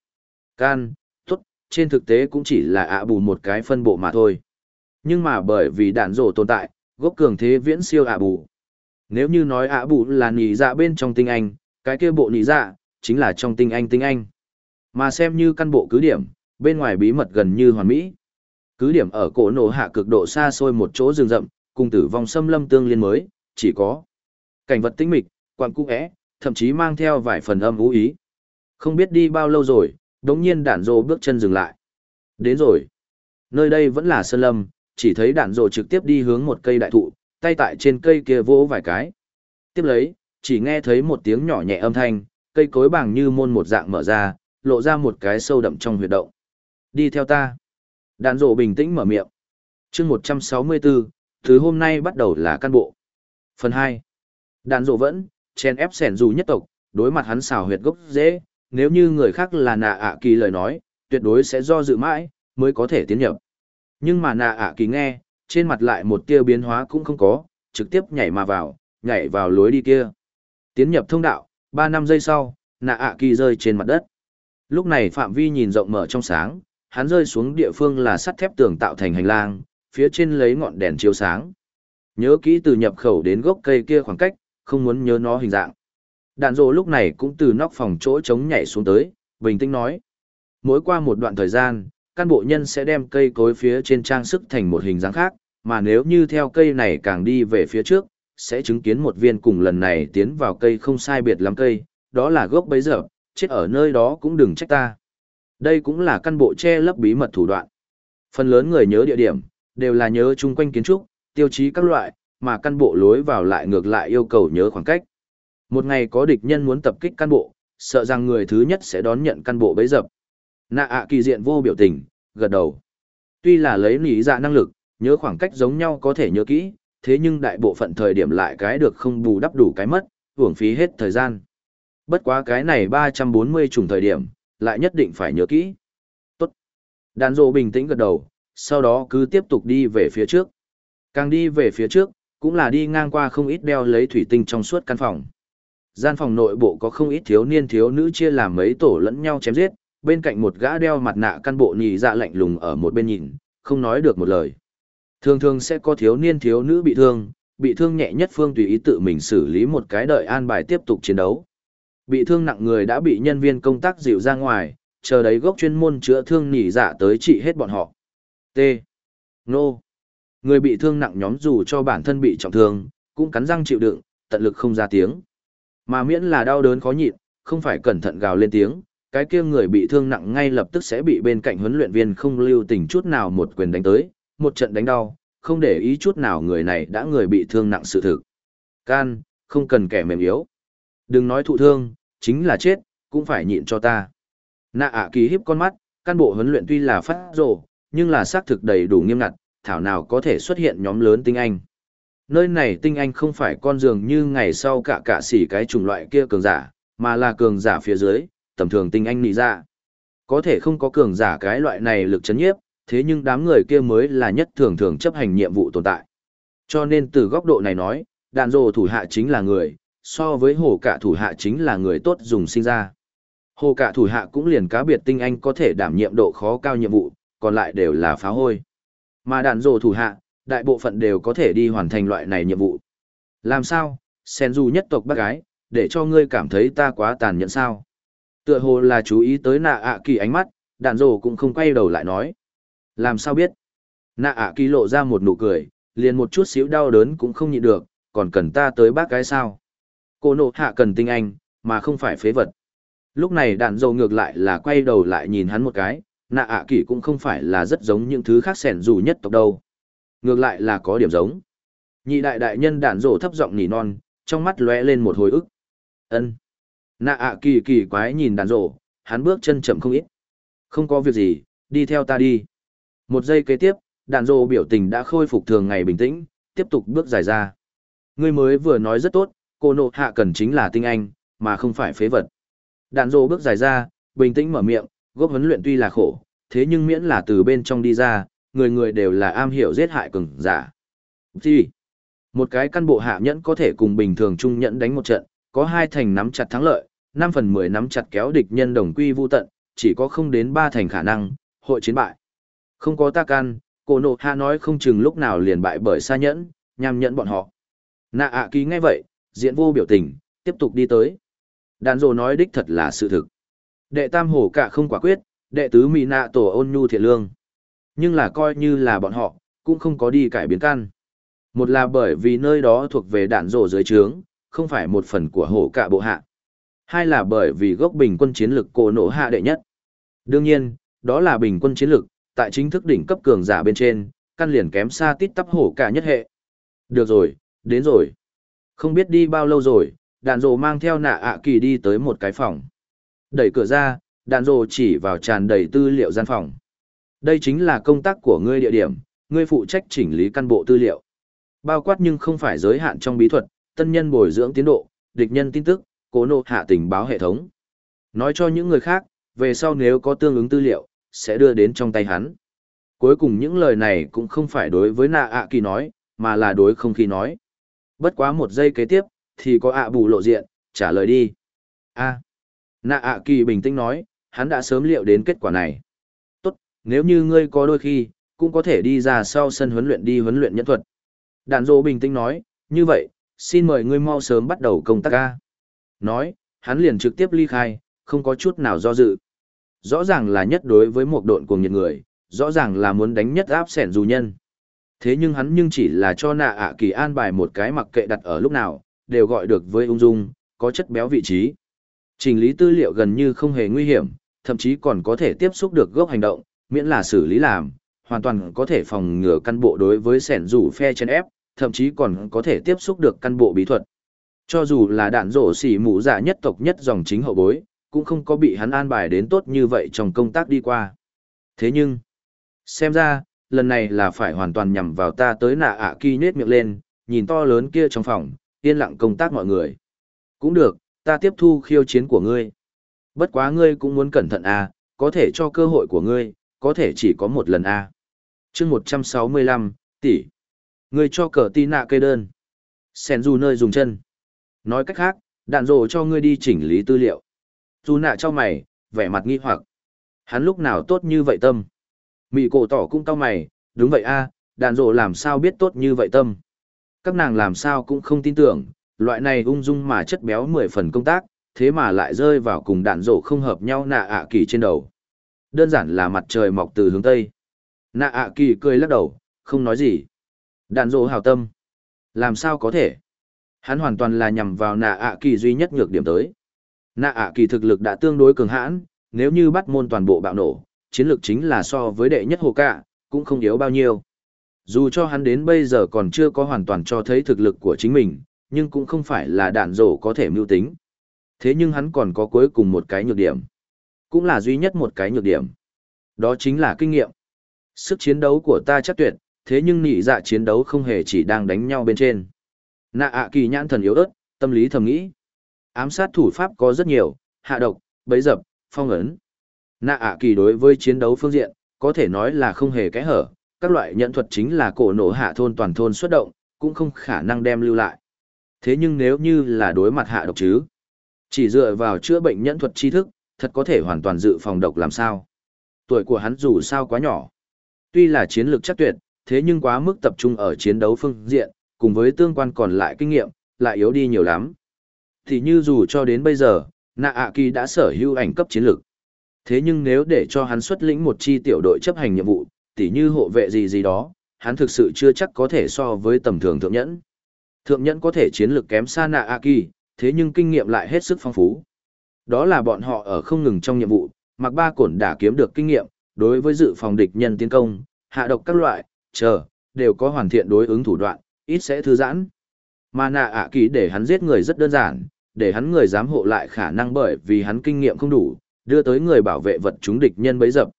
Can, tốt, trên thực tế cũng chỉ là ạ bù một cái phân bộ mà thôi. Nhưng mà bởi vì đạn rổ tồn tại, gốc cường thế viễn siêu ạ bù. Nếu như nói ạ bù là nỉ dạ bên trong tinh anh, cái kia bộ nỉ dạ, chính là trong tinh anh tinh anh. Mà xem như căn bộ cứ điểm, bên ngoài bí mật gần như hoàn mỹ. Cứ điểm ở cổ nổ hạ cực độ xa xôi một chỗ rừng rậm, cùng tử vong xâm lâm tương liên mới, chỉ có cảnh vật tĩnh mịch, quặng cũ é, thậm chí mang theo vài phần âm vũ ý. Không biết đi bao lâu rồi, đống nhiên đạn rồ bước chân dừng lại. Đến rồi. Nơi đây vẫn là sơn lâm, chỉ thấy đạn rồ trực tiếp đi hướng một cây đại thụ, tay tại trên cây kia vỗ vài cái. Tiếp lấy, chỉ nghe thấy một tiếng nhỏ nhẹ âm thanh, cây cối bằng như môn một dạng mở ra, lộ ra một cái sâu đậm trong huyệt động. Đi theo ta. Đạn rộ bình tĩnh mở miệng. chương 164, thứ hôm nay bắt đầu là căn bộ. Phần 2. Đạn rộ vẫn, chen ép sẻn dù nhất tộc, đối mặt hắn xào huyệt gốc dễ, nếu như người khác là nạ ạ kỳ lời nói, tuyệt đối sẽ do dự mãi, mới có thể tiến nhập. Nhưng mà nạ ạ kỳ nghe, trên mặt lại một tia biến hóa cũng không có, trực tiếp nhảy mà vào, nhảy vào lối đi kia. Tiến nhập thông đạo, 3 năm giây sau, nạ ạ kỳ rơi trên mặt đất. Lúc này phạm vi nhìn rộng mở trong sáng, hắn rơi xuống địa phương là sắt thép tường tạo thành hành lang, phía trên lấy ngọn đèn chiếu sáng. Nhớ kỹ từ nhập khẩu đến gốc cây kia khoảng cách, không muốn nhớ nó hình dạng. Đạn Rồ lúc này cũng từ nóc phòng chỗ trống nhảy xuống tới, bình tĩnh nói. Mỗi qua một đoạn thời gian, căn bộ nhân sẽ đem cây cối phía trên trang sức thành một hình dáng khác, mà nếu như theo cây này càng đi về phía trước, sẽ chứng kiến một viên cùng lần này tiến vào cây không sai biệt lắm cây, đó là gốc bấy giờ, chết ở nơi đó cũng đừng trách ta. Đây cũng là căn bộ che lấp bí mật thủ đoạn. Phần lớn người nhớ địa điểm, đều là nhớ chung quanh kiến trúc, tiêu chí các loại, mà căn bộ lối vào lại ngược lại yêu cầu nhớ khoảng cách. Một ngày có địch nhân muốn tập kích căn bộ, sợ rằng người thứ nhất sẽ đón nhận căn bộ bấy dập. Nạ ạ kỳ diện vô biểu tình, gật đầu. Tuy là lấy lý dạ năng lực, nhớ khoảng cách giống nhau có thể nhớ kỹ, thế nhưng đại bộ phận thời điểm lại cái được không bù đắp đủ cái mất, hưởng phí hết thời gian. Bất quá cái này 340 trùng thời điểm, lại nhất định phải nhớ kỹ. Tốt. Đàn rộ bình tĩnh gật đầu, sau đó cứ tiếp tục đi về phía trước. Càng đi về phía trước, cũng là đi ngang qua không ít đeo lấy thủy tinh trong suốt căn phòng. Gian phòng nội bộ có không ít thiếu niên thiếu nữ chia làm mấy tổ lẫn nhau chém giết, bên cạnh một gã đeo mặt nạ căn bộ nhì dạ lạnh lùng ở một bên nhìn, không nói được một lời. Thường thường sẽ có thiếu niên thiếu nữ bị thương, bị thương nhẹ nhất phương tùy ý tự mình xử lý một cái đợi an bài tiếp tục chiến đấu. Bị thương nặng người đã bị nhân viên công tác dịu ra ngoài, chờ đấy gốc chuyên môn chữa thương nỉ dạ tới trị hết bọn họ. T. Nô. Người bị thương nặng nhóm dù cho bản thân bị trọng thương, cũng cắn răng chịu đựng, tận lực không ra tiếng. Mà miễn là đau đớn khó nhịn, không phải cẩn thận gào lên tiếng, cái kia người bị thương nặng ngay lập tức sẽ bị bên cạnh huấn luyện viên không lưu tình chút nào một quyền đánh tới, một trận đánh đau, không để ý chút nào người này đã người bị thương nặng sự thực. Can, không cần kẻ mềm yếu. Đừng nói thụ thương, chính là chết, cũng phải nhịn cho ta. Nạ ạ kỳ hiếp con mắt, căn bộ huấn luyện tuy là phát rồ, nhưng là xác thực đầy đủ nghiêm ngặt, thảo nào có thể xuất hiện nhóm lớn tinh anh. Nơi này tinh anh không phải con giường như ngày sau cả cả xỉ cái chủng loại kia cường giả, mà là cường giả phía dưới, tầm thường tinh anh nị ra. Có thể không có cường giả cái loại này lực chấn nhiếp, thế nhưng đám người kia mới là nhất thường thường chấp hành nhiệm vụ tồn tại. Cho nên từ góc độ này nói, đạn rồ thủ hạ chính là người, so với hồ cả thủ hạ chính là người tốt dùng sinh ra. Hồ cả thủ hạ cũng liền cá biệt tinh anh có thể đảm nhiệm độ khó cao nhiệm vụ, còn lại đều là phá hôi. Mà đạn rồ thủ hạ, đại bộ phận đều có thể đi hoàn thành loại này nhiệm vụ. Làm sao, sen dù nhất tộc bác gái, để cho ngươi cảm thấy ta quá tàn nhẫn sao? Tựa hồ là chú ý tới nạ ạ kỳ ánh mắt, đạn rồ cũng không quay đầu lại nói. Làm sao biết? Nạ ạ kỳ lộ ra một nụ cười, liền một chút xíu đau đớn cũng không nhịn được, còn cần ta tới bác gái sao? Cô nộ hạ cần tinh anh, mà không phải phế vật. Lúc này đạn dầu ngược lại là quay đầu lại nhìn hắn một cái, nạ ạ kỳ cũng không phải là rất giống những thứ khác sẻn dù nhất tộc đâu ngược lại là có điểm giống. Nhị đại đại nhân đạn dầu thấp giọng nỉ non, trong mắt lóe lên một hồi ức. ân Nạ ạ kỳ kỳ quái nhìn đạn dầu, hắn bước chân chậm không ít. Không có việc gì, đi theo ta đi. Một giây kế tiếp, đạn dầu biểu tình đã khôi phục thường ngày bình tĩnh, tiếp tục bước dài ra. Ngươi mới vừa nói rất tốt, cô nộ hạ cần chính là tinh anh, mà không phải phế vật. Đạn Dô bước dài ra, bình tĩnh mở miệng, góp huấn luyện tuy là khổ, thế nhưng miễn là từ bên trong đi ra, người người đều là am hiểu giết hại cường giả. Gì? Một cái căn bộ hạ nhẫn có thể cùng bình thường trung nhẫn đánh một trận, có hai thành nắm chặt thắng lợi, 5 phần 10 nắm chặt kéo địch nhân đồng quy vu tận, chỉ có không đến 3 thành khả năng, hội chiến bại. Không có ta can, cô nộ hạ nói không chừng lúc nào liền bại bởi xa nhẫn, nhằm nhẫn bọn họ. Nạ ạ kỳ nghe vậy, diện vô biểu tình, tiếp tục đi tới. Đàn rồ nói đích thật là sự thực. Đệ tam hổ cả không quả quyết, đệ tứ mì nạ tổ ôn nhu thiện lương. Nhưng là coi như là bọn họ, cũng không có đi cải biến căn. Một là bởi vì nơi đó thuộc về đạn rổ dưới trướng, không phải một phần của hổ cả bộ hạ. Hai là bởi vì gốc bình quân chiến lực cổ nổ hạ đệ nhất. Đương nhiên, đó là bình quân chiến lực, tại chính thức đỉnh cấp cường giả bên trên, căn liền kém xa tít tắp hổ cả nhất hệ. Được rồi, đến rồi. Không biết đi bao lâu rồi, đạn rồ mang theo nạ ạ kỳ đi tới một cái phòng. Đẩy cửa ra, đạn rồ chỉ vào tràn đầy tư liệu gian phòng. Đây chính là công tác của ngươi địa điểm, ngươi phụ trách chỉnh lý căn bộ tư liệu. Bao quát nhưng không phải giới hạn trong bí thuật, tân nhân bồi dưỡng tiến độ, địch nhân tin tức, cố nộ hạ tình báo hệ thống. Nói cho những người khác, về sau nếu có tương ứng tư liệu, sẽ đưa đến trong tay hắn. Cuối cùng những lời này cũng không phải đối với nạ ạ kỳ nói, mà là đối không khí nói. Bất quá một giây kế tiếp, thì có ạ bù lộ diện, trả lời đi. a nạ ạ kỳ bình tĩnh nói, hắn đã sớm liệu đến kết quả này. Tốt, nếu như ngươi có đôi khi, cũng có thể đi ra sau sân huấn luyện đi huấn luyện nhẫn thuật. Đàn dỗ bình tĩnh nói, như vậy, xin mời ngươi mau sớm bắt đầu công tác ca. Nói, hắn liền trực tiếp ly khai, không có chút nào do dự. Rõ ràng là nhất đối với một độn cuồng nhiệt người, rõ ràng là muốn đánh nhất áp sẻn dù nhân. Thế nhưng hắn nhưng chỉ là cho nạ ạ kỳ an bài một cái mặc kệ đặt ở lúc nào, đều gọi được với ung dung, có chất béo vị trí. Trình lý tư liệu gần như không hề nguy hiểm, thậm chí còn có thể tiếp xúc được gốc hành động, miễn là xử lý làm, hoàn toàn có thể phòng ngừa căn bộ đối với sẻn rủ phe chen ép, thậm chí còn có thể tiếp xúc được căn bộ bí thuật. Cho dù là đạn rổ xỉ mũ dạ nhất tộc nhất dòng chính hậu bối, cũng không có bị hắn an bài đến tốt như vậy trong công tác đi qua. Thế nhưng, xem ra, lần này là phải hoàn toàn nhằm vào ta tới nạ ạ kỳ nết miệng lên, nhìn to lớn kia trong phòng, yên lặng công tác mọi người. Cũng được, ta tiếp thu khiêu chiến của ngươi. Bất quá ngươi cũng muốn cẩn thận à, có thể cho cơ hội của ngươi, có thể chỉ có một lần à. chương 165, tỷ. Ngươi cho cờ tí nạ cây đơn. Sen dù nơi dùng chân. Nói cách khác, đạn rồ cho ngươi đi chỉnh lý tư liệu. Dù nạ cho mày, vẻ mặt nghi hoặc. Hắn lúc nào tốt như vậy tâm. Mị cổ tỏ cũng cau mày, đúng vậy a, đạn rộ làm sao biết tốt như vậy tâm. Các nàng làm sao cũng không tin tưởng, loại này ung dung mà chất béo mười phần công tác, thế mà lại rơi vào cùng đạn rổ không hợp nhau nạ ạ kỳ trên đầu. Đơn giản là mặt trời mọc từ hướng Tây. Nạ ạ kỳ cười lắc đầu, không nói gì. Đạn rổ hào tâm. Làm sao có thể? Hắn hoàn toàn là nhằm vào nạ ạ kỳ duy nhất nhược điểm tới. Nạ ạ kỳ thực lực đã tương đối cường hãn, nếu như bắt môn toàn bộ bạo nổ, chiến lược chính là so với đệ nhất hồ cạ, cũng không yếu bao nhiêu. Dù cho hắn đến bây giờ còn chưa có hoàn toàn cho thấy thực lực của chính mình, nhưng cũng không phải là đạn rổ có thể mưu tính. Thế nhưng hắn còn có cuối cùng một cái nhược điểm. Cũng là duy nhất một cái nhược điểm. Đó chính là kinh nghiệm. Sức chiến đấu của ta chắc tuyệt, thế nhưng nị dạ chiến đấu không hề chỉ đang đánh nhau bên trên. Nạ ạ kỳ nhãn thần yếu ớt, tâm lý thầm nghĩ. Ám sát thủ pháp có rất nhiều, hạ độc, bấy dập, phong ấn. Nạ ạ kỳ đối với chiến đấu phương diện, có thể nói là không hề kẽ hở, các loại nhận thuật chính là cổ nổ hạ thôn toàn thôn xuất động, cũng không khả năng đem lưu lại. Thế nhưng nếu như là đối mặt hạ độc chứ, chỉ dựa vào chữa bệnh nhẫn thuật tri thức, thật có thể hoàn toàn dự phòng độc làm sao. Tuổi của hắn dù sao quá nhỏ. Tuy là chiến lược chắc tuyệt, thế nhưng quá mức tập trung ở chiến đấu phương diện, cùng với tương quan còn lại kinh nghiệm, lại yếu đi nhiều lắm. Thì như dù cho đến bây giờ, Nạ ạ kỳ đã sở hữu ảnh cấp chiến lược. Thế nhưng nếu để cho hắn xuất lĩnh một chi tiểu đội chấp hành nhiệm vụ, tỉ như hộ vệ gì gì đó, hắn thực sự chưa chắc có thể so với tầm thường thượng nhẫn. Thượng nhẫn có thể chiến lược kém xa nạ A Kỳ, thế nhưng kinh nghiệm lại hết sức phong phú. Đó là bọn họ ở không ngừng trong nhiệm vụ, mặc ba cổn đã kiếm được kinh nghiệm, đối với dự phòng địch nhân tiến công, hạ độc các loại, chờ, đều có hoàn thiện đối ứng thủ đoạn, ít sẽ thư giãn. Mà nạ ạ kỳ để hắn giết người rất đơn giản, để hắn người dám hộ lại khả năng bởi vì hắn kinh nghiệm không đủ, đưa tới người bảo vệ vật chúng địch nhân bấy dập.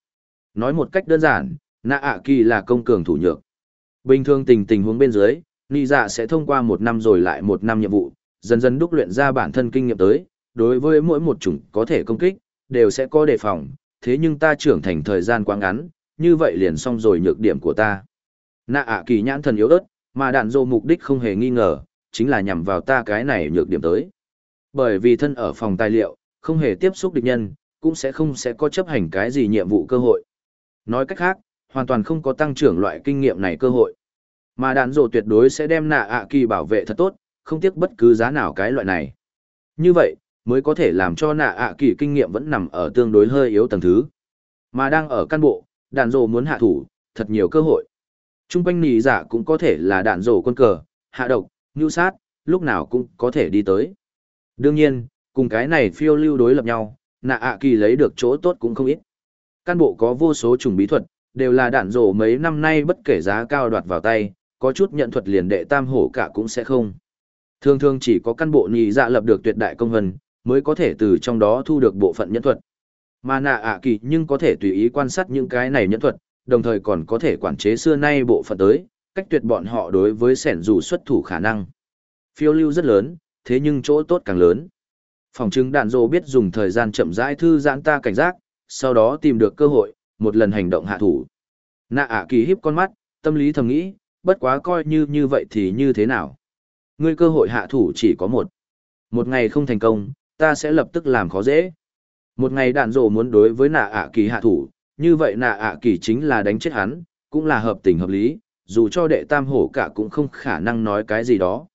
Nói một cách đơn giản, nạ ạ kỳ là công cường thủ nhược. Bình thường tình tình huống bên dưới, Nị dạ sẽ thông qua một năm rồi lại một năm nhiệm vụ, dần dần đúc luyện ra bản thân kinh nghiệm tới, đối với mỗi một chủng có thể công kích, đều sẽ có đề phòng, thế nhưng ta trưởng thành thời gian quá ngắn, như vậy liền xong rồi nhược điểm của ta. Nạ ạ kỳ nhãn thần yếu ớt, mà đạn dô mục đích không hề nghi ngờ, chính là nhằm vào ta cái này nhược điểm tới. Bởi vì thân ở phòng tài liệu, không hề tiếp xúc địch nhân, cũng sẽ không sẽ có chấp hành cái gì nhiệm vụ cơ hội. Nói cách khác, hoàn toàn không có tăng trưởng loại kinh nghiệm này cơ hội. Mà đạn rồ tuyệt đối sẽ đem nạ ạ kỳ bảo vệ thật tốt, không tiếc bất cứ giá nào cái loại này. Như vậy, mới có thể làm cho nạ ạ kỳ kinh nghiệm vẫn nằm ở tương đối hơi yếu tầng thứ. Mà đang ở căn bộ, đạn rồ muốn hạ thủ, thật nhiều cơ hội. Trung quanh nì giả cũng có thể là đạn rồ quân cờ, hạ độc, nhu sát, lúc nào cũng có thể đi tới. Đương nhiên, cùng cái này phiêu lưu đối lập nhau, nạ ạ kỳ lấy được chỗ tốt cũng không ít. Căn bộ có vô số trùng bí thuật, đều là đạn rổ mấy năm nay bất kể giá cao đoạt vào tay, có chút nhận thuật liền đệ tam hổ cả cũng sẽ không. Thường thường chỉ có căn bộ nhị dạ lập được tuyệt đại công hân, mới có thể từ trong đó thu được bộ phận nhân thuật. Mà nạ ạ kỳ nhưng có thể tùy ý quan sát những cái này nhân thuật, đồng thời còn có thể quản chế xưa nay bộ phận tới, cách tuyệt bọn họ đối với sẻn dù xuất thủ khả năng. Phiêu lưu rất lớn, thế nhưng chỗ tốt càng lớn. Phòng chứng đạn dô biết dùng thời gian chậm rãi thư giãn ta cảnh giác, sau đó tìm được cơ hội, một lần hành động hạ thủ. Nạ ạ kỳ híp con mắt, tâm lý thầm nghĩ, bất quá coi như như vậy thì như thế nào. Ngươi cơ hội hạ thủ chỉ có một. Một ngày không thành công, ta sẽ lập tức làm khó dễ. Một ngày đạn dô muốn đối với nạ ạ kỳ hạ thủ, như vậy nạ ạ kỳ chính là đánh chết hắn, cũng là hợp tình hợp lý, dù cho đệ tam hổ cả cũng không khả năng nói cái gì đó.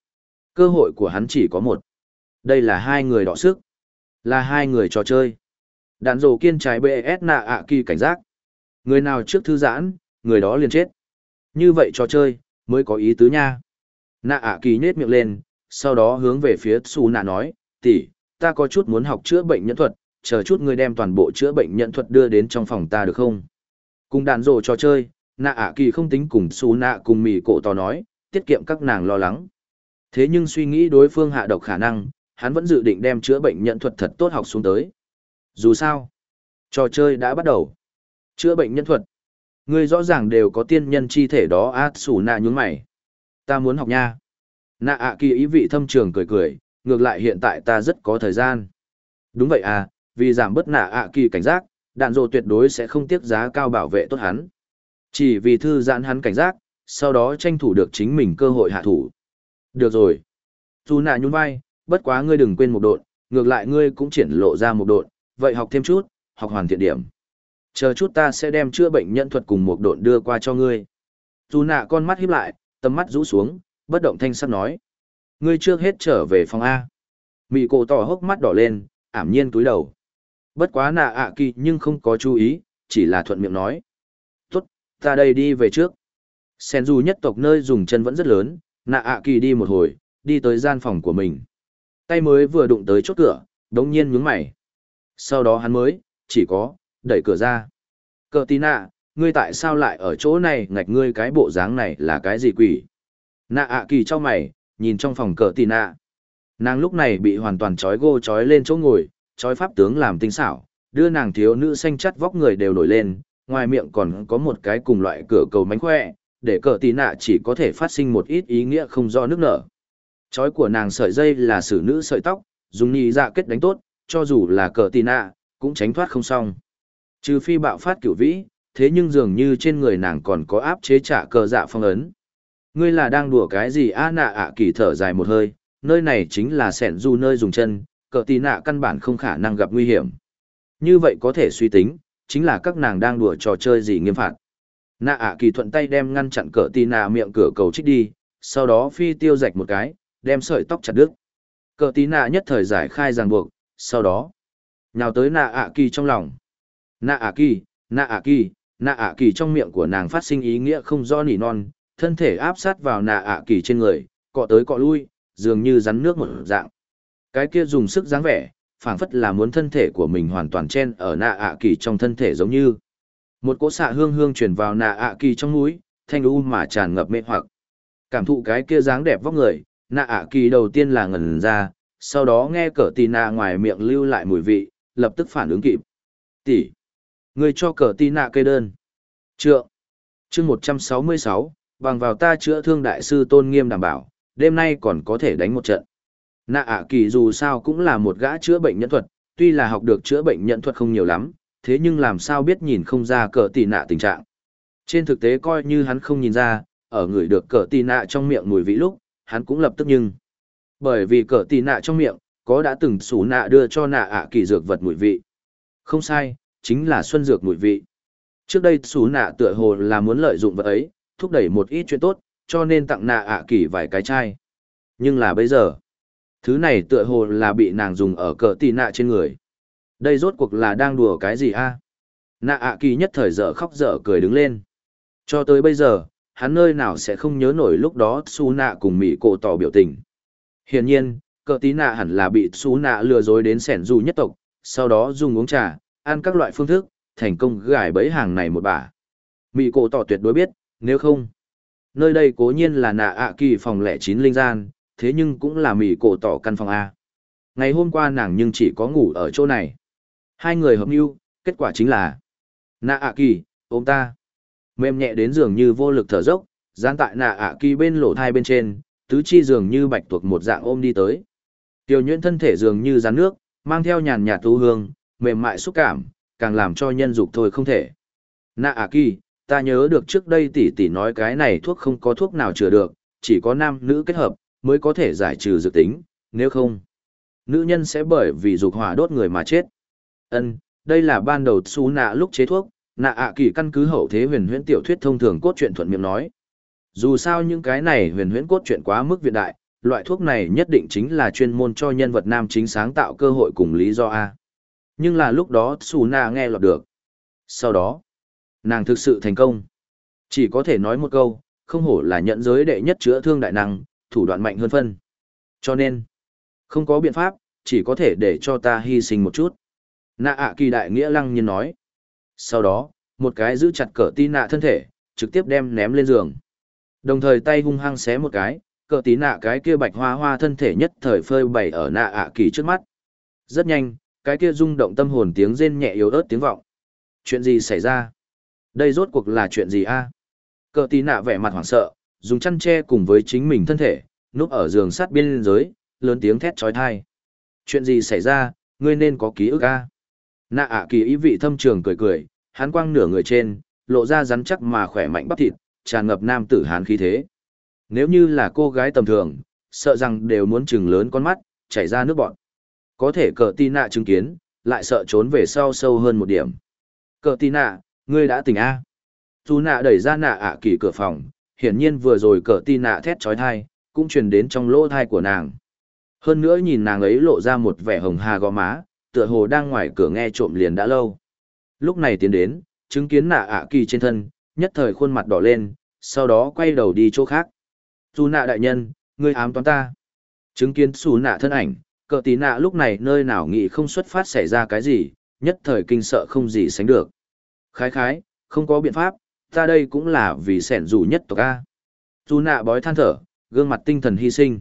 Cơ hội của hắn chỉ có một. Đây là hai người đọ sức. Là hai người trò chơi. Đạn dồ kiên trái BS nạ ạ kỳ cảnh giác. Người nào trước thư giãn, người đó liền chết. Như vậy trò chơi, mới có ý tứ nha. Nạ ạ kỳ nhết miệng lên, sau đó hướng về phía Su nạ nói, tỷ, ta có chút muốn học chữa bệnh nhân thuật, chờ chút ngươi đem toàn bộ chữa bệnh nhân thuật đưa đến trong phòng ta được không? Cùng đàn rổ trò chơi, nạ ạ kỳ không tính cùng Su nạ cùng mì cổ tò nói, tiết kiệm các nàng lo lắng. Thế nhưng suy nghĩ đối phương hạ độc khả năng, hắn vẫn dự định đem chữa bệnh nhân thuật thật tốt học xuống tới. Dù sao, trò chơi đã bắt đầu. Chữa bệnh nhân thuật. Ngươi rõ ràng đều có tiên nhân chi thể đó át sủ nạ nhún mày. Ta muốn học nha. Nạ ạ kỳ ý vị thâm trường cười cười, ngược lại hiện tại ta rất có thời gian. Đúng vậy à, vì giảm bớt nạ ạ kỳ cảnh giác, đạn dồ tuyệt đối sẽ không tiếc giá cao bảo vệ tốt hắn. Chỉ vì thư giãn hắn cảnh giác, sau đó tranh thủ được chính mình cơ hội hạ thủ. Được rồi. Dù nạ nhún vai, bất quá ngươi đừng quên một độn, ngược lại ngươi cũng triển lộ ra một độn, vậy học thêm chút, học hoàn thiện điểm. Chờ chút ta sẽ đem chữa bệnh nhân thuật cùng một độn đưa qua cho ngươi. Dù nạ con mắt híp lại, tầm mắt rũ xuống, bất động thanh sắc nói. Ngươi trước hết trở về phòng A. Mị cổ tỏ hốc mắt đỏ lên, ảm nhiên túi đầu. Bất quá nạ ạ kỳ nhưng không có chú ý, chỉ là thuận miệng nói. Tốt, ta đây đi về trước. Sen dù nhất tộc nơi dùng chân vẫn rất lớn, nạ ạ kỳ đi một hồi, đi tới gian phòng của mình. Tay mới vừa đụng tới chốt cửa, đống nhiên nhướng mày. Sau đó hắn mới, chỉ có, đẩy cửa ra. Cờ tí nạ, ngươi tại sao lại ở chỗ này ngạch ngươi cái bộ dáng này là cái gì quỷ? Nạ ạ kỳ cho mày, nhìn trong phòng cờ tí nạ. Nàng lúc này bị hoàn toàn trói gô trói lên chỗ ngồi, trói pháp tướng làm tinh xảo, đưa nàng thiếu nữ xanh chắt vóc người đều nổi lên, ngoài miệng còn có một cái cùng loại cửa cầu mánh khỏe, để cờ tí nạ chỉ có thể phát sinh một ít ý nghĩa không do nước nở. Chói của nàng sợi dây là sử nữ sợi tóc, dùng nhị dạ kết đánh tốt, cho dù là cờ tì nạ, cũng tránh thoát không xong. Trừ phi bạo phát cửu vĩ, thế nhưng dường như trên người nàng còn có áp chế trả cờ dạ phong ấn. Ngươi là đang đùa cái gì a nạ ạ kỳ thở dài một hơi, nơi này chính là sẻn du nơi dùng chân, cờ tì nạ căn bản không khả năng gặp nguy hiểm. Như vậy có thể suy tính, chính là các nàng đang đùa trò chơi gì nghiêm phạt. Nạ ạ kỳ thuận tay đem ngăn chặn cờ tì nạ miệng cửa cầu trích đi, sau đó phi tiêu rạch một cái, đem sợi tóc chặt đứt. Cờ tí nạ nhất thời giải khai ràng buộc, sau đó, nhào tới nạ ạ kỳ trong lòng. Nạ ạ kỳ, nạ ạ kỳ, nạ ạ kỳ trong miệng của nàng phát sinh ý nghĩa không do nỉ non, thân thể áp sát vào nạ ạ kỳ trên người, cọ tới cọ lui, dường như rắn nước một dạng. Cái kia dùng sức dáng vẻ, phảng phất là muốn thân thể của mình hoàn toàn chen ở nạ ạ kỳ trong thân thể giống như. Một cỗ xạ hương hương truyền vào nạ ạ kỳ trong mũi, thanh u mà tràn ngập mê hoặc. Cảm thụ cái kia dáng đẹp vóc người, nạ ạ kỳ đầu tiên là ngẩn ra, sau đó nghe cờ tì nạ ngoài miệng lưu lại mùi vị, lập tức phản ứng kịp. Tỷ, người cho cờ tì nạ cây đơn. Trượng, chương một trăm sáu mươi sáu, bằng vào ta chữa thương đại sư tôn nghiêm đảm bảo, đêm nay còn có thể đánh một trận. Nạ ạ kỳ dù sao cũng là một gã chữa bệnh nhân thuật, tuy là học được chữa bệnh nhân thuật không nhiều lắm, thế nhưng làm sao biết nhìn không ra cờ tì nạ tình trạng. Trên thực tế coi như hắn không nhìn ra, ở người được cờ tì nạ trong miệng mùi vị lúc, hắn cũng lập tức nhưng. Bởi vì cờ tì nạ trong miệng, có đã từng xú nạ đưa cho nạ ạ kỳ dược vật mùi vị. Không sai, chính là xuân dược mùi vị. Trước đây xú nạ tựa hồ là muốn lợi dụng vật ấy, thúc đẩy một ít chuyện tốt, cho nên tặng nạ ạ kỳ vài cái chai. Nhưng là bây giờ, thứ này tựa hồ là bị nàng dùng ở cỡ tì nạ trên người. Đây rốt cuộc là đang đùa cái gì a? Nạ ạ kỳ nhất thời dở khóc dở cười đứng lên. Cho tới bây giờ, hắn nơi nào sẽ không nhớ nổi lúc đó su nạ cùng mỹ cổ tỏ biểu tình. Hiển nhiên, cỡ tí nạ hẳn là bị su nạ lừa dối đến sẻn dù nhất tộc, sau đó dùng uống trà, ăn các loại phương thức, thành công gài bẫy hàng này một bà. Mỹ cổ tỏ tuyệt đối biết, nếu không, nơi đây cố nhiên là nạ ạ kỳ phòng lẻ chín linh gian, thế nhưng cũng là mỹ cổ tỏ căn phòng A. Ngày hôm qua nàng nhưng chỉ có ngủ ở chỗ này. Hai người hợp mưu, kết quả chính là nạ ạ kỳ, ôm ta. Mềm nhẹ đến giường như vô lực thở dốc, gian tại nạ ạ kỳ bên lỗ thai bên trên, tứ chi dường như bạch tuộc một dạng ôm đi tới. Tiểu nhuyễn thân thể dường như rán nước, mang theo nhàn nhạt thu hương, mềm mại xúc cảm, càng làm cho nhân dục thôi không thể. Nạ ạ kỳ, ta nhớ được trước đây tỷ tỷ nói cái này thuốc không có thuốc nào chữa được, chỉ có nam nữ kết hợp, mới có thể giải trừ dược tính, nếu không, nữ nhân sẽ bởi vì dục hỏa đốt người mà chết. Ân, đây là ban đầu su nạ lúc chế thuốc, nạ ạ kỳ căn cứ hậu thế huyền huyễn tiểu thuyết thông thường cốt truyện thuận miệng nói. Dù sao những cái này huyền huyễn cốt truyện quá mức viện đại, loại thuốc này nhất định chính là chuyên môn cho nhân vật nam chính sáng tạo cơ hội cùng lý do A. Nhưng là lúc đó xù nạ nghe lọt được. Sau đó, nàng thực sự thành công. Chỉ có thể nói một câu, không hổ là nhận giới đệ nhất chữa thương đại năng, thủ đoạn mạnh hơn phân. Cho nên, không có biện pháp, chỉ có thể để cho ta hy sinh một chút. Nạ ạ kỳ đại nghĩa lăng nhiên nói. Sau đó, một cái giữ chặt cỡ tí nạ thân thể, trực tiếp đem ném lên giường. Đồng thời tay hung hăng xé một cái, cỡ tí nạ cái kia bạch hoa hoa thân thể nhất thời phơi bày ở nạ ạ kỳ trước mắt. Rất nhanh, cái kia rung động tâm hồn tiếng rên nhẹ yếu ớt tiếng vọng. Chuyện gì xảy ra? Đây rốt cuộc là chuyện gì a? Cỡ tí nạ vẻ mặt hoảng sợ, dùng chăn che cùng với chính mình thân thể, núp ở giường sát biên giới, lớn tiếng thét trói thai. Chuyện gì xảy ra, ngươi nên có ký ức a? Nạ ạ kỳ ý vị thâm trường cười cười, hắn quăng nửa người trên, lộ ra rắn chắc mà khỏe mạnh bắp thịt, tràn ngập nam tử hán khí thế. Nếu như là cô gái tầm thường, sợ rằng đều muốn trừng lớn con mắt, chảy ra nước bọn. Có thể cờ tì nạ chứng kiến, lại sợ trốn về sau sâu hơn một điểm. Cờ tì nạ, ngươi đã tỉnh A. Dù nạ đẩy ra nạ ạ kỳ cửa phòng, hiển nhiên vừa rồi cờ tì nạ thét trói thai, cũng truyền đến trong lỗ thai của nàng. Hơn nữa nhìn nàng ấy lộ ra một vẻ hồng hà gò má, tựa hồ đang ngoài cửa nghe trộm liền đã lâu. Lúc này tiến đến, chứng kiến nạ ạ kỳ trên thân, nhất thời khuôn mặt đỏ lên, sau đó quay đầu đi chỗ khác. Dù nạ đại nhân, ngươi ám toán ta. Chứng kiến xù nạ thân ảnh, cờ tí nạ lúc này nơi nào nghĩ không xuất phát xảy ra cái gì, nhất thời kinh sợ không gì sánh được. Khái khái, không có biện pháp, ta đây cũng là vì sẻn rủ nhất tộc A. Dù nạ bói than thở, gương mặt tinh thần hy sinh.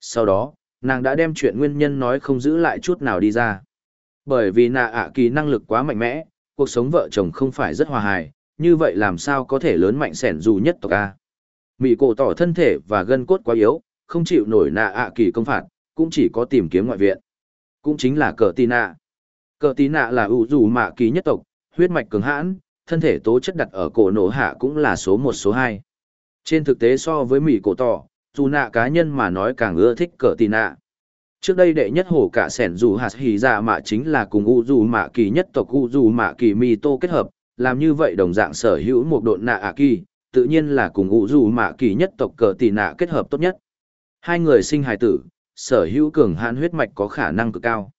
Sau đó, nàng đã đem chuyện nguyên nhân nói không giữ lại chút nào đi ra. Bởi vì nạ ạ kỳ năng lực quá mạnh mẽ, cuộc sống vợ chồng không phải rất hòa hài, như vậy làm sao có thể lớn mạnh sẻn dù nhất tộc A. Mị cổ tỏ thân thể và gân cốt quá yếu, không chịu nổi nạ ạ kỳ công phạt, cũng chỉ có tìm kiếm ngoại viện. Cũng chính là cờ tì nạ. Cờ tì nạ là ủ dù mạ kỳ nhất tộc, huyết mạch cường hãn, thân thể tố chất đặt ở cổ nổ hạ cũng là số một số hai. Trên thực tế so với mị cổ tỏ, dù nạ cá nhân mà nói càng ưa thích cờ tì nạ. Trước đây đệ nhất hồ cả sẻn dù hạt hì dạ mạ chính là cùng u dù mạ kỳ nhất tộc u dù mạ kỳ mi tô kết hợp, làm như vậy đồng dạng sở hữu một độn nạ ạ kỳ, tự nhiên là cùng u dù mạ kỳ nhất tộc cờ tỷ nạ kết hợp tốt nhất. Hai người sinh hài tử, sở hữu cường hãn huyết mạch có khả năng cực cao.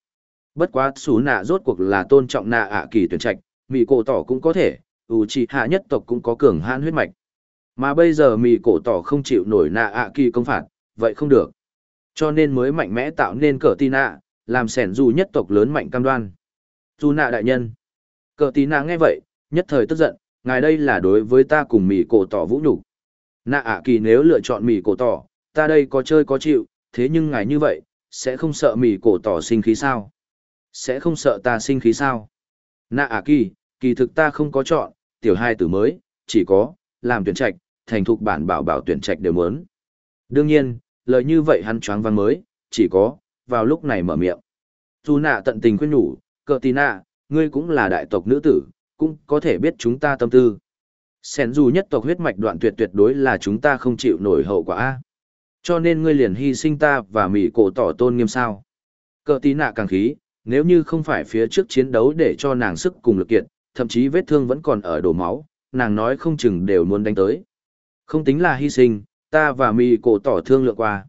Bất quá xú nạ rốt cuộc là tôn trọng nạ ạ kỳ tuyển trạch, mỹ cổ tỏ cũng có thể, u trị hạ nhất tộc cũng có cường hãn huyết mạch. Mà bây giờ mỹ cổ tỏ không chịu nổi nạ ạ kỳ công phạt, vậy không được. Cho nên mới mạnh mẽ tạo nên cờ tì nạ, làm sẻn dù nhất tộc lớn mạnh cam đoan. Dù nạ đại nhân. Cờ tì nạ nghe vậy, nhất thời tức giận, ngài đây là đối với ta cùng mỉ cổ tỏ vũ nhục Nạ ạ kỳ nếu lựa chọn mỉ cổ tỏ, ta đây có chơi có chịu, thế nhưng ngài như vậy, sẽ không sợ mỉ cổ tỏ sinh khí sao? Sẽ không sợ ta sinh khí sao? Nạ ạ kỳ, kỳ thực ta không có chọn, tiểu hai tử mới, chỉ có, làm tuyển trạch, thành thục bản bảo bảo tuyển trạch đều muốn. Đương nhiên, lời như vậy hắn choáng vang mới, chỉ có, vào lúc này mở miệng. Dù nạ tận tình khuyên nhủ, cờ tì nạ, ngươi cũng là đại tộc nữ tử, cũng có thể biết chúng ta tâm tư. Sen dù nhất tộc huyết mạch đoạn tuyệt tuyệt đối là chúng ta không chịu nổi hậu quả. Cho nên ngươi liền hy sinh ta và mỉ cổ tỏ tôn nghiêm sao. Cờ tì nạ càng khí, nếu như không phải phía trước chiến đấu để cho nàng sức cùng lực kiện, thậm chí vết thương vẫn còn ở đổ máu, nàng nói không chừng đều muốn đánh tới. Không tính là hy sinh, ta và mì cổ tỏ thương lượng qua.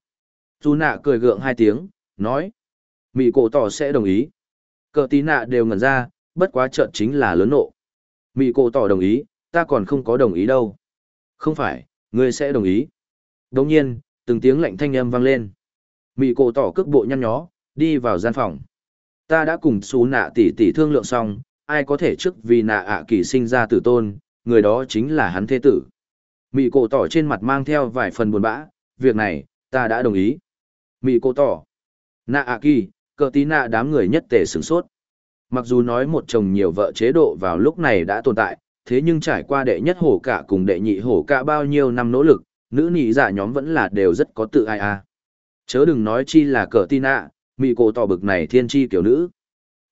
Dù nạ cười gượng hai tiếng, nói. Mì cổ tỏ sẽ đồng ý. Cờ tí nạ đều ngẩn ra, bất quá trợn chính là lớn nộ. Mì cổ tỏ đồng ý, ta còn không có đồng ý đâu. Không phải, ngươi sẽ đồng ý. Đồng nhiên, từng tiếng lạnh thanh âm vang lên. Mị cổ tỏ cước bộ nhăn nhó, đi vào gian phòng. Ta đã cùng xú nạ tỷ tỷ thương lượng xong, ai có thể trước vì nạ ạ kỳ sinh ra tử tôn, người đó chính là hắn thế tử. Mị cổ tỏ trên mặt mang theo vài phần buồn bã, việc này, ta đã đồng ý. Mị cổ tỏ. Nạ ạ kỳ, cờ tí nạ đám người nhất tề sửng sốt. Mặc dù nói một chồng nhiều vợ chế độ vào lúc này đã tồn tại, thế nhưng trải qua đệ nhất hổ cả cùng đệ nhị hổ cả bao nhiêu năm nỗ lực, nữ nhị giả nhóm vẫn là đều rất có tự ai a. Chớ đừng nói chi là cờ tin ạ, mị cổ tỏ bực này thiên chi kiểu nữ.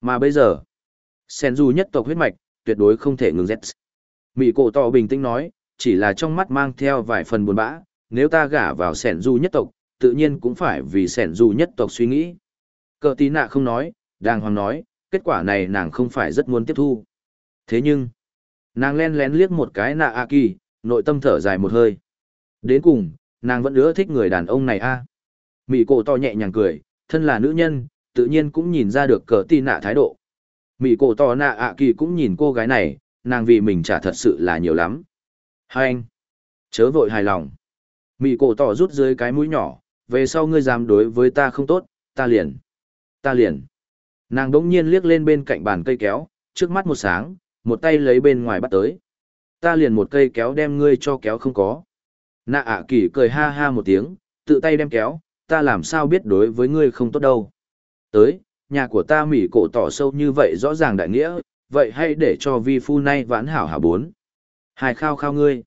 Mà bây giờ, sen du nhất tộc huyết mạch, tuyệt đối không thể ngừng Z. Mị cổ tỏ bình tĩnh nói, chỉ là trong mắt mang theo vài phần buồn bã, nếu ta gả vào sẻn du nhất tộc, tự nhiên cũng phải vì sẻn du nhất tộc suy nghĩ. Cờ tí nạ không nói, đàng hoàng nói, kết quả này nàng không phải rất muốn tiếp thu. Thế nhưng, nàng len lén liếc một cái nạ a kỳ, nội tâm thở dài một hơi. Đến cùng, nàng vẫn ưa thích người đàn ông này a. Mị cổ to nhẹ nhàng cười, thân là nữ nhân, tự nhiên cũng nhìn ra được cờ tí nạ thái độ. Mị cổ to nạ A kỳ cũng nhìn cô gái này, nàng vì mình trả thật sự là nhiều lắm. Hai anh, chớ vội hài lòng. Mị cổ tỏ rút dưới cái mũi nhỏ, về sau ngươi dám đối với ta không tốt, ta liền. Ta liền. Nàng đỗng nhiên liếc lên bên cạnh bàn cây kéo, trước mắt một sáng, một tay lấy bên ngoài bắt tới. Ta liền một cây kéo đem ngươi cho kéo không có. Nạ ạ kỳ cười ha ha một tiếng, tự tay đem kéo, ta làm sao biết đối với ngươi không tốt đâu. Tới, nhà của ta mỉ cổ tỏ sâu như vậy rõ ràng đại nghĩa, vậy hay để cho vi phu nay vãn hảo hảo bốn. Hai khao khao ngươi.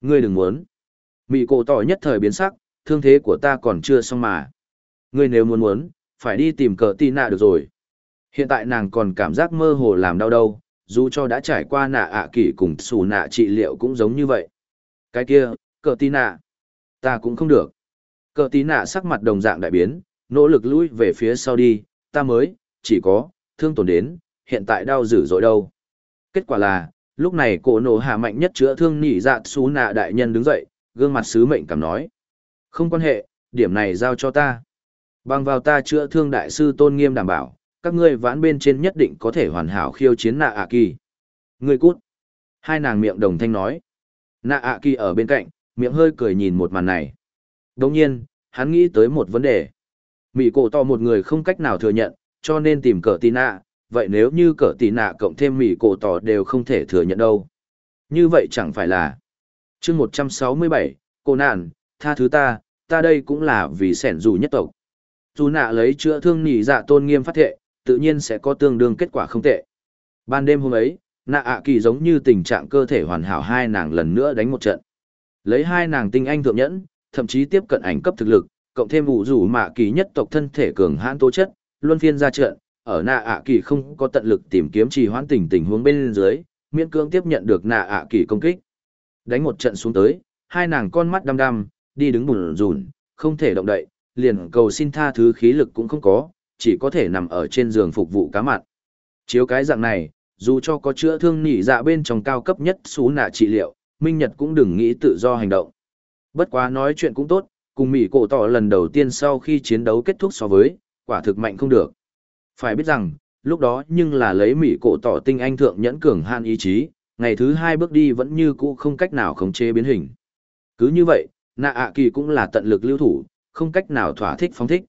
Ngươi đừng muốn. Mị cổ tỏ nhất thời biến sắc, thương thế của ta còn chưa xong mà. Ngươi nếu muốn muốn, phải đi tìm cờ tì nạ được rồi. Hiện tại nàng còn cảm giác mơ hồ làm đau đâu, dù cho đã trải qua nạ ạ à kỷ cùng xù nạ trị liệu cũng giống như vậy. Cái kia, cờ tì nạ. Ta cũng không được. Cờ tí nạ sắc mặt đồng dạng đại biến, nỗ lực lui về phía sau đi, ta mới, chỉ có, thương tổn đến, hiện tại đau dữ dội đâu. Kết quả là, lúc này cổ nổ hạ mạnh nhất chữa thương nỉ dạ xú nạ đại nhân đứng dậy, gương mặt sứ mệnh cảm nói. Không quan hệ, điểm này giao cho ta. Bằng vào ta chữa thương đại sư tôn nghiêm đảm bảo, các ngươi vãn bên trên nhất định có thể hoàn hảo khiêu chiến nạ ạ kỳ. Ngươi cút. Hai nàng miệng đồng thanh nói. Nạ ạ kỳ ở bên cạnh, miệng hơi cười nhìn một màn này. Đồng nhiên, hắn nghĩ tới một vấn đề. Mỹ cổ to một người không cách nào thừa nhận, cho nên tìm cờ tin nạ, vậy nếu như cỡ tì nạ cộng thêm Mỹ cổ tỏ đều không thể thừa nhận đâu. Như vậy chẳng phải là. chương 167, cô nạn, tha thứ ta, ta đây cũng là vì sẻn dù nhất tộc. Dù nạ lấy chữa thương nỉ dạ tôn nghiêm phát thệ, tự nhiên sẽ có tương đương kết quả không tệ. Ban đêm hôm ấy, nạ ạ kỳ giống như tình trạng cơ thể hoàn hảo hai nàng lần nữa đánh một trận. Lấy hai nàng tinh anh thượng nhẫn, thậm chí tiếp cận ảnh cấp thực lực, cộng thêm vụ rủ mạ kỳ nhất tộc thân thể cường hãn tố chất, luân phiên ra trận, ở nạ ạ kỳ không có tận lực tìm kiếm trì hoãn tình tình huống bên dưới, miễn cưỡng tiếp nhận được nạ ạ kỳ công kích. Đánh một trận xuống tới, hai nàng con mắt đăm đăm, đi đứng bùn rùn, không thể động đậy, liền cầu xin tha thứ khí lực cũng không có, chỉ có thể nằm ở trên giường phục vụ cá mặn. Chiếu cái dạng này, dù cho có chữa thương nỉ dạ bên trong cao cấp nhất xú nạ trị liệu, Minh Nhật cũng đừng nghĩ tự do hành động. Bất quá nói chuyện cũng tốt, cùng Mỹ cổ tỏ lần đầu tiên sau khi chiến đấu kết thúc so với, quả thực mạnh không được. Phải biết rằng, lúc đó nhưng là lấy Mỹ cổ tỏ tinh anh thượng nhẫn cường han ý chí, ngày thứ hai bước đi vẫn như cũ không cách nào khống chế biến hình. Cứ như vậy, nạ ạ kỳ cũng là tận lực lưu thủ, không cách nào thỏa thích phóng thích.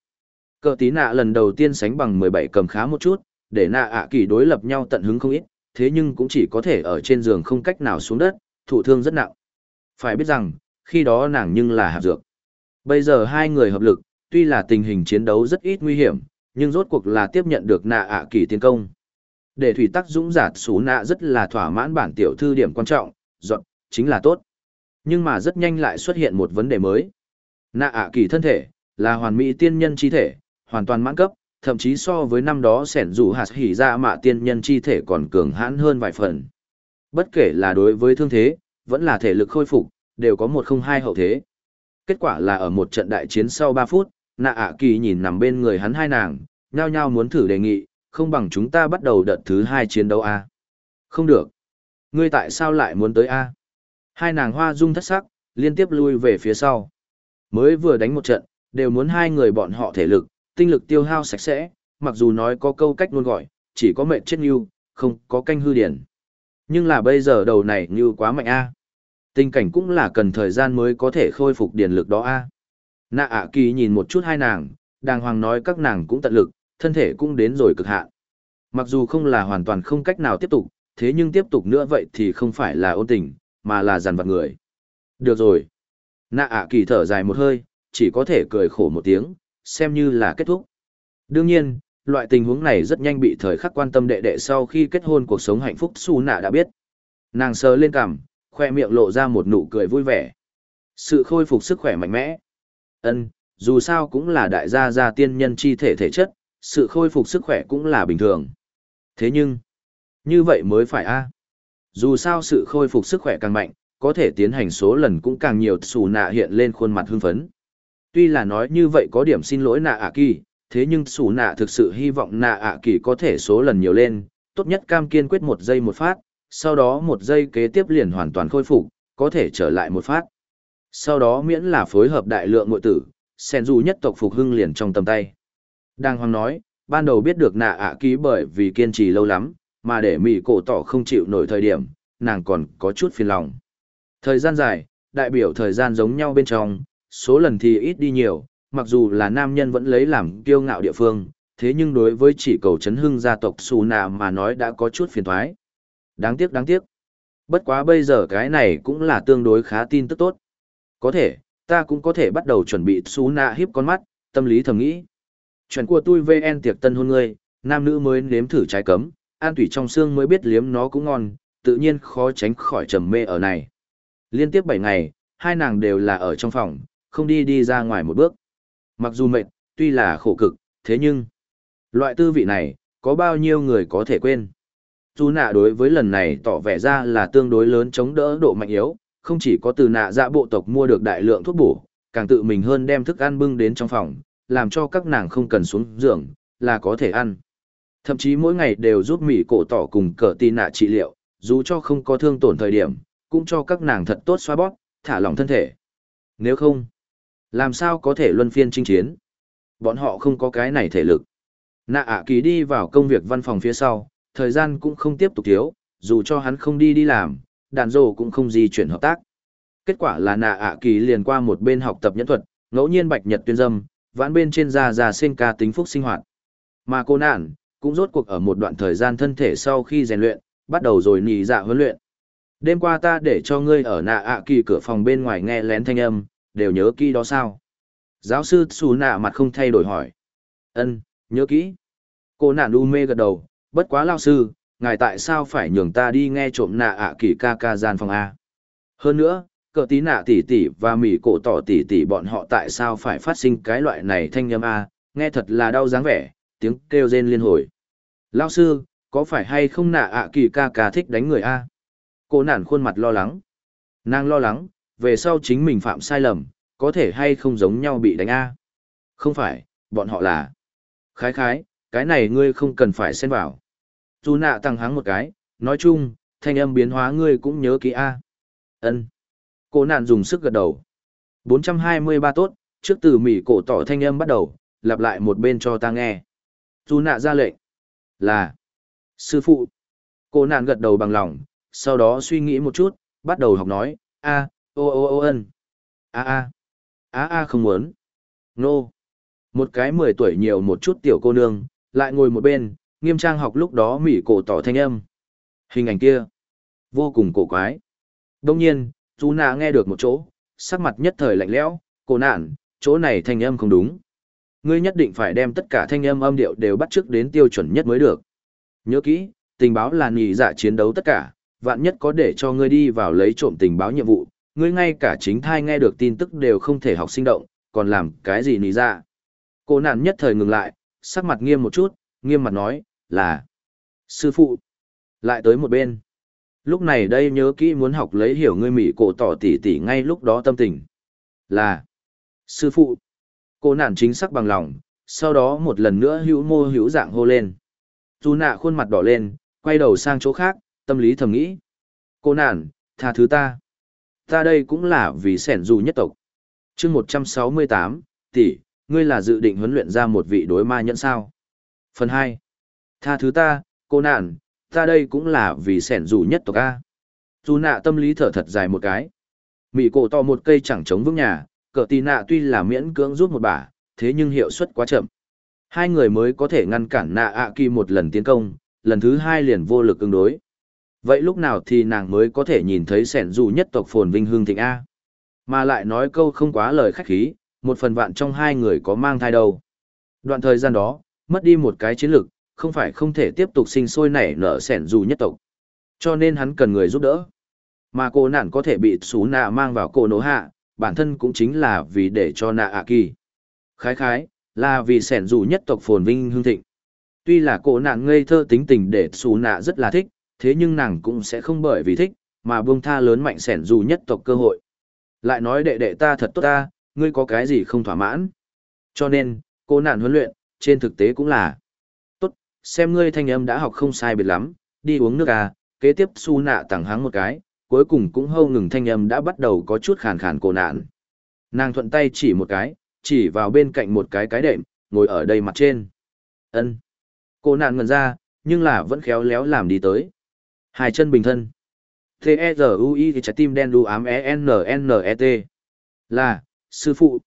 Cờ tí nạ lần đầu tiên sánh bằng 17 cầm khá một chút, để nạ ạ kỳ đối lập nhau tận hứng không ít, thế nhưng cũng chỉ có thể ở trên giường không cách nào xuống đất, thụ thương rất nặng. Phải biết rằng, khi đó nàng nhưng là hạt dược. Bây giờ hai người hợp lực, tuy là tình hình chiến đấu rất ít nguy hiểm, nhưng rốt cuộc là tiếp nhận được nạ ạ kỳ tiến công. Để thủy tắc dũng giả xú nạ rất là thỏa mãn bản tiểu thư điểm quan trọng, dọn, chính là tốt. Nhưng mà rất nhanh lại xuất hiện một vấn đề mới. Nạ ạ kỳ thân thể, là hoàn mỹ tiên nhân chi thể, hoàn toàn mãn cấp, thậm chí so với năm đó sẻn rủ hạt hỉ ra mạ tiên nhân chi thể còn cường hãn hơn vài phần. Bất kể là đối với thương thế, vẫn là thể lực khôi phục, đều có một không hai hậu thế. Kết quả là ở một trận đại chiến sau ba phút, nạ ạ kỳ nhìn nằm bên người hắn hai nàng, nhao nhao muốn thử đề nghị, không bằng chúng ta bắt đầu đợt thứ hai chiến đấu a Không được. Ngươi tại sao lại muốn tới A? Hai nàng hoa dung thất sắc, liên tiếp lui về phía sau. Mới vừa đánh một trận, đều muốn hai người bọn họ thể lực, tinh lực tiêu hao sạch sẽ, mặc dù nói có câu cách luôn gọi, chỉ có mệnh chết như, không có canh hư điển. Nhưng là bây giờ đầu này như quá mạnh A. Tình cảnh cũng là cần thời gian mới có thể khôi phục điển lực đó A. Nạ ạ kỳ nhìn một chút hai nàng, đàng hoàng nói các nàng cũng tận lực, thân thể cũng đến rồi cực hạn. Mặc dù không là hoàn toàn không cách nào tiếp tục, thế nhưng tiếp tục nữa vậy thì không phải là ôn tình, mà là dằn vặt người. Được rồi. Nạ ạ kỳ thở dài một hơi, chỉ có thể cười khổ một tiếng, xem như là kết thúc. Đương nhiên, loại tình huống này rất nhanh bị thời khắc quan tâm đệ đệ sau khi kết hôn cuộc sống hạnh phúc su nạ đã biết. Nàng sờ lên cằm, khoe miệng lộ ra một nụ cười vui vẻ. Sự khôi phục sức khỏe mạnh mẽ. Ân, dù sao cũng là đại gia gia tiên nhân chi thể thể chất, sự khôi phục sức khỏe cũng là bình thường. Thế nhưng, như vậy mới phải a. Dù sao sự khôi phục sức khỏe càng mạnh, có thể tiến hành số lần cũng càng nhiều xù nạ hiện lên khuôn mặt hưng phấn. Tuy là nói như vậy có điểm xin lỗi nạ ạ kỳ, thế nhưng xù nạ thực sự hy vọng nạ ạ kỳ có thể số lần nhiều lên, tốt nhất cam kiên quyết một giây một phát, sau đó một giây kế tiếp liền hoàn toàn khôi phục, có thể trở lại một phát. Sau đó miễn là phối hợp đại lượng ngội tử, sen dù nhất tộc phục hưng liền trong tầm tay. Đang hoang nói, ban đầu biết được nạ ạ ký bởi vì kiên trì lâu lắm, mà để mỹ cổ tỏ không chịu nổi thời điểm, nàng còn có chút phiền lòng. Thời gian dài, đại biểu thời gian giống nhau bên trong, số lần thì ít đi nhiều, mặc dù là nam nhân vẫn lấy làm kiêu ngạo địa phương, thế nhưng đối với chỉ cầu chấn hưng gia tộc xù nạ mà nói đã có chút phiền thoái. Đáng tiếc đáng tiếc. Bất quá bây giờ cái này cũng là tương đối khá tin tức tốt. Có thể, ta cũng có thể bắt đầu chuẩn bị xú nạ hiếp con mắt, tâm lý thầm nghĩ. Chuyện của tôi VN tiệc tân hôn ngươi, nam nữ mới nếm thử trái cấm, an tủy trong xương mới biết liếm nó cũng ngon, tự nhiên khó tránh khỏi trầm mê ở này. Liên tiếp 7 ngày, hai nàng đều là ở trong phòng, không đi đi ra ngoài một bước. Mặc dù mệt, tuy là khổ cực, thế nhưng, loại tư vị này, có bao nhiêu người có thể quên. Dù nạ đối với lần này tỏ vẻ ra là tương đối lớn chống đỡ độ mạnh yếu, không chỉ có từ nạ dạ bộ tộc mua được đại lượng thuốc bổ, càng tự mình hơn đem thức ăn bưng đến trong phòng, làm cho các nàng không cần xuống giường, là có thể ăn. Thậm chí mỗi ngày đều giúp Mỹ cổ tỏ cùng cờ tì nạ trị liệu, dù cho không có thương tổn thời điểm, cũng cho các nàng thật tốt xoa bóp, thả lỏng thân thể. Nếu không, làm sao có thể luân phiên chinh chiến? Bọn họ không có cái này thể lực. Nạ ạ kỳ đi vào công việc văn phòng phía sau, thời gian cũng không tiếp tục thiếu, dù cho hắn không đi đi làm, đàn rồ cũng không di chuyển hợp tác. Kết quả là nạ ạ kỳ liền qua một bên học tập nhẫn thuật, ngẫu nhiên bạch nhật tuyên dâm, vãn bên trên da già sinh ca tính phúc sinh hoạt. Mà cô nạn, cũng rốt cuộc ở một đoạn thời gian thân thể sau khi rèn luyện, bắt đầu rồi nì dạ huấn luyện. Đêm qua ta để cho ngươi ở nạ ạ kỳ cửa phòng bên ngoài nghe lén thanh âm, đều nhớ kỹ đó sao? Giáo sư xù nạ mặt không thay đổi hỏi. Ân, nhớ kỹ. Cô nạn u mê gật đầu, bất quá lao sư, ngài tại sao phải nhường ta đi nghe trộm nạ ạ kỳ ca ca gian phòng A? Hơn nữa, cờ tí nạ tỷ tỷ và mỉ cổ tỏ tỷ tỷ bọn họ tại sao phải phát sinh cái loại này thanh âm A, nghe thật là đau dáng vẻ, tiếng kêu rên liên hồi. Lao sư, có phải hay không nạ ạ kỳ ca ca thích đánh người A? Cô nản khuôn mặt lo lắng. Nàng lo lắng, về sau chính mình phạm sai lầm, có thể hay không giống nhau bị đánh A. Không phải, bọn họ là. Khái khái, cái này ngươi không cần phải xen vào. Dù nạ tăng hắng một cái, nói chung, thanh âm biến hóa ngươi cũng nhớ kỹ A. ân Cô nạn dùng sức gật đầu. 423 tốt, trước từ mỉ cổ tỏ thanh âm bắt đầu, lặp lại một bên cho ta nghe. Dù nạ ra lệnh. Là. Sư phụ. Cô nạn gật đầu bằng lòng, sau đó suy nghĩ một chút, bắt đầu học nói, a, ô ô ô ân, a a, a a không muốn, nô. Một cái mười tuổi nhiều một chút tiểu cô nương, lại ngồi một bên, nghiêm trang học lúc đó mỉ cổ tỏ thanh âm. Hình ảnh kia, vô cùng cổ quái. Đông nhiên, chú nạ nghe được một chỗ, sắc mặt nhất thời lạnh lẽo, cô nạn, chỗ này thanh âm không đúng. Ngươi nhất định phải đem tất cả thanh âm âm điệu đều bắt chước đến tiêu chuẩn nhất mới được. Nhớ kỹ, tình báo là nghỉ dạ chiến đấu tất cả, vạn nhất có để cho ngươi đi vào lấy trộm tình báo nhiệm vụ, ngươi ngay cả chính thai nghe được tin tức đều không thể học sinh động, còn làm cái gì nghỉ dạ. Cô nạn nhất thời ngừng lại, sắc mặt nghiêm một chút, nghiêm mặt nói, là Sư phụ. Lại tới một bên. Lúc này đây nhớ kỹ muốn học lấy hiểu ngươi mỉ cổ tỏ tỉ tỉ ngay lúc đó tâm tình. Là Sư phụ. Cô nản chính xác bằng lòng, sau đó một lần nữa hữu mô hữu dạng hô lên. Dù nạ khuôn mặt đỏ lên, quay đầu sang chỗ khác, Tâm lý thầm nghĩ. Cô nản, tha thứ ta. Ta đây cũng là vì sẻn dù nhất tộc. chương 168, tỷ, ngươi là dự định huấn luyện ra một vị đối ma nhẫn sao. Phần hai Tha thứ ta, cô nạn ta đây cũng là vì sẻn dù nhất tộc A. Dù nạ tâm lý thở thật dài một cái. mỹ cổ to một cây chẳng chống vững nhà, cờ tì nạ tuy là miễn cưỡng rút một bả, thế nhưng hiệu suất quá chậm. Hai người mới có thể ngăn cản nạ ạ kỳ một lần tiến công, lần thứ hai liền vô lực ứng đối. Vậy lúc nào thì nàng mới có thể nhìn thấy sẻn dù nhất tộc phồn vinh hương thịnh A? Mà lại nói câu không quá lời khách khí, một phần vạn trong hai người có mang thai đâu. Đoạn thời gian đó, mất đi một cái chiến lược, không phải không thể tiếp tục sinh sôi nảy nở sẻn dù nhất tộc. Cho nên hắn cần người giúp đỡ. Mà cô nạn có thể bị xú nạ mang vào cô nổ hạ, bản thân cũng chính là vì để cho nạ ạ kỳ. Khái khái, là vì sẻn dù nhất tộc phồn vinh hương thịnh. Tuy là cô nạn ngây thơ tính tình để xú nạ rất là thích, thế nhưng nàng cũng sẽ không bởi vì thích, mà buông tha lớn mạnh sẻn dù nhất tộc cơ hội. Lại nói đệ đệ ta thật tốt ta, ngươi có cái gì không thỏa mãn. Cho nên, cô nạn huấn luyện, trên thực tế cũng là. Xem ngươi thanh âm đã học không sai biệt lắm, đi uống nước à, kế tiếp su nạ tặng háng một cái, cuối cùng cũng hâu ngừng thanh âm đã bắt đầu có chút khàn khàn cổ nạn. Nàng thuận tay chỉ một cái, chỉ vào bên cạnh một cái cái đệm, ngồi ở đây mặt trên. ân Cô nạn ngần ra, nhưng là vẫn khéo léo làm đi tới. Hai chân bình thân. T-E-Z-U-I trái tim đen đu ám E-N-N-E-T. Là, sư phụ.